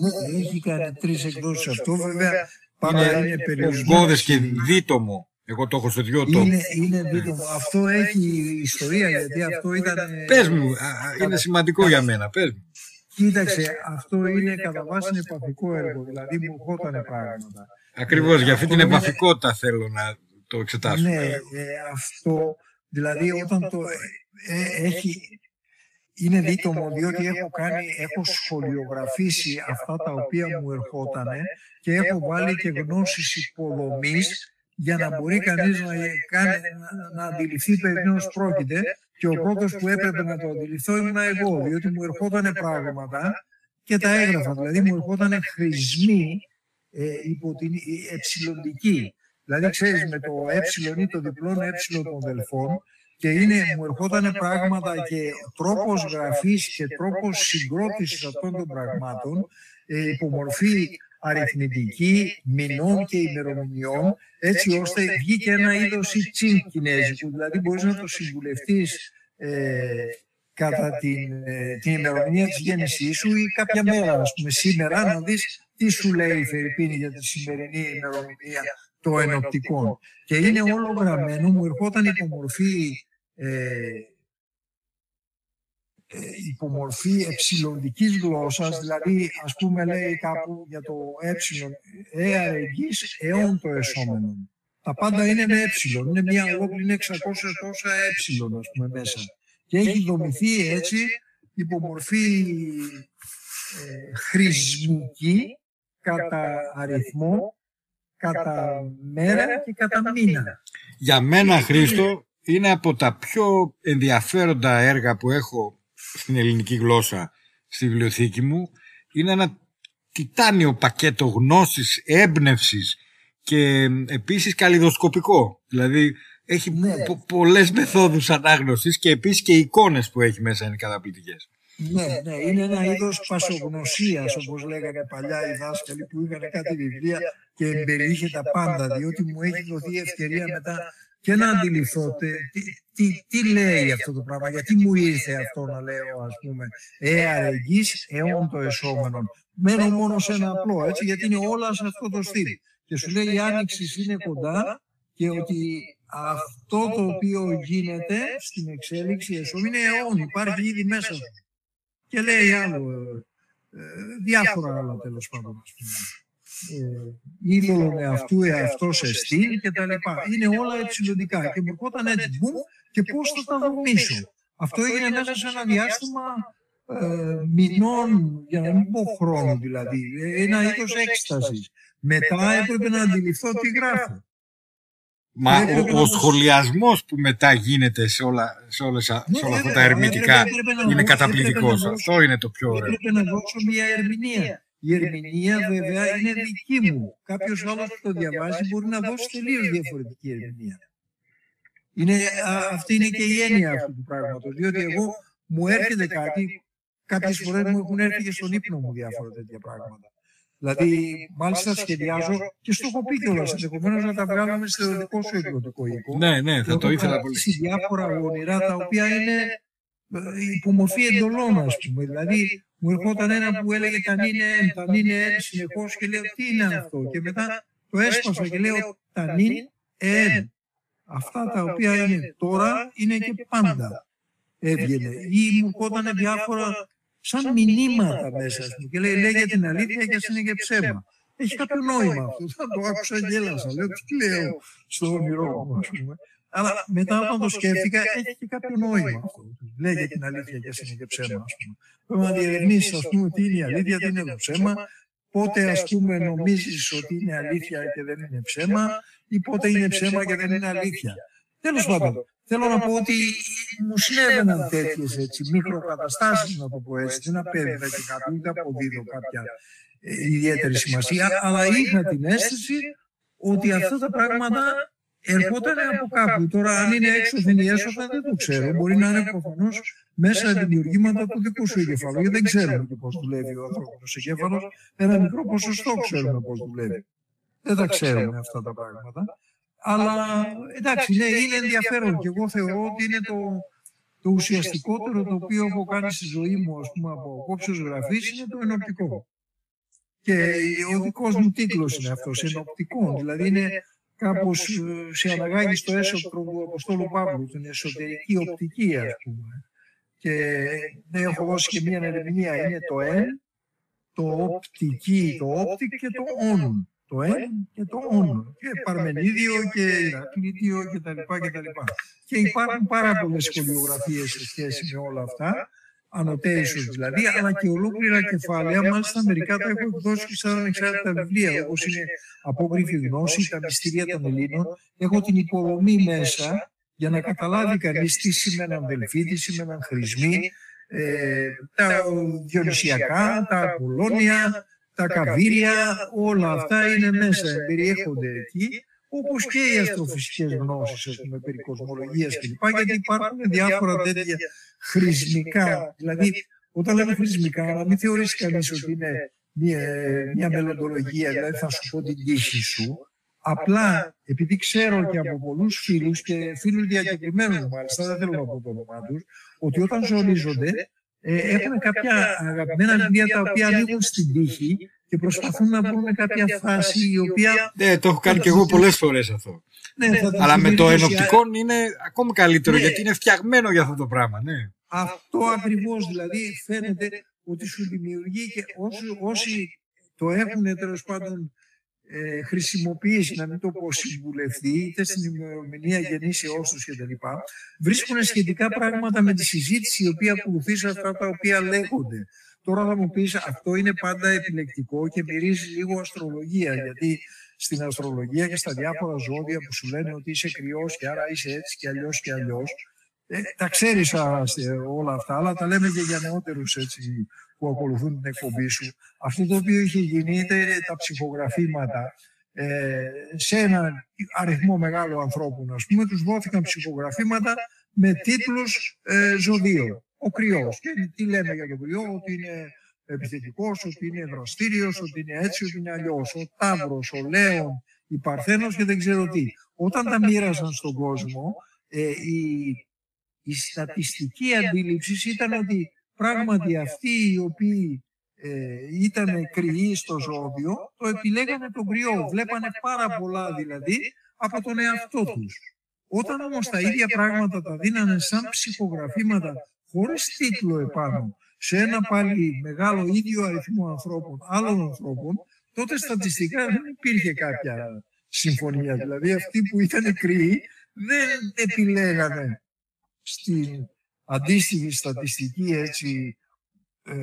Ναι, έχει κάνει τρεις εκδόσεις αυτό. Βέβαια, πάντα είναι, Είναι περιορισμένο. ογκώδες και δίτομο. Εγώ το έχω σε δυο τόμους. Είναι, είναι δίκο. Αυτό έχει ιστορία γιατί αυτό ήταν. Πες μου, α, α, είναι σημαντικό για μένα, πες μου. Κοίταξε, αυτό είναι κατά βάση επαφικό έργο. Δηλαδή μου ερχόταν πράγματα. Ακριβώς, για αυτή την αυτό είναι- επαφικότητα θέλω να το εξετάσουμε. Ναι, ε, αυτό δηλαδή όταν το ε, ε, έχει. Είναι δίτομο διότι έχω κάνει, έχω σχολιογραφήσει αυτά τα οποία μου ερχότανε και έχω βάλει και γνώσεις υποδομής για να μπορεί κανείς να, κάνει, να, να αντιληφθεί περί τίνος πρόκειται και ο πρώτος που έπρεπε να το αντιληφθώ ήμουν εγώ διότι μου ερχότανε πράγματα και τα έγραφα. Δηλαδή μου ερχότανε χρησμοί ε, υπό την ε, εψιλοντική. Δηλαδή, ξέρεις, με το ε ή το διπλό ε των δελφών και είναι, μου ερχόταν πράγματα και τρόπος γραφής και τρόπος συγκρότησης αυτών των πραγμάτων ε, υπομορφή αριθμητική, μηνών και ημερομηνιών, έτσι ώστε βγήκε ένα είδος τσιν κινέζικου, δηλαδή μπορείς να το συμβουλευτείς ε, κατά την, ε, την ημερομηνία της γέννησής σου ή κάποια μέρα, ας πούμε, σήμερα να δεις τι σου λέει η Φερρυπίνη για τη σημερινή ημερομηνία το ενοπτικό. Και είναι όλο γραμμένο, μου ερχόταν υπομορφή ε, ε, υπομορφή εψιλοντικής γλώσσας, δηλαδή ας πούμε λέει κάπου για το έψιλον, ε αρεγγύς εών το εσώμενο. Τα πάντα είναι με έψιλον, είναι μια ολόκληρη, είναι 600 τόσα έψιλον ας πούμε μέσα. Και έχει δομηθεί έτσι υπομορφή ε, χρησμική κατά αριθμό, κατά μέρα και κατά μήνα. Για μένα, Χρήστο, είναι από τα πιο ενδιαφέροντα έργα που έχω στην ελληνική γλώσσα στη βιβλιοθήκη μου. Είναι ένα τιτάνιο πακέτο γνώσης, έμπνευσης και επίσης καλλιδοσκοπικό. Δηλαδή έχει Ναι. πο- πολλές μεθόδους ανάγνωσης και επίσης και οι εικόνες που έχει μέσα είναι καταπληκτικές. Ναι, ναι, είναι ένα είδος πασογνωσίας, όπως λέγανε παλιά οι δάσκαλοι που είχαν κάτι βιβλία και εμπεριείχε τα πάντα, διότι μου έχει δοθεί η ευκαιρία μετά και να αντιληφθώ τε- τι, τι, τι λέει αυτό το πράγμα, γιατί μου ήρθε αυτό να λέω, ας πούμε, ε, αρεγγύς, αιών το εσώμενον. Μένω μόνο σε ένα απλό, έτσι, γιατί είναι όλα σε αυτό το στυλ. Και σου λέει η άνοιξη είναι κοντά και ότι αυτό το οποίο γίνεται στην εξέλιξη εσώμη είναι αιών, υπάρχει ήδη μέσα σου και λέει άλλο, ε, ε, διάφορα άλλα τέλος πάντων, ας πούμε. Ε, είδωλον εαυτού εαυτός εστίν και τα λοιπά. Είναι όλα εψιλοντικά και μου ερχόταν έτσι μπουμ και πώς θα τα δομήσω. Αυτό έγινε μέσα σε ένας διάστημα ε, μηνών, για να μην πω χρόνου δηλαδή, ε, ένα είδος έκστασης. Μετά έπρεπε να αντιληφθώ τι γράφω. Μα Έπρεπε ο, να ο το- σχολιασμός που μετά γίνεται σε όλα, σε όλες, α- σε όλα αυτά τα Ναι, ερμητικά έπρεπε- έπρεπε να είναι δώσω- καταπληκτικός. έπρεπε να Αυτό είναι το πιο ωραίο. Έπρεπε να δώσω μια ερμηνεία. Η ερμηνεία βέβαια είναι δική μου. Κάποιος άλλος που το διαβάζει μπορεί να δώσει τελείω διαφορετική ερμηνεία. Είναι, α, αυτή είναι και η έννοια αυτού του πράγματος. Διότι εγώ μου έρχεται κάτι, κάποιες φορές μου έχουν έρθει και στον ύπνο μου διάφορα τέτοια πράγματα. Δηλαδή, μάλιστα σχεδιάζω και στο έχω πει κιόλας ενδεχομένως να τα βγάλουμε στο δικό σου εκδοτικό οίκο. Ναι, ναι, θα το Έχω ήθελα πολύ. κρατήσει διάφορα όνειρα τα οποία είναι ε, υπομορφή εντολών, ας πούμε. Δηλαδή, μου ερχόταν ένα που έλεγε τα είναι εν, τα είναι εν συνεχώς και λέω τι είναι αυτό; Και μετά το έσπασα και λέω τα είναι εν. Αυτά τα οποία είναι τώρα είναι και πάντα. Έβγαινε. Ή μου ερχόταν διάφορα σαν μηνύματα μέσα ας πούμε. Και λέει, λέγε την αλήθεια και ας είναι και ψέμα. Έχει κάποιο νόημα αυτό. Θα το άκουσα και γέλασα. Λέω, τι λέω στο όνειρό μου, ας πούμε. Αλλά μετά όταν το σκέφτηκα, έχει και κάποιο νόημα αυτό. Λέγε την αλήθεια και ας είναι και ψέμα, ας πούμε. Πρέπει να διερευνήσεις, ας πούμε, τι είναι η αλήθεια, τι είναι το ψέμα, πότε, ας πούμε, νομίζεις ότι είναι αλήθεια και δεν είναι ψέμα, ή πότε είναι ψέμα και δεν είναι αλήθεια. Τέλος πάντων, θέλω να πω ότι μου συνέβαιναν τέτοιες έτσι, μικροκαταστάσεις, να το πω έτσι. Δεν απέβαινα και κάτι, ούτε αποδίδω κάποια ε, ιδιαίτερη σημασία, αλλά είχα την αίσθηση ότι αυτά τα πράγματα ερχόταν από κάπου. Τώρα, αν είναι έξωθεν ή έσωθεν, δεν το ξέρω. Μπορεί να είναι προφανώ μέσα δημιουργήματα του δικού σου εγκεφάλου. Γιατί δεν ξέρουμε και πώ δουλεύει ο ανθρώπινο εγκέφαλο. Ένα μικρό ποσοστό ξέρουμε πώ δουλεύει. Δεν τα ξέρουμε αυτά τα πράγματα. Αλλά εντάξει, ναι, είναι ενδιαφέρον και εγώ θεωρώ ότι είναι το, το ουσιαστικότερο το οποίο έχω κάνει στη ζωή μου, ας πούμε, από απόψεως γραφής, είναι το ενοπτικό. Και ο δικός μου τίτλος είναι αυτός, ενοπτικό. Δηλαδή είναι κάπως ε, σε αναγάγει στο έσοπτρο του Αποστόλου Παύλου, την εσωτερική οπτική, ας πούμε. Και ναι, έχω δώσει και μία ερμηνεία, είναι το «εν», το οπτική, το όπτικ και το «ον» το «εν» και το «ον» και Παρμενίδειο και Ηρακλείτειο και τα λοιπά και τα λοιπά. Και υπάρχουν πάρα πολλές σχολιογραφίες σε σχέση με όλα αυτά, annotations δηλαδή, αλλά και ολόκληρα κεφάλαια, μάλιστα μερικά τα έχω εκδώσει και σαν ανεξάρτητα βιβλία, όπως είναι «Απόκριφη γνώση», «Τα μυστήρια των Ελλήνων». Έχω την υποδομή μέσα για να καταλάβει κανείς τι σημαίναν Δελφοί, τι σημαίναν χρησμοί, ε, τα διονυσιακά, τα Απολώνια, τα καβίρια, όλα αυτά είναι μέσα, περιέχονται εκεί, όπως και οι αστροφυσικές γνώσεις, ας πούμε, περί κοσμολογίας κλπ. Γιατί υπάρχουν διάφορα τέτοια χρησμικά. Δηλαδή, όταν λέμε χρησμικά, να μην θεωρήσει κανείς ότι είναι μια, μια μελλοντολογία, δηλαδή θα σου πω την τύχη σου. Απλά, επειδή ξέρω και από πολλούς φίλους και φίλους διακεκριμένους μάλιστα, δεν θέλω να πω το όνομά τους, ότι όταν ζορίζονται, ε, έχουν κάποια αγαπημένα βιβλία τα οποία ανοίγουν στην τύχη και προσπαθούν να βρουν κάποια φάση η οποία... Ναι, το έχω κάνει και εγώ πολλές φορές αυτό. Ναι, θα τα Αλλά με το δημιουργήσει. ενοπτικό είναι ακόμη καλύτερο Ναι. γιατί είναι φτιαγμένο για αυτό το πράγμα. Ναι. Αυτό ακριβώς δηλαδή φαίνεται ότι σου δημιουργεί και όσοι, όσοι το έχουν τέλος πάντων ε, χρησιμοποιήσει, να μην το πω συμβουλευτεί, είτε στην ημερομηνία γεννήσεώς τους κτλ. Βρίσκουν σχετικά πράγματα με τη συζήτηση η οποία ακολουθείς σε αυτά τα οποία λέγονται. Τώρα θα μου πεις, αυτό είναι πάντα επιλεκτικό και μυρίζει λίγο αστρολογία, γιατί στην αστρολογία και στα διάφορα ζώδια που σου λένε ότι είσαι κρυός και άρα είσαι έτσι και αλλιώς και αλλιώς, ε, τα ξέρεις ας, στε- όλα αυτά, αλλά τα λέμε και για νεότερους έτσι, που ακολουθούν την εκπομπή σου. Αυτό το οποίο είχε γίνει ήταν τα ψυχογραφήματα ε, σε έναν αριθμό μεγάλο ανθρώπων, ας πούμε, τους δόθηκαν ψυχογραφήματα με τίτλους ε, ζωδίων. Ο κρυός. Και τι λέμε για τον κρυό, ότι είναι επιθετικός, ότι είναι δραστήριος, ότι είναι έτσι, ότι είναι αλλιώς. Ο Ταύρος, ο Λέων, η Παρθένος και δεν ξέρω τι. Όταν τα μοίραζαν στον κόσμο, ε, η, η στατιστική αντίληψη ήταν ότι πράγματι αυτοί οι οποίοι ε, ήταν κρυοί στο ζώδιο, το επιλέγανε τον κρυό. Βλέπανε πάρα πολλά δηλαδή από τον εαυτό τους. Όταν όμως τα ίδια πράγματα τα δίνανε σαν ψυχογραφήματα χωρίς τίτλο επάνω σε ένα πάλι μεγάλο ίδιο αριθμό ανθρώπων, άλλων ανθρώπων, τότε στατιστικά δεν υπήρχε κάποια συμφωνία. Δηλαδή αυτοί που ήταν κρυοί δεν επιλέγανε στην αντίστοιχη στατιστική έτσι ε,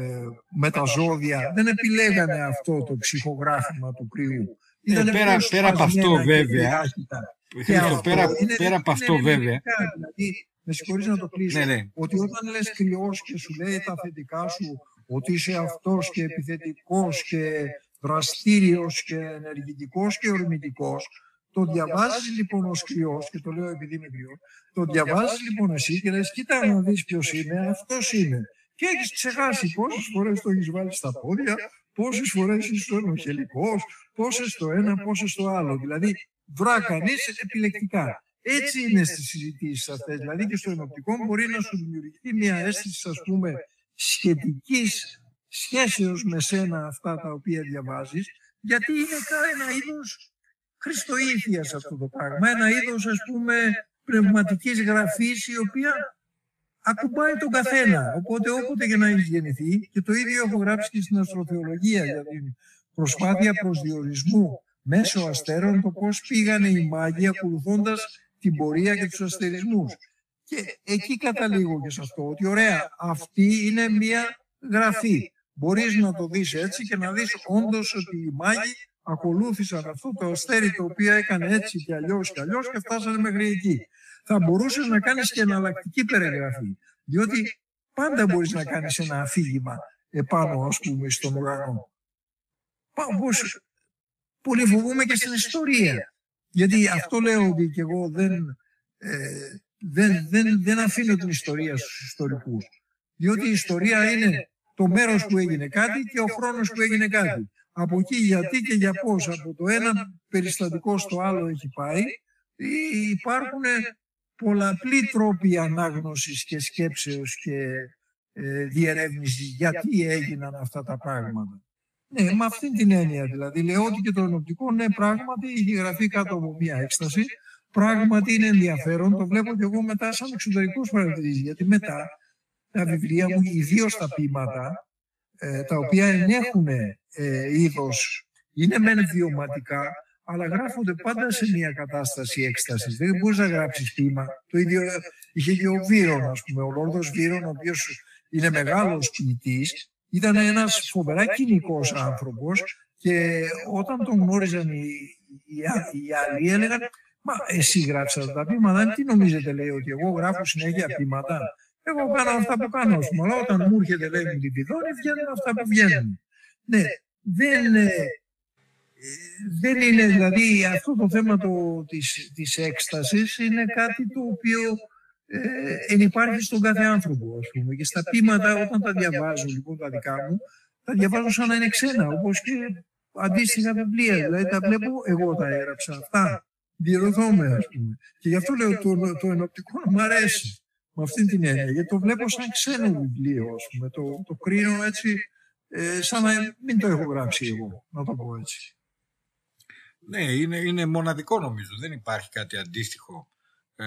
με τα ζώδια δεν επιλέγανε αυτό το ψυχογράφημα του κρυού. Ήτανε Ε, πέρα- πιο πέρα από αυτό, σπασμένα και βέβαια, διάχυτα. Και Χρήστο, αυτό πέρα, είναι- πέρα από είναι αυτό βέβαια. ερμηνευτικά, Δηλαδή, με συγχωρείς να το κλείσω. Ναι, ναι. Ότι όταν λες κρυός και σου λέει τα θετικά σου, ότι είσαι αυτός και επιθετικός και δραστήριος και ενεργητικός και ορμητικός, το διαβάζεις λοιπόν ως κρυός, και το λέω επειδή είμαι κρυός, το διαβάζεις λοιπόν εσύ και λες κοίτα να δεις ποιος είναι, αυτός είναι. Και έχεις ξεχάσει πόσες φορές το έχεις βάλει στα πόδια, πόσες φορές είσαι ενοχελικός, πόσες το ένα, πόσες το άλλο. Δηλαδή, βρά κανείς επιλεκτικά. Έτσι είναι στις συζητήσεις αυτές. Δηλαδή και στο ενοπτικό μπορεί να σου δημιουργηθεί μια αίσθηση, ας πούμε, σχετικής σχέσεως με σένα αυτά τα οποία διαβάζεις, γιατί είναι κα- ένα είδος χριστοήθειας αυτό το πράγμα. Ένα είδος, ας πούμε, πνευματικής γραφής η οποία ακουμπάει τον καθένα. Οπότε όποτε και να έχεις γεννηθεί, και το ίδιο έχω γράψει και στην αστροθεολογία για την προσπάθεια προσδιορισμού. μέσω αστέρων το πώς πήγανε οι μάγοι ακολουθώντας την πορεία και τους αστερισμούς. Και εκεί καταλήγω και σε αυτό, ότι ωραία, αυτή είναι μια γραφή. Μπορείς να το δεις έτσι και να δεις όντως ότι οι μάγοι ακολούθησαν αυτό το αστέρι το οποίο έκανε έτσι και αλλιώς και αλλιώς και φτάσανε μέχρι εκεί. Θα μπορούσες να κάνεις και εναλλακτική περιγραφή. Διότι πάντα μπορείς να κάνεις ένα αφήγημα επάνω, ας πούμε, στον ουρανό. Όπως πολύ φοβούμαι και στην ιστορία. Γιατί αυτό λέω ότι και εγώ δεν, ε, δεν, δεν, δεν αφήνω την ιστορία στους ιστορικούς. Διότι η ιστορία είναι το μέρος που έγινε κάτι και ο χρόνος που έγινε κάτι. Από εκεί γιατί και για πώς, από το ένα περιστατικό στο άλλο έχει πάει, υπάρχουν πολλαπλοί τρόποι ανάγνωσης και σκέψεως και ε, διερεύνησης γιατί έγιναν αυτά τα πράγματα. Ναι, με αυτή την έννοια δηλαδή. Λέω ότι και το ενοπτικό, ναι, πράγματι έχει γραφεί κάτω από μια έκσταση. Πράγματι είναι ενδιαφέρον. Το βλέπω και εγώ μετά σαν εξωτερικός παρατηρητής. Γιατί μετά τα βιβλία μου, ιδίως τα ποίηματα, ε, τα οποία ενέχουν ε, είδος, είναι μεν βιωματικά, αλλά γράφονται πάντα σε μια κατάσταση έκστασης. Δεν μπορείς να γράψεις ποίημα. Το ίδιο είχε και ο Βύρον, ας πούμε, ο Λόρδος Βύρον, ο οποίος είναι μεγάλος ποιητής ήταν ένας φοβερά κοινικός άνθρωπος και όταν τον γνώριζαν οι, οι, οι άλλοι έλεγαν «Μα εσύ γράψατε τα πείματα, τι νομίζετε» λέει ότι εγώ γράφω συνέχεια πείματα. Εγώ κάνω αυτά που κάνω, αλλά όταν μου έρχεται λέει μου την πηδόνη βγαίνουν αυτά που βγαίνουν. Ναι, δεν, ε, δεν είναι, δηλαδή αυτό το θέμα το, της, της έκστασης είναι κάτι το οποίο ε, υπάρχει στον κάθε άνθρωπο, ας πούμε. Και στα πείματα, όταν τα διαβάζω, λοιπόν, τα δικά μου, τα διαβάζω σαν να είναι ξένα, όπως και αντίστοιχα βιβλία. Δηλαδή, τα βλέπω, εγώ τα έγραψα αυτά. Διερωθώ ας πούμε. Και γι' αυτό λέω το, το ενοπτικό να μου αρέσει. Με αυτή την έννοια. Γιατί το βλέπω σαν ξένο βιβλίο, ας πούμε. Το, το κρίνω έτσι, ε, σαν να μην το έχω γράψει εγώ, να το πω έτσι. Ναι, είναι, είναι μοναδικό νομίζω. Δεν υπάρχει κάτι αντίστοιχο ε,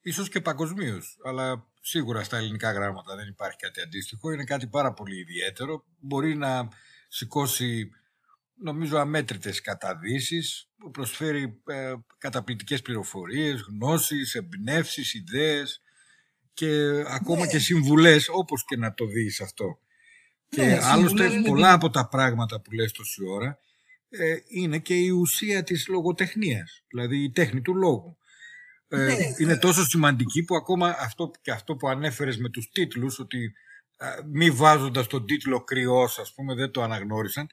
ίσως και παγκοσμίως, αλλά σίγουρα στα ελληνικά γράμματα δεν υπάρχει κάτι αντίστοιχο. Είναι κάτι πάρα πολύ ιδιαίτερο. Μπορεί να σηκώσει, νομίζω, αμέτρητες καταδύσεις, που προσφέρει ε, καταπληκτικές πληροφορίες, γνώσεις, εμπνεύσεις, ιδέες και ακόμα και συμβουλές, όπως και να το δεις αυτό. και Ναι, άλλωστε συμβουλές με πολλά από τα πράγματα που λες τόση ώρα ε, είναι και η ουσία της λογοτεχνίας, δηλαδή η τέχνη του λόγου. Ε, Ναι. είναι τόσο σημαντική που ακόμα αυτό, και αυτό που ανέφερες με τους τίτλους ότι α, μη βάζοντας τον τίτλο κρυός ας πούμε δεν το αναγνώρισαν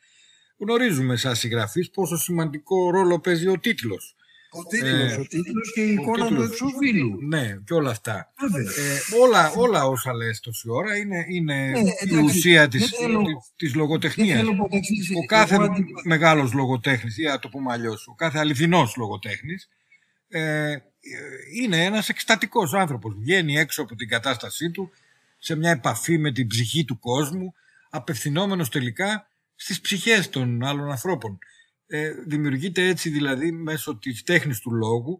γνωρίζουμε σαν συγγραφείς πόσο σημαντικό ρόλο παίζει ο τίτλος Ο τίτλος, Ε, ο τίτλος και η ο εικόνα του τίτλος. εξωφύλου. ναι και όλα αυτά Βέβαια. ε, όλα, όλα όσα λες τόση ώρα είναι, είναι Ναι, η εντάξει, ουσία δεν της, θέλω- της, της Δεν λογοτεχνίας θέλω ποτέ εξής. ο κάθε Εγώ αντι- μεγάλος λογοτέχνης ή να το πούμε αλλιώς, ο κάθε αληθινός λογοτέχνης ε, ε, είναι ένας εκστατικός άνθρωπος. Βγαίνει έξω από την κατάστασή του σε μια επαφή με την ψυχή του κόσμου απευθυνόμενος τελικά στις ψυχές των άλλων ανθρώπων. Ε, δημιουργείται έτσι δηλαδή μέσω της τέχνης του λόγου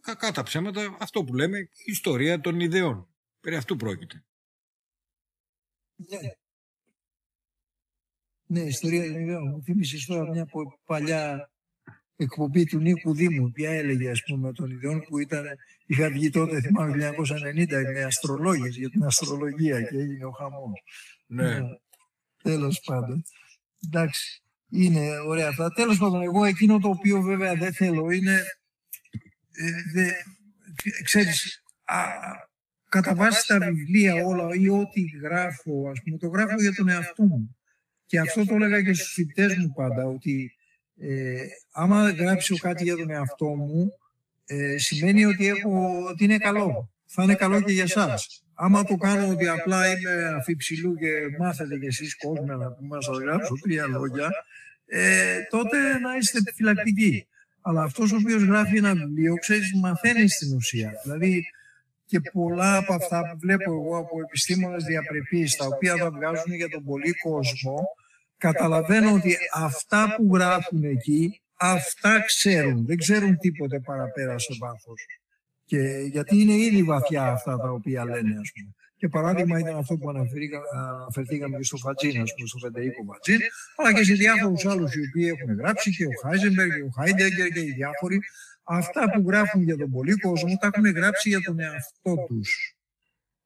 κακά τα ψέματα αυτό που λέμε ιστορία των ιδεών. Περί αυτού πρόκειται. Ναι. Ναι, ιστορία δεν ξέρω. Μου θύμισες τώρα μια πο- παλιά εκπομπή του Νίκου Δήμου. Ποια έλεγε, ας πούμε, των ιδεών που ήταν, είχα βγει τότε, θυμάμαι, 1990 με αστρολόγες για την αστρολογία και έγινε ο χαμός. Ναι. Τέλος πάντων. Εντάξει. Είναι ωραία αυτά. Τέλος πάντων, εγώ εκείνο το οποίο βέβαια δεν θέλω είναι, ε, δε, ξέρεις, α, κατά βάση τα βιβλία όλα ή ό,τι γράφω, ας πούμε, το γράφω για τον εαυτό μου. Και αυτό το έλεγα και στους φοιτητές μου πάντα, ότι ε, άμα γράψω κάτι για τον εαυτό μου, ε, σημαίνει ότι, έχω, ότι είναι καλό. Θα είναι καλό και για εσάς. Άμα το κάνω ότι απλά είμαι αφιψηλού και μάθετε κι εσείς κόσμο να πούμε, να σας γράψω τρία λόγια, ε, τότε να είστε επιφυλακτικοί. Αλλά αυτός ο οποίος γράφει ένα βιβλίο, ξέρεις, μαθαίνει στην ουσία. Δηλαδή, και πολλά από αυτά που βλέπω εγώ από επιστήμονες διαπρεπείς, τα οποία τα βγάζουν για τον πολύ κόσμο, καταλαβαίνω ότι αυτά που γράφουν εκεί, αυτά ξέρουν. Δεν ξέρουν τίποτε παραπέρα σε βάθος. Και γιατί είναι ήδη βαθιά αυτά τα οποία λένε, ας πούμε. Και παράδειγμα ήταν αυτό που αναφερθήκα- αναφερθήκαμε και στο Φατζίν, ας πούμε, στο Φεντερίκο Φατζίν, αλλά και σε διάφορους άλλους οι οποίοι έχουν γράψει και ο Χάιζεμπεργκ και ο Χάιντεγκερ και οι διάφοροι. Αυτά που γράφουν για τον πολύ κόσμο τα έχουν γράψει για τον εαυτό τους.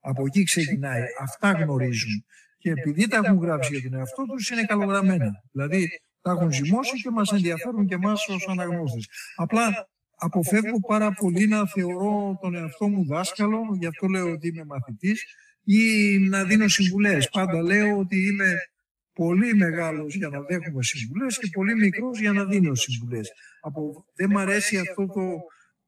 Από εκεί ξεκινάει. Αυτά γνωρίζουν. Και επειδή τα έχουν γράψει για τον εαυτό τους είναι καλογραμμένα. Δηλαδή τα έχουν ζυμώσει και μας ενδιαφέρουν και εμάς ως αναγνώστες. Απλά αποφεύγω πάρα πολύ να θεωρώ τον εαυτό μου δάσκαλο, γι' αυτό λέω ότι είμαι μαθητής, ή να δίνω συμβουλές. Πάντα λέω ότι είμαι πολύ μεγάλος για να δέχομαι συμβουλές και πολύ μικρός για να δίνω συμβουλές. Από, δεν μ' αρέσει αυτό το,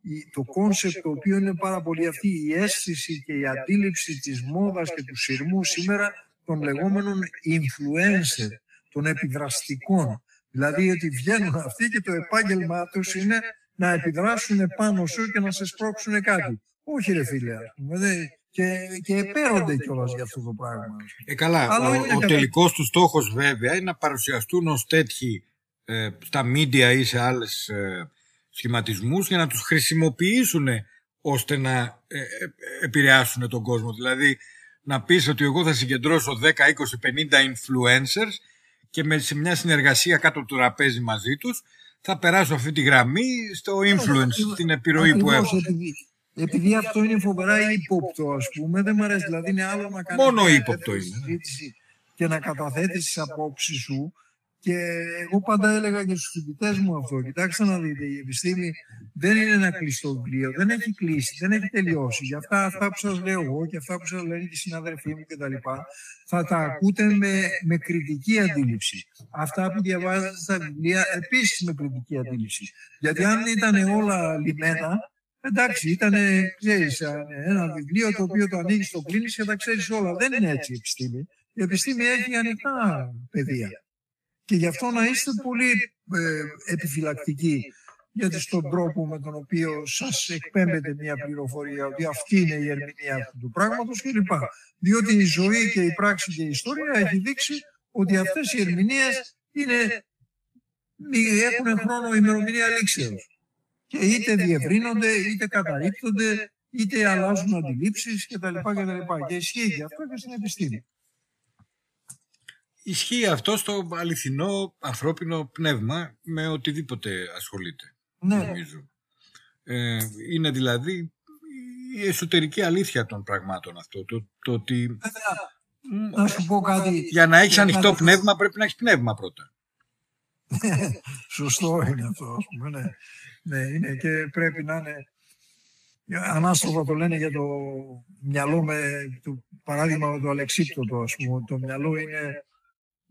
η- το concept το οποίο είναι πάρα πολύ αυτή η αίσθηση και η αντίληψη της μόδας και του συρμού σήμερα των λεγόμενων influencer, των επιδραστικών. Δηλαδή ότι βγαίνουν αυτοί και το επάγγελμά τους είναι να επιδράσουν πάνω σου και να σε σπρώξουν κάτι. Όχι ρε φίλε, ας πούμε, δεν- και, και επαίρονται κιόλας για αυτό το πράγμα. ας πούμε. Ε, καλά. Άλλο ο είναι ο κατά- τελικός του στόχος βέβαια είναι να παρουσιαστούν ως τέτοιοι ε, στα μίντια ή σε άλλες ε, σχηματισμούς για να τους χρησιμοποιήσουν ώστε να ε, ε, επηρεάσουν τον κόσμο. Δηλαδή να πεις ότι εγώ θα συγκεντρώσω 10, 20, 50 influencers και με, σε μια συνεργασία κάτω από το τραπέζι μαζί τους θα περάσω αυτή τη γραμμή στο influence, στην επιρροή που Ακριβώς, έχω. Επειδή, επειδή αυτό είναι φοβερά ύποπτο, ας πούμε, δεν μου αρέσει. Δηλαδή είναι άλλο να κάνεις Μόνο μια ύποπτο ελεύθερη είναι, ναι. συζήτηση και να καταθέτεις τις απόψεις σου. Και εγώ πάντα έλεγα και στους φοιτητές μου αυτό. Κοιτάξτε να δείτε, η επιστήμη δεν είναι ένα κλειστό βιβλίο, δεν έχει κλείσει, δεν έχει τελειώσει. Γι' αυτά, αυτά που σας λέω εγώ και αυτά που σας λένε και οι συναδελφοί μου κτλ. θα τα ακούτε με, με κριτική αντίληψη. Αυτά που διαβάζετε στα βιβλία επίσης με κριτική αντίληψη. Γιατί αν ήταν όλα λιμένα, εντάξει, ήταν ξέρεις, ένα βιβλίο το οποίο το ανοίγεις το κλείνεις και τα ξέρεις όλα. Δεν είναι έτσι η επιστήμη. Η επιστήμη έχει ανοιχτά πεδία. Και γι' αυτό να είστε πολύ ε, επιφυλακτικοί γιατί στον τρόπο με τον οποίο σας εκπέμπεται μια πληροφορία ότι αυτή είναι η ερμηνεία αυτού του πράγματος κλπ. Διότι η ζωή και η πράξη και η ιστορία έχει δείξει ότι αυτές οι ερμηνείες είναι, μη- έχουν χρόνο ημερομηνίας λήξεως. Και είτε διευρύνονται, είτε καταρρύπτονται, είτε αλλάζουν αντιλήψεις κτλ. Και ισχύει και αυτό και στην επιστήμη. Ισχύει αυτό στο αληθινό ανθρώπινο πνεύμα με οτιδήποτε ασχολείται. Ναι. νομίζω. Ε, είναι δηλαδή η εσωτερική αλήθεια των πραγμάτων αυτό. Το, το ότι Να σου πω κάτι. για να έχεις για ανοιχτό κάτι- πνεύμα πρέπει να έχεις πνεύμα πρώτα. Σωστό είναι αυτό, ας πούμε. Ναι. Ναι, είναι και πρέπει να είναι. Ανάστροφα το λένε για το μυαλό με το παράδειγμα με το αλεξίπτωτο, ας πούμε. Το μυαλό είναι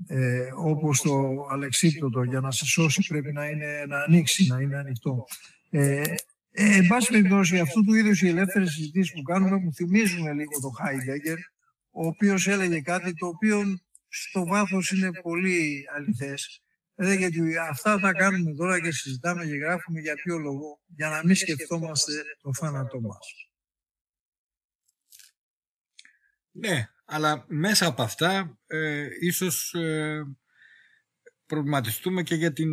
ε, όπως το αλεξίπτωτο. Για να σε σώσει πρέπει να, είναι, να ανοίξει, να είναι ανοιχτό. Ε, ε, εν πάση περιπτώσει, αυτού του είδους οι ελεύθερες συζητήσεις που κάνουμε μου θυμίζουν λίγο το Heidegger, ο οποίος έλεγε κάτι το οποίο στο βάθος είναι πολύ αληθές. Δηλαδή γιατί αυτά τα κάνουμε τώρα και συζητάμε και γράφουμε για ποιο λόγο, για να μην σκεφτόμαστε το θάνατό μας. Ναι, αλλά μέσα από αυτά ε, ίσως ε, προβληματιστούμε και για την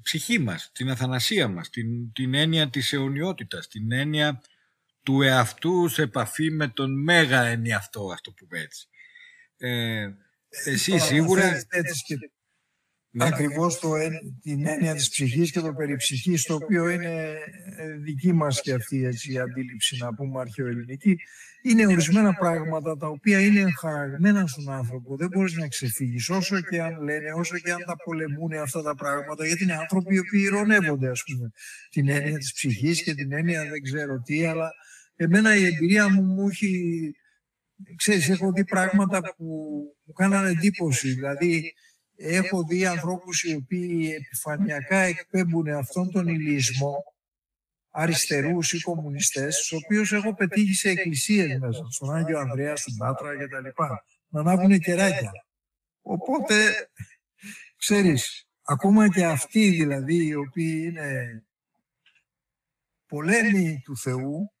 ψυχή μας, την αθανασία μας, την, την έννοια της αιωνιότητας, την έννοια του εαυτού σε επαφή με τον μέγα ενιαυτό, ας το πούμε έτσι. Ε, εσύ σίγουρα... Αναφέρεις έτσι και Ναι. Ακριβώς το, εν- την έννοια της ψυχής και το περιψυχής, το οποίο είναι ε, δική μας και αυτή έτσι, η αντίληψη, να πούμε αρχαιοελληνική, είναι ορισμένα πράγματα τα οποία είναι χαραγμένα στον άνθρωπο. Δεν μπορείς να ξεφύγεις. Όσο και αν λένε, όσο και αν τα πολεμούν αυτά τα πράγματα, γιατί είναι άνθρωποι οι οποίοι ηρωνεύονται, ας πούμε, την έννοια της ψυχής και την έννοια δεν ξέρω τι, αλλά εμένα η εμπειρία μου μου έχει, ξέρεις, έχω δει πράγματα που μου κάνανε εντύπωση, δηλαδή έχω δει ανθρώπους οι οποίοι επιφανειακά εκπέμπουν αυτόν τον ηλισμό αριστερούς ή κομμουνιστές, τους οποίους έχω πετύχει σε εκκλησίες μέσα, στον Άγιο Ανδρέα, στην Πάτρα και τα λοιπά, να ανάβουν κεράκια. Οπότε, ξέρεις, ακόμα και αυτοί δηλαδή οι οποίοι είναι πολέμοι του Θεού, ε,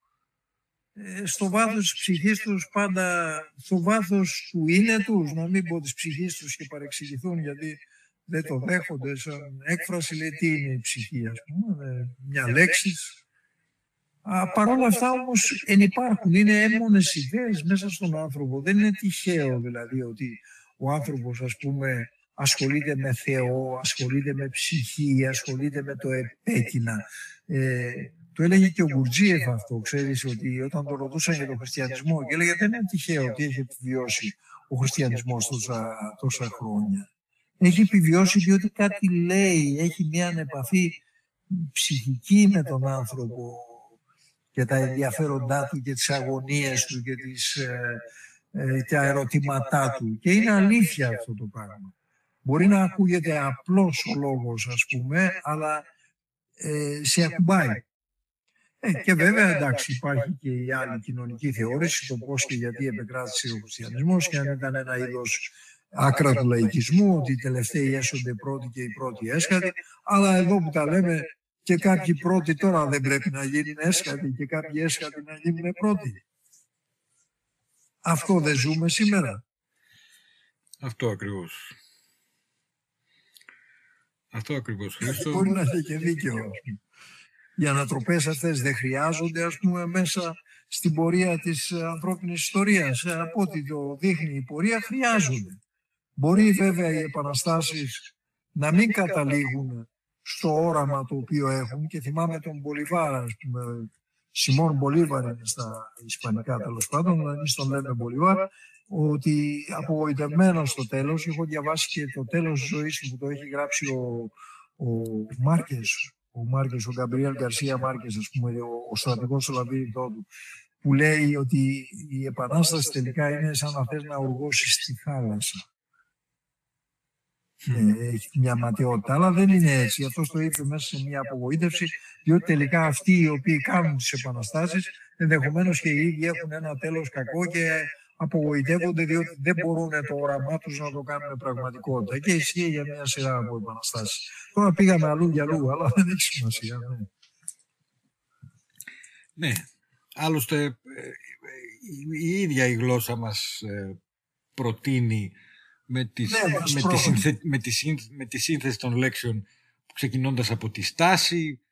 στο βάθος της ψυχής τους πάντα, στο βάθος του είναι τους, να μην πω της ψυχής τους και παρεξηγηθούν γιατί δεν το δέχονται σαν έκφραση, λέει τι είναι η ψυχή ας πούμε, ε, μια λέξη. Α, Παρ' όλα αυτά όμως ενυπάρχουν, είναι έμμονες ιδέες μέσα στον άνθρωπο. Δεν είναι τυχαίο δηλαδή ότι ο άνθρωπος ας πούμε ασχολείται με Θεό, ασχολείται με ψυχή, ασχολείται με το επέκεινα. Ε, το έλεγε και ο Γκουρτζίεφ αυτό, ξέρεις, ότι όταν το ρωτούσαν για τον χριστιανισμό και έλεγε δεν είναι τυχαίο ότι έχει επιβιώσει ο χριστιανισμός τόσα, τόσα χρόνια. έχει επιβιώσει διότι κάτι λέει, έχει μια επαφή ψυχική με τον άνθρωπο και τα ενδιαφέροντά του και τις αγωνίες του και τις, ε, ε, τα ερωτήματά του. Και είναι αλήθεια αυτό το πράγμα. Μπορεί να ακούγεται απλός ο λόγος, ας πούμε, αλλά ε, σε ακουμπάει. Ε, και βέβαια, εντάξει, υπάρχει και η άλλη κοινωνική θεώρηση, το πώς και γιατί επεκράτησε ο χριστιανισμός και αν ήταν ένα είδος άκρα του λαϊκισμού, ότι οι τελευταίοι έσονται πρώτοι και οι πρώτοι έσχατοι, αλλά εδώ που τα λέμε και κάποιοι πρώτοι τώρα δεν πρέπει να γίνουν έσχατοι και κάποιοι έσχατοι να γίνουν πρώτοι. Αυτό δεν ζούμε σήμερα. Αυτό ακριβώς. Αυτό ακριβώς, Χρήστο. Μπορεί να έχει και δίκαιο. Ας πούμε. Οι ανατροπές αυτές δεν χρειάζονται ας πούμε μέσα στην πορεία της ε, ανθρώπινης ιστορίας. Ε, Από ό,τι το δείχνει η πορεία χρειάζονται. Μπορεί βέβαια οι επαναστάσεις να μην καταλήγουν στο όραμα το οποίο έχουν και θυμάμαι τον Μπολιβάρα, ας πούμε, Σιμών Μπολίβαρ είναι στα Ισπανικά τέλος πάντων, εμεί τον λέμε Μπολιβάρ, ότι απογοητευμένο στο τέλος, έχω διαβάσει και το τέλος τη ζωής του που το έχει γράψει ο, ο Μάρκες, ο Μάρκε, ο Γκαμπριέλ Γκαρσία Μάρκε, ας πούμε, ο, ο στρατηγός στο λαβύρινθό του, που λέει ότι η επανάσταση τελικά είναι σαν να θες να οργώσεις στη θάλασσα. Ε, έχει μια ματαιότητα, αλλά δεν είναι έτσι. Αυτός το είπε μέσα σε μια απογοήτευση, διότι τελικά αυτοί οι οποίοι κάνουν τις επαναστάσεις, ενδεχομένως και οι ίδιοι έχουν ένα τέλος κακό και απογοητεύονται διότι δεν μπορούν το όραμά του να το κάνουν πραγματικότητα. Και ισχύει για μια σειρά από επαναστάσεις. Τώρα πήγαμε αλλού για αλλού, αλλά δεν έχει σημασία. Ναι. Ναι. Άλλωστε, ε, ε, η η ίδια η γλώσσα μας ε, προτείνει με, τις, Ναι, μας με, τη πρόβαλε. σύνθε- με, τη σύνθ- με τη σύνθεση των λέξεων ξεκινώντας από τη στάση, ε,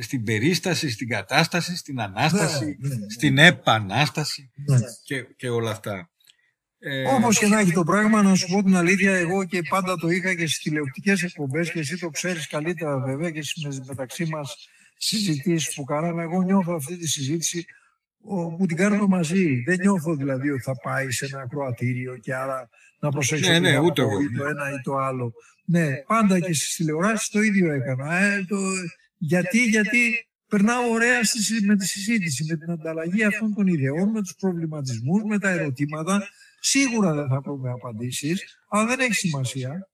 στην περίσταση, στην κατάσταση, στην ανάσταση, Ναι, ναι, ναι. στην επανάσταση Ναι. και, και όλα αυτά. Ε, Όπως και να έχει το πράγμα, να σου πω την αλήθεια, εγώ και πάντα το είχα και στις τηλεοπτικές εκπομπές και εσύ το ξέρεις καλύτερα βέβαια και στις με- μεταξύ μας συζητήσεις που κάναμε. Εγώ νιώθω αυτή τη συζήτηση ο, που την κάνουμε μαζί. Δεν νιώθω δηλαδή ότι θα πάει σε ένα ακροατήριο και άρα να προσέξω Ναι, τι ναι, θα ούτε πω εγώ, ή το ναι. ένα ή το άλλο. Ναι, πάντα και στις τηλεοράσεις το ίδιο έκανα. Ε, το, γιατί, γιατί περνάω ωραία στη, συ- με τη συζήτηση, με την ανταλλαγή αυτών των ιδεών, με τους προβληματισμούς, με τα ερωτήματα. Σίγουρα δεν θα βρούμε απαντήσεις, αλλά δεν έχει σημασία.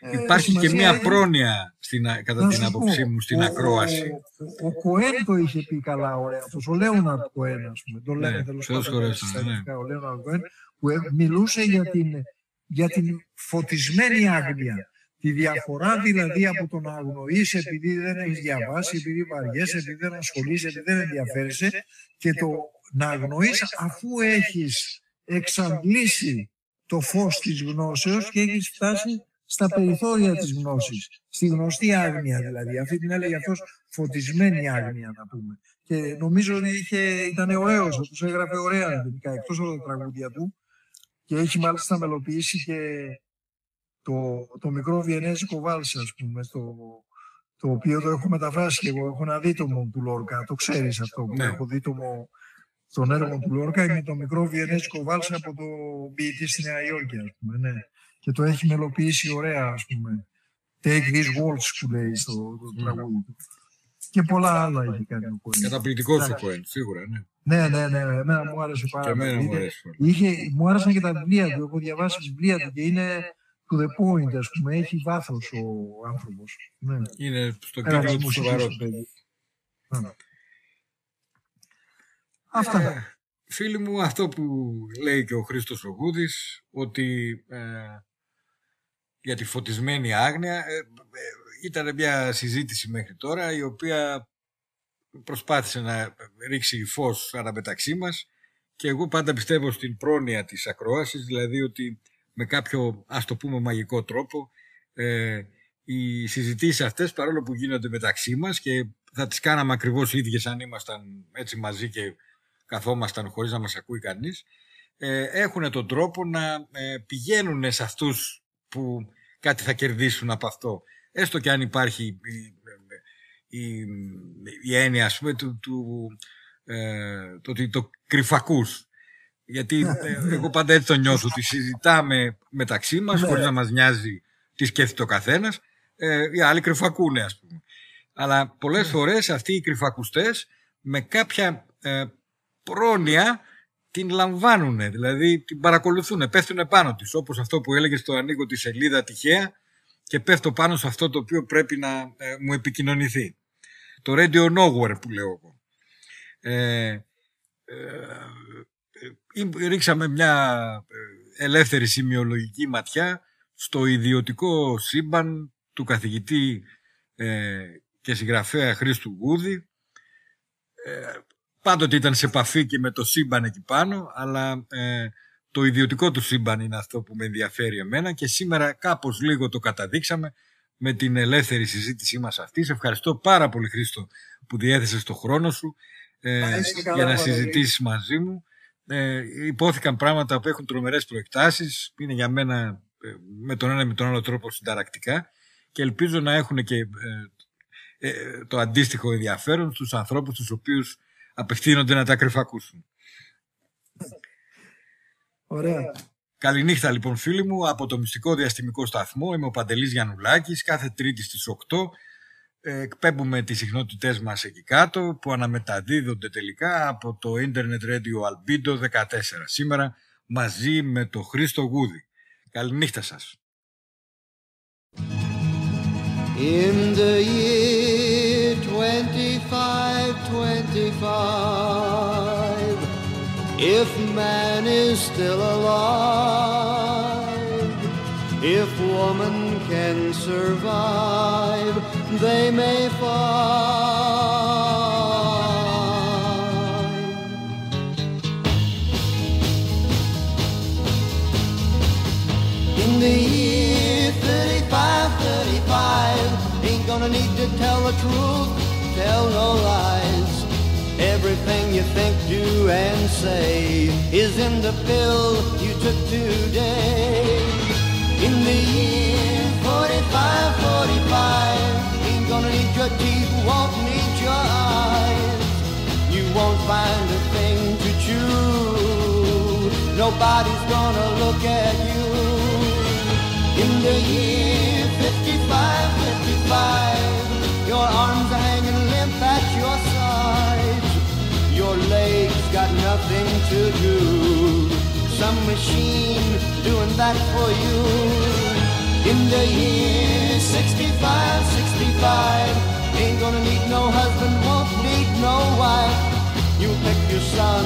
Ε, υπάρχει και σημασία μια έχει- πρόνοια στην, α- κατά να την σου άποψή πω, μου στην ο- ακρόαση. Ο, ο, Κοέν το είχε πει καλά ωραία αυτός, ο Λέοναρντ Κοέν ας πούμε, τον Ναι, λένε τέλος Θεός πάντων χωρέστα, στα ναι. ελληνικά, ο Λέοναρντ Κοέν, που ε, μιλούσε για την, για την φωτισμένη άγνοια. Τη διαφορά δηλαδή από το να αγνοείς επειδή δεν έχεις διαβάσει, επειδή βαριέσαι, επειδή δεν ασχολείσαι, επειδή δεν ενδιαφέρεσαι και το να αγνοείς αφού έχεις εξαντλήσει το φως της γνώσεως και έχεις φτάσει στα περιθώρια της γνώσης, στη γνωστή άγνοια δηλαδή. Αυτή την έλεγε αυτός φωτισμένη άγνοια να πούμε. Και νομίζω ότι είχε, ήταν ωραίος, αυτός έγραφε ωραία τελικά, εκτός από τα τραγούδια του. Και έχει μάλιστα μελοποιήσει και το, το μικρό βιενέζικο βάλσι ας πούμε, στο, το οποίο το έχω μεταφράσει και εγώ, έχω ένα δίτομο του Λόρκα, το ξέρεις αυτό που Ναι. έχω δίτομο στον έργο του Λόρκα είναι το μικρό βιενέζικο βάλσι από το ποιητή στη Νέα Υόρκη ας πούμε, ναι. Και το έχει μελοποιήσει ωραία ας πούμε. Take these words που λέει στο το τραγούδι του. Και πολλά άλλα έχει κάνει ο Κόλλης. Καταπληκτικός ο Εντάξει. Κοέν, σίγουρα, ναι. Ναι, ναι, ναι, εμένα μου άρεσε πάρα Και εμένα πολύ. μου Είναι- αρέσει πολύ. Είχε, μου άρεσαν και τα βιβλία του. Έχω διαβάσει τις βιβλία του και είναι to the point, ας πούμε. Έχει βάθος ο άνθρωπος. Ναι. Είναι στον Ένας κύκλο του μουσικός σοβαρός. παιδί. Ναι. Αυτά. Φίλοι μου, αυτό που λέει και ο Χρήστος ο Γούδης, ότι ε, για τη φωτισμένη άγνοια ε, ε, ήταν μια συζήτηση μέχρι τώρα η οποία προσπάθησε να ρίξει φως αναμεταξύ μας και εγώ πάντα πιστεύω στην πρόνοια της ακρόασης, δηλαδή ότι με κάποιο ας το πούμε μαγικό τρόπο. Ε, οι συζητήσεις αυτές παρόλο που γίνονται μεταξύ μας και θα τις κάναμε ακριβώς ίδιες αν ήμασταν έτσι μαζί και καθόμασταν χωρίς να μας ακούει κανείς ε, έχουν τον τρόπο να ε, πηγαίνουν σε αυτούς που κάτι θα κερδίσουν από αυτό. Έστω και αν υπάρχει η, η, η έννοια ας πούμε του, του, ε, το, ότι το κρυφακούς γιατί ε, εγώ πάντα έτσι το νιώθω ότι συζητάμε μεταξύ μας Ναι. χωρίς να μας νοιάζει τι σκέφτεται ο καθένας. Ε, οι άλλοι κρυφακούνε, ας πούμε. Αλλά πολλές φορές αυτοί οι κρυφακουστές με κάποια ε, πρόνοια την λαμβάνουν, δηλαδή την παρακολουθούν, πέφτουν πάνω της, όπως αυτό που έλεγε στο ανοίγω τη σελίδα τυχαία και πέφτω πάνω σε αυτό το οποίο πρέπει να ε, μου επικοινωνηθεί. Το Radio Nowhere που λέω εγώ. Ε, ε, ε ρίξαμε μια ε, ελεύθερη σημειολογική ματιά στο ιδιωτικό σύμπαν του καθηγητή και συγγραφέα Χρήστου Γούδη πάντοτε ήταν σε επαφή και με το σύμπαν εκεί πάνω, αλλά ε, το ιδιωτικό του σύμπαν είναι αυτό που με ενδιαφέρει εμένα και σήμερα κάπως λίγο το καταδείξαμε με την ελεύθερη συζήτησή μας αυτή. Σε ευχαριστώ πάρα πολύ Χρήστο που διέθεσες το χρόνο σου ε, για να συζητήσεις μαζί μου. Ε, υπόθηκαν πράγματα που έχουν τρομερές προεκτάσεις, είναι για μένα ε, με τον ένα με τον άλλο τρόπο συνταρακτικά και ελπίζω να έχουν και ε, ε, το αντίστοιχο ενδιαφέρον στους ανθρώπους τους οποίους απευθύνονται να τα κρυφακούσουν. Ωραία. Καληνύχτα λοιπόν φίλοι μου από το Μυστικό Διαστημικό Σταθμό. Είμαι ο Παντελής Γιαννουλάκης. Κάθε Τρίτη στις 8 ε, εκπέμπουμε τις συχνότητές μας εκεί κάτω που αναμεταδίδονται τελικά από το Internet Radio Albedo 14. Σήμερα μαζί με το Χρήστο Γούδη. Καληνύχτα σας. In the year 2525, if man is still alive, if woman can survive, they may find. In the year 35, 35, ain't gonna need to tell the truth, tell no lies. Everything you think, do, and say is in the pill you took today. In the year 45, 45, ain't gonna need your teeth, won't need your eyes. You won't find a thing to chew. Nobody's gonna look at you. In the year 55, 55, your arms are hanging limp at your sides. Your legs got nothing to do. Some machine doing that for you. In the year 65, 65, ain't gonna need no husband, won't need no wife. You pick your son,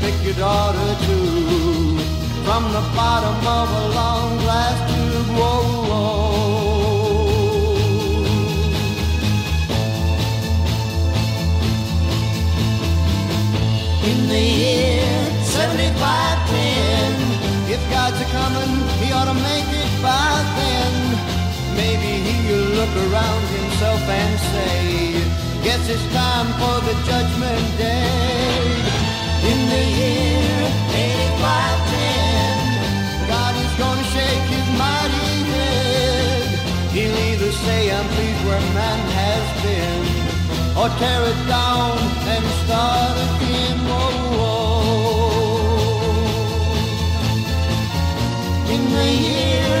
pick your daughter too. From the bottom of a long glass tube, whoa, whoa. In the year 7510, if God's a coming, he ought to make it by then. Maybe he'll look around himself and say, Guess it's time for the judgment day. In the year 8510, God is gonna shake his mighty head. He'll either say, I'm pleased where man has been, or tear it down and start again. Whoa, whoa. In the year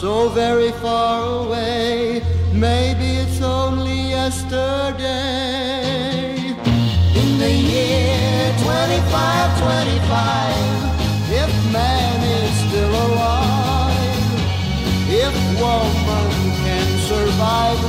so very far away, maybe it's only yesterday. In the year 2525, if man is still alive, if woman can survive,